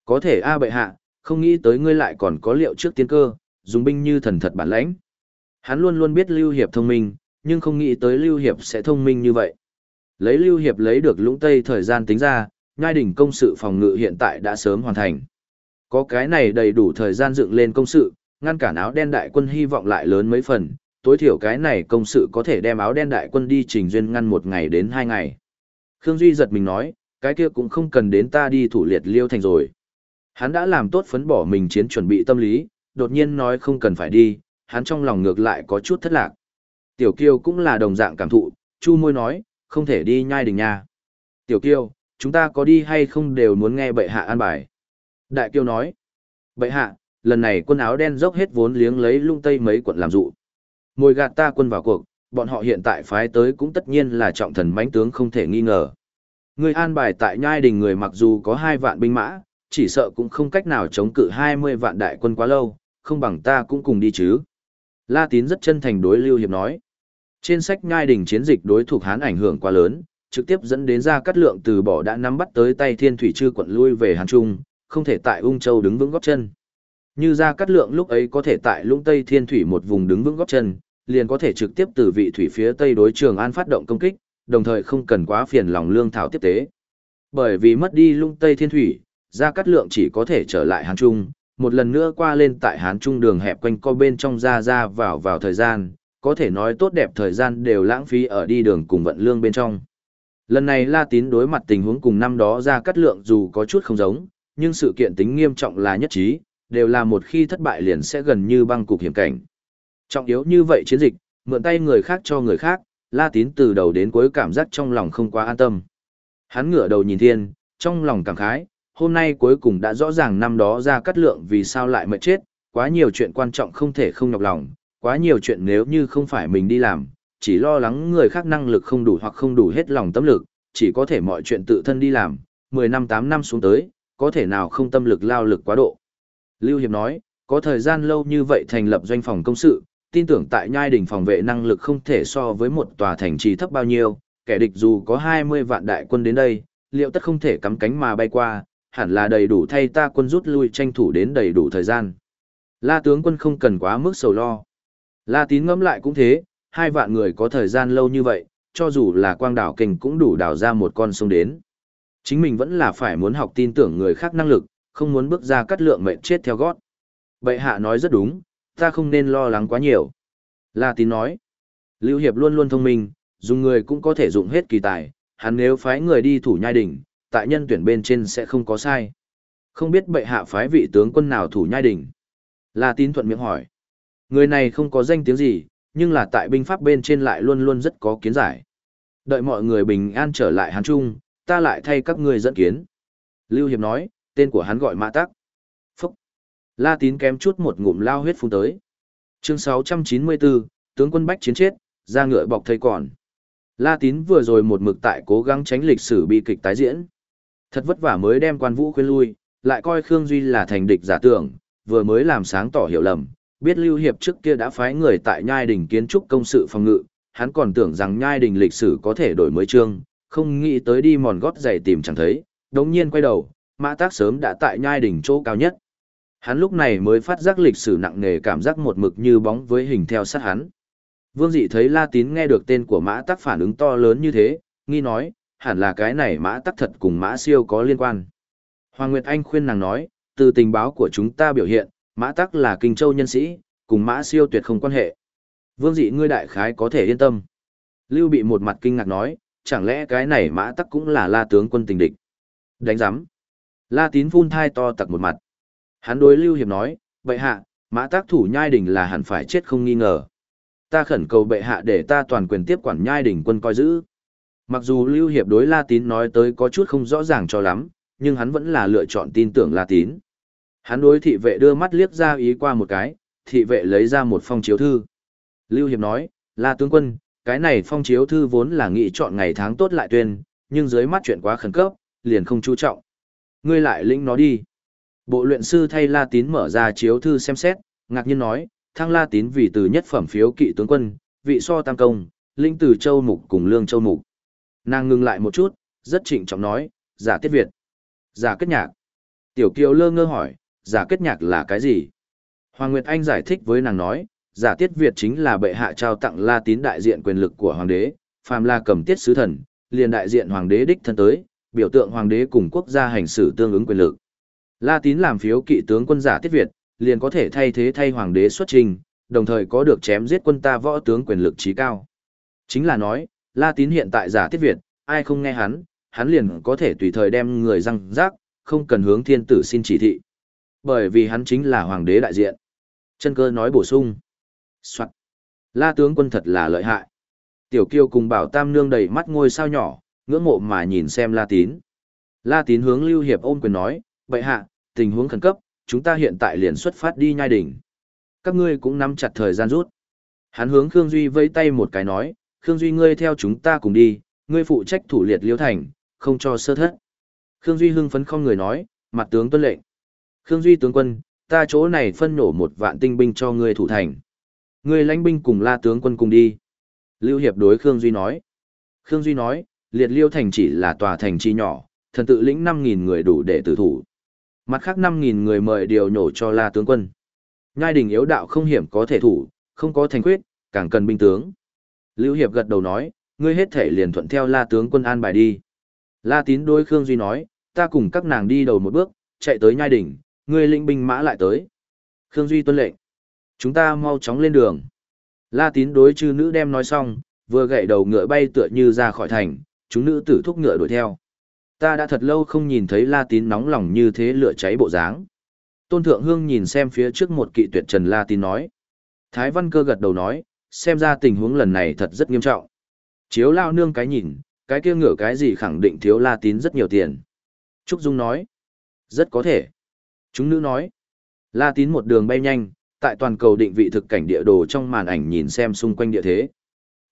Có thể A bệ hạ, không nghĩ tới ngươi lại còn có liệu trước tiến cơ, dùng binh như thần thật bản lãnh. Hắn luôn luôn biết Lưu Hiệp thông minh, nhưng không nghĩ tới Lưu Hiệp sẽ thông minh như vậy. Lấy Lưu Hiệp lấy được lũng tây thời gian tính ra, Ngai đỉnh công sự phòng ngự hiện tại đã sớm hoàn thành. Có cái này đầy đủ thời gian dựng lên công sự, ngăn cản áo đen đại quân hy vọng lại lớn mấy phần, tối thiểu cái này công sự có thể đem áo đen đại quân đi trình duyên ngăn một ngày đến hai ngày. Khương Duy giật mình nói, cái kia cũng không cần đến ta đi thủ liệt liêu thành rồi. Hắn đã làm tốt phấn bỏ mình chiến chuẩn bị tâm lý, đột nhiên nói không cần phải đi, hắn trong lòng ngược lại có chút thất lạc. Tiểu Kiêu cũng là đồng dạng cảm thụ, chu môi nói, không thể đi nhai đình nha. Tiểu Kiêu, chúng ta có đi hay không đều muốn nghe bệ hạ an bài. Đại Kiêu nói, bệ hạ, lần này quân áo đen dốc hết vốn liếng lấy lung tây mấy quận làm dụ. Mồi gạt ta quân vào cuộc, bọn họ hiện tại phái tới cũng tất nhiên là trọng thần mãnh tướng không thể nghi ngờ. Người an bài tại nhai đình người mặc dù có hai vạn binh mã, chỉ sợ cũng không cách nào chống cự hai mươi vạn đại quân quá lâu, không bằng ta cũng cùng đi chứ. La Tín rất chân thành đối Lưu Hiệp nói. Trên sách nhai đình chiến dịch đối thuộc Hán ảnh hưởng quá lớn, trực tiếp dẫn đến ra cắt lượng từ bỏ đã nắm bắt tới tay thiên thủy chư quận lui về Hán Trung, không thể tại ung châu đứng vững góp chân. Như ra cắt lượng lúc ấy có thể tại lũng tây thiên thủy một vùng đứng vững góp chân, liền có thể trực tiếp từ vị thủy phía tây đối trường an phát động công kích, đồng thời không cần quá phiền lòng lương thảo tiếp tế. Bởi vì mất đi lũng tây thiên thủy, Gia Cát Lượng chỉ có thể trở lại Hán Trung, một lần nữa qua lên tại Hán Trung đường hẹp quanh co bên trong ra ra vào vào thời gian, có thể nói tốt đẹp thời gian đều lãng phí ở đi đường cùng vận lương bên trong. Lần này La Tín đối mặt tình huống cùng năm đó Ra Cát Lượng dù có chút không giống, nhưng sự kiện tính nghiêm trọng là nhất trí, đều là một khi thất bại liền sẽ gần như băng cục hiểm cảnh. Trọng yếu như vậy chiến dịch, mượn tay người khác cho người khác, La Tín từ đầu đến cuối cảm giác trong lòng không quá an tâm. Hắn ngửa đầu nhìn thiên, trong lòng cảm khái, hôm nay cuối cùng đã rõ ràng năm đó ra cắt lượng vì sao lại mệt chết, quá nhiều chuyện quan trọng không thể không nhọc lòng, quá nhiều chuyện nếu như không phải mình đi làm, chỉ lo lắng người khác năng lực không đủ hoặc không đủ hết lòng tâm lực, chỉ có thể mọi chuyện tự thân đi làm, 10 năm 8 năm xuống tới, có thể nào không tâm lực lao lực quá độ. Lưu Hiệp nói, có thời gian lâu như vậy thành lập doanh phòng công sự, tin tưởng tại nhai đỉnh phòng vệ năng lực không thể so với một tòa thành trì thấp bao nhiêu, kẻ địch dù có 20 vạn đại quân đến đây, liệu tất không thể cắm cánh mà bay qua, hẳn là đầy đủ thay ta quân rút lui tranh thủ đến đầy đủ thời gian. La tướng quân không cần quá mức sầu lo. La tín ngẫm lại cũng thế, hai vạn người có thời gian lâu như vậy, cho dù là quang đảo kình cũng đủ đào ra một con sông đến. Chính mình vẫn là phải muốn học tin tưởng người khác năng lực, không muốn bước ra cắt lượng mệnh chết theo gót. Bệ hạ nói rất đúng, ta không nên lo lắng quá nhiều. La tín nói, Lưu Hiệp luôn luôn thông minh, dùng người cũng có thể dụng hết kỳ tài, hắn nếu phái người đi thủ nhai đỉnh, tại nhân tuyển bên trên sẽ không có sai. Không biết bệ hạ phái vị tướng quân nào thủ nhai đỉnh. La tín thuận miệng hỏi. Người này không có danh tiếng gì, nhưng là tại binh pháp bên trên lại luôn luôn rất có kiến giải. Đợi mọi người bình an trở lại Hán Trung, ta lại thay các ngươi dẫn kiến. Lưu Hiệp nói, tên của hắn gọi Mã Tắc. Phúc. La tín kém chút một ngụm lao huyết phun tới. Chương 694, tướng quân Bách chiến chết, ra ngựa bọc thầy còn. La tín vừa rồi một mực tại cố gắng tránh lịch sử bi kịch tái diễn. Thật vất vả mới đem quan vũ khuyên lui, lại coi Khương Duy là thành địch giả tưởng, vừa mới làm sáng tỏ hiểu lầm, biết Lưu Hiệp trước kia đã phái người tại Nhai Đình kiến trúc công sự phòng ngự, hắn còn tưởng rằng Nhai Đình lịch sử có thể đổi mới chương, không nghĩ tới đi mòn gót giày tìm chẳng thấy, đống nhiên quay đầu, mã tác sớm đã tại Nhai Đình chỗ cao nhất. Hắn lúc này mới phát giác lịch sử nặng nề cảm giác một mực như bóng với hình theo sát hắn. Vương dị thấy La Tín nghe được tên của mã tắc phản ứng to lớn như thế, nghi nói, hẳn là cái này mã tắc thật cùng mã siêu có liên quan. Hoàng Nguyệt Anh khuyên nàng nói, từ tình báo của chúng ta biểu hiện, mã tắc là kinh châu nhân sĩ, cùng mã siêu tuyệt không quan hệ. Vương dị ngươi đại khái có thể yên tâm. Lưu bị một mặt kinh ngạc nói, chẳng lẽ cái này mã tắc cũng là la tướng quân tình địch. Đánh giám. La tín phun thai to tặc một mặt. Hắn đối Lưu Hiệp nói, vậy hạ, mã Tắc thủ nhai đỉnh là hẳn phải chết không nghi ngờ. Ta khẩn cầu bệ hạ để ta toàn quyền tiếp quản nhai đỉnh quân coi giữ. Mặc dù Lưu Hiệp đối La Tín nói tới có chút không rõ ràng cho lắm, nhưng hắn vẫn là lựa chọn tin tưởng La Tín. Hắn đối thị vệ đưa mắt liếc ra ý qua một cái, thị vệ lấy ra một phong chiếu thư. Lưu Hiệp nói, La tướng quân, cái này phong chiếu thư vốn là nghị chọn ngày tháng tốt lại tuyên, nhưng dưới mắt chuyện quá khẩn cấp, liền không chú trọng. Ngươi lại lĩnh nó đi. Bộ luyện sư thay La Tín mở ra chiếu thư xem xét, ngạc nhiên nói, thăng La Tín vì từ nhất phẩm phiếu kỵ tướng quân, vị so tam công, linh từ châu mục cùng lương châu mục. Nàng ngừng lại một chút, rất trịnh trọng nói, giả tiết Việt. Giả kết nhạc. Tiểu kiều lơ ngơ hỏi, giả kết nhạc là cái gì? Hoàng Nguyệt Anh giải thích với nàng nói, giả tiết Việt chính là bệ hạ trao tặng La Tín đại diện quyền lực của hoàng đế, phàm là cầm tiết sứ thần, liền đại diện hoàng đế đích thân tới, biểu tượng hoàng đế cùng quốc gia hành xử tương ứng quyền lực. La Tín làm phiếu kỵ tướng quân giả tiết Việt, liền có thể thay thế thay hoàng đế xuất trình, đồng thời có được chém giết quân ta võ tướng quyền lực trí cao. Chính là nói, La Tín hiện tại giả tiết Việt, ai không nghe hắn, hắn liền có thể tùy thời đem người răng rác, không cần hướng thiên tử xin chỉ thị. Bởi vì hắn chính là hoàng đế đại diện. Chân cơ nói bổ sung. Soạn. La tướng quân thật là lợi hại. Tiểu kiêu cùng bảo tam nương đầy mắt ngôi sao nhỏ, ngưỡng mộ mà nhìn xem La Tín. La Tín hướng Lưu Hiệp ôm quyền nói, vậy hạ, tình huống khẩn cấp, chúng ta hiện tại liền xuất phát đi nhai đỉnh. Các ngươi cũng nắm chặt thời gian rút. Hắn hướng Khương Duy vây tay một cái nói, Khương Duy ngươi theo chúng ta cùng đi, ngươi phụ trách thủ liệt liêu thành, không cho sơ thất. Khương Duy hưng phấn không người nói, mặt tướng tuân lệnh. Khương Duy tướng quân, ta chỗ này phân nổ một vạn tinh binh cho ngươi thủ thành. Ngươi lãnh binh cùng la tướng quân cùng đi. Lưu Hiệp đối Khương Duy nói. Khương Duy nói, liệt liêu thành chỉ là tòa thành chi nhỏ, thần tự lĩnh 5.000 người đủ để tử thủ. Mặt khác 5.000 người mời điều nhổ cho la tướng quân. Nhai đình yếu đạo không hiểm có thể thủ, không có thành quyết, càng cần binh tướng. Lưu Hiệp gật đầu nói, ngươi hết thể liền thuận theo la tướng quân an bài đi. La tín đối Khương Duy nói, ta cùng các nàng đi đầu một bước, chạy tới nhai đỉnh, Người lĩnh binh mã lại tới. Khương Duy tuân lệnh. Chúng ta mau chóng lên đường. La tín đối chư nữ đem nói xong, vừa gậy đầu ngựa bay tựa như ra khỏi thành, chúng nữ tử thúc ngựa đuổi theo. Ta đã thật lâu không nhìn thấy La tín nóng lòng như thế lửa cháy bộ dáng. Tôn Thượng Hương nhìn xem phía trước một kỵ tuyệt trần La tín nói. Thái Văn Cơ gật đầu nói, xem ra tình huống lần này thật rất nghiêm trọng. Chiếu lao nương cái nhìn, cái kia ngựa cái gì khẳng định thiếu La tín rất nhiều tiền. Trúc Dung nói, rất có thể. Chúng nữ nói, La tín một đường bay nhanh, tại toàn cầu định vị thực cảnh địa đồ trong màn ảnh nhìn xem xung quanh địa thế.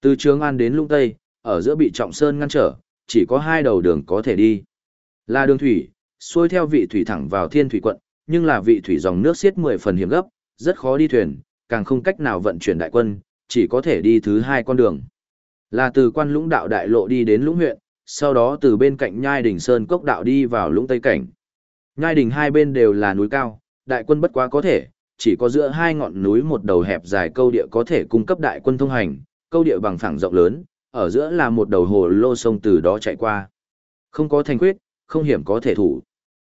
Từ Trường An đến Lũng Tây, ở giữa bị Trọng Sơn ngăn trở, chỉ có hai đầu đường có thể đi. Là đường thủy, xuôi theo vị thủy thẳng vào Thiên Thủy quận, nhưng là vị thủy dòng nước xiết 10 phần hiểm gấp, rất khó đi thuyền, càng không cách nào vận chuyển đại quân, chỉ có thể đi thứ hai con đường. Là từ quan lũng đạo đại lộ đi đến lũng huyện, sau đó từ bên cạnh nhai đỉnh sơn cốc đạo đi vào lũng tây cảnh. Nhai đỉnh hai bên đều là núi cao, đại quân bất quá có thể, chỉ có giữa hai ngọn núi một đầu hẹp dài câu địa có thể cung cấp đại quân thông hành, câu địa bằng phẳng rộng lớn, ở giữa là một đầu hồ lô sông từ đó chạy qua. Không có thành quyết, không hiểm có thể thủ.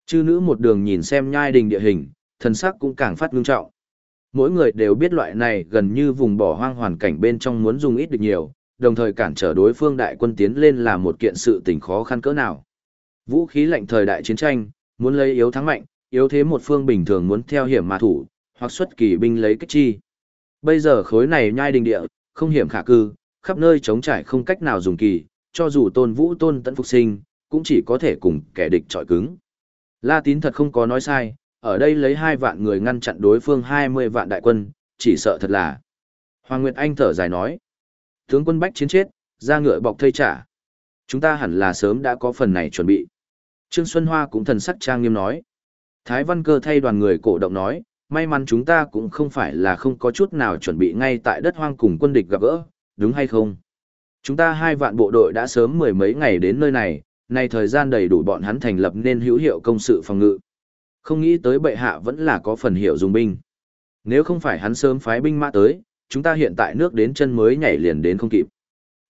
Chư nữ một đường nhìn xem nhai đình địa hình, thần sắc cũng càng phát ngưng trọng. Mỗi người đều biết loại này gần như vùng bỏ hoang hoàn cảnh bên trong muốn dùng ít được nhiều, đồng thời cản trở đối phương đại quân tiến lên là một kiện sự tình khó khăn cỡ nào. Vũ khí lạnh thời đại chiến tranh, muốn lấy yếu thắng mạnh, yếu thế một phương bình thường muốn theo hiểm mà thủ, hoặc xuất kỳ binh lấy kích chi. Bây giờ khối này nhai đình địa, không hiểm khả cư, khắp nơi chống trải không cách nào dùng kỳ, cho dù tôn vũ tôn tận phục sinh, cũng chỉ có thể cùng kẻ địch trọi cứng. La tín thật không có nói sai, ở đây lấy hai vạn người ngăn chặn đối phương 20 vạn đại quân, chỉ sợ thật là. Hoàng Nguyệt Anh thở dài nói, tướng quân bách chiến chết, ra ngựa bọc thây trả. Chúng ta hẳn là sớm đã có phần này chuẩn bị. Trương Xuân Hoa cũng thần sắc trang nghiêm nói. Thái Văn Cơ thay đoàn người cổ động nói, may mắn chúng ta cũng không phải là không có chút nào chuẩn bị ngay tại đất hoang cùng quân địch gặp gỡ, đúng hay không? Chúng ta hai vạn bộ đội đã sớm mười mấy ngày đến nơi này, nay thời gian đầy đủ bọn hắn thành lập nên hữu hiệu công sự phòng ngự. Không nghĩ tới bệ hạ vẫn là có phần hiệu dùng binh. Nếu không phải hắn sớm phái binh mã tới, chúng ta hiện tại nước đến chân mới nhảy liền đến không kịp.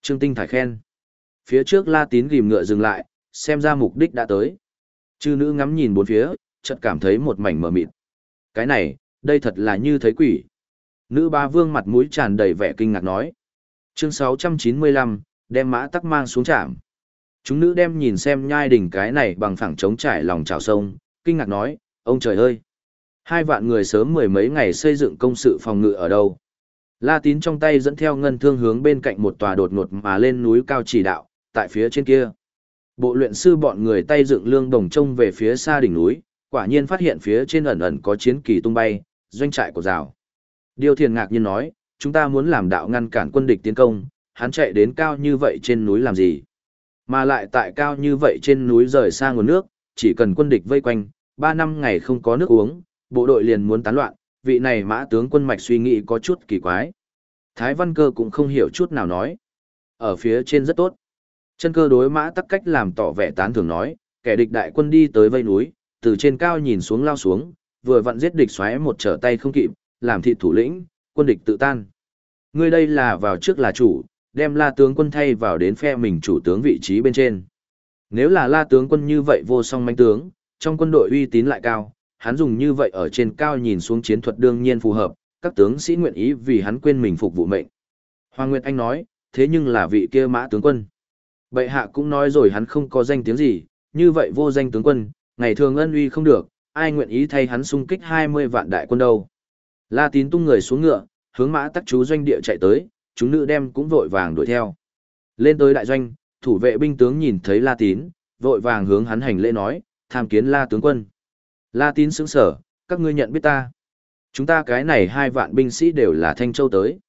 Trương Tinh thải khen. Phía trước La Tín ghim ngựa dừng lại, xem ra mục đích đã tới. Chư nữ ngắm nhìn bốn phía, chợt cảm thấy một mảnh mờ mịt. Cái này, đây thật là như thấy quỷ. Nữ ba vương mặt mũi tràn đầy vẻ kinh ngạc nói. Chương 695, đem mã tắc mang xuống trạm. Chúng nữ đem nhìn xem nhai đỉnh cái này bằng phẳng trống trải lòng trào sông, kinh ngạc nói, ông trời ơi! Hai vạn người sớm mười mấy ngày xây dựng công sự phòng ngự ở đâu? La tín trong tay dẫn theo ngân thương hướng bên cạnh một tòa đột ngột mà lên núi cao chỉ đạo, tại phía trên kia. Bộ luyện sư bọn người tay dựng lương đồng trông về phía xa đỉnh núi, quả nhiên phát hiện phía trên ẩn ẩn có chiến kỳ tung bay, doanh trại của rào. Điều thiền ngạc nhiên nói, chúng ta muốn làm đạo ngăn cản quân địch tiến công, hắn chạy đến cao như vậy trên núi làm gì? Mà lại tại cao như vậy trên núi rời xa nguồn nước, chỉ cần quân địch vây quanh, ba năm ngày không có nước uống, bộ đội liền muốn tán loạn, vị này mã tướng quân mạch suy nghĩ có chút kỳ quái. Thái Văn Cơ cũng không hiểu chút nào nói. Ở phía trên rất tốt. Chân cơ đối mã tắc cách làm tỏ vẻ tán thường nói, kẻ địch đại quân đi tới vây núi, từ trên cao nhìn xuống lao xuống, vừa vặn giết địch xoáy một trở tay không kịp, làm thịt thủ lĩnh, quân địch tự tan. Ngươi đây là vào trước là chủ, đem la tướng quân thay vào đến phe mình chủ tướng vị trí bên trên. Nếu là la tướng quân như vậy vô song manh tướng, trong quân đội uy tín lại cao, hắn dùng như vậy ở trên cao nhìn xuống chiến thuật đương nhiên phù hợp, các tướng sĩ nguyện ý vì hắn quên mình phục vụ mệnh. Hoàng Nguyệt Anh nói, thế nhưng là vị kia mã tướng quân. Bệ hạ cũng nói rồi hắn không có danh tiếng gì, như vậy vô danh tướng quân, ngày thường ân uy không được, ai nguyện ý thay hắn xung kích 20 vạn đại quân đâu. La tín tung người xuống ngựa, hướng mã tắc chú doanh địa chạy tới, chúng nữ đem cũng vội vàng đuổi theo. Lên tới đại doanh, thủ vệ binh tướng nhìn thấy La tín, vội vàng hướng hắn hành lễ nói, tham kiến La tướng quân. La tín sững sở, các ngươi nhận biết ta. Chúng ta cái này hai vạn binh sĩ đều là Thanh Châu tới.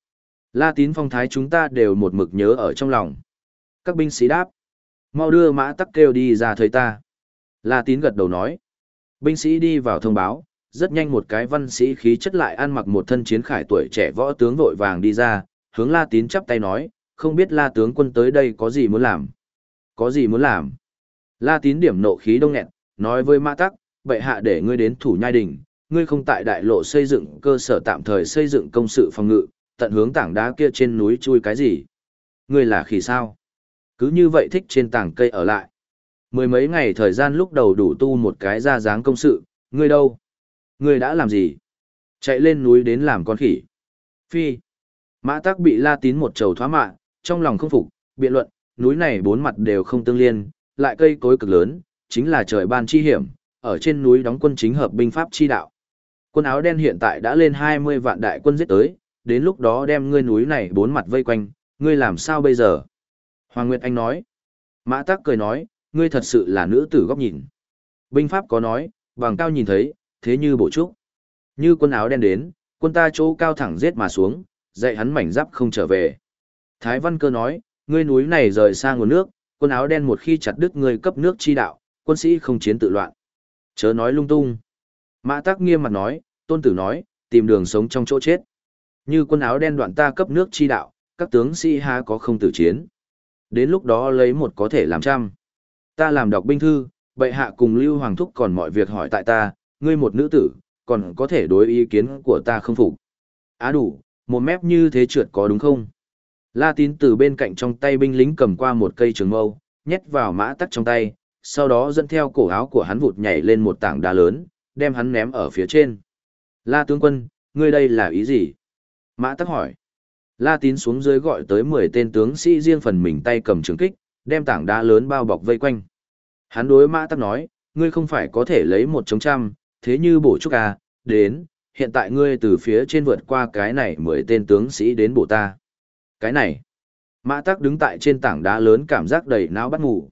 La tín phong thái chúng ta đều một mực nhớ ở trong lòng. Các binh sĩ đáp. Mau đưa mã tắc kêu đi ra thời ta. La tín gật đầu nói. Binh sĩ đi vào thông báo, rất nhanh một cái văn sĩ khí chất lại ăn mặc một thân chiến khải tuổi trẻ võ tướng vội vàng đi ra, hướng La tín chắp tay nói, không biết La tướng quân tới đây có gì muốn làm. Có gì muốn làm. La tín điểm nộ khí đông nghẹn, nói với mã tắc, bệ hạ để ngươi đến thủ nhai đình, ngươi không tại đại lộ xây dựng cơ sở tạm thời xây dựng công sự phòng ngự, tận hướng tảng đá kia trên núi chui cái gì. Ngươi là khỉ sao? Cứ như vậy thích trên tảng cây ở lại. Mười mấy ngày thời gian lúc đầu đủ tu một cái ra dáng công sự, ngươi đâu? Ngươi đã làm gì? Chạy lên núi đến làm con khỉ. Phi. Mã tắc bị la tín một trầu thoá mạ, trong lòng không phục, biện luận, núi này bốn mặt đều không tương liên, lại cây cối cực lớn, chính là trời ban chi hiểm, ở trên núi đóng quân chính hợp binh pháp chi đạo. Quân áo đen hiện tại đã lên 20 vạn đại quân giết tới, đến lúc đó đem ngươi núi này bốn mặt vây quanh, ngươi làm sao bây giờ? Hoàng Nguyệt Anh nói. Mã Tắc cười nói, ngươi thật sự là nữ tử góc nhìn. Binh pháp có nói, bằng cao nhìn thấy, thế như bổ trúc. Như quân áo đen đến, quân ta chỗ cao thẳng giết mà xuống, dạy hắn mảnh giáp không trở về. Thái Văn Cơ nói, ngươi núi này rời xa nguồn nước, quân áo đen một khi chặt đứt ngươi cấp nước chi đạo, quân sĩ không chiến tự loạn. Chớ nói lung tung. Mã Tắc nghiêm mặt nói, tôn tử nói, tìm đường sống trong chỗ chết. Như quân áo đen đoạn ta cấp nước chi đạo, các tướng sĩ ha có không tử chiến. Đến lúc đó lấy một có thể làm trăm. Ta làm đọc binh thư, bệ hạ cùng Lưu Hoàng Thúc còn mọi việc hỏi tại ta, ngươi một nữ tử, còn có thể đối ý kiến của ta không phục. Á đủ, một mép như thế trượt có đúng không? La tín từ bên cạnh trong tay binh lính cầm qua một cây trường mâu, nhét vào mã tắc trong tay, sau đó dẫn theo cổ áo của hắn vụt nhảy lên một tảng đá lớn, đem hắn ném ở phía trên. La tướng quân, ngươi đây là ý gì? Mã tắc hỏi. La tín xuống dưới gọi tới 10 tên tướng sĩ riêng phần mình tay cầm trường kích, đem tảng đá lớn bao bọc vây quanh. Hắn đối mã tắc nói, ngươi không phải có thể lấy một chống trăm, thế như bổ trúc à, đến, hiện tại ngươi từ phía trên vượt qua cái này 10 tên tướng sĩ đến bổ ta. Cái này, mã tắc đứng tại trên tảng đá lớn cảm giác đầy não bắt ngủ.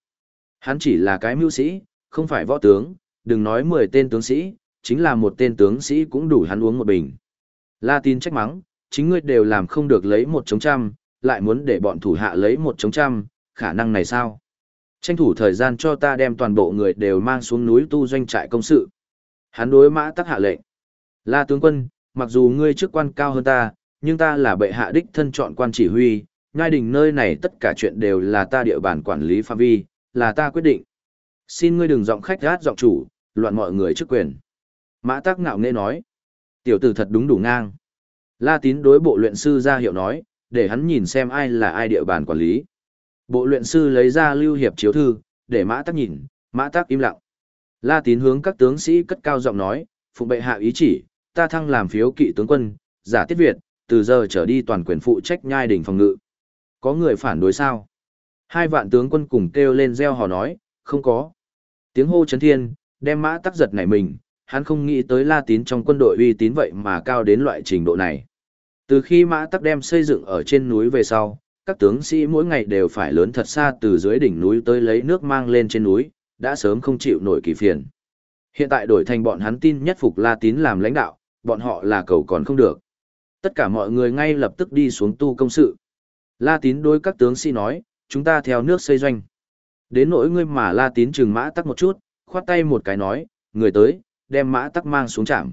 Hắn chỉ là cái mưu sĩ, không phải võ tướng, đừng nói 10 tên tướng sĩ, chính là một tên tướng sĩ cũng đủ hắn uống một bình. La tin trách mắng, chính ngươi đều làm không được lấy một chống trăm, lại muốn để bọn thủ hạ lấy một chống trăm, khả năng này sao? Tranh thủ thời gian cho ta đem toàn bộ người đều mang xuống núi tu doanh trại công sự. Hắn đối mã tắc hạ lệnh. La tướng quân, mặc dù ngươi chức quan cao hơn ta, nhưng ta là bệ hạ đích thân chọn quan chỉ huy, ngai đình nơi này tất cả chuyện đều là ta địa bàn quản lý phạm vi, là ta quyết định. Xin ngươi đừng giọng khách gát giọng chủ, loạn mọi người chức quyền. Mã Tắc ngạo nghe nói. Tiểu tử thật đúng đủ ngang. La tín đối bộ luyện sư ra hiệu nói, để hắn nhìn xem ai là ai địa bàn quản lý. Bộ luyện sư lấy ra lưu hiệp chiếu thư, để mã tác nhìn, mã tác im lặng. La tín hướng các tướng sĩ cất cao giọng nói, phụ bệ hạ ý chỉ, ta thăng làm phiếu kỵ tướng quân, giả tiết Việt, từ giờ trở đi toàn quyền phụ trách nhai đỉnh phòng ngự. Có người phản đối sao? Hai vạn tướng quân cùng kêu lên reo hò nói, không có. Tiếng hô chấn thiên, đem mã tắc giật nảy mình, hắn không nghĩ tới la tín trong quân đội uy tín vậy mà cao đến loại trình độ này. Từ khi mã tắc đem xây dựng ở trên núi về sau, các tướng sĩ mỗi ngày đều phải lớn thật xa từ dưới đỉnh núi tới lấy nước mang lên trên núi, đã sớm không chịu nổi kỳ phiền. Hiện tại đổi thành bọn hắn tin nhất phục La Tín làm lãnh đạo, bọn họ là cầu còn không được. Tất cả mọi người ngay lập tức đi xuống tu công sự. La Tín đối các tướng sĩ nói, chúng ta theo nước xây doanh. Đến nỗi ngươi mà La Tín trừng mã tắc một chút, khoát tay một cái nói, người tới, đem mã tắc mang xuống trạm.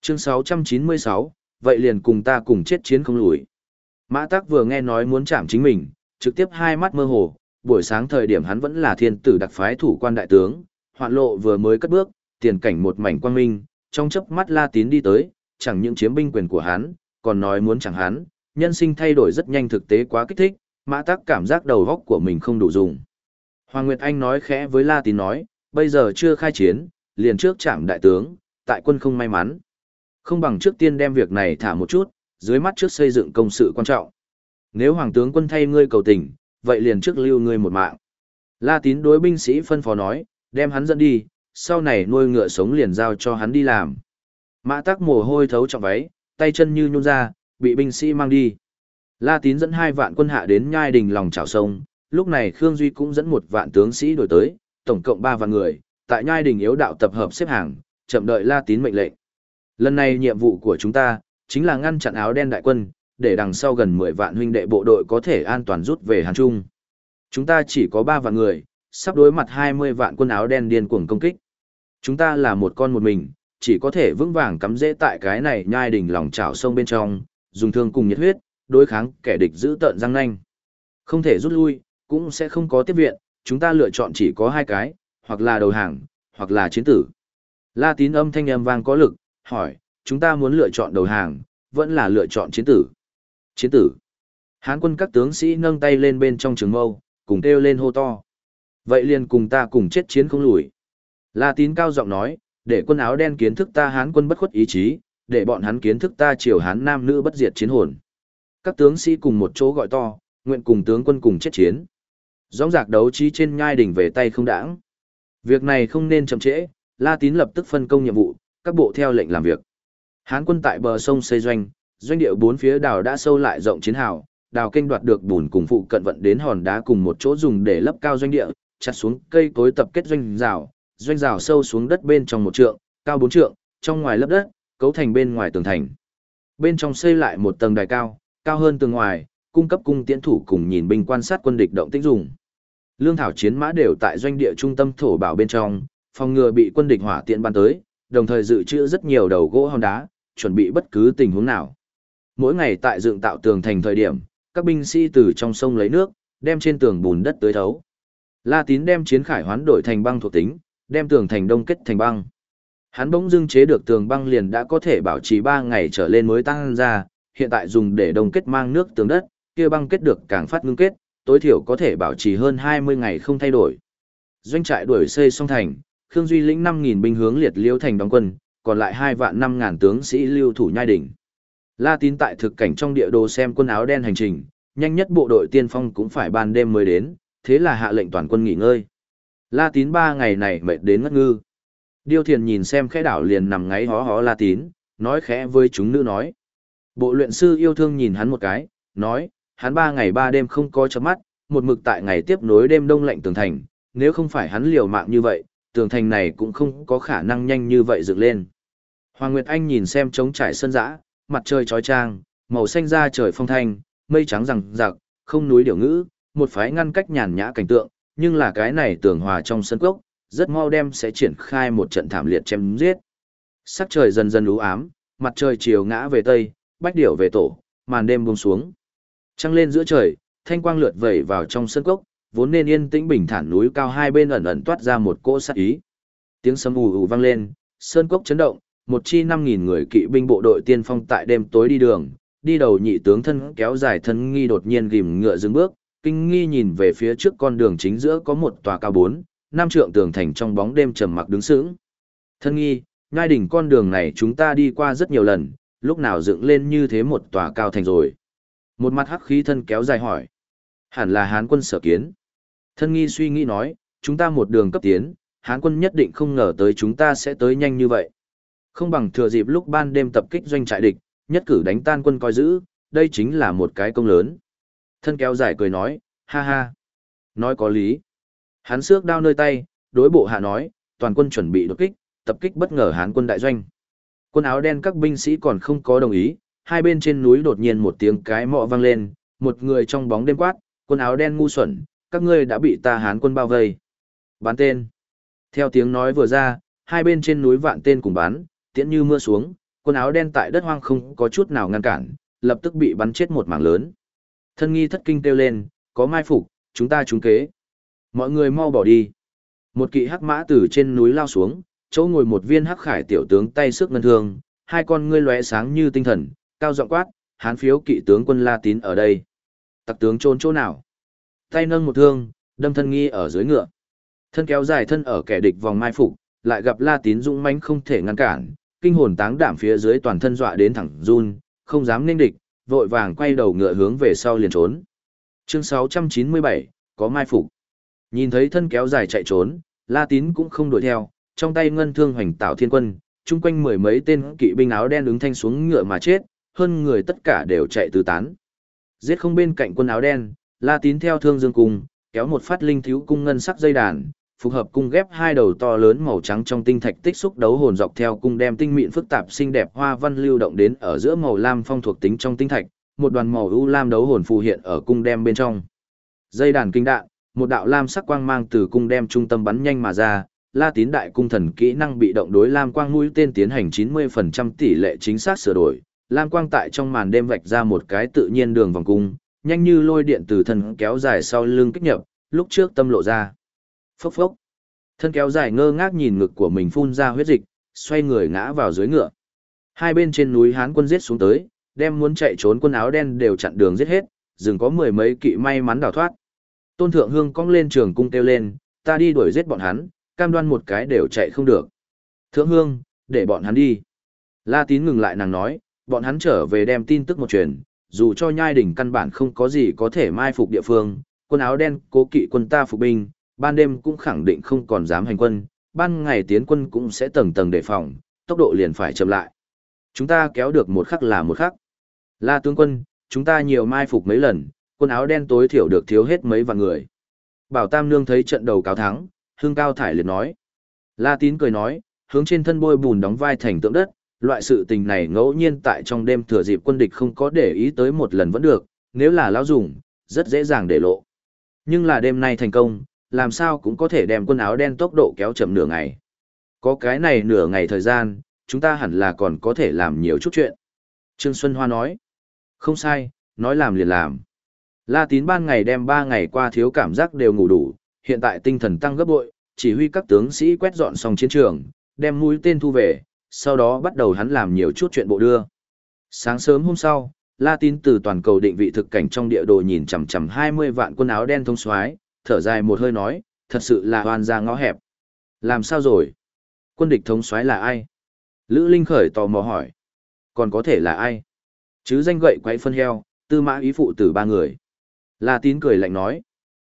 Chương 696, vậy liền cùng ta cùng chết chiến không lùi. Mã tắc vừa nghe nói muốn chạm chính mình, trực tiếp hai mắt mơ hồ, buổi sáng thời điểm hắn vẫn là thiên tử đặc phái thủ quan đại tướng, hoạn lộ vừa mới cất bước, tiền cảnh một mảnh quang minh, trong chớp mắt La Tín đi tới, chẳng những chiếm binh quyền của hắn, còn nói muốn chẳng hắn, nhân sinh thay đổi rất nhanh thực tế quá kích thích, mã tắc cảm giác đầu góc của mình không đủ dùng. Hoàng Nguyệt Anh nói khẽ với La Tín nói, bây giờ chưa khai chiến, liền trước chạm đại tướng, tại quân không may mắn. Không bằng trước tiên đem việc này thả một chút, dưới mắt trước xây dựng công sự quan trọng. Nếu Hoàng tướng quân thay ngươi cầu tình, vậy liền trước lưu ngươi một mạng. La Tín đối binh sĩ phân phó nói, đem hắn dẫn đi, sau này nuôi ngựa sống liền giao cho hắn đi làm. Mã tắc mồ hôi thấu trọng váy, tay chân như nhún ra, bị binh sĩ mang đi. La Tín dẫn hai vạn quân hạ đến nhai đình lòng chảo sông, lúc này Khương Duy cũng dẫn một vạn tướng sĩ đổi tới, tổng cộng ba vạn người, tại nhai đình yếu đạo tập hợp xếp hàng, chậm đợi La Tín mệnh lệnh. Lần này nhiệm vụ của chúng ta, chính là ngăn chặn áo đen đại quân, để đằng sau gần 10 vạn huynh đệ bộ đội có thể an toàn rút về Hàn Trung. Chúng ta chỉ có 3 vạn người, sắp đối mặt 20 vạn quân áo đen điên cuồng công kích. Chúng ta là một con một mình, chỉ có thể vững vàng cắm rễ tại cái này nhai đỉnh lòng chảo sông bên trong, dùng thương cùng nhiệt huyết, đối kháng kẻ địch giữ tợn răng nanh. Không thể rút lui, cũng sẽ không có tiếp viện, chúng ta lựa chọn chỉ có hai cái, hoặc là đầu hàng, hoặc là chiến tử. La tín âm thanh âm vang có lực, hỏi, chúng ta muốn lựa chọn đầu hàng, vẫn là lựa chọn chiến tử. Chiến tử. Hán quân các tướng sĩ nâng tay lên bên trong trường mâu, cùng kêu lên hô to. Vậy liền cùng ta cùng chết chiến không lùi. La tín cao giọng nói, để quân áo đen kiến thức ta hán quân bất khuất ý chí, để bọn hắn kiến thức ta triều hán nam nữ bất diệt chiến hồn. Các tướng sĩ cùng một chỗ gọi to, nguyện cùng tướng quân cùng chết chiến. Dõng dạc đấu trí trên nhai đỉnh về tay không đãng. Việc này không nên chậm trễ, La Tín lập tức phân công nhiệm vụ, các bộ theo lệnh làm việc. Hán quân tại bờ sông xây doanh, doanh địa bốn phía đảo đã sâu lại rộng chiến hào, đào kênh đoạt được bùn cùng phụ cận vận đến hòn đá cùng một chỗ dùng để lấp cao doanh địa, chặt xuống cây cối tập kết doanh rào, doanh rào sâu xuống đất bên trong một trượng, cao bốn trượng, trong ngoài lấp đất, cấu thành bên ngoài tường thành. Bên trong xây lại một tầng đài cao, cao hơn tường ngoài, cung cấp cung tiễn thủ cùng nhìn binh quan sát quân địch động tĩnh dùng. Lương thảo chiến mã đều tại doanh địa trung tâm thổ bảo bên trong, phòng ngừa bị quân địch hỏa tiện ban tới, đồng thời dự trữ rất nhiều đầu gỗ hòn đá, chuẩn bị bất cứ tình huống nào. Mỗi ngày tại dựng tạo tường thành thời điểm, các binh sĩ từ trong sông lấy nước, đem trên tường bùn đất tới thấu. La Tín đem chiến khải hoán đổi thành băng thuộc tính, đem tường thành đông kết thành băng. Hắn bỗng dưng chế được tường băng liền đã có thể bảo trì 3 ngày trở lên mới tăng ra, hiện tại dùng để đông kết mang nước tường đất, kia băng kết được càng phát ngưng kết, tối thiểu có thể bảo trì hơn 20 ngày không thay đổi. Doanh trại đuổi xây xong thành, Khương Duy lĩnh 5.000 binh hướng liệt liêu thành đóng quân, còn lại 2 vạn 5.000 tướng sĩ lưu thủ nhai đỉnh. La tín tại thực cảnh trong địa đồ xem quân áo đen hành trình, nhanh nhất bộ đội tiên phong cũng phải ban đêm mới đến, thế là hạ lệnh toàn quân nghỉ ngơi. La tín 3 ngày này mệt đến ngất ngư. Điêu thiền nhìn xem khẽ đảo liền nằm ngáy hó hó La tín, nói khẽ với chúng nữ nói. Bộ luyện sư yêu thương nhìn hắn một cái, nói, hắn ba ngày ba đêm không có chấm mắt, một mực tại ngày tiếp nối đêm đông lạnh tường thành, nếu không phải hắn liều mạng như vậy, tường thành này cũng không có khả năng nhanh như vậy dựng lên. Hoàng Nguyệt Anh nhìn xem trống trải sân dã, mặt trời chói chang, màu xanh da trời phong thanh, mây trắng rằng rạc, không núi điều ngữ, một phái ngăn cách nhàn nhã cảnh tượng, nhưng là cái này tường hòa trong sân cốc, rất mau đem sẽ triển khai một trận thảm liệt chém giết. Sắc trời dần dần u ám, mặt trời chiều ngã về tây, bách điểu về tổ, màn đêm buông xuống. Trăng lên giữa trời, thanh quang lượt vẩy vào trong sân cốc, vốn nên yên tĩnh bình thản núi cao hai bên ẩn ẩn toát ra một cỗ sát ý. Tiếng sấm ù ù vang lên, sơn cốc chấn động, một chi năm nghìn người kỵ binh bộ đội tiên phong tại đêm tối đi đường, đi đầu nhị tướng thân kéo dài thân nghi đột nhiên gìm ngựa dừng bước, kinh nghi nhìn về phía trước con đường chính giữa có một tòa cao bốn, năm trượng tường thành trong bóng đêm trầm mặc đứng sững. Thân nghi, ngai đỉnh con đường này chúng ta đi qua rất nhiều lần, lúc nào dựng lên như thế một tòa cao thành rồi. Một mặt hắc khí thân kéo dài hỏi. Hẳn là hán quân sở kiến. Thân nghi suy nghĩ nói, chúng ta một đường cấp tiến, hán quân nhất định không ngờ tới chúng ta sẽ tới nhanh như vậy. Không bằng thừa dịp lúc ban đêm tập kích doanh trại địch, nhất cử đánh tan quân coi giữ, đây chính là một cái công lớn. Thân kéo dài cười nói, ha ha. Nói có lý. Hắn xước đao nơi tay, đối bộ hạ nói, toàn quân chuẩn bị đột kích, tập kích bất ngờ hán quân đại doanh. Quân áo đen các binh sĩ còn không có đồng ý, hai bên trên núi đột nhiên một tiếng cái mọ vang lên, một người trong bóng đêm quát, quần áo đen ngu xuẩn, các ngươi đã bị ta hán quân bao vây. Bán tên. Theo tiếng nói vừa ra, hai bên trên núi vạn tên cùng bắn, tiễn như mưa xuống, quần áo đen tại đất hoang không có chút nào ngăn cản, lập tức bị bắn chết một mảng lớn. Thân nghi thất kinh kêu lên, có mai phục, chúng ta trúng kế. Mọi người mau bỏ đi. Một kỵ hắc mã từ trên núi lao xuống, chỗ ngồi một viên hắc khải tiểu tướng tay sức ngân thương, hai con ngươi lóe sáng như tinh thần, cao giọng quát, hán phiếu kỵ tướng quân La Tín ở đây. Tặc tướng trốn chỗ nào? Tay nâng một thương, đâm thân nghi ở dưới ngựa. Thân kéo dài thân ở kẻ địch vòng mai phục, lại gặp La Tín dũng mãnh không thể ngăn cản, kinh hồn táng đảm phía dưới toàn thân dọa đến thẳng run, không dám nên địch, vội vàng quay đầu ngựa hướng về sau liền trốn. Chương 697, có mai phục. Nhìn thấy thân kéo dài chạy trốn, La Tín cũng không đuổi theo, trong tay ngân thương hoành tạo thiên quân, chung quanh mười mấy tên kỵ binh áo đen ứng thanh xuống ngựa mà chết, hơn người tất cả đều chạy tứ tán. Giết không bên cạnh quân áo đen, La Tín theo thương dương cung, kéo một phát linh thiếu cung ngân sắc dây đàn, phù hợp cung ghép hai đầu to lớn màu trắng trong tinh thạch tích xúc đấu hồn dọc theo cung đem tinh mịn phức tạp xinh đẹp hoa văn lưu động đến ở giữa màu lam phong thuộc tính trong tinh thạch, một đoàn màu u lam đấu hồn phù hiện ở cung đem bên trong. Dây đàn kinh đạn, một đạo lam sắc quang mang từ cung đem trung tâm bắn nhanh mà ra, La Tín đại cung thần kỹ năng bị động đối lam quang mũi tên tiến hành 90% tỷ lệ chính xác sửa đổi, lam quang tại trong màn đêm vạch ra một cái tự nhiên đường vòng cung, nhanh như lôi điện từ thân kéo dài sau lưng kích nhập, lúc trước tâm lộ ra. Phốc phốc. Thân kéo dài ngơ ngác nhìn ngực của mình phun ra huyết dịch, xoay người ngã vào dưới ngựa. Hai bên trên núi Hán quân giết xuống tới, đem muốn chạy trốn quân áo đen đều chặn đường giết hết, dừng có mười mấy kỵ may mắn đào thoát. Tôn Thượng Hương cong lên trường cung kêu lên, ta đi đuổi giết bọn hắn, cam đoan một cái đều chạy không được. Thượng Hương, để bọn hắn đi. La Tín ngừng lại nàng nói, bọn hắn trở về đem tin tức một truyền, dù cho nhai đỉnh căn bản không có gì có thể mai phục địa phương, quân áo đen cố kỵ quân ta phục binh, ban đêm cũng khẳng định không còn dám hành quân, ban ngày tiến quân cũng sẽ tầng tầng đề phòng, tốc độ liền phải chậm lại. Chúng ta kéo được một khắc là một khắc. La tướng quân, chúng ta nhiều mai phục mấy lần, quân áo đen tối thiểu được thiếu hết mấy vạn người. Bảo Tam Nương thấy trận đầu cáo thắng, hương cao thải liền nói. La Tín cười nói, hướng trên thân bôi bùn đóng vai thành tượng đất, loại sự tình này ngẫu nhiên tại trong đêm thừa dịp quân địch không có để ý tới một lần vẫn được, nếu là lão dùng, rất dễ dàng để lộ. Nhưng là đêm nay thành công, làm sao cũng có thể đem quân áo đen tốc độ kéo chậm nửa ngày. Có cái này nửa ngày thời gian, chúng ta hẳn là còn có thể làm nhiều chút chuyện. Trương Xuân Hoa nói, không sai, nói làm liền làm. La tín ban ngày đem ba ngày qua thiếu cảm giác đều ngủ đủ, hiện tại tinh thần tăng gấp bội, chỉ huy các tướng sĩ quét dọn xong chiến trường, đem mũi tên thu về, sau đó bắt đầu hắn làm nhiều chút chuyện bộ đưa. Sáng sớm hôm sau, La Tín từ toàn cầu định vị thực cảnh trong địa đồ nhìn chằm chằm 20 vạn quân áo đen thông soái, thở dài một hơi nói, thật sự là hoàn ra ngõ hẹp. Làm sao rồi? Quân địch thống soái là ai? Lữ Linh khởi tò mò hỏi. Còn có thể là ai? Chứ danh gậy quay phân heo, tư mã ý phụ tử ba người. La Tín cười lạnh nói.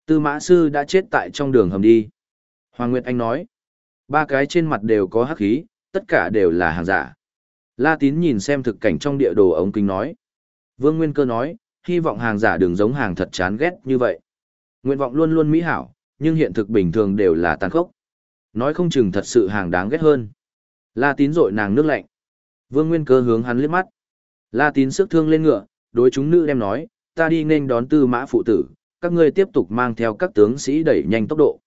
Tư mã sư đã chết tại trong đường hầm đi. Hoàng Nguyệt Anh nói. Ba cái trên mặt đều có hắc khí, tất cả đều là hàng giả. La Tín nhìn xem thực cảnh trong địa đồ ống kính nói. Vương Nguyên Cơ nói, hy vọng hàng giả đừng giống hàng thật chán ghét như vậy. Nguyện vọng luôn luôn mỹ hảo, nhưng hiện thực bình thường đều là tàn khốc. Nói không chừng thật sự hàng đáng ghét hơn. La Tín rội nàng nước lạnh. Vương Nguyên Cơ hướng hắn liếc mắt. La Tín sức thương lên ngựa, đối chúng nữ đem nói, ta đi nên đón tư mã phụ tử, các ngươi tiếp tục mang theo các tướng sĩ đẩy nhanh tốc độ.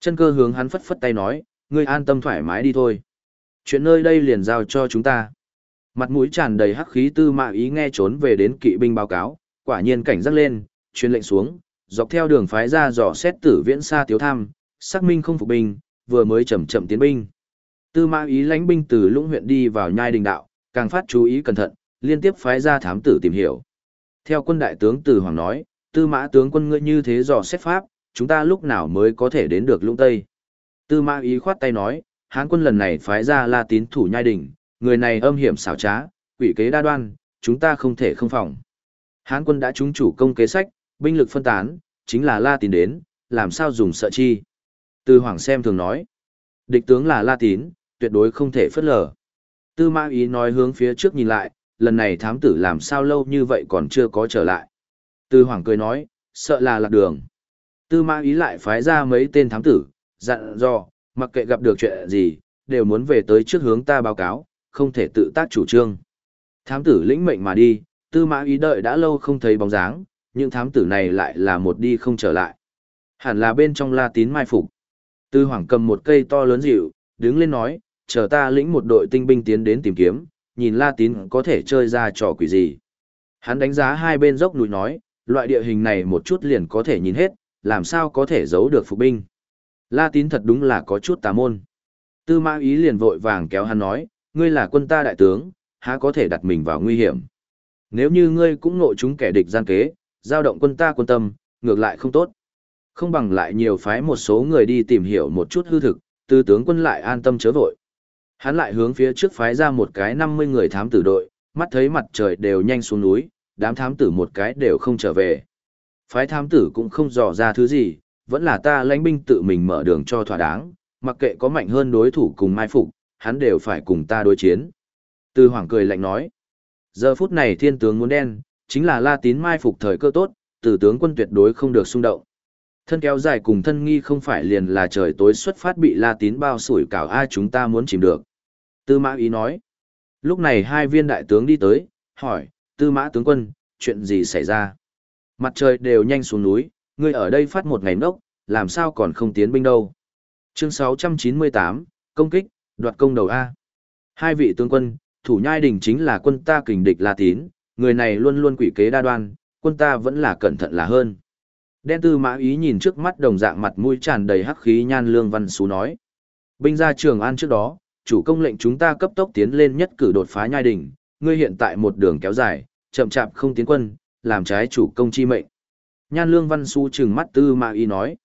Chân cơ hướng hắn phất phất tay nói, ngươi an tâm thoải mái đi thôi. Chuyện nơi đây liền giao cho chúng ta. Mặt mũi tràn đầy hắc khí tư mã ý nghe trốn về đến kỵ binh báo cáo, quả nhiên cảnh giác lên, truyền lệnh xuống, dọc theo đường phái ra dò xét tử viễn xa tiếu tham, xác minh không phục binh, vừa mới chậm chậm tiến binh. Tư mã ý lãnh binh từ lũng huyện đi vào nhai đình đạo, càng phát chú ý cẩn thận, liên tiếp phái ra thám tử tìm hiểu. Theo quân đại tướng Từ Hoàng nói, tư mã tướng quân ngươi như thế dò xét pháp, chúng ta lúc nào mới có thể đến được lũng Tây. Tư mã ý khoát tay nói, hán quân lần này phái ra la tín thủ nhai đỉnh, người này âm hiểm xảo trá, quỷ kế đa đoan, chúng ta không thể không phòng. Hán quân đã trúng chủ công kế sách, binh lực phân tán, chính là la tín đến, làm sao dùng sợ chi. Tư Hoàng xem thường nói, địch tướng là la tín, tuyệt đối không thể phất lờ. Tư mã ý nói hướng phía trước nhìn lại, lần này thám tử làm sao lâu như vậy còn chưa có trở lại. Tư Hoàng cười nói, sợ là lạc đường. Tư mã ý lại phái ra mấy tên thám tử, dặn dò, mặc kệ gặp được chuyện gì, đều muốn về tới trước hướng ta báo cáo, không thể tự tác chủ trương. Thám tử lĩnh mệnh mà đi, tư mã ý đợi đã lâu không thấy bóng dáng, nhưng thám tử này lại là một đi không trở lại. Hẳn là bên trong la tín mai phục. Tư Hoàng cầm một cây to lớn dịu, đứng lên nói, chờ ta lĩnh một đội tinh binh tiến đến tìm kiếm, nhìn La Tín có thể chơi ra trò quỷ gì. Hắn đánh giá hai bên dốc núi nói, loại địa hình này một chút liền có thể nhìn hết, làm sao có thể giấu được phục binh. La Tín thật đúng là có chút tà môn. Tư mã ý liền vội vàng kéo hắn nói, ngươi là quân ta đại tướng, há có thể đặt mình vào nguy hiểm. Nếu như ngươi cũng nội chúng kẻ địch gian kế, giao động quân ta quân tâm, ngược lại không tốt. Không bằng lại nhiều phái một số người đi tìm hiểu một chút hư thực, tư tướng quân lại an tâm chớ vội. Hắn lại hướng phía trước phái ra một cái 50 người thám tử đội, mắt thấy mặt trời đều nhanh xuống núi, đám thám tử một cái đều không trở về. Phái thám tử cũng không dò ra thứ gì, vẫn là ta lãnh binh tự mình mở đường cho thỏa đáng, mặc kệ có mạnh hơn đối thủ cùng mai phục, hắn đều phải cùng ta đối chiến. Từ Hoàng cười lạnh nói, giờ phút này thiên tướng muốn đen, chính là la tín mai phục thời cơ tốt, từ tướng quân tuyệt đối không được xung động. Thân kéo dài cùng thân nghi không phải liền là trời tối xuất phát bị la tín bao sủi cảo ai chúng ta muốn chìm được. Tư mã ý nói. Lúc này hai viên đại tướng đi tới, hỏi, tư mã tướng quân, chuyện gì xảy ra? Mặt trời đều nhanh xuống núi, ngươi ở đây phát một ngày nốc, làm sao còn không tiến binh đâu? Chương 698, công kích, đoạt công đầu A. Hai vị tướng quân, thủ nhai đình chính là quân ta kình địch La Tín, người này luôn luôn quỷ kế đa đoan, quân ta vẫn là cẩn thận là hơn. Đen tư mã ý nhìn trước mắt đồng dạng mặt mũi tràn đầy hắc khí nhan lương văn xú nói. Binh ra trường an trước đó, chủ công lệnh chúng ta cấp tốc tiến lên nhất cử đột phá nhai đỉnh, ngươi hiện tại một đường kéo dài, chậm chạp không tiến quân, làm trái chủ công chi mệnh. Nhan lương văn Xu trừng mắt tư mã ý nói.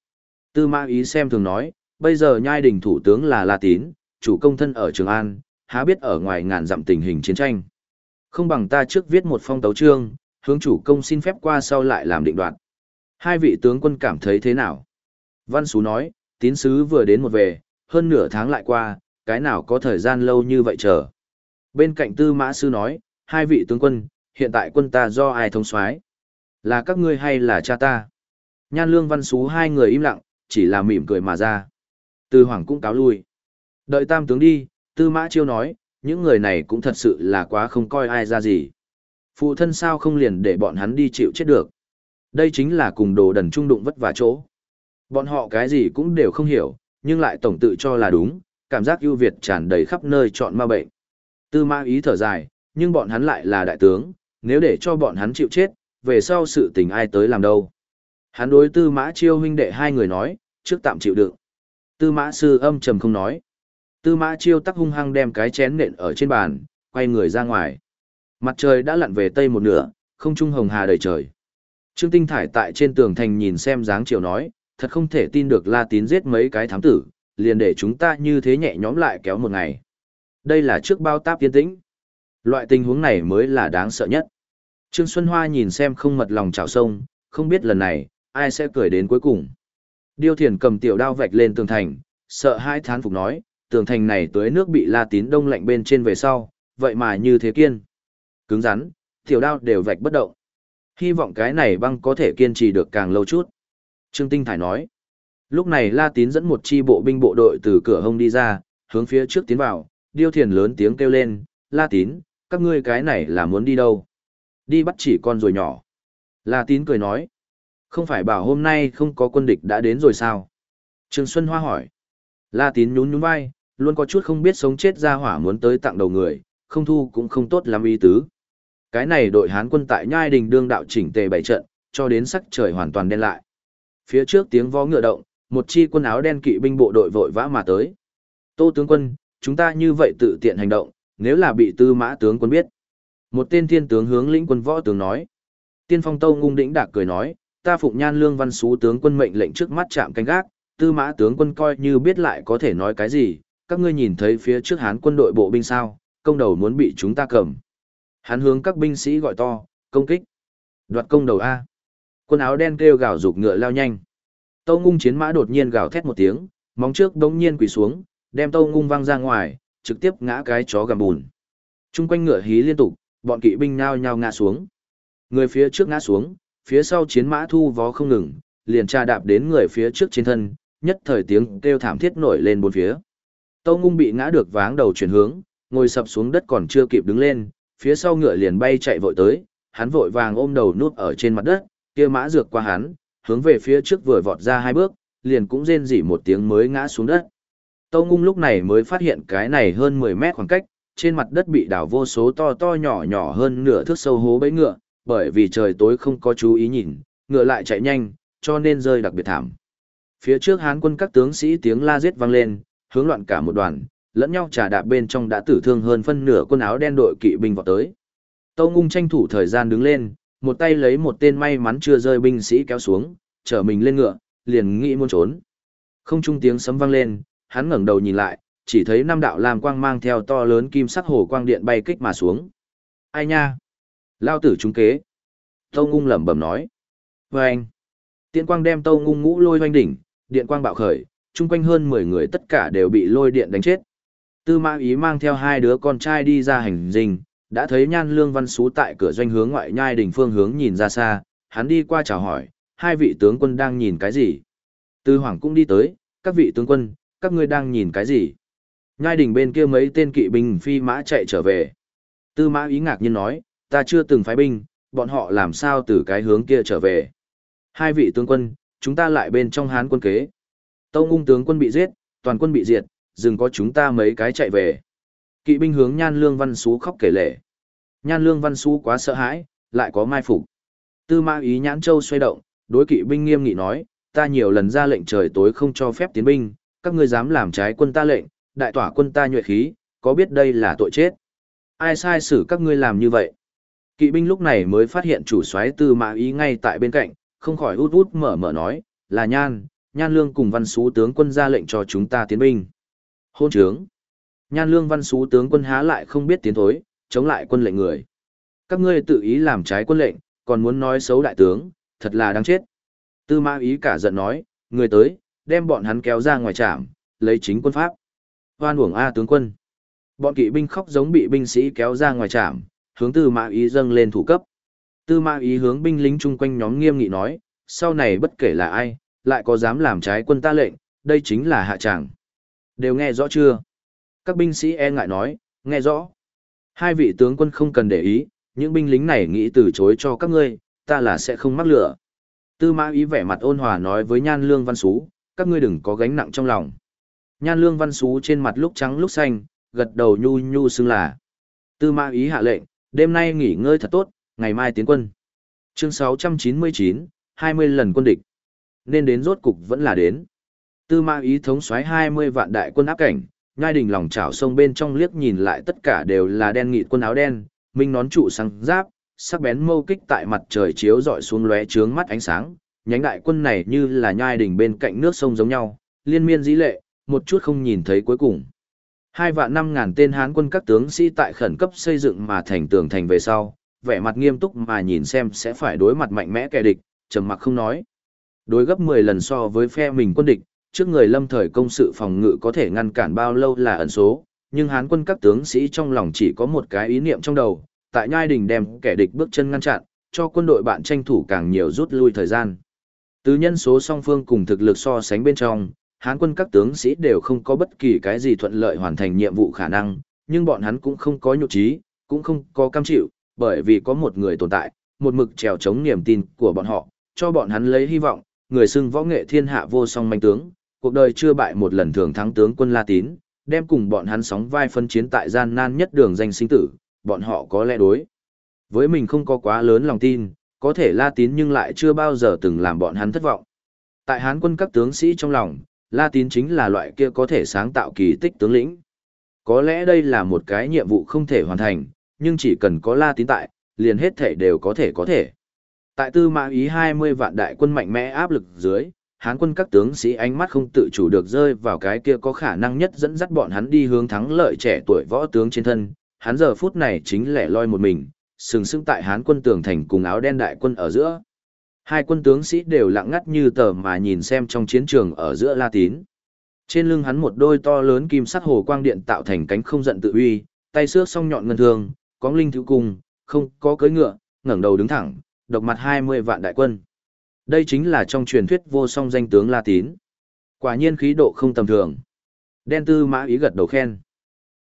Tư mã ý xem thường nói, bây giờ nhai đỉnh thủ tướng là La Tín, chủ công thân ở Trường An, há biết ở ngoài ngàn dặm tình hình chiến tranh. Không bằng ta trước viết một phong tấu chương, hướng chủ công xin phép qua sau lại làm định đoạt. Hai vị tướng quân cảm thấy thế nào? Văn Sú nói, tín sứ vừa đến một về, hơn nửa tháng lại qua, cái nào có thời gian lâu như vậy chờ. Bên cạnh tư mã sư nói, hai vị tướng quân, hiện tại quân ta do ai thống soái là các ngươi hay là cha ta? Nhan lương văn xú hai người im lặng, chỉ là mỉm cười mà ra. Tư hoàng cũng cáo lui. Đợi tam tướng đi, tư mã chiêu nói, những người này cũng thật sự là quá không coi ai ra gì. Phụ thân sao không liền để bọn hắn đi chịu chết được. Đây chính là cùng đồ đần trung đụng vất vả chỗ. Bọn họ cái gì cũng đều không hiểu, nhưng lại tổng tự cho là đúng, cảm giác ưu việt tràn đầy khắp nơi chọn ma bệnh. Tư Mã ý thở dài, nhưng bọn hắn lại là đại tướng, nếu để cho bọn hắn chịu chết, về sau sự tình ai tới làm đâu. Hắn đối tư mã chiêu huynh đệ hai người nói, trước tạm chịu đựng. Tư mã sư âm trầm không nói. Tư mã chiêu tắc hung hăng đem cái chén nện ở trên bàn, quay người ra ngoài. Mặt trời đã lặn về tây một nửa, không trung hồng hà đầy trời. Trương Tinh Thải tại trên tường thành nhìn xem dáng chiều nói, thật không thể tin được La Tín giết mấy cái thám tử, liền để chúng ta như thế nhẹ nhõm lại kéo một ngày. Đây là trước bao táp tiên tĩnh. Loại tình huống này mới là đáng sợ nhất. Trương Xuân Hoa nhìn xem không mật lòng chảo sông, không biết lần này, ai sẽ cười đến cuối cùng. Điêu thiền cầm tiểu đao vạch lên tường thành, sợ hai thán phục nói, tường thành này tới nước bị la tín đông lạnh bên trên về sau, vậy mà như thế kiên. Cứng rắn, tiểu đao đều vạch bất động. Hy vọng cái này băng có thể kiên trì được càng lâu chút. Trương Tinh Thải nói. Lúc này La Tín dẫn một chi bộ binh bộ đội từ cửa hông đi ra, hướng phía trước tiến vào, điêu thiền lớn tiếng kêu lên, La Tín, các ngươi cái này là muốn đi đâu? Đi bắt chỉ con rồi nhỏ. La Tín cười nói, không phải bảo hôm nay không có quân địch đã đến rồi sao? Trương Xuân Hoa hỏi. La Tín nhún nhún vai, luôn có chút không biết sống chết ra hỏa muốn tới tặng đầu người, không thu cũng không tốt lắm ý tứ. Cái này đội Hán quân tại Nhai Đình đương đạo chỉnh tề bảy trận, cho đến sắc trời hoàn toàn đen lại. Phía trước tiếng vó ngựa động, một chi quân áo đen kỵ binh bộ đội vội vã mà tới. Tô tướng quân, chúng ta như vậy tự tiện hành động, nếu là bị tư mã tướng quân biết. Một tên thiên tướng hướng lĩnh quân võ tướng nói. Tiên phong tâu ngung đĩnh đạc cười nói, ta phụng nhan lương văn xú tướng quân mệnh lệnh trước mắt chạm canh gác, tư mã tướng quân coi như biết lại có thể nói cái gì, các ngươi nhìn thấy phía trước hán quân đội bộ binh sao, công đầu muốn bị chúng ta cầm. Hắn hướng các binh sĩ gọi to, công kích. Đoạt công đầu A. Quân áo đen kêu gào rục ngựa lao nhanh. Tâu ngung chiến mã đột nhiên gào thét một tiếng, móng trước đống nhiên quỳ xuống, đem tâu ngung văng ra ngoài, trực tiếp ngã cái chó gầm bùn. Trung quanh ngựa hí liên tục, bọn kỵ binh nhao nhao ngã xuống. Người phía trước ngã xuống, phía sau chiến mã thu vó không ngừng, liền tra đạp đến người phía trước trên thân, nhất thời tiếng kêu thảm thiết nổi lên bốn phía. Tâu ngung bị ngã được váng đầu chuyển hướng, ngồi sập xuống đất còn chưa kịp đứng lên, phía sau ngựa liền bay chạy vội tới, hắn vội vàng ôm đầu nút ở trên mặt đất, kia mã dược qua hắn, hướng về phía trước vừa vọt ra hai bước, liền cũng rên rỉ một tiếng mới ngã xuống đất. Tâu ngung lúc này mới phát hiện cái này hơn 10 mét khoảng cách, trên mặt đất bị đào vô số to to nhỏ nhỏ hơn nửa thước sâu hố bẫy ngựa, bởi vì trời tối không có chú ý nhìn, ngựa lại chạy nhanh, cho nên rơi đặc biệt thảm. Phía trước hán quân các tướng sĩ tiếng la giết vang lên, hướng loạn cả một đoàn, lẫn nhau trà đạp bên trong đã tử thương hơn phân nửa quân áo đen đội kỵ binh vào tới. Tâu ngung tranh thủ thời gian đứng lên, một tay lấy một tên may mắn chưa rơi binh sĩ kéo xuống, chở mình lên ngựa, liền nghĩ muốn trốn. Không trung tiếng sấm vang lên, hắn ngẩng đầu nhìn lại, chỉ thấy năm đạo lam quang mang theo to lớn kim sắc hồ quang điện bay kích mà xuống. Ai nha? Lao tử trúng kế. Tâu ngung lẩm bẩm nói. Vâng. Và anh. Tiện quang đem tâu ngung ngũ lôi hoanh đỉnh, điện quang bạo khởi, chung quanh hơn 10 người tất cả đều bị lôi điện đánh chết. Tư mã ý mang theo hai đứa con trai đi ra hành dinh, đã thấy nhan lương văn xú tại cửa doanh hướng ngoại nhai đỉnh phương hướng nhìn ra xa, hắn đi qua chào hỏi, hai vị tướng quân đang nhìn cái gì? Tư hoàng cũng đi tới, các vị tướng quân, các ngươi đang nhìn cái gì? Nhai đỉnh bên kia mấy tên kỵ binh phi mã chạy trở về. Tư mã ý ngạc nhiên nói, ta chưa từng phái binh, bọn họ làm sao từ cái hướng kia trở về? Hai vị tướng quân, chúng ta lại bên trong hán quân kế. Tâu ngung tướng quân bị giết, toàn quân bị diệt, dừng có chúng ta mấy cái chạy về. Kỵ binh hướng Nhan Lương Văn Xú khóc kể lể. Nhan Lương Văn Xú quá sợ hãi, lại có mai phục. Tư mã ý nhãn châu xoay động, đối kỵ binh nghiêm nghị nói, ta nhiều lần ra lệnh trời tối không cho phép tiến binh, các ngươi dám làm trái quân ta lệnh, đại tỏa quân ta nhuệ khí, có biết đây là tội chết. Ai sai xử các ngươi làm như vậy? Kỵ binh lúc này mới phát hiện chủ soái tư mã ý ngay tại bên cạnh, không khỏi út út mở mở nói, là nhan, nhan lương cùng văn xú tướng quân ra lệnh cho chúng ta tiến binh. Hôn trướng. Nhan lương văn xú tướng quân há lại không biết tiến thối, chống lại quân lệnh người. Các ngươi tự ý làm trái quân lệnh, còn muốn nói xấu đại tướng, thật là đáng chết. Tư mã ý cả giận nói, người tới, đem bọn hắn kéo ra ngoài trạm, lấy chính quân pháp. Hoan uổng A tướng quân. Bọn kỵ binh khóc giống bị binh sĩ kéo ra ngoài trạm, hướng tư mã ý dâng lên thủ cấp. Tư mã ý hướng binh lính chung quanh nhóm nghiêm nghị nói, sau này bất kể là ai, lại có dám làm trái quân ta lệnh, đây chính là hạ tràng. Đều nghe rõ chưa? Các binh sĩ e ngại nói, nghe rõ. Hai vị tướng quân không cần để ý, những binh lính này nghĩ từ chối cho các ngươi, ta là sẽ không mắc lửa. Tư mã ý vẻ mặt ôn hòa nói với nhan lương văn xú, các ngươi đừng có gánh nặng trong lòng. Nhan lương văn xú trên mặt lúc trắng lúc xanh, gật đầu nhu nhu xưng là. Tư mã ý hạ lệnh, đêm nay nghỉ ngơi thật tốt, ngày mai tiến quân. Chương 699, 20 lần quân địch. Nên đến rốt cục vẫn là đến. Tư mã ý thống soái 20 vạn đại quân áp cảnh, nhai đình lòng chảo sông bên trong liếc nhìn lại tất cả đều là đen nghị quân áo đen, minh nón trụ sáng giáp, sắc bén mâu kích tại mặt trời chiếu dọi xuống lóe trướng mắt ánh sáng, nhánh đại quân này như là nhai đình bên cạnh nước sông giống nhau, liên miên dĩ lệ, một chút không nhìn thấy cuối cùng. Hai vạn năm ngàn tên Hán quân các tướng sĩ tại khẩn cấp xây dựng mà thành tường thành về sau, vẻ mặt nghiêm túc mà nhìn xem sẽ phải đối mặt mạnh mẽ kẻ địch, trầm mặc không nói. Đối gấp 10 lần so với phe mình quân địch, trước người lâm thời công sự phòng ngự có thể ngăn cản bao lâu là ẩn số, nhưng Hán quân các tướng sĩ trong lòng chỉ có một cái ý niệm trong đầu, tại nhai đình đem kẻ địch bước chân ngăn chặn, cho quân đội bạn tranh thủ càng nhiều rút lui thời gian. Từ nhân số song phương cùng thực lực so sánh bên trong, Hán quân các tướng sĩ đều không có bất kỳ cái gì thuận lợi hoàn thành nhiệm vụ khả năng, nhưng bọn hắn cũng không có nhục trí, cũng không có cam chịu, bởi vì có một người tồn tại, một mực trèo chống niềm tin của bọn họ, cho bọn hắn lấy hy vọng, người xưng võ nghệ thiên hạ vô song manh tướng, cuộc đời chưa bại một lần thường thắng tướng quân La Tín, đem cùng bọn hắn sóng vai phân chiến tại gian nan nhất đường danh sinh tử, bọn họ có lẽ đối. Với mình không có quá lớn lòng tin, có thể La Tín nhưng lại chưa bao giờ từng làm bọn hắn thất vọng. Tại Hán quân các tướng sĩ trong lòng, La Tín chính là loại kia có thể sáng tạo kỳ tích tướng lĩnh. Có lẽ đây là một cái nhiệm vụ không thể hoàn thành, nhưng chỉ cần có La Tín tại, liền hết thể đều có thể có thể. Tại tư mã ý 20 vạn đại quân mạnh mẽ áp lực dưới, Hán quân các tướng sĩ ánh mắt không tự chủ được rơi vào cái kia có khả năng nhất dẫn dắt bọn hắn đi hướng thắng lợi trẻ tuổi võ tướng trên thân. Hắn giờ phút này chính lẻ loi một mình, sừng sững tại Hán quân tường thành cùng áo đen đại quân ở giữa. Hai quân tướng sĩ đều lặng ngắt như tờ mà nhìn xem trong chiến trường ở giữa La Tín. Trên lưng hắn một đôi to lớn kim sắc hồ quang điện tạo thành cánh không giận tự uy, tay xước song nhọn ngân thương, có linh thiếu cung, không có cưỡi ngựa, ngẩng đầu đứng thẳng, độc mặt 20 vạn đại quân. Đây chính là trong truyền thuyết vô song danh tướng La Tín. Quả nhiên khí độ không tầm thường. Đen tư mã ý gật đầu khen.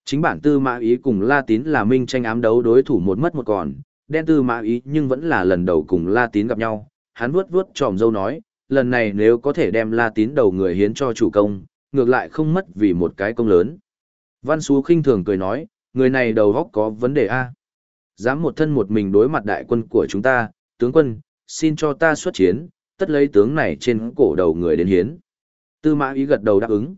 Chính bản tư mã ý cùng La Tín là minh tranh ám đấu đối thủ một mất một còn. Đen tư mã ý nhưng vẫn là lần đầu cùng La Tín gặp nhau. Hắn vuốt vuốt tròm dâu nói, lần này nếu có thể đem La Tín đầu người hiến cho chủ công, ngược lại không mất vì một cái công lớn. Văn Xú khinh thường cười nói, người này đầu góc có vấn đề A. Dám một thân một mình đối mặt đại quân của chúng ta, tướng quân, xin cho ta xuất chiến, tất lấy tướng này trên cổ đầu người đến hiến. Tư mã ý gật đầu đáp ứng.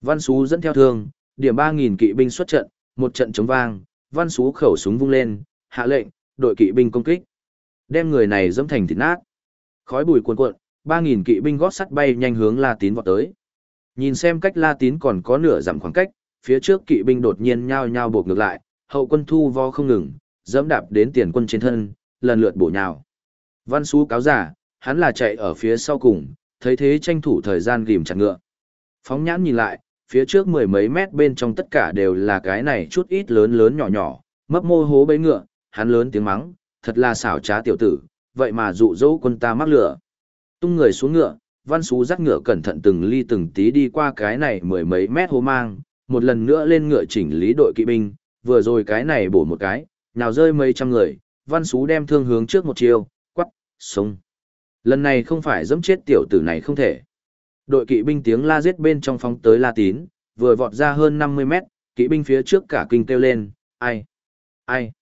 Văn Xú dẫn theo thương, điểm 3.000 kỵ binh xuất trận, một trận chống vang, Văn Xú khẩu súng vung lên, hạ lệnh, đội kỵ binh công kích. Đem người này dẫm thành thịt nát. Khói bụi cuồn cuộn, ba nghìn kỵ binh gót sắt bay nhanh hướng La Tín vọt tới. Nhìn xem cách La Tín còn có nửa dặm khoảng cách, phía trước kỵ binh đột nhiên nhao nhao buộc ngược lại, hậu quân thu vo không ngừng, dẫm đạp đến tiền quân trên thân, lần lượt bổ nhào. Văn Xú cáo giả, hắn là chạy ở phía sau cùng, thấy thế tranh thủ thời gian ghim chặt ngựa. Phóng nhãn nhìn lại, phía trước mười mấy mét bên trong tất cả đều là cái này chút ít lớn lớn nhỏ nhỏ, mấp mô hố bấy ngựa, hắn lớn tiếng mắng, thật là xảo trá tiểu tử, vậy mà dụ dỗ quân ta mắc lửa. Tung người xuống ngựa, văn xú dắt ngựa cẩn thận từng ly từng tí đi qua cái này mười mấy mét hố mang, một lần nữa lên ngựa chỉnh lý đội kỵ binh, vừa rồi cái này bổ một cái, nào rơi mấy trăm người, văn xú đem thương hướng trước một chiều, quắc, sông. Lần này không phải dẫm chết tiểu tử này không thể. Đội kỵ binh tiếng la giết bên trong phóng tới La Tín, vừa vọt ra hơn 50 mét, kỵ binh phía trước cả kinh kêu lên, ai, ai,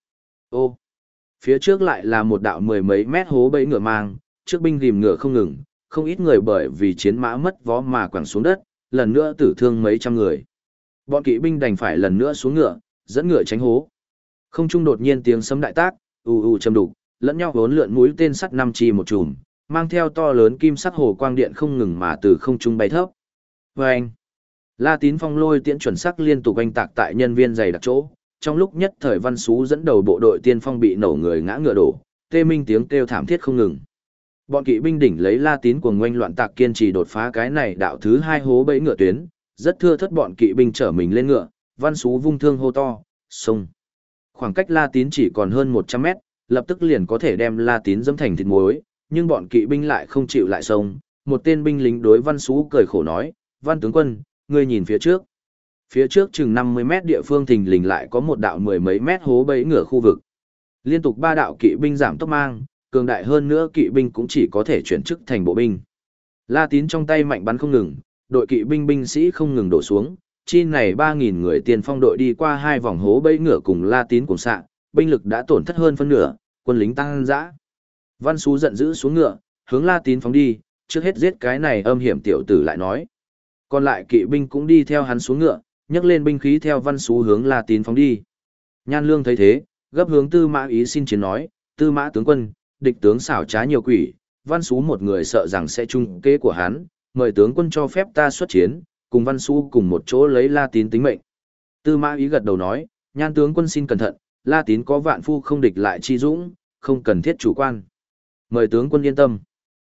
ô. Phía trước lại là một đạo mười mấy mét hố bẫy ngựa mang, trước binh rìm ngựa không ngừng, không ít người bởi vì chiến mã mất vó mà quẳng xuống đất, lần nữa tử thương mấy trăm người. Bọn kỵ binh đành phải lần nữa xuống ngựa, dẫn ngựa tránh hố. Không trung đột nhiên tiếng sấm đại tác, ù ù châm đục, lẫn nhau vốn lượn mũi tên sắt năm chi một chùm, mang theo to lớn kim sắc hồ quang điện không ngừng mà từ không trung bay thấp. Vâng! Và anh, La Tín Phong lôi tiễn chuẩn sắc liên tục anh tạc tại nhân viên dày đặc chỗ, trong lúc nhất thời Văn xú dẫn đầu bộ đội tiên phong bị nổ người ngã ngựa đổ, tê minh tiếng kêu thảm thiết không ngừng. Bọn kỵ binh đỉnh lấy La Tín cuồng ngoanh loạn tạc kiên trì đột phá cái này đạo thứ hai hố bẫy ngựa tuyến, rất thưa thất bọn kỵ binh trở mình lên ngựa, Văn xú vung thương hô to, sông Khoảng cách La Tín chỉ còn hơn 100 mét, lập tức liền có thể đem La Tín dẫm thành thịt muối, nhưng bọn kỵ binh lại không chịu lại sông. Một tên binh lính đối Văn xú cười khổ nói, Văn tướng quân, ngươi nhìn phía trước. Phía trước chừng 50 mét địa phương thình lình lại có một đạo mười mấy mét hố bẫy ngửa khu vực. Liên tục ba đạo kỵ binh giảm tốc mang, cường đại hơn nữa kỵ binh cũng chỉ có thể chuyển chức thành bộ binh. La Tín trong tay mạnh bắn không ngừng, đội kỵ binh binh sĩ không ngừng đổ xuống, chi này 3.000 người tiền phong đội đi qua hai vòng hố bẫy ngửa cùng La Tín cùng sạ, binh lực đã tổn thất hơn phân nửa, quân lính tăng dã. Văn Xú giận dữ xuống ngựa, hướng La Tín phóng đi, trước hết giết cái này âm hiểm tiểu tử lại nói. Còn lại kỵ binh cũng đi theo hắn xuống ngựa, nhấc lên binh khí theo văn xú hướng La Tín phóng đi. Nhan Lương thấy thế, gấp hướng Tư Mã ý xin chiến nói, Tư Mã tướng quân, địch tướng xảo trá nhiều quỷ, văn xú một người sợ rằng sẽ trung kế của hắn, mời tướng quân cho phép ta xuất chiến, cùng văn xú cùng một chỗ lấy La Tín tính mệnh. Tư Mã ý gật đầu nói, Nhan tướng quân xin cẩn thận, La Tín có vạn phu không địch lại chi dũng, không cần thiết chủ quan. Mời tướng quân yên tâm.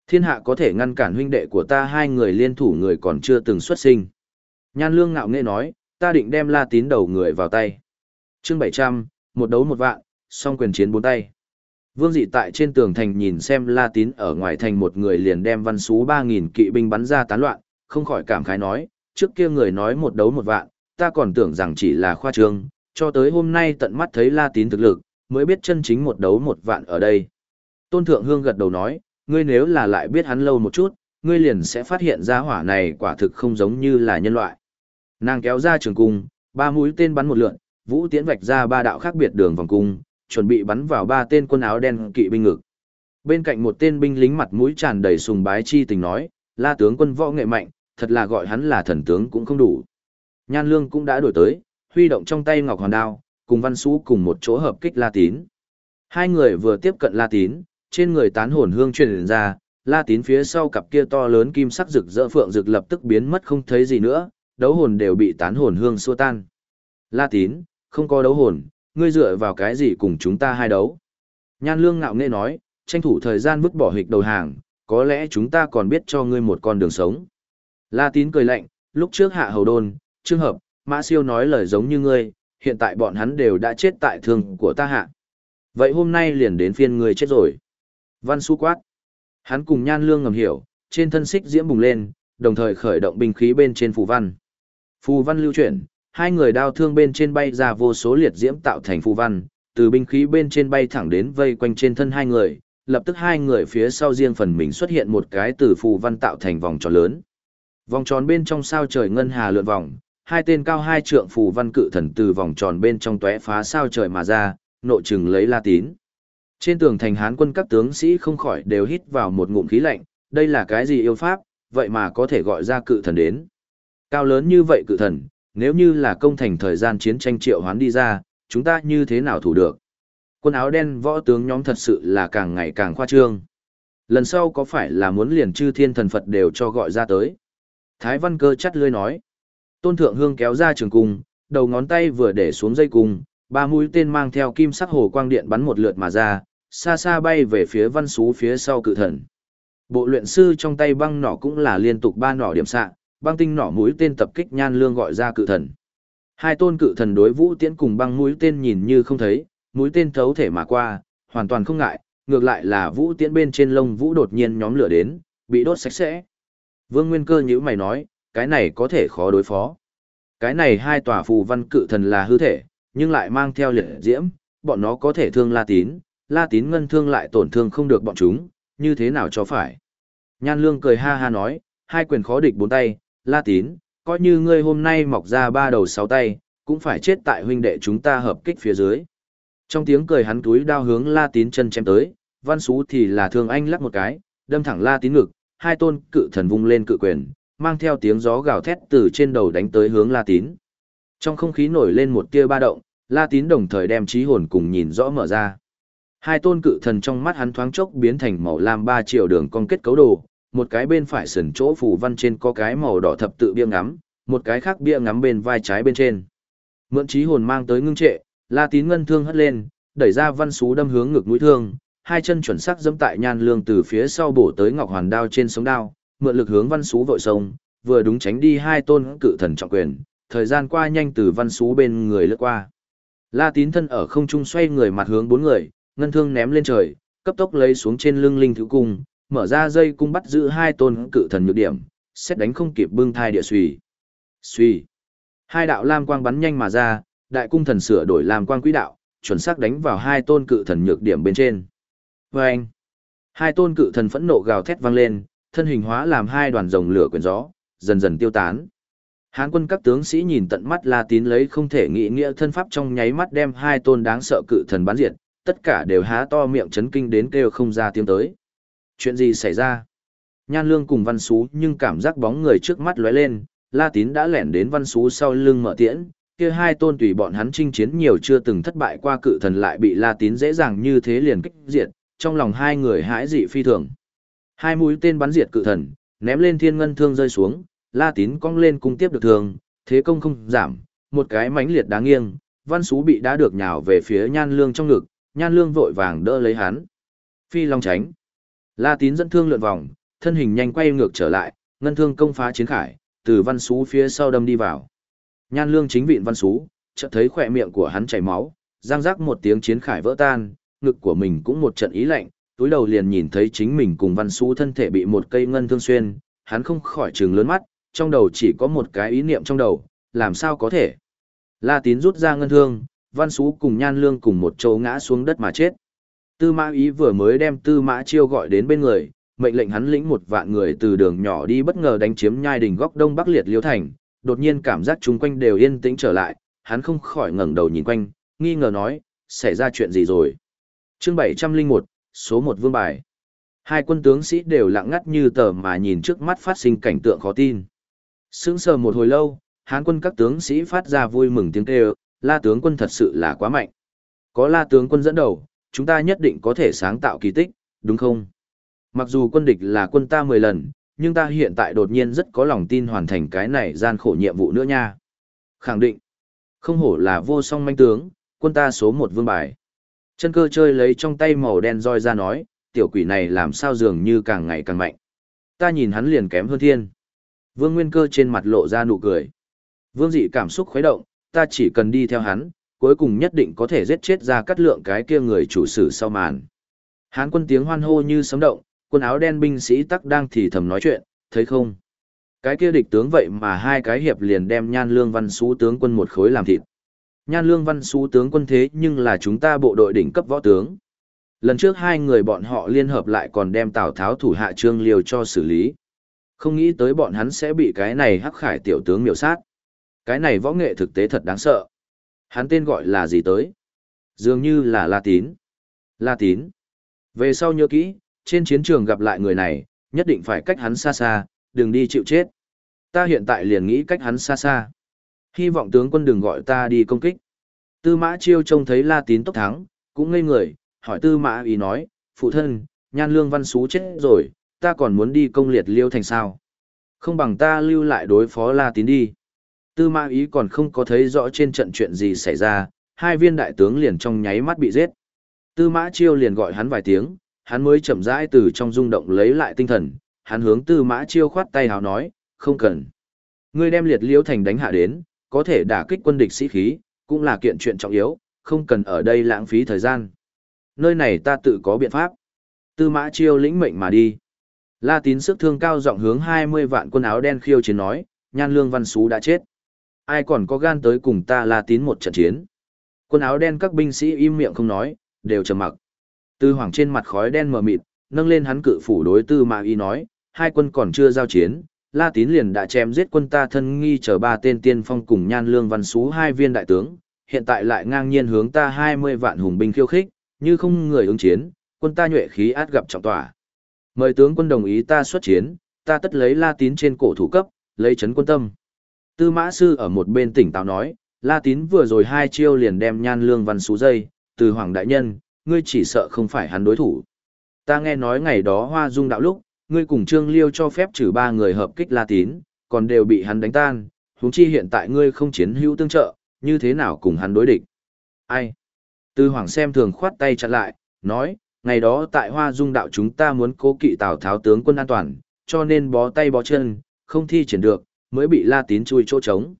Thiên hạ có thể ngăn cản huynh đệ của ta hai người liên thủ người còn chưa từng xuất sinh. Nhan lương ngạo nghệ nói, ta định đem la tín đầu người vào tay. chương 700, một đấu một vạn, song quyền chiến bốn tay. Vương dị tại trên tường thành nhìn xem la tín ở ngoài thành một người liền đem văn xú 3.000 kỵ binh bắn ra tán loạn, không khỏi cảm khái nói, trước kia người nói một đấu một vạn, ta còn tưởng rằng chỉ là khoa trương, cho tới hôm nay tận mắt thấy la tín thực lực, mới biết chân chính một đấu một vạn ở đây. Tôn Thượng Hương gật đầu nói, ngươi nếu là lại biết hắn lâu một chút, ngươi liền sẽ phát hiện ra hỏa này quả thực không giống như là nhân loại. Nàng kéo ra trường cung, ba mũi tên bắn một lượn, vũ tiễn vạch ra ba đạo khác biệt đường vòng cung, chuẩn bị bắn vào ba tên quân áo đen kỵ binh ngực. Bên cạnh một tên binh lính mặt mũi tràn đầy sùng bái chi tình nói, la tướng quân võ nghệ mạnh, thật là gọi hắn là thần tướng cũng không đủ. Nhan lương cũng đã đổi tới, huy động trong tay ngọc hoàn đao, cùng văn xú cùng một chỗ hợp kích la tín. Hai người vừa tiếp cận la tín, trên người tán hồn hương truyền ra, la tín phía sau cặp kia to lớn kim sắc rực rỡ phượng rực lập tức biến mất không thấy gì nữa, đấu hồn đều bị tán hồn hương xua tan. La tín, không có đấu hồn, ngươi dựa vào cái gì cùng chúng ta hai đấu. Nhan lương ngạo nghệ nói, tranh thủ thời gian vứt bỏ hịch đầu hàng, có lẽ chúng ta còn biết cho ngươi một con đường sống. La tín cười lạnh, lúc trước hạ hầu đôn, trường hợp, mã siêu nói lời giống như ngươi, hiện tại bọn hắn đều đã chết tại thương của ta hạ. Vậy hôm nay liền đến phiên ngươi chết rồi. Văn su quát. Hắn cùng nhan lương ngầm hiểu, trên thân xích diễm bùng lên, đồng thời khởi động binh khí bên trên phù văn. Phù văn lưu chuyển, hai người đao thương bên trên bay ra vô số liệt diễm tạo thành phù văn, từ binh khí bên trên bay thẳng đến vây quanh trên thân hai người, lập tức hai người phía sau riêng phần mình xuất hiện một cái từ phù văn tạo thành vòng tròn lớn. Vòng tròn bên trong sao trời ngân hà lượn vòng, hai tên cao hai trượng phù văn cự thần từ vòng tròn bên trong tóe phá sao trời mà ra, nội trừng lấy La Tín. Trên tường thành Hán quân các tướng sĩ không khỏi đều hít vào một ngụm khí lạnh, đây là cái gì yêu pháp, vậy mà có thể gọi ra cự thần đến. Cao lớn như vậy cự thần, nếu như là công thành thời gian chiến tranh triệu hoán đi ra, chúng ta như thế nào thủ được? Quân áo đen võ tướng nhóm thật sự là càng ngày càng khoa trương. Lần sau có phải là muốn liền chư thiên thần Phật đều cho gọi ra tới? Thái văn cơ chắt lươi nói. Tôn thượng hương kéo ra trường cung, đầu ngón tay vừa để xuống dây cung, ba mũi tên mang theo kim sắc hồ quang điện bắn một lượt mà ra, xa xa bay về phía văn xú phía sau cự thần. Bộ luyện sư trong tay băng nỏ cũng là liên tục ba nỏ điểm xạ, băng tinh nỏ mũi tên tập kích nhan lương gọi ra cự thần. Hai tôn cự thần đối vũ tiễn cùng băng mũi tên nhìn như không thấy, mũi tên thấu thể mà qua, hoàn toàn không ngại, ngược lại là vũ tiễn bên trên lông vũ đột nhiên nhóm lửa đến, bị đốt sạch sẽ. Vương Nguyên Cơ nhữ mày nói, cái này có thể khó đối phó. Cái này hai tòa phù văn cự thần là hư thể, nhưng lại mang theo liệt diễm, bọn nó có thể thương La Tín, La Tín ngân thương lại tổn thương không được bọn chúng, như thế nào cho phải. Nhan Lương cười ha ha nói, hai quyền khó địch bốn tay, La Tín, coi như ngươi hôm nay mọc ra ba đầu sáu tay, cũng phải chết tại huynh đệ chúng ta hợp kích phía dưới. Trong tiếng cười hắn túi đao hướng La Tín chân chém tới, văn xú thì là thương anh lắc một cái, đâm thẳng La Tín ngực, hai tôn cự thần vung lên cự quyền, mang theo tiếng gió gào thét từ trên đầu đánh tới hướng La Tín. Trong không khí nổi lên một tia ba động, La Tín đồng thời đem trí hồn cùng nhìn rõ mở ra. Hai tôn cự thần trong mắt hắn thoáng chốc biến thành màu lam ba triệu đường cong kết cấu đồ, một cái bên phải sườn chỗ phủ văn trên có cái màu đỏ thập tự bia ngắm, một cái khác bia ngắm bên vai trái bên trên. Mượn trí hồn mang tới ngưng trệ, La Tín ngân thương hất lên, đẩy ra văn xú đâm hướng ngực mũi thương, hai chân chuẩn xác dẫm tại nhan lương từ phía sau bổ tới ngọc hoàn đao trên sống đao, mượn lực hướng văn xú vội sông, vừa đúng tránh đi hai tôn cự thần trọng quyền, thời gian qua nhanh từ văn xú bên người lướt qua. La tín thân ở không trung xoay người mặt hướng bốn người, ngân thương ném lên trời, cấp tốc lấy xuống trên lưng linh thứ cung, mở ra dây cung bắt giữ hai tôn cự thần nhược điểm, xét đánh không kịp bưng thai địa suy. Suy. Hai đạo lam quang bắn nhanh mà ra, đại cung thần sửa đổi lam quang quỹ đạo, chuẩn xác đánh vào hai tôn cự thần nhược điểm bên trên. Vâng! Hai tôn cự thần phẫn nộ gào thét vang lên, thân hình hóa làm hai đoàn rồng lửa quyển gió, dần dần tiêu tán. Hán quân các tướng sĩ nhìn tận mắt La Tín lấy không thể nghĩ nghĩa thân pháp trong nháy mắt đem hai tôn đáng sợ cự thần bắn diệt, tất cả đều há to miệng chấn kinh đến kêu không ra tiếng tới. Chuyện gì xảy ra? Nhan Lương cùng Văn Xú nhưng cảm giác bóng người trước mắt lóe lên, La Tín đã lẻn đến văn xú sau lưng mở tiễn, kia hai tôn tùy bọn hắn chinh chiến nhiều chưa từng thất bại qua cự thần lại bị La Tín dễ dàng như thế liền kích diệt, trong lòng hai người hãi dị phi thường. Hai mũi tên bắn diệt cự thần, ném lên thiên ngân thương rơi xuống, La Tín cong lên cung tiếp được thương, thế công không giảm, một cái mãnh liệt đáng nghiêng, văn xú bị đã được nhào về phía nhan lương trong ngực, nhan lương vội vàng đỡ lấy hắn. Phi long tránh. La Tín dẫn thương lượn vòng, thân hình nhanh quay ngược trở lại, ngân thương công phá chiến khải, từ văn xú phía sau đâm đi vào. Nhan lương chính vịn văn xú, chợt thấy khỏe miệng của hắn chảy máu, giang rắc một tiếng chiến khải vỡ tan, ngực của mình cũng một trận ý lạnh, túi đầu liền nhìn thấy chính mình cùng văn xú thân thể bị một cây ngân thương xuyên, hắn không khỏi trừng lớn mắt, trong đầu chỉ có một cái ý niệm trong đầu, làm sao có thể. La tín rút ra ngân thương, văn xú cùng nhan lương cùng một chỗ ngã xuống đất mà chết. Tư mã ý vừa mới đem tư mã chiêu gọi đến bên người, mệnh lệnh hắn lĩnh một vạn người từ đường nhỏ đi bất ngờ đánh chiếm nhai đỉnh góc đông bắc liệt liêu thành, đột nhiên cảm giác chung quanh đều yên tĩnh trở lại, hắn không khỏi ngẩng đầu nhìn quanh, nghi ngờ nói, xảy ra chuyện gì rồi. chương 701, số 1 vương bài. Hai quân tướng sĩ đều lặng ngắt như tờ mà nhìn trước mắt phát sinh cảnh tượng khó tin. Sững sờ một hồi lâu, hán quân các tướng sĩ phát ra vui mừng tiếng kêu, la tướng quân thật sự là quá mạnh. Có la tướng quân dẫn đầu, chúng ta nhất định có thể sáng tạo kỳ tích, đúng không? Mặc dù quân địch là quân ta 10 lần, nhưng ta hiện tại đột nhiên rất có lòng tin hoàn thành cái này gian khổ nhiệm vụ nữa nha. Khẳng định, không hổ là vô song manh tướng, quân ta số một vương bài. Chân cơ chơi lấy trong tay màu đen roi ra nói, tiểu quỷ này làm sao dường như càng ngày càng mạnh. Ta nhìn hắn liền kém hơn thiên. Vương Nguyên Cơ trên mặt lộ ra nụ cười. Vương dị cảm xúc khuấy động, ta chỉ cần đi theo hắn, cuối cùng nhất định có thể giết chết ra cắt lượng cái kia người chủ sử sau màn. Hán quân tiếng hoan hô như sấm động, quân áo đen binh sĩ tắc đang thì thầm nói chuyện, thấy không? Cái kia địch tướng vậy mà hai cái hiệp liền đem nhan lương văn xú tướng quân một khối làm thịt. Nhan lương văn xú tướng quân thế nhưng là chúng ta bộ đội đỉnh cấp võ tướng. Lần trước hai người bọn họ liên hợp lại còn đem Tào Tháo thủ hạ trương liều cho xử lý. Không nghĩ tới bọn hắn sẽ bị cái này hắc khải tiểu tướng miểu sát. Cái này võ nghệ thực tế thật đáng sợ. Hắn tên gọi là gì tới? Dường như là La Tín. La Tín. Về sau nhớ kỹ, trên chiến trường gặp lại người này, nhất định phải cách hắn xa xa, đừng đi chịu chết. Ta hiện tại liền nghĩ cách hắn xa xa. Hy vọng tướng quân đừng gọi ta đi công kích. Tư mã chiêu trông thấy La Tín tốc thắng, cũng ngây người, hỏi tư mã ý nói, phụ thân, nhan lương văn xú chết rồi, ta còn muốn đi công liệt liêu thành sao. Không bằng ta lưu lại đối phó La Tín đi. Tư mã ý còn không có thấy rõ trên trận chuyện gì xảy ra, hai viên đại tướng liền trong nháy mắt bị giết. Tư mã chiêu liền gọi hắn vài tiếng, hắn mới chậm rãi từ trong rung động lấy lại tinh thần, hắn hướng tư mã chiêu khoát tay hào nói, không cần. Ngươi đem liệt liễu thành đánh hạ đến, có thể đả kích quân địch sĩ khí, cũng là kiện chuyện trọng yếu, không cần ở đây lãng phí thời gian. Nơi này ta tự có biện pháp. Tư mã chiêu lĩnh mệnh mà đi. La tín sức thương cao giọng hướng 20 vạn quân áo đen khiêu chiến nói, nhan lương văn xú đã chết. Ai còn có gan tới cùng ta la tín một trận chiến. Quân áo đen các binh sĩ im miệng không nói, đều trầm mặc. Tư hoàng trên mặt khói đen mờ mịt, nâng lên hắn cự phủ đối tư mã y nói, hai quân còn chưa giao chiến, La Tín liền đã chém giết quân ta thân nghi chờ ba tên tiên phong cùng nhan lương văn xú hai viên đại tướng, hiện tại lại ngang nhiên hướng ta 20 vạn hùng binh khiêu khích, như không người ứng chiến, quân ta nhuệ khí át gặp trọng tỏa. Mời tướng quân đồng ý ta xuất chiến, ta tất lấy La Tín trên cổ thủ cấp, lấy chấn quân tâm. Tư mã sư ở một bên tỉnh táo nói, La Tín vừa rồi hai chiêu liền đem nhan lương văn xú dây, từ hoàng đại nhân, ngươi chỉ sợ không phải hắn đối thủ. Ta nghe nói ngày đó hoa dung đạo lúc, ngươi cùng Trương Liêu cho phép trừ ba người hợp kích La Tín, còn đều bị hắn đánh tan, huống chi hiện tại ngươi không chiến hữu tương trợ, như thế nào cùng hắn đối địch. Ai? Tư Hoàng xem thường khoát tay chặn lại, nói, ngày đó tại Hoa Dung đạo chúng ta muốn cố kỵ Tào Tháo tướng quân an toàn, cho nên bó tay bó chân, không thi triển được, mới bị La Tín chui chỗ trống.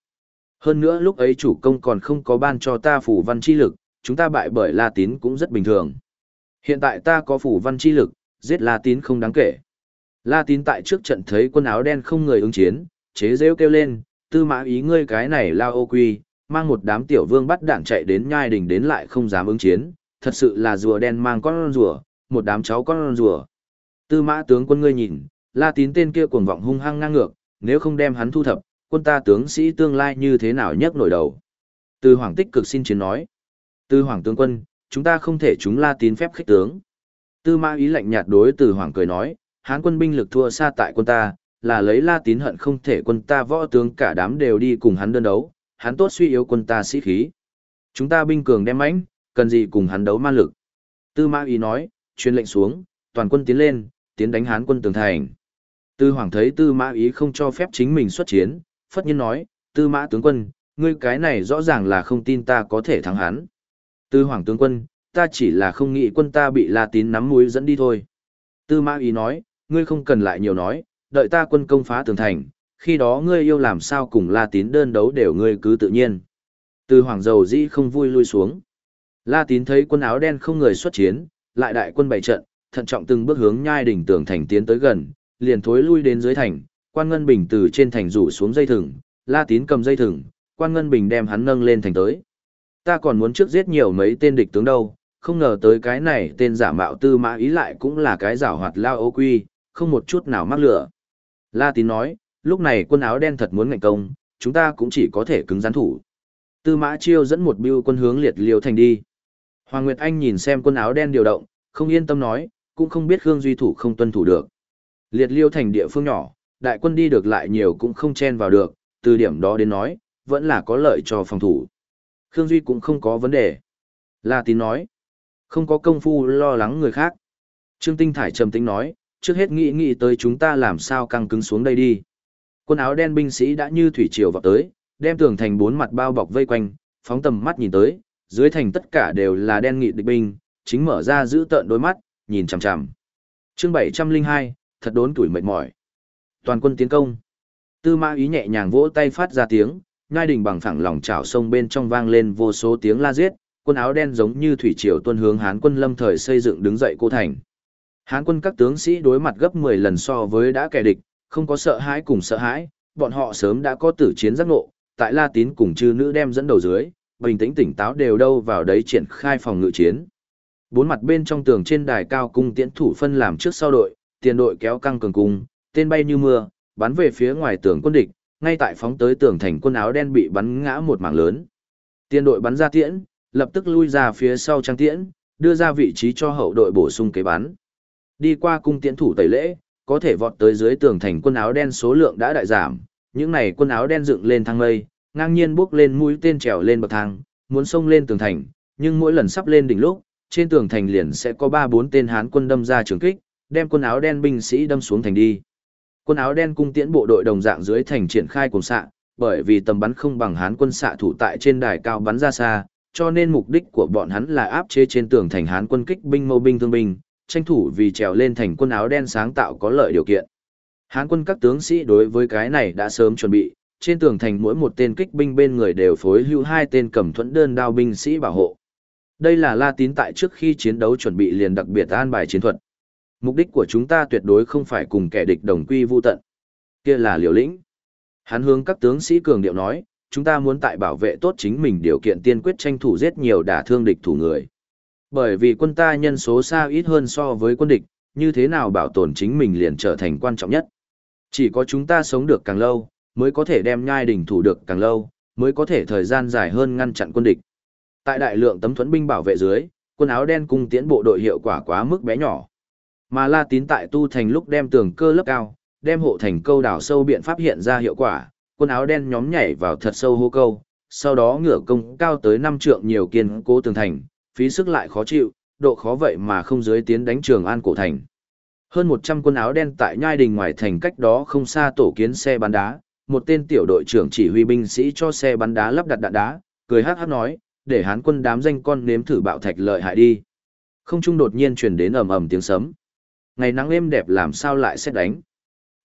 Hơn nữa lúc ấy chủ công còn không có ban cho ta phủ văn chi lực, chúng ta bại bởi La Tín cũng rất bình thường. Hiện tại ta có phủ văn chi lực, giết La Tín không đáng kể. La Tín tại trước trận thấy quân áo đen không người ứng chiến, chế rêu kêu lên, tư mã ý ngươi cái này lao ô quy, mang một đám tiểu vương bắt đạn chạy đến nhai đình đến lại không dám ứng chiến, thật sự là rùa đen mang con rùa, một đám cháu con rùa. Tư mã tướng quân ngươi nhìn, La Tín tên kia cuồng vọng hung hăng ngang ngược, nếu không đem hắn thu thập, quân ta tướng sĩ tương lai như thế nào nhấc nổi đầu. Từ Hoàng tích cực xin chiến nói. Tư Hoàng tướng quân, chúng ta không thể chúng La Tín phép khích tướng. Tư Mã Ý lạnh nhạt đối Từ Hoàng cười nói, Hán quân binh lực thua xa tại quân ta, là lấy La Tín hận không thể quân ta võ tướng cả đám đều đi cùng hắn đơn đấu, hắn tốt suy yếu quân ta sĩ khí. Chúng ta binh cường đem mãnh, cần gì cùng hắn đấu ma lực. Tư Mã Ý nói, truyền lệnh xuống, toàn quân tiến lên, tiến đánh Hán quân tường thành. Tư Hoàng thấy Tư Mã Ý không cho phép chính mình xuất chiến, phất nhiên nói, Tư Mã tướng quân, ngươi cái này rõ ràng là không tin ta có thể thắng hắn. Tư Hoàng tướng quân, ta chỉ là không nghĩ quân ta bị La Tín nắm mũi dẫn đi thôi. Tư Mã Ý nói, ngươi không cần lại nhiều nói, đợi ta quân công phá tường thành, khi đó ngươi yêu làm sao cùng La Tín đơn đấu đều ngươi cứ tự nhiên. Tư Hoàng dầu dĩ không vui lui xuống. La Tín thấy quân áo đen không người xuất chiến, lại đại quân bày trận, thận trọng từng bước hướng nhai đỉnh tường thành tiến tới gần, liền thối lui đến dưới thành, quan ngân bình từ trên thành rủ xuống dây thừng, La Tín cầm dây thừng, quan ngân bình đem hắn nâng lên thành tới. Ta còn muốn trước giết nhiều mấy tên địch tướng đâu, không ngờ tới cái này tên giả mạo tư mã ý lại cũng là cái giả hoạt lao ô quy, không một chút nào mắc lửa. La Tín nói, lúc này quân áo đen thật muốn ngạnh công, chúng ta cũng chỉ có thể cứng rắn thủ. Tư mã chiêu dẫn một biêu quân hướng liệt liêu thành đi. Hoàng Nguyệt Anh nhìn xem quân áo đen điều động, không yên tâm nói, cũng không biết Khương Duy Thủ không tuân thủ được. Liệt liêu thành địa phương nhỏ, đại quân đi được lại nhiều cũng không chen vào được, từ điểm đó đến nói, vẫn là có lợi cho phòng thủ. Khương Duy cũng không có vấn đề. La tín nói, không có công phu lo lắng người khác. Trương Tinh Thải trầm tính nói, trước hết nghĩ nghĩ tới chúng ta làm sao căng cứng xuống đây đi. Quân áo đen binh sĩ đã như thủy triều vào tới, đem tường thành bốn mặt bao bọc vây quanh, phóng tầm mắt nhìn tới, dưới thành tất cả đều là đen nghị địch binh, chính mở ra giữ tợn đôi mắt, nhìn chằm chằm. Chương 702, thật đốn tuổi mệt mỏi. Toàn quân tiến công. Tư Mã Ý nhẹ nhàng vỗ tay phát ra tiếng, ngai đình bằng phẳng lòng chảo sông bên trong vang lên vô số tiếng la giết, quân áo đen giống như thủy triều tuân hướng Hán quân lâm thời xây dựng đứng dậy cô thành. Hán quân các tướng sĩ đối mặt gấp 10 lần so với đã kẻ địch, không có sợ hãi cùng sợ hãi, bọn họ sớm đã có tử chiến giác ngộ, tại La Tín cùng chư nữ đem dẫn đầu dưới, bình tĩnh tỉnh táo đều đâu vào đấy triển khai phòng ngự chiến. Bốn mặt bên trong tường trên đài cao cung tiễn thủ phân làm trước sau đội, tiền đội kéo căng cường cung, tên bay như mưa, bắn về phía ngoài tường quân địch, ngay tại phóng tới tường thành quân áo đen bị bắn ngã một mảng lớn. Tiền đội bắn ra tiễn, lập tức lui ra phía sau trang tiễn, đưa ra vị trí cho hậu đội bổ sung kế bắn. Đi qua cung tiễn thủ tẩy lễ, có thể vọt tới dưới tường thành quân áo đen số lượng đã đại giảm, những này quân áo đen dựng lên thang mây, ngang nhiên bước lên mũi tên trèo lên bậc thang, muốn xông lên tường thành, nhưng mỗi lần sắp lên đỉnh lúc, trên tường thành liền sẽ có ba bốn tên Hán quân đâm ra trường kích, đem quân áo đen binh sĩ đâm xuống thành đi. Quân áo đen cung tiễn bộ đội đồng dạng dưới thành triển khai cùng xạ, bởi vì tầm bắn không bằng Hán quân xạ thủ tại trên đài cao bắn ra xa, cho nên mục đích của bọn hắn là áp chế trên tường thành Hán quân kích binh mâu binh thương binh, tranh thủ vì trèo lên thành quân áo đen sáng tạo có lợi điều kiện. Hán quân các tướng sĩ đối với cái này đã sớm chuẩn bị, trên tường thành mỗi một tên kích binh bên người đều phối hữu hai tên cầm thuẫn đơn đao binh sĩ bảo hộ. Đây là La Tín tại trước khi chiến đấu chuẩn bị liền đặc biệt an bài chiến thuật. Mục đích của chúng ta tuyệt đối không phải cùng kẻ địch đồng quy vu tận. Kia là liều lĩnh. Hắn hướng các tướng sĩ cường điệu nói, chúng ta muốn tại bảo vệ tốt chính mình điều kiện tiên quyết tranh thủ giết nhiều đả thương địch thủ người. Bởi vì quân ta nhân số xa ít hơn so với quân địch, như thế nào bảo tồn chính mình liền trở thành quan trọng nhất. Chỉ có chúng ta sống được càng lâu, mới có thể đem nhai đỉnh thủ được càng lâu, mới có thể thời gian dài hơn ngăn chặn quân địch. Tại đại lượng tấm thuẫn binh bảo vệ dưới, quân áo đen cung tiến bộ đội hiệu quả quá mức bé nhỏ. Mà La Tín tại tu thành lúc đem tường cơ lớp cao, đem hộ thành câu đảo sâu biện pháp hiện ra hiệu quả, quân áo đen nhóm nhảy vào thật sâu hô câu, sau đó ngửa công cao tới năm trượng nhiều kiên cố tường thành, phí sức lại khó chịu, độ khó vậy mà không dưới tiến đánh trường an cổ thành. Hơn 100 quân áo đen tại nhai đình ngoài thành cách đó không xa tổ kiến xe bắn đá, một tên tiểu đội trưởng chỉ huy binh sĩ cho xe bắn đá lắp đặt đạn đá, cười hát hát nói, để hán quân đám danh con nếm thử bạo thạch lợi hại đi. Không trung đột nhiên truyền đến ầm ầm tiếng sấm. Ngày nắng êm đẹp làm sao lại xét đánh.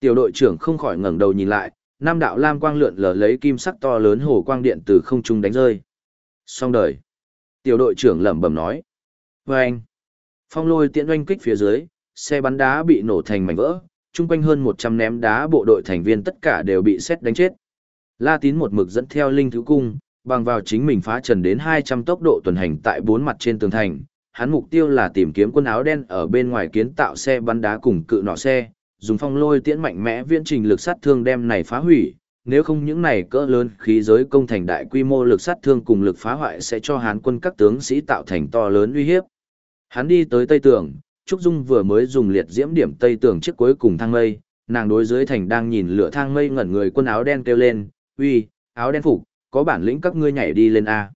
Tiểu đội trưởng không khỏi ngẩng đầu nhìn lại, nam đạo lam quang lượn lờ lấy kim sắc to lớn hồ quang điện từ không trung đánh rơi. Xong đời. Tiểu đội trưởng lẩm bẩm nói. Vâng. Phong lôi tiễn oanh kích phía dưới, xe bắn đá bị nổ thành mảnh vỡ, chung quanh hơn 100 ném đá bộ đội thành viên tất cả đều bị xét đánh chết. La Tín một mực dẫn theo linh thứ cung, bằng vào chính mình phá trần đến 200 tốc độ tuần hành tại bốn mặt trên tường thành. Hắn mục tiêu là tìm kiếm quân áo đen ở bên ngoài kiến tạo xe bắn đá cùng cự nọ xe, dùng phong lôi tiễn mạnh mẽ viễn trình lực sát thương đem này phá hủy. Nếu không những này cỡ lớn khí giới công thành đại quy mô lực sát thương cùng lực phá hoại sẽ cho hán quân các tướng sĩ tạo thành to lớn uy hiếp. Hắn đi tới Tây Tường, Trúc Dung vừa mới dùng liệt diễm điểm Tây Tường chiếc cuối cùng thang mây, nàng đối dưới thành đang nhìn lửa thang mây ngẩn người quân áo đen kêu lên, uy, áo đen phục, có bản lĩnh các ngươi nhảy đi lên A.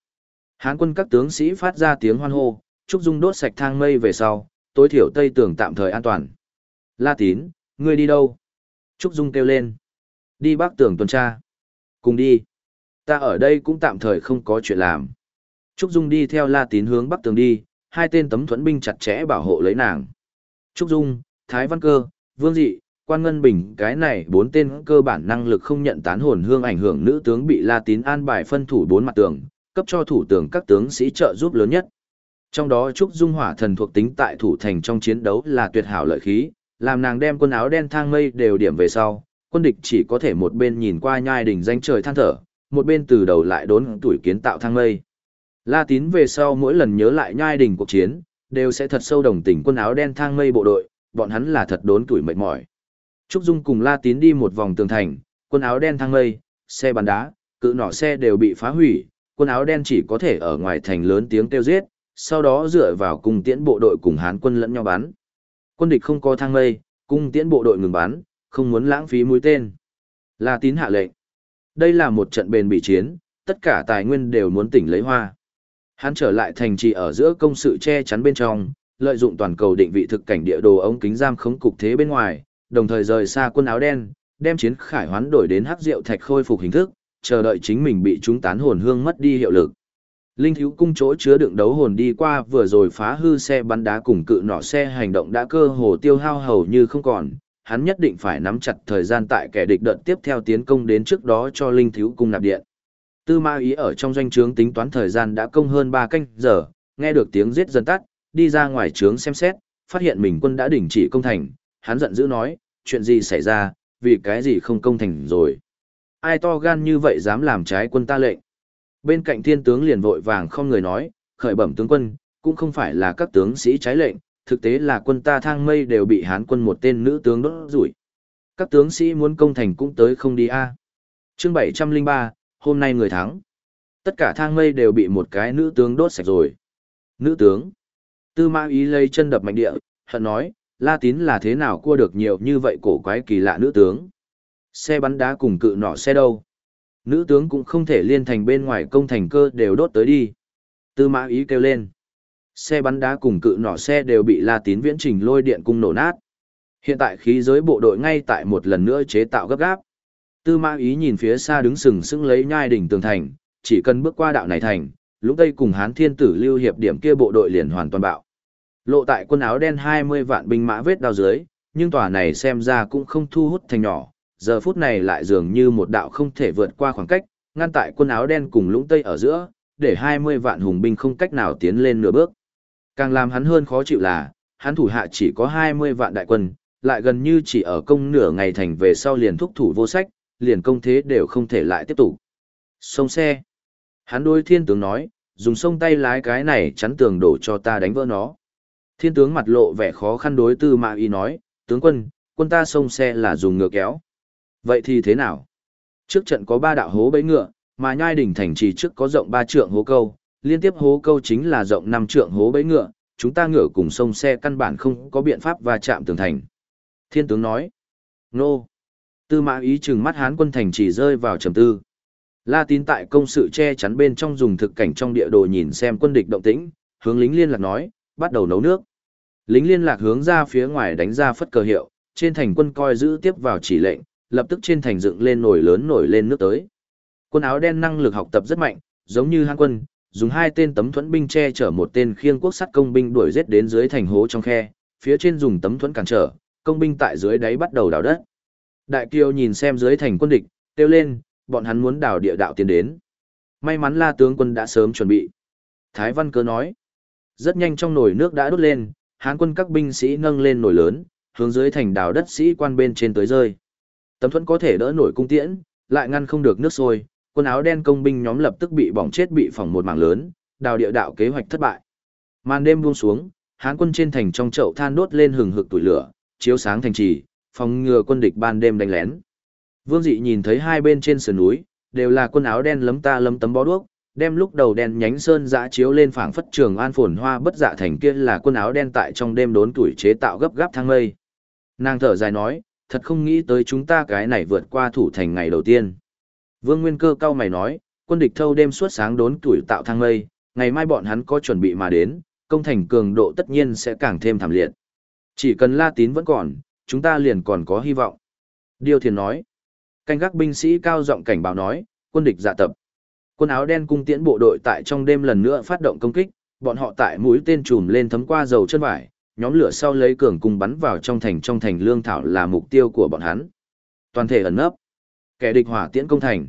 Hán quân các tướng sĩ phát ra tiếng hoan hô, Trúc Dung đốt sạch thang mây về sau, tối thiểu tây tường tạm thời an toàn. La tín, ngươi đi đâu? Trúc Dung kêu lên. Đi bác tường tuần tra. Cùng đi. Ta ở đây cũng tạm thời không có chuyện làm. Trúc Dung đi theo La tín hướng bắc tường đi, hai tên tấm thuẫn binh chặt chẽ bảo hộ lấy nàng. Trúc Dung, Thái Văn Cơ, Vương Dị, Quan Ngân Bình cái này bốn tên cơ bản năng lực không nhận tán hồn hương ảnh hưởng nữ tướng bị La Tín an bài phân thủ bốn mặt tường, cấp cho thủ tướng các tướng sĩ trợ giúp lớn nhất. Trong đó Trúc Dung Hỏa thần thuộc tính tại thủ thành trong chiến đấu là tuyệt hảo lợi khí, làm nàng đem quân áo đen thang mây đều điểm về sau, quân địch chỉ có thể một bên nhìn qua nhai đỉnh danh trời than thở, một bên từ đầu lại đốn tuổi kiến tạo thang mây. La Tín về sau mỗi lần nhớ lại nhai đỉnh cuộc chiến, đều sẽ thật sâu đồng tình quân áo đen thang mây bộ đội, bọn hắn là thật đốn tuổi mệt mỏi. Trúc Dung cùng La Tín đi một vòng tường thành, quân áo đen thang mây, xe bắn đá, cự nỏ xe đều bị phá hủy, quân áo đen chỉ có thể ở ngoài thành lớn tiếng kêu giết, sau đó dựa vào cung tiễn bộ đội cùng Hán quân lẫn nhau bắn. Quân địch không có thang mây, cung tiễn bộ đội ngừng bắn, không muốn lãng phí mũi tên. La Tín hạ lệnh. Đây là một trận bền bị chiến, tất cả tài nguyên đều muốn tỉnh lấy hoa. Hắn trở lại thành trì ở giữa công sự che chắn bên trong, lợi dụng toàn cầu định vị thực cảnh địa đồ ống kính giam khống cục thế bên ngoài, đồng thời rời xa quân áo đen, đem chiến khải hoán đổi đến hắc rượu thạch khôi phục hình thức, chờ đợi chính mình bị chúng tán hồn hương mất đi hiệu lực. Linh thiếu cung chỗ chứa đựng đấu hồn đi qua vừa rồi phá hư xe bắn đá cùng cự nỏ xe hành động đã cơ hồ tiêu hao hầu như không còn, hắn nhất định phải nắm chặt thời gian tại kẻ địch đợt tiếp theo tiến công đến trước đó cho linh thiếu cung nạp điện. Tư ma ý ở trong doanh trướng tính toán thời gian đã công hơn ba canh giờ, nghe được tiếng giết dần tắt, đi ra ngoài trướng xem xét, phát hiện mình quân đã đình chỉ công thành, hắn giận dữ nói, chuyện gì xảy ra, vì cái gì không công thành rồi. Ai to gan như vậy dám làm trái quân ta lệnh. Bên cạnh thiên tướng liền vội vàng không người nói, khởi bẩm tướng quân, cũng không phải là các tướng sĩ trái lệnh, thực tế là quân ta thang mây đều bị hán quân một tên nữ tướng đốt rủi. Các tướng sĩ muốn công thành cũng tới không đi a. À. Chương 703, hôm nay người thắng. Tất cả thang mây đều bị một cái nữ tướng đốt sạch rồi. Nữ tướng. Tư mã ý lấy chân đập mạnh địa, hận nói, La Tín là thế nào cua được nhiều như vậy cổ quái kỳ lạ nữ tướng. Xe bắn đá cùng cự nọ xe đâu. Nữ tướng cũng không thể liên thành bên ngoài công thành cơ đều đốt tới đi. Tư mã ý kêu lên. Xe bắn đá cùng cự nỏ xe đều bị La Tín viễn trình lôi điện cung nổ nát. Hiện tại khí giới bộ đội ngay tại một lần nữa chế tạo gấp gáp. Tư mã ý nhìn phía xa đứng sừng sững lấy nhai đỉnh tường thành, chỉ cần bước qua đạo này thành, lúc tây cùng hán thiên tử lưu hiệp điểm kia bộ đội liền hoàn toàn bạo. Lộ tại quân áo đen 20 vạn binh mã vết đao dưới, nhưng tòa này xem ra cũng không thu hút thành nhỏ, giờ phút này lại dường như một đạo không thể vượt qua khoảng cách, ngăn tại quân áo đen cùng lũng tây ở giữa, để 20 vạn hùng binh không cách nào tiến lên nửa bước. Càng làm hắn hơn khó chịu là, hắn thủ hạ chỉ có 20 vạn đại quân, lại gần như chỉ ở công nửa ngày thành về sau liền thúc thủ vô sách, liền công thế đều không thể lại tiếp tục. Sông xe. Hắn đôi thiên tướng nói, dùng sông tay lái cái này chắn tường đổ cho ta đánh vỡ nó. Thiên tướng mặt lộ vẻ khó khăn đối tư mạ y nói, tướng quân, quân ta sông xe là dùng ngựa kéo. Vậy thì thế nào? Trước trận có ba đạo hố bẫy ngựa, mà nhai đỉnh thành trì trước có rộng ba trượng hố câu, liên tiếp hố câu chính là rộng năm trượng hố bẫy ngựa, chúng ta ngựa cùng sông xe căn bản không có biện pháp va chạm tường thành. Thiên tướng nói, nô. Tư mã ý chừng mắt hán quân thành trì rơi vào trầm tư. La tín tại công sự che chắn bên trong dùng thực cảnh trong địa đồ nhìn xem quân địch động tĩnh, hướng lính liên lạc nói, bắt đầu nấu nước. Lính liên lạc hướng ra phía ngoài đánh ra phất cờ hiệu, trên thành quân coi giữ tiếp vào chỉ lệnh, lập tức trên thành dựng lên nổi lớn nổi lên nước tới. Quân áo đen năng lực học tập rất mạnh, giống như hang quân, dùng hai tên tấm thuẫn binh che chở một tên khiêng quốc sắt công binh đuổi giết đến dưới thành hố trong khe, phía trên dùng tấm thuẫn cản trở, công binh tại dưới đáy bắt đầu đào đất. Đại Kiều nhìn xem dưới thành quân địch, kêu lên, bọn hắn muốn đào địa đạo tiến đến. May mắn La tướng quân đã sớm chuẩn bị. Thái Văn Cơ nói, rất nhanh trong nồi nước đã đốt lên, Hán quân các binh sĩ nâng lên nồi lớn, hướng dưới thành đào đất sĩ quan bên trên tới rơi. Tấm thuẫn có thể đỡ nổi cung tiễn, lại ngăn không được nước sôi, quần áo đen công binh nhóm lập tức bị bỏng chết bị phỏng một mảng lớn, đào địa đạo kế hoạch thất bại. Màn đêm buông xuống, Hán quân trên thành trong chậu than đốt lên hừng hực tuổi lửa, chiếu sáng thành trì, phòng ngừa quân địch ban đêm đánh lén. Vương Dị nhìn thấy hai bên trên sườn núi, đều là quân áo đen lấm ta lấm tấm bó đuốc, đem lúc đầu đen nhánh sơn dã chiếu lên phảng phất trường an phồn hoa bất dạ thành kia là quân áo đen tại trong đêm đốn tuổi chế tạo gấp gáp thang mây. Nàng thở dài nói, thật không nghĩ tới chúng ta cái này vượt qua thủ thành ngày đầu tiên. Vương Nguyên Cơ cao mày nói, quân địch thâu đêm suốt sáng đốn tuổi tạo thang mây, ngày mai bọn hắn có chuẩn bị mà đến, công thành cường độ tất nhiên sẽ càng thêm thảm liệt. Chỉ cần La Tín vẫn còn, chúng ta liền còn có hy vọng. Điều Thiền nói, canh gác binh sĩ cao giọng cảnh báo nói, quân địch dạ tập. Quân áo đen cung tiễn bộ đội tại trong đêm lần nữa phát động công kích, bọn họ tại mũi tên trùm lên thấm qua dầu chân vải, nhóm lửa sau lấy cường cung bắn vào trong thành trong thành lương thảo là mục tiêu của bọn hắn. Toàn thể ẩn nấp. Kẻ địch hỏa tiễn công thành.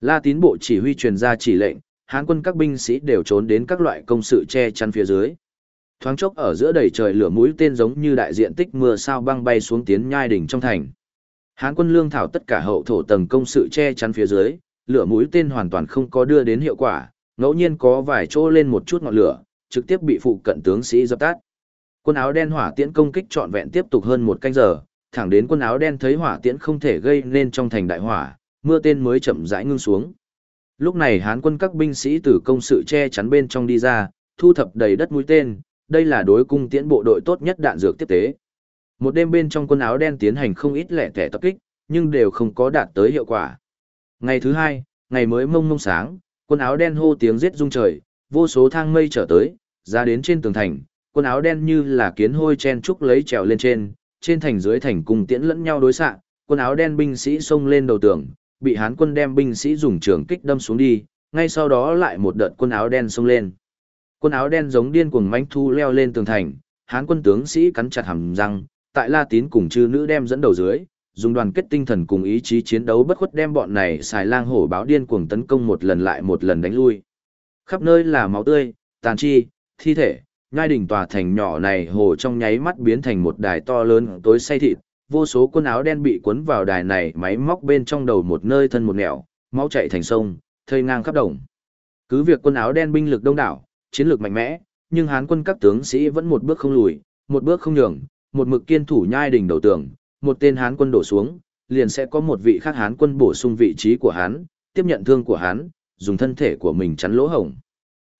La tín bộ chỉ huy truyền ra chỉ lệnh, hán quân các binh sĩ đều trốn đến các loại công sự che chắn phía dưới. Thoáng chốc ở giữa đầy trời lửa mũi tên giống như đại diện tích mưa sao băng bay xuống tiến nhai đỉnh trong thành. Hán quân lương thảo tất cả hậu thổ tầng công sự che chắn phía dưới, lửa mũi tên hoàn toàn không có đưa đến hiệu quả, ngẫu nhiên có vài chỗ lên một chút ngọn lửa, trực tiếp bị phụ cận tướng sĩ dập tắt. Quân áo đen hỏa tiễn công kích trọn vẹn tiếp tục hơn một canh giờ, thẳng đến quân áo đen thấy hỏa tiễn không thể gây nên trong thành đại hỏa, mưa tên mới chậm rãi ngưng xuống. Lúc này Hán quân các binh sĩ từ công sự che chắn bên trong đi ra, thu thập đầy đất mũi tên, đây là đối cung tiễn bộ đội tốt nhất đạn dược tiếp tế. Một đêm bên trong quân áo đen tiến hành không ít lẻ tẻ tập kích, nhưng đều không có đạt tới hiệu quả. Ngày thứ hai, ngày mới mông mông sáng, quân áo đen hô tiếng giết rung trời, vô số thang mây trở tới, ra đến trên tường thành, Quần áo đen như là kiến hôi chen trúc lấy trèo lên trên, trên thành dưới thành cùng tiễn lẫn nhau đối xạ, quân áo đen binh sĩ xông lên đầu tường, bị hán quân đem binh sĩ dùng trường kích đâm xuống đi, ngay sau đó lại một đợt quân áo đen xông lên. Quân áo đen giống điên cuồng mãnh thu leo lên tường thành, hán quân tướng sĩ cắn chặt hàm răng, tại La Tín cùng chư nữ đem dẫn đầu dưới, dùng đoàn kết tinh thần cùng ý chí chiến đấu bất khuất đem bọn này xài lang hổ báo điên cuồng tấn công một lần lại một lần đánh lui. Khắp nơi là máu tươi, tàn chi, thi thể, nhai đỉnh tòa thành nhỏ này hồ trong nháy mắt biến thành một đài to lớn tối say thịt, vô số quân áo đen bị cuốn vào đài này máy móc bên trong đầu một nơi thân một nẻo, máu chạy thành sông, thây ngang khắp đồng. Cứ việc quân áo đen binh lực đông đảo, chiến lược mạnh mẽ, nhưng hán quân các tướng sĩ vẫn một bước không lùi, một bước không nhường, một mực kiên thủ nhai đỉnh đầu tường, một tên hán quân đổ xuống, liền sẽ có một vị khác hán quân bổ sung vị trí của hán, tiếp nhận thương của hán, dùng thân thể của mình chắn lỗ hổng.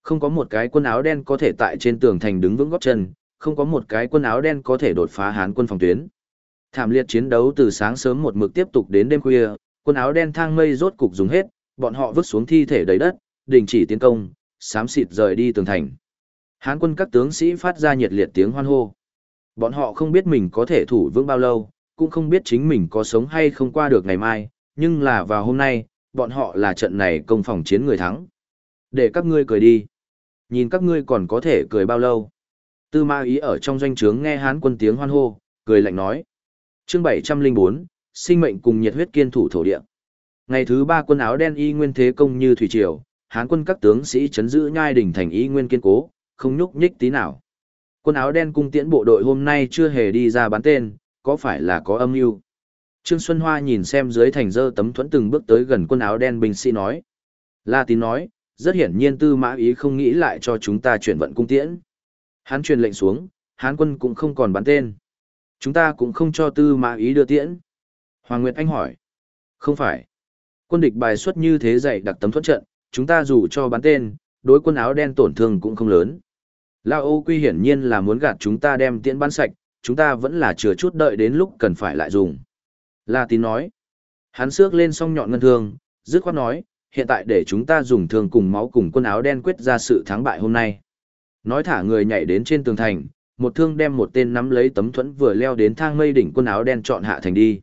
Không có một cái quân áo đen có thể tại trên tường thành đứng vững góp chân, không có một cái quân áo đen có thể đột phá hán quân phòng tuyến. Thảm liệt chiến đấu từ sáng sớm một mực tiếp tục đến đêm khuya, quân áo đen thang mây rốt cục dùng hết, bọn họ vứt xuống thi thể đầy đất, đình chỉ tiến công, xám xịt rời đi tường thành. Hán quân các tướng sĩ phát ra nhiệt liệt tiếng hoan hô. Bọn họ không biết mình có thể thủ vững bao lâu, cũng không biết chính mình có sống hay không qua được ngày mai, nhưng là vào hôm nay, bọn họ là trận này công phòng chiến người thắng. Để các ngươi cười đi. Nhìn các ngươi còn có thể cười bao lâu. Tư ma ý ở trong doanh trướng nghe hán quân tiếng hoan hô, cười lạnh nói. chương 704, sinh mệnh cùng nhiệt huyết kiên thủ thổ địa. Ngày thứ ba quân áo đen y nguyên thế công như thủy triều, hán quân các tướng sĩ chấn giữ nhai đỉnh thành y nguyên kiên cố, không nhúc nhích tí nào. Quân áo đen cung tiễn bộ đội hôm nay chưa hề đi ra bắn tên, có phải là có âm mưu? Trương Xuân Hoa nhìn xem dưới thành dơ tấm thuẫn từng bước tới gần quân áo đen binh sĩ nói. La tín nói, rất hiển nhiên tư mã ý không nghĩ lại cho chúng ta chuyển vận cung tiễn. Hắn truyền lệnh xuống, hán quân cũng không còn bắn tên. Chúng ta cũng không cho tư mã ý đưa tiễn. Hoàng Nguyệt Anh hỏi. Không phải. Quân địch bài xuất như thế dạy đặc tấm thuẫn trận, chúng ta dù cho bắn tên, đối quân áo đen tổn thương cũng không lớn. Lao Âu Quy hiển nhiên là muốn gạt chúng ta đem tiễn bắn sạch, chúng ta vẫn là chừa chút đợi đến lúc cần phải lại dùng. La tín nói. Hắn xước lên song nhọn ngân thương, dứt khoát nói, hiện tại để chúng ta dùng thương cùng máu cùng quân áo đen quyết ra sự thắng bại hôm nay. Nói thả người nhảy đến trên tường thành, một thương đem một tên nắm lấy tấm thuẫn vừa leo đến thang mây đỉnh quân áo đen chọn hạ thành đi.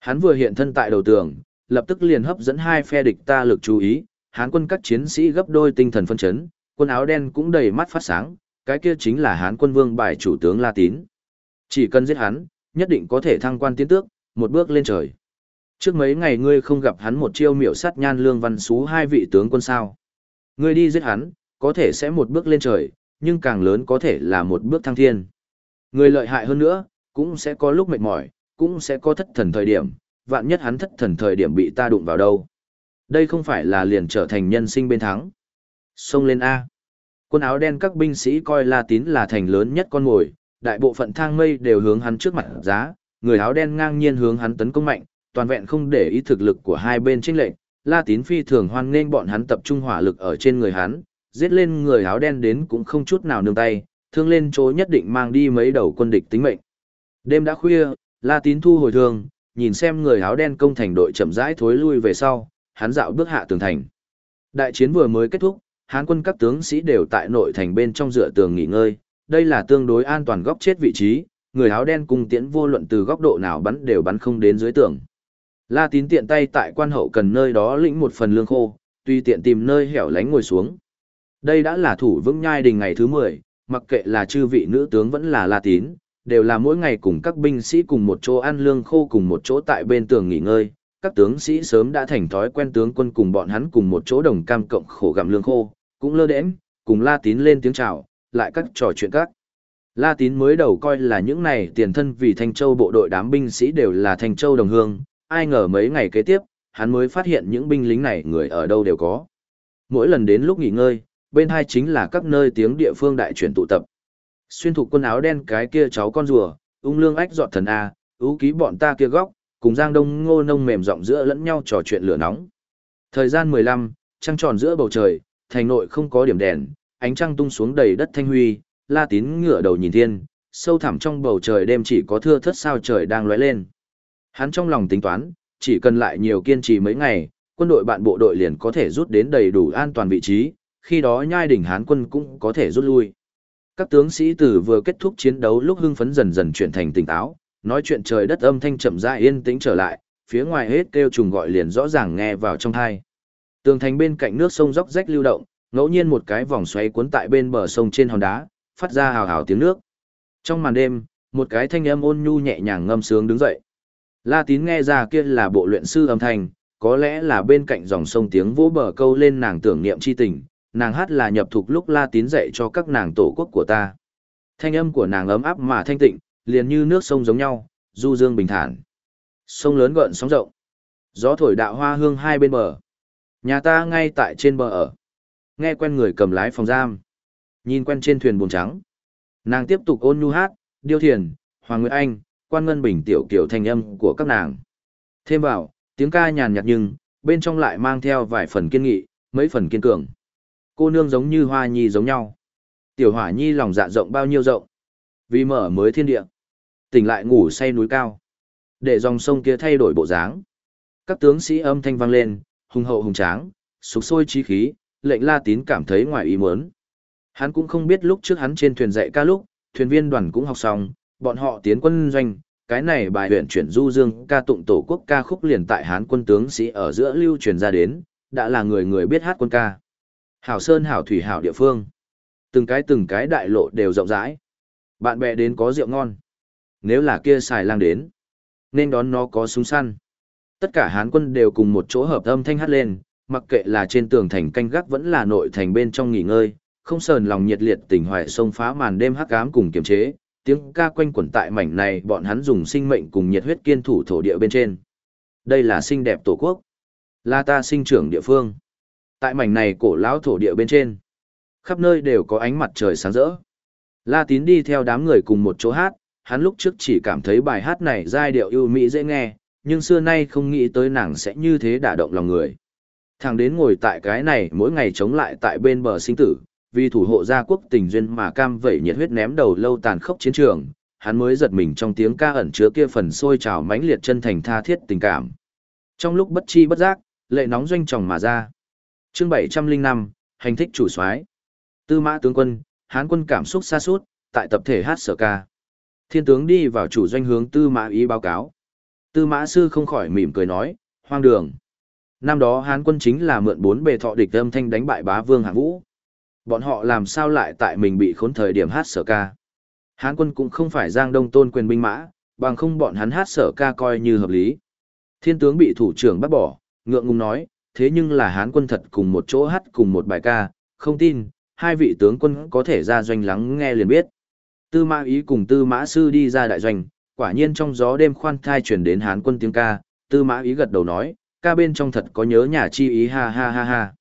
Hắn vừa hiện thân tại đầu tường, lập tức liền hấp dẫn hai phe địch ta lực chú ý, hán quân các chiến sĩ gấp đôi tinh thần phân chấn, quân áo đen cũng đầy mắt phát sáng, cái kia chính là hán quân vương bài chủ tướng La Tín. Chỉ cần giết hắn, nhất định có thể thăng quan tiến tước, một bước lên trời. Trước mấy ngày ngươi không gặp hắn một chiêu miểu sát nhan lương văn xú hai vị tướng quân sao. Ngươi đi giết hắn, có thể sẽ một bước lên trời, nhưng càng lớn có thể là một bước thăng thiên. Người lợi hại hơn nữa, cũng sẽ có lúc mệt mỏi, cũng sẽ có thất thần thời điểm, vạn nhất hắn thất thần thời điểm bị ta đụng vào đâu. Đây không phải là liền trở thành nhân sinh bên thắng. Xông lên A. Quân áo đen các binh sĩ coi La Tín là thành lớn nhất con mồi, đại bộ phận thang mây đều hướng hắn trước mặt giá, người áo đen ngang nhiên hướng hắn tấn công mạnh, toàn vẹn không để ý thực lực của hai bên chênh lệnh, La Tín phi thường hoan nghênh bọn hắn tập trung hỏa lực ở trên người hắn, giết lên người áo đen đến cũng không chút nào nương tay, thương lên chỗ nhất định mang đi mấy đầu quân địch tính mệnh. Đêm đã khuya, La Tín thu hồi thương, nhìn xem người áo đen công thành đội chậm rãi thối lui về sau, hắn dạo bước hạ tường thành. Đại chiến vừa mới kết thúc, Hán quân các tướng sĩ đều tại nội thành bên trong dựa tường nghỉ ngơi, đây là tương đối an toàn góc chết vị trí, người áo đen cùng tiễn vô luận từ góc độ nào bắn đều bắn không đến dưới tường. La Tín tiện tay tại quan hậu cần nơi đó lĩnh một phần lương khô, tuy tiện tìm nơi hẻo lánh ngồi xuống. Đây đã là thủ vững nhai đình ngày thứ 10, mặc kệ là chư vị nữ tướng vẫn là La Tín, đều là mỗi ngày cùng các binh sĩ cùng một chỗ ăn lương khô cùng một chỗ tại bên tường nghỉ ngơi. Các tướng sĩ sớm đã thành thói quen tướng quân cùng bọn hắn cùng một chỗ đồng cam cộng khổ gặm lương khô, cũng lơ đễnh, cùng La Tín lên tiếng chào, lại các trò chuyện các. La Tín mới đầu coi là những này tiền thân vì Thanh Châu bộ đội đám binh sĩ đều là Thanh Châu đồng hương, ai ngờ mấy ngày kế tiếp, hắn mới phát hiện những binh lính này người ở đâu đều có. Mỗi lần đến lúc nghỉ ngơi, bên hai chính là các nơi tiếng địa phương đại chuyển tụ tập. Xuyên thục quân áo đen cái kia cháu con rùa, ung lương ách dọn thần A, ưu ký bọn ta kia góc, cùng giang đông ngô nông mềm giọng giữa lẫn nhau trò chuyện lửa nóng. Thời gian 15, trăng tròn giữa bầu trời, thành nội không có điểm đèn, ánh trăng tung xuống đầy đất thanh huy, la tín ngửa đầu nhìn thiên, sâu thẳm trong bầu trời đêm chỉ có thưa thất sao trời đang lóe lên. Hắn trong lòng tính toán, chỉ cần lại nhiều kiên trì mấy ngày, quân đội bạn bộ đội liền có thể rút đến đầy đủ an toàn vị trí, khi đó nhai đỉnh Hán quân cũng có thể rút lui. Các tướng sĩ từ vừa kết thúc chiến đấu lúc hưng phấn dần dần chuyển thành tỉnh táo, nói chuyện trời đất âm thanh chậm rãi yên tĩnh trở lại, phía ngoài hết kêu trùng gọi liền rõ ràng nghe vào trong tai. Tường thành bên cạnh nước sông róc rách lưu động, ngẫu nhiên một cái vòng xoáy cuốn tại bên bờ sông trên hòn đá, phát ra hào hào tiếng nước. Trong màn đêm, một cái thanh âm ôn nhu nhẹ nhàng ngâm sướng đứng dậy. La Tín nghe ra kia là bộ luyện sư âm thanh, có lẽ là bên cạnh dòng sông tiếng vỗ bờ câu lên nàng tưởng niệm chi tình, nàng hát là nhập thuộc lúc La Tín dạy cho các nàng tổ quốc của ta. Thanh âm của nàng ấm áp mà thanh tịnh, liền như nước sông giống nhau, du dương bình thản. Sông lớn gợn sóng rộng. Gió thổi đạo hoa hương hai bên bờ. Nhà ta ngay tại trên bờ ở. Nghe quen người cầm lái phòng giam. Nhìn quen trên thuyền buồn trắng. Nàng tiếp tục ôn nhu hát, điêu thiền, Hoàng Nguyệt Anh, quan ngân bình tiểu kiểu thanh âm của các nàng. Thêm vào, tiếng ca nhàn nhạt nhưng, bên trong lại mang theo vài phần kiên nghị, mấy phần kiên cường. Cô nương giống như hoa nhi giống nhau. Tiểu hỏa nhi lòng dạ rộng bao nhiêu rộng. Vì mở mới thiên địa. Tỉnh lại ngủ say núi cao. Để dòng sông kia thay đổi bộ dáng. Các tướng sĩ âm thanh vang lên, hùng hậu hùng tráng, sục sôi trí khí, lệnh la tín cảm thấy ngoài ý muốn. Hắn cũng không biết lúc trước hắn trên thuyền dạy ca lúc, thuyền viên đoàn cũng học xong, bọn họ tiến quân doanh, cái này bài huyện chuyển du dương ca tụng tổ quốc ca khúc liền tại hán quân tướng sĩ ở giữa lưu truyền ra đến, đã là người người biết hát quân ca. Hảo sơn hảo thủy hảo địa phương. Từng cái từng cái đại lộ đều rộng rãi. Bạn bè đến có rượu ngon. Nếu là kia xài lang đến, nên đón nó có súng săn. Tất cả hán quân đều cùng một chỗ hợp âm thanh hát lên, mặc kệ là trên tường thành canh gác vẫn là nội thành bên trong nghỉ ngơi, không sờn lòng nhiệt liệt tình hoài sông phá màn đêm hắc ám cùng kiềm chế, tiếng ca quanh quẩn tại mảnh này bọn hắn dùng sinh mệnh cùng nhiệt huyết kiên thủ thổ địa bên trên. Đây là xinh đẹp tổ quốc, là ta sinh trưởng địa phương. Tại mảnh này cổ lão thổ địa bên trên, khắp nơi đều có ánh mặt trời sáng rỡ. La Tín đi theo đám người cùng một chỗ hát, hắn lúc trước chỉ cảm thấy bài hát này giai điệu ưu mỹ dễ nghe, nhưng xưa nay không nghĩ tới nàng sẽ như thế đả động lòng người. Thằng đến ngồi tại cái này mỗi ngày chống lại tại bên bờ sinh tử, vì thủ hộ gia quốc tình duyên mà cam vẩy nhiệt huyết ném đầu lâu tàn khốc chiến trường, hắn mới giật mình trong tiếng ca ẩn chứa kia phần sôi trào mãnh liệt chân thành tha thiết tình cảm. Trong lúc bất chi bất giác, lệ nóng doanh tròng mà ra. Chương 705, hành thích chủ soái. Tư Mã tướng quân, Hán quân cảm xúc xa sút tại tập thể hát sở ca. Thiên tướng đi vào chủ doanh hướng Tư Mã ý báo cáo. Tư Mã sư không khỏi mỉm cười nói, hoang đường. Năm đó Hán quân chính là mượn bốn bề thọ địch âm thanh đánh bại bá vương hạng vũ. Bọn họ làm sao lại tại mình bị khốn thời điểm hát sở ca. Hán quân cũng không phải giang đông tôn quyền binh mã, bằng không bọn hắn hát sở ca coi như hợp lý. Thiên tướng bị thủ trưởng bắt bỏ, ngượng ngùng nói, thế nhưng là hán quân thật cùng một chỗ hát cùng một bài ca, không tin, hai vị tướng quân có thể ra doanh lắng nghe liền biết. Tư mã ý cùng tư mã sư đi ra đại doanh, quả nhiên trong gió đêm khoan thai chuyển đến hán quân tiếng ca, tư mã ý gật đầu nói, ca bên trong thật có nhớ nhà chi ý ha ha ha ha.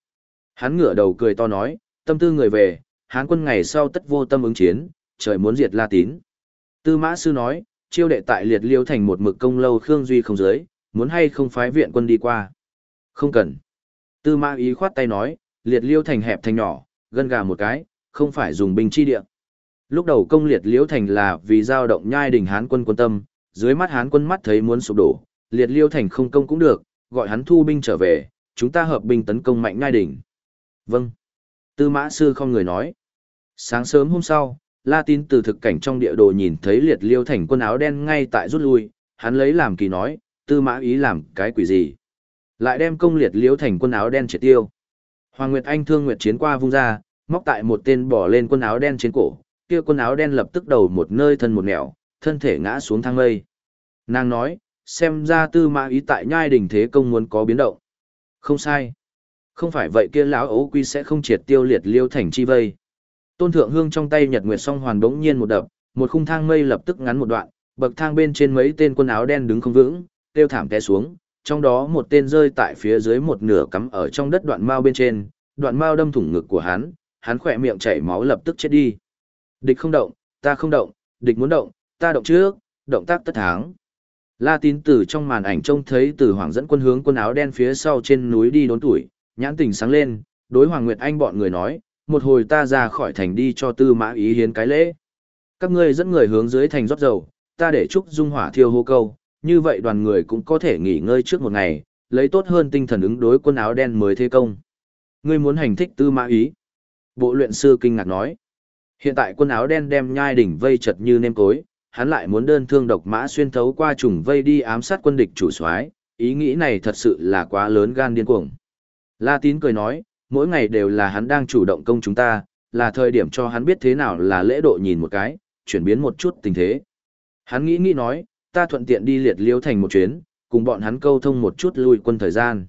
Hắn ngửa đầu cười to nói, tâm tư người về, hán quân ngày sau tất vô tâm ứng chiến, trời muốn diệt La Tín. Tư mã sư nói, chiêu đệ tại liệt liêu thành một mực công lâu Khương Duy không giới, muốn hay không phái viện quân đi qua. Không cần. Tư mã ý khoát tay nói, liệt liêu thành hẹp thành nhỏ, gân gà một cái, không phải dùng binh chi địa. Lúc đầu công liệt liêu thành là vì giao động nhai đỉnh hán quân quân tâm, dưới mắt hán quân mắt thấy muốn sụp đổ, liệt liêu thành không công cũng được, gọi hắn thu binh trở về, chúng ta hợp binh tấn công mạnh ngai đỉnh. Vâng. Tư mã sư không người nói. Sáng sớm hôm sau, La Tín từ thực cảnh trong địa đồ nhìn thấy liệt liêu thành quân áo đen ngay tại rút lui, hắn lấy làm kỳ nói, tư mã ý làm cái quỷ gì. Lại đem công liệt liêu thành quân áo đen triệt tiêu. Hoàng Nguyệt Anh thương Nguyệt chiến qua vung ra, móc tại một tên bỏ lên quân áo đen trên cổ, kia quân áo đen lập tức đầu một nơi thân một nẻo, thân thể ngã xuống thang mây. Nàng nói, xem ra tư mã ý tại nhai đỉnh thế công muốn có biến động. Không sai. Không phải vậy kia lão ấu quy sẽ không triệt tiêu liệt liêu thành chi vây. Tôn thượng hương trong tay nhật nguyệt song hoàn bỗng nhiên một đập, một khung thang mây lập tức ngắn một đoạn, bậc thang bên trên mấy tên quân áo đen đứng không vững, tiêu thảm té xuống, trong đó một tên rơi tại phía dưới một nửa cắm ở trong đất đoạn mao bên trên, đoạn mao đâm thủng ngực của hắn, hắn khỏe miệng chảy máu lập tức chết đi. Địch không động, ta không động, địch muốn động, ta động trước, động tác tất thắng. La tín tử trong màn ảnh trông thấy từ hoàng dẫn quân hướng quân áo đen phía sau trên núi đi đốn tuổi, nhãn tình sáng lên, đối Hoàng Nguyệt Anh bọn người nói, một hồi ta ra khỏi thành đi cho tư mã ý hiến cái lễ. Các ngươi dẫn người hướng dưới thành rót dầu, ta để chúc dung hỏa thiêu hô câu, như vậy đoàn người cũng có thể nghỉ ngơi trước một ngày, lấy tốt hơn tinh thần ứng đối quân áo đen mới thế công. Ngươi muốn hành thích tư mã ý. Bộ luyện sư kinh ngạc nói. Hiện tại quân áo đen đem nhai đỉnh vây chật như nêm cối, hắn lại muốn đơn thương độc mã xuyên thấu qua trùng vây đi ám sát quân địch chủ soái, ý nghĩ này thật sự là quá lớn gan điên cuồng. La Tín cười nói, mỗi ngày đều là hắn đang chủ động công chúng ta, là thời điểm cho hắn biết thế nào là lễ độ nhìn một cái, chuyển biến một chút tình thế. Hắn nghĩ nghĩ nói, ta thuận tiện đi liệt liêu thành một chuyến, cùng bọn hắn câu thông một chút lui quân thời gian.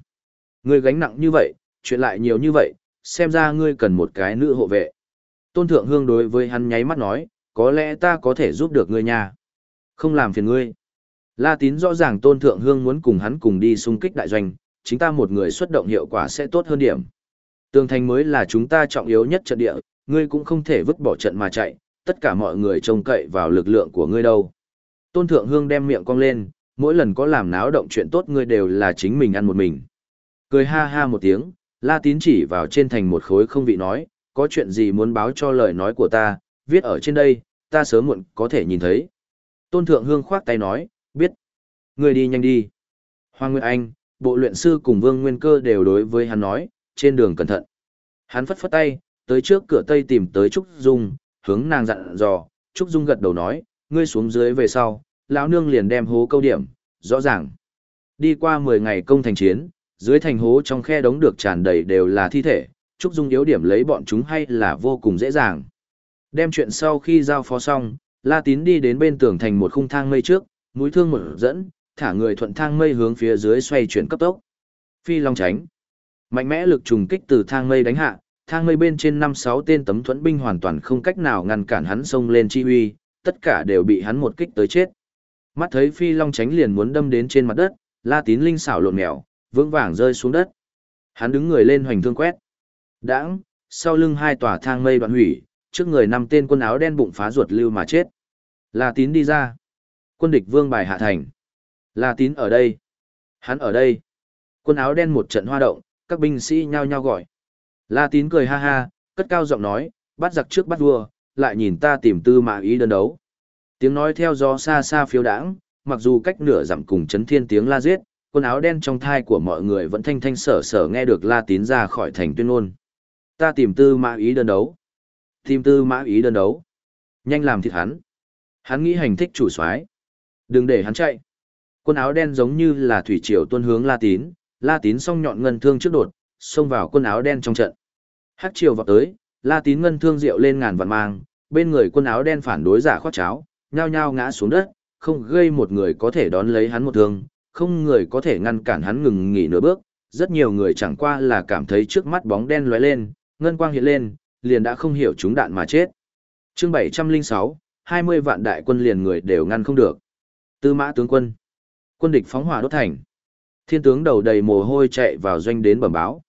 Ngươi gánh nặng như vậy, chuyện lại nhiều như vậy, xem ra ngươi cần một cái nữ hộ vệ. Tôn Thượng Hương đối với hắn nháy mắt nói, có lẽ ta có thể giúp được ngươi nha. Không làm phiền ngươi. La Tín rõ ràng Tôn Thượng Hương muốn cùng hắn cùng đi xung kích đại doanh, chính ta một người xuất động hiệu quả sẽ tốt hơn điểm. Tường thành mới là chúng ta trọng yếu nhất trận địa, ngươi cũng không thể vứt bỏ trận mà chạy, tất cả mọi người trông cậy vào lực lượng của ngươi đâu. Tôn Thượng Hương đem miệng cong lên, mỗi lần có làm náo động chuyện tốt ngươi đều là chính mình ăn một mình. Cười ha ha một tiếng, La Tín chỉ vào trên thành một khối không vị nói, có chuyện gì muốn báo cho lời nói của ta, viết ở trên đây, ta sớm muộn có thể nhìn thấy. Tôn Thượng Hương khoát tay nói, biết. Ngươi đi nhanh đi. Hoàng Nguyệt Anh, bộ luyện sư cùng Vương Nguyên Cơ đều đối với hắn nói, trên đường cẩn thận. Hắn phất phất tay, tới trước cửa tây tìm tới Trúc Dung, hướng nàng dặn dò, Trúc Dung gật đầu nói, ngươi xuống dưới về sau, lão nương liền đem hố câu điểm, rõ ràng. Đi qua 10 ngày công thành chiến, dưới thành hố trong khe đống được tràn đầy đều là thi thể, Trúc Dung yếu điểm lấy bọn chúng hay là vô cùng dễ dàng. Đem chuyện sau khi giao phó xong, La Tín đi đến bên tường thành một khung thang mây trước, mũi thương một dẫn, thả người thuận thang mây hướng phía dưới xoay chuyển cấp tốc. Phi Long tránh. Mạnh mẽ lực trùng kích từ thang mây đánh hạ, thang mây bên trên năm sáu tên tấm thuẫn binh hoàn toàn không cách nào ngăn cản hắn xông lên chi uy, tất cả đều bị hắn một kích tới chết. Mắt thấy Phi Long tránh liền muốn đâm đến trên mặt đất, La Tín linh xảo lộn mèo, vững vàng rơi xuống đất. Hắn đứng người lên hoành thương quét. Đãng, sau lưng hai tòa thang mây đoạn hủy, trước người năm tên quân áo đen bụng phá ruột lưu mà chết. La Tín đi ra. Quân địch vương bài hạ thành. La tín ở đây. Hắn ở đây. Quân áo đen một trận hoa động, các binh sĩ nhao nhao gọi. La tín cười ha ha, cất cao giọng nói, bắt giặc trước bắt vua, lại nhìn ta tìm tư mã ý đơn đấu. Tiếng nói theo gió xa xa phiêu đãng, mặc dù cách nửa dặm cùng chấn thiên tiếng la giết, quân áo đen trong thai của mọi người vẫn thanh thanh sở sở nghe được la tín ra khỏi thành tuyên ngôn. Ta tìm tư mã ý đơn đấu. Tìm tư mã ý đơn đấu. Nhanh làm thịt hắn. Hắn nghĩ hành thích chủ soái Đừng để hắn chạy. Quân áo đen giống như là thủy triều tuôn hướng La Tín, La Tín song nhọn ngân thương trước đột, xông vào quân áo đen trong trận. Hắc triều vào tới, La Tín ngân thương rượu lên ngàn vạn mang, bên người quân áo đen phản đối giả khoát cháo, nhao nhao ngã xuống đất, không gây một người có thể đón lấy hắn một thương, không người có thể ngăn cản hắn ngừng nghỉ nửa bước. Rất nhiều người chẳng qua là cảm thấy trước mắt bóng đen lóe lên, ngân quang hiện lên, liền đã không hiểu chúng đạn mà chết. Chương 706, 20 vạn đại quân liền người đều ngăn không được. Tư mã tướng quân. Quân địch phóng hỏa đốt thành. Thiên tướng đầu đầy mồ hôi chạy vào doanh đến bẩm báo.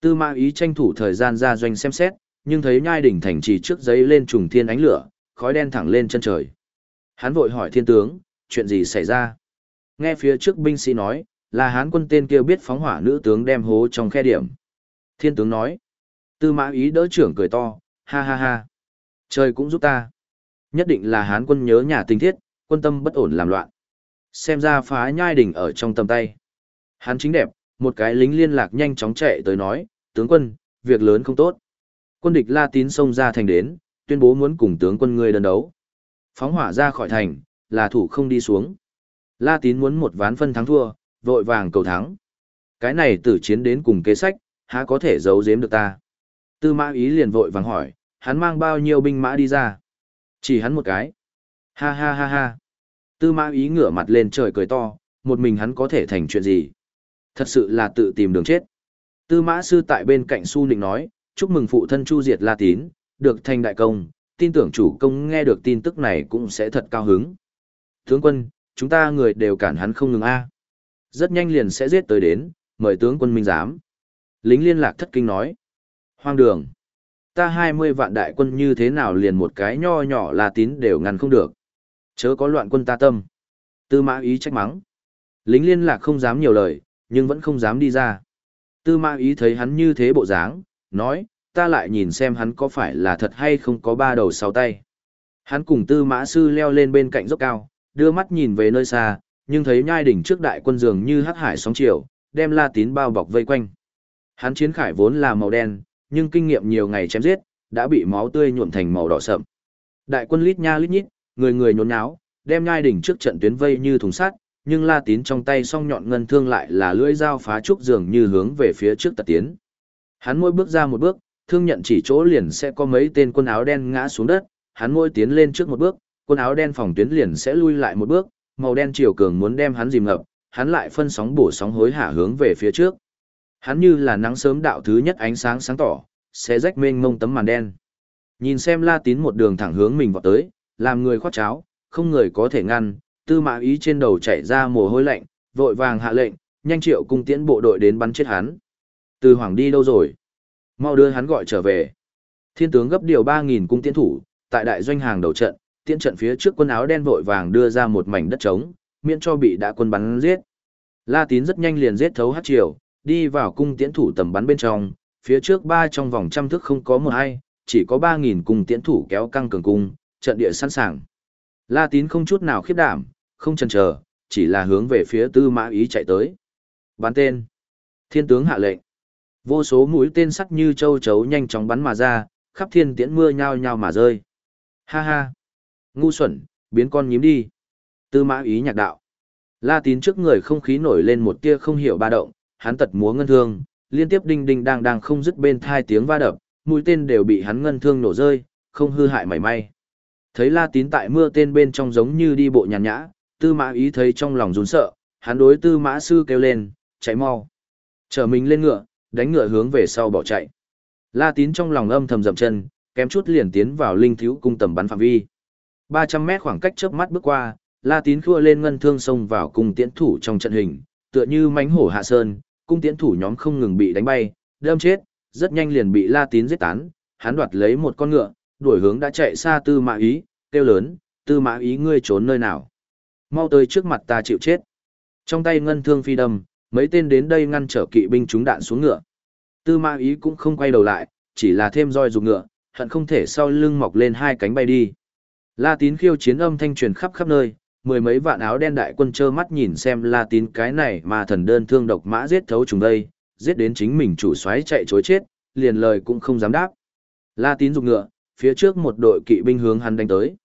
Tư mã ý tranh thủ thời gian ra doanh xem xét, nhưng thấy nhai đỉnh thành trì trước giấy lên trùng thiên ánh lửa, khói đen thẳng lên chân trời. Hắn vội hỏi thiên tướng, chuyện gì xảy ra? Nghe phía trước binh sĩ nói, là hán quân tên kia biết phóng hỏa nữ tướng đem hố trong khe điểm. Thiên tướng nói, tư mã ý đỡ trưởng cười to, ha ha ha. Trời cũng giúp ta. Nhất định là hán quân nhớ nhà tình thiết, quân tâm bất ổn làm loạn. Xem ra phá nhai đỉnh ở trong tầm tay. Hắn chính đẹp, một cái lính liên lạc nhanh chóng chạy tới nói, tướng quân, việc lớn không tốt. Quân địch La Tín xông ra thành đến, tuyên bố muốn cùng tướng quân ngươi đơn đấu. Phóng hỏa ra khỏi thành, là thủ không đi xuống. La Tín muốn một ván phân thắng thua, vội vàng cầu thắng. Cái này tử chiến đến cùng kế sách, há có thể giấu giếm được ta. Tư mã ý liền vội vàng hỏi, hắn mang bao nhiêu binh mã đi ra? Chỉ hắn một cái. Ha ha ha ha. Tư mã ý ngửa mặt lên trời cười to, một mình hắn có thể thành chuyện gì? Thật sự là tự tìm đường chết. Tư mã sư tại bên cạnh su nịnh nói, chúc mừng phụ thân chu diệt La Tín, được thành đại công, tin tưởng chủ công nghe được tin tức này cũng sẽ thật cao hứng. Tướng quân, chúng ta người đều cản hắn không ngừng a. Rất nhanh liền sẽ giết tới đến, mời tướng quân minh giám. Lính liên lạc thất kinh nói. Hoang đường. Ta hai mươi vạn đại quân như thế nào liền một cái nho nhỏ là tín đều ngăn không được. Chớ có loạn quân ta tâm. Tư mã ý trách mắng. Lính liên lạc không dám nhiều lời, nhưng vẫn không dám đi ra. Tư mã ý thấy hắn như thế bộ dáng, nói, ta lại nhìn xem hắn có phải là thật hay không có ba đầu sáu tay. Hắn cùng tư mã sư leo lên bên cạnh dốc cao, đưa mắt nhìn về nơi xa, nhưng thấy nhai đỉnh trước đại quân dường như hắc hải sóng chiều, đem La Tín bao bọc vây quanh. Hắn chiến khải vốn là màu đen, nhưng kinh nghiệm nhiều ngày chém giết, đã bị máu tươi nhuộm thành màu đỏ sậm. Đại quân lít nha lít nhít, người người nhốn nháo, đem nhai đỉnh trước trận tuyến vây như thùng sắt, nhưng La Tín trong tay song nhọn ngân thương lại là lưỡi dao phá trúc dường như hướng về phía trước tật tiến. Hắn mỗi bước ra một bước, thương nhận chỉ chỗ liền sẽ có mấy tên quân áo đen ngã xuống đất, hắn mỗi tiến lên trước một bước, quân áo đen phòng tuyến liền sẽ lui lại một bước, màu đen chiều cường muốn đem hắn dìm ngập, hắn lại phân sóng bổ sóng hối hả hướng về phía trước. Hắn như là nắng sớm đạo thứ nhất ánh sáng sáng tỏ, sẽ rách mênh mông tấm màn đen. Nhìn xem La Tín một đường thẳng hướng mình vào tới, làm người khoát cháo, không người có thể ngăn, tư mã ý trên đầu chảy ra mồ hôi lạnh, vội vàng hạ lệnh, nhanh triệu cung tiễn bộ đội đến bắn chết hắn. Từ hoàng đi đâu rồi? Mau đưa hắn gọi trở về. Thiên tướng gấp điều 3.000 cung tiễn thủ, tại đại doanh hàng đầu trận, tiễn trận phía trước quân áo đen vội vàng đưa ra một mảnh đất trống, miễn cho bị đã quân bắn giết. La Tín rất nhanh liền giết thấu hát triều, đi vào cung tiễn thủ tầm bắn bên trong, phía trước ba trong vòng trăm thước không có một ai, chỉ có 3.000 cung tiễn thủ kéo căng cường cung, trận địa sẵn sàng. La Tín không chút nào khiếp đảm, không chần chờ, chỉ là hướng về phía tư mã ý chạy tới. Bắn tên. Thiên tướng hạ lệnh. Vô số mũi tên sắc như châu chấu nhanh chóng bắn mà ra, khắp thiên tiễn mưa nhao nhao mà rơi. Ha ha. Ngu xuẩn, biến con nhím đi. Tư mã ý nhạc đạo. La tín trước người không khí nổi lên một tia không hiểu ba động, hắn tật múa ngân thương, liên tiếp đinh đinh đang đang không dứt bên thai tiếng va đập, mũi tên đều bị hắn ngân thương nổ rơi, không hư hại mảy may. Thấy La tín tại mưa tên bên trong giống như đi bộ nhàn nhã, tư mã ý thấy trong lòng run sợ, hắn đối tư mã sư kêu lên, chạy mau. Trở mình lên ngựa, đánh ngựa hướng về sau bỏ chạy. La tín trong lòng âm thầm dậm chân, kém chút liền tiến vào linh thiếu cung tầm bắn phạm vi. 300 mét khoảng cách chớp mắt bước qua, La Tín khua lên ngân thương xông vào cung tiễn thủ trong trận hình, tựa như mánh hổ hạ sơn, cung tiễn thủ nhóm không ngừng bị đánh bay, đâm chết, rất nhanh liền bị La Tín giết tán, hắn đoạt lấy một con ngựa, đuổi hướng đã chạy xa Tư Mã Ý, kêu lớn, Tư Mã Ý ngươi trốn nơi nào? Mau tới trước mặt ta chịu chết. Trong tay ngân thương phi đâm, mấy tên đến đây ngăn trở kỵ binh trúng đạn xuống ngựa. Tư Mã Ý cũng không quay đầu lại, chỉ là thêm roi dùng ngựa, hận không thể sau lưng mọc lên hai cánh bay đi. La Tín khiêu chiến âm thanh truyền khắp khắp nơi, mười mấy vạn áo đen đại quân trơ mắt nhìn xem La Tín cái này mà thần đơn thương độc mã giết thấu chúng đây, giết đến chính mình chủ soái chạy chối chết, liền lời cũng không dám đáp. La Tín dùng ngựa, phía trước một đội kỵ binh hướng hắn đánh tới.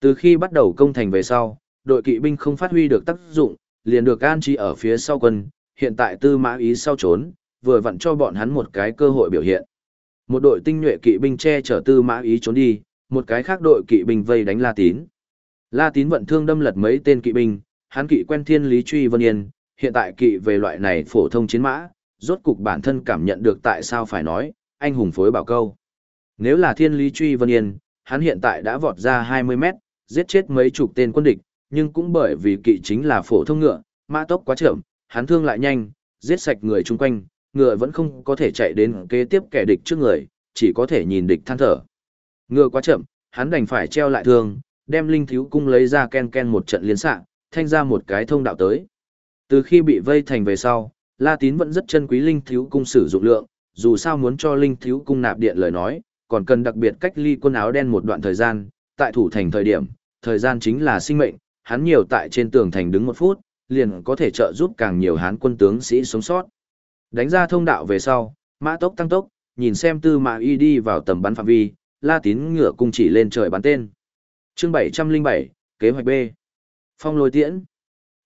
Từ khi bắt đầu công thành về sau, đội kỵ binh không phát huy được tác dụng, liền được an trí ở phía sau quân, hiện tại tư mã ý sau trốn, vừa vặn cho bọn hắn một cái cơ hội biểu hiện. Một đội tinh nhuệ kỵ binh che chở tư mã ý trốn đi, một cái khác đội kỵ binh vây đánh La Tín. La Tín vận thương đâm lật mấy tên kỵ binh, hắn kỵ quen thiên lý truy vân yên, hiện tại kỵ về loại này phổ thông chiến mã, rốt cục bản thân cảm nhận được tại sao phải nói, anh hùng phối bảo câu. Nếu là thiên lý truy vân yên, hắn hiện tại đã vọt ra 20 mét, giết chết mấy chục tên quân địch, nhưng cũng bởi vì kỵ chính là phổ thông ngựa, mã tốc quá chậm, hắn thương lại nhanh, giết sạch người chung quanh, ngựa vẫn không có thể chạy đến kế tiếp kẻ địch trước người, chỉ có thể nhìn địch than thở. Ngựa quá chậm, hắn đành phải treo lại thương, đem linh thiếu cung lấy ra ken ken một trận liên xạ, thanh ra một cái thông đạo tới. Từ khi bị vây thành về sau, La Tín vẫn rất chân quý linh thiếu cung sử dụng lượng, dù sao muốn cho linh thiếu cung nạp điện lời nói, còn cần đặc biệt cách ly quân áo đen một đoạn thời gian, tại thủ thành thời điểm, thời gian chính là sinh mệnh, hắn nhiều tại trên tường thành đứng một phút, liền có thể trợ giúp càng nhiều hán quân tướng sĩ sống sót. Đánh ra thông đạo về sau, mã tốc tăng tốc, nhìn xem tư mã y đi vào tầm bắn phạm vi, la tín ngựa cung chỉ lên trời bắn tên. Chương 707, kế hoạch B. Phong lôi tiễn.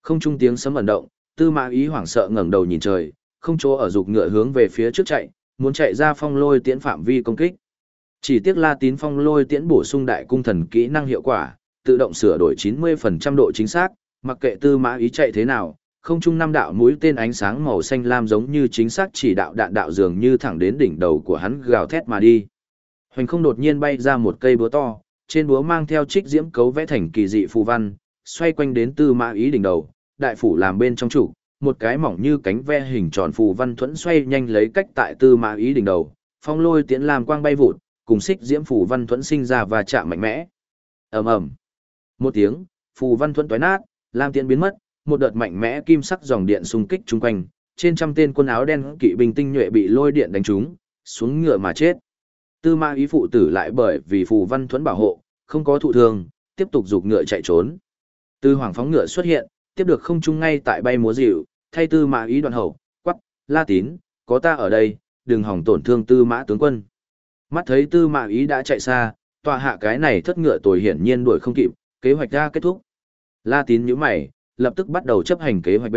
Không trung tiếng sấm ẩn động, tư mã ý hoảng sợ ngẩng đầu nhìn trời, không chỗ ở dục ngựa hướng về phía trước chạy, muốn chạy ra phong lôi tiễn phạm vi công kích. Chỉ tiếc La Tín phong lôi tiễn bổ sung đại cung thần kỹ năng hiệu quả, tự động sửa đổi 90% độ chính xác, mặc kệ tư mã ý chạy thế nào, không trung năm đạo mũi tên ánh sáng màu xanh lam giống như chính xác chỉ đạo đạn đạo dường như thẳng đến đỉnh đầu của hắn gào thét mà đi. Hoành không đột nhiên bay ra một cây búa to, trên búa mang theo trích diễm cấu vẽ thành kỳ dị phù văn, xoay quanh đến tư mã ý đỉnh đầu, đại phủ làm bên trong trụ, một cái mỏng như cánh ve hình tròn phù văn thuẫn xoay nhanh lấy cách tại tư mã ý đỉnh đầu, phong lôi tiễn làm quang bay vụt, cùng xích diễm phù văn thuẫn sinh ra và chạm mạnh mẽ. ầm ầm, một tiếng, phù văn thuẫn toái nát, lam tiễn biến mất, một đợt mạnh mẽ kim sắc dòng điện xung kích chung quanh, trên trăm tên quân áo đen kỵ binh tinh nhuệ bị lôi điện đánh trúng, xuống ngựa mà chết. Tư Ma ý phụ tử lại bởi vì phù văn thuẫn bảo hộ, không có thụ thương, tiếp tục dục ngựa chạy trốn. Tư Hoàng phóng ngựa xuất hiện, tiếp được không trung ngay tại bay múa dịu, thay Tư Mã ý đoạn hậu, quắc, La Tín, có ta ở đây, đừng hỏng tổn thương Tư Mã tướng quân. Mắt thấy Tư mạ ý đã chạy xa, tọa hạ cái này thất ngựa tồi hiển nhiên đuổi không kịp, kế hoạch ra kết thúc. La Tín nhíu mày, lập tức bắt đầu chấp hành kế hoạch B.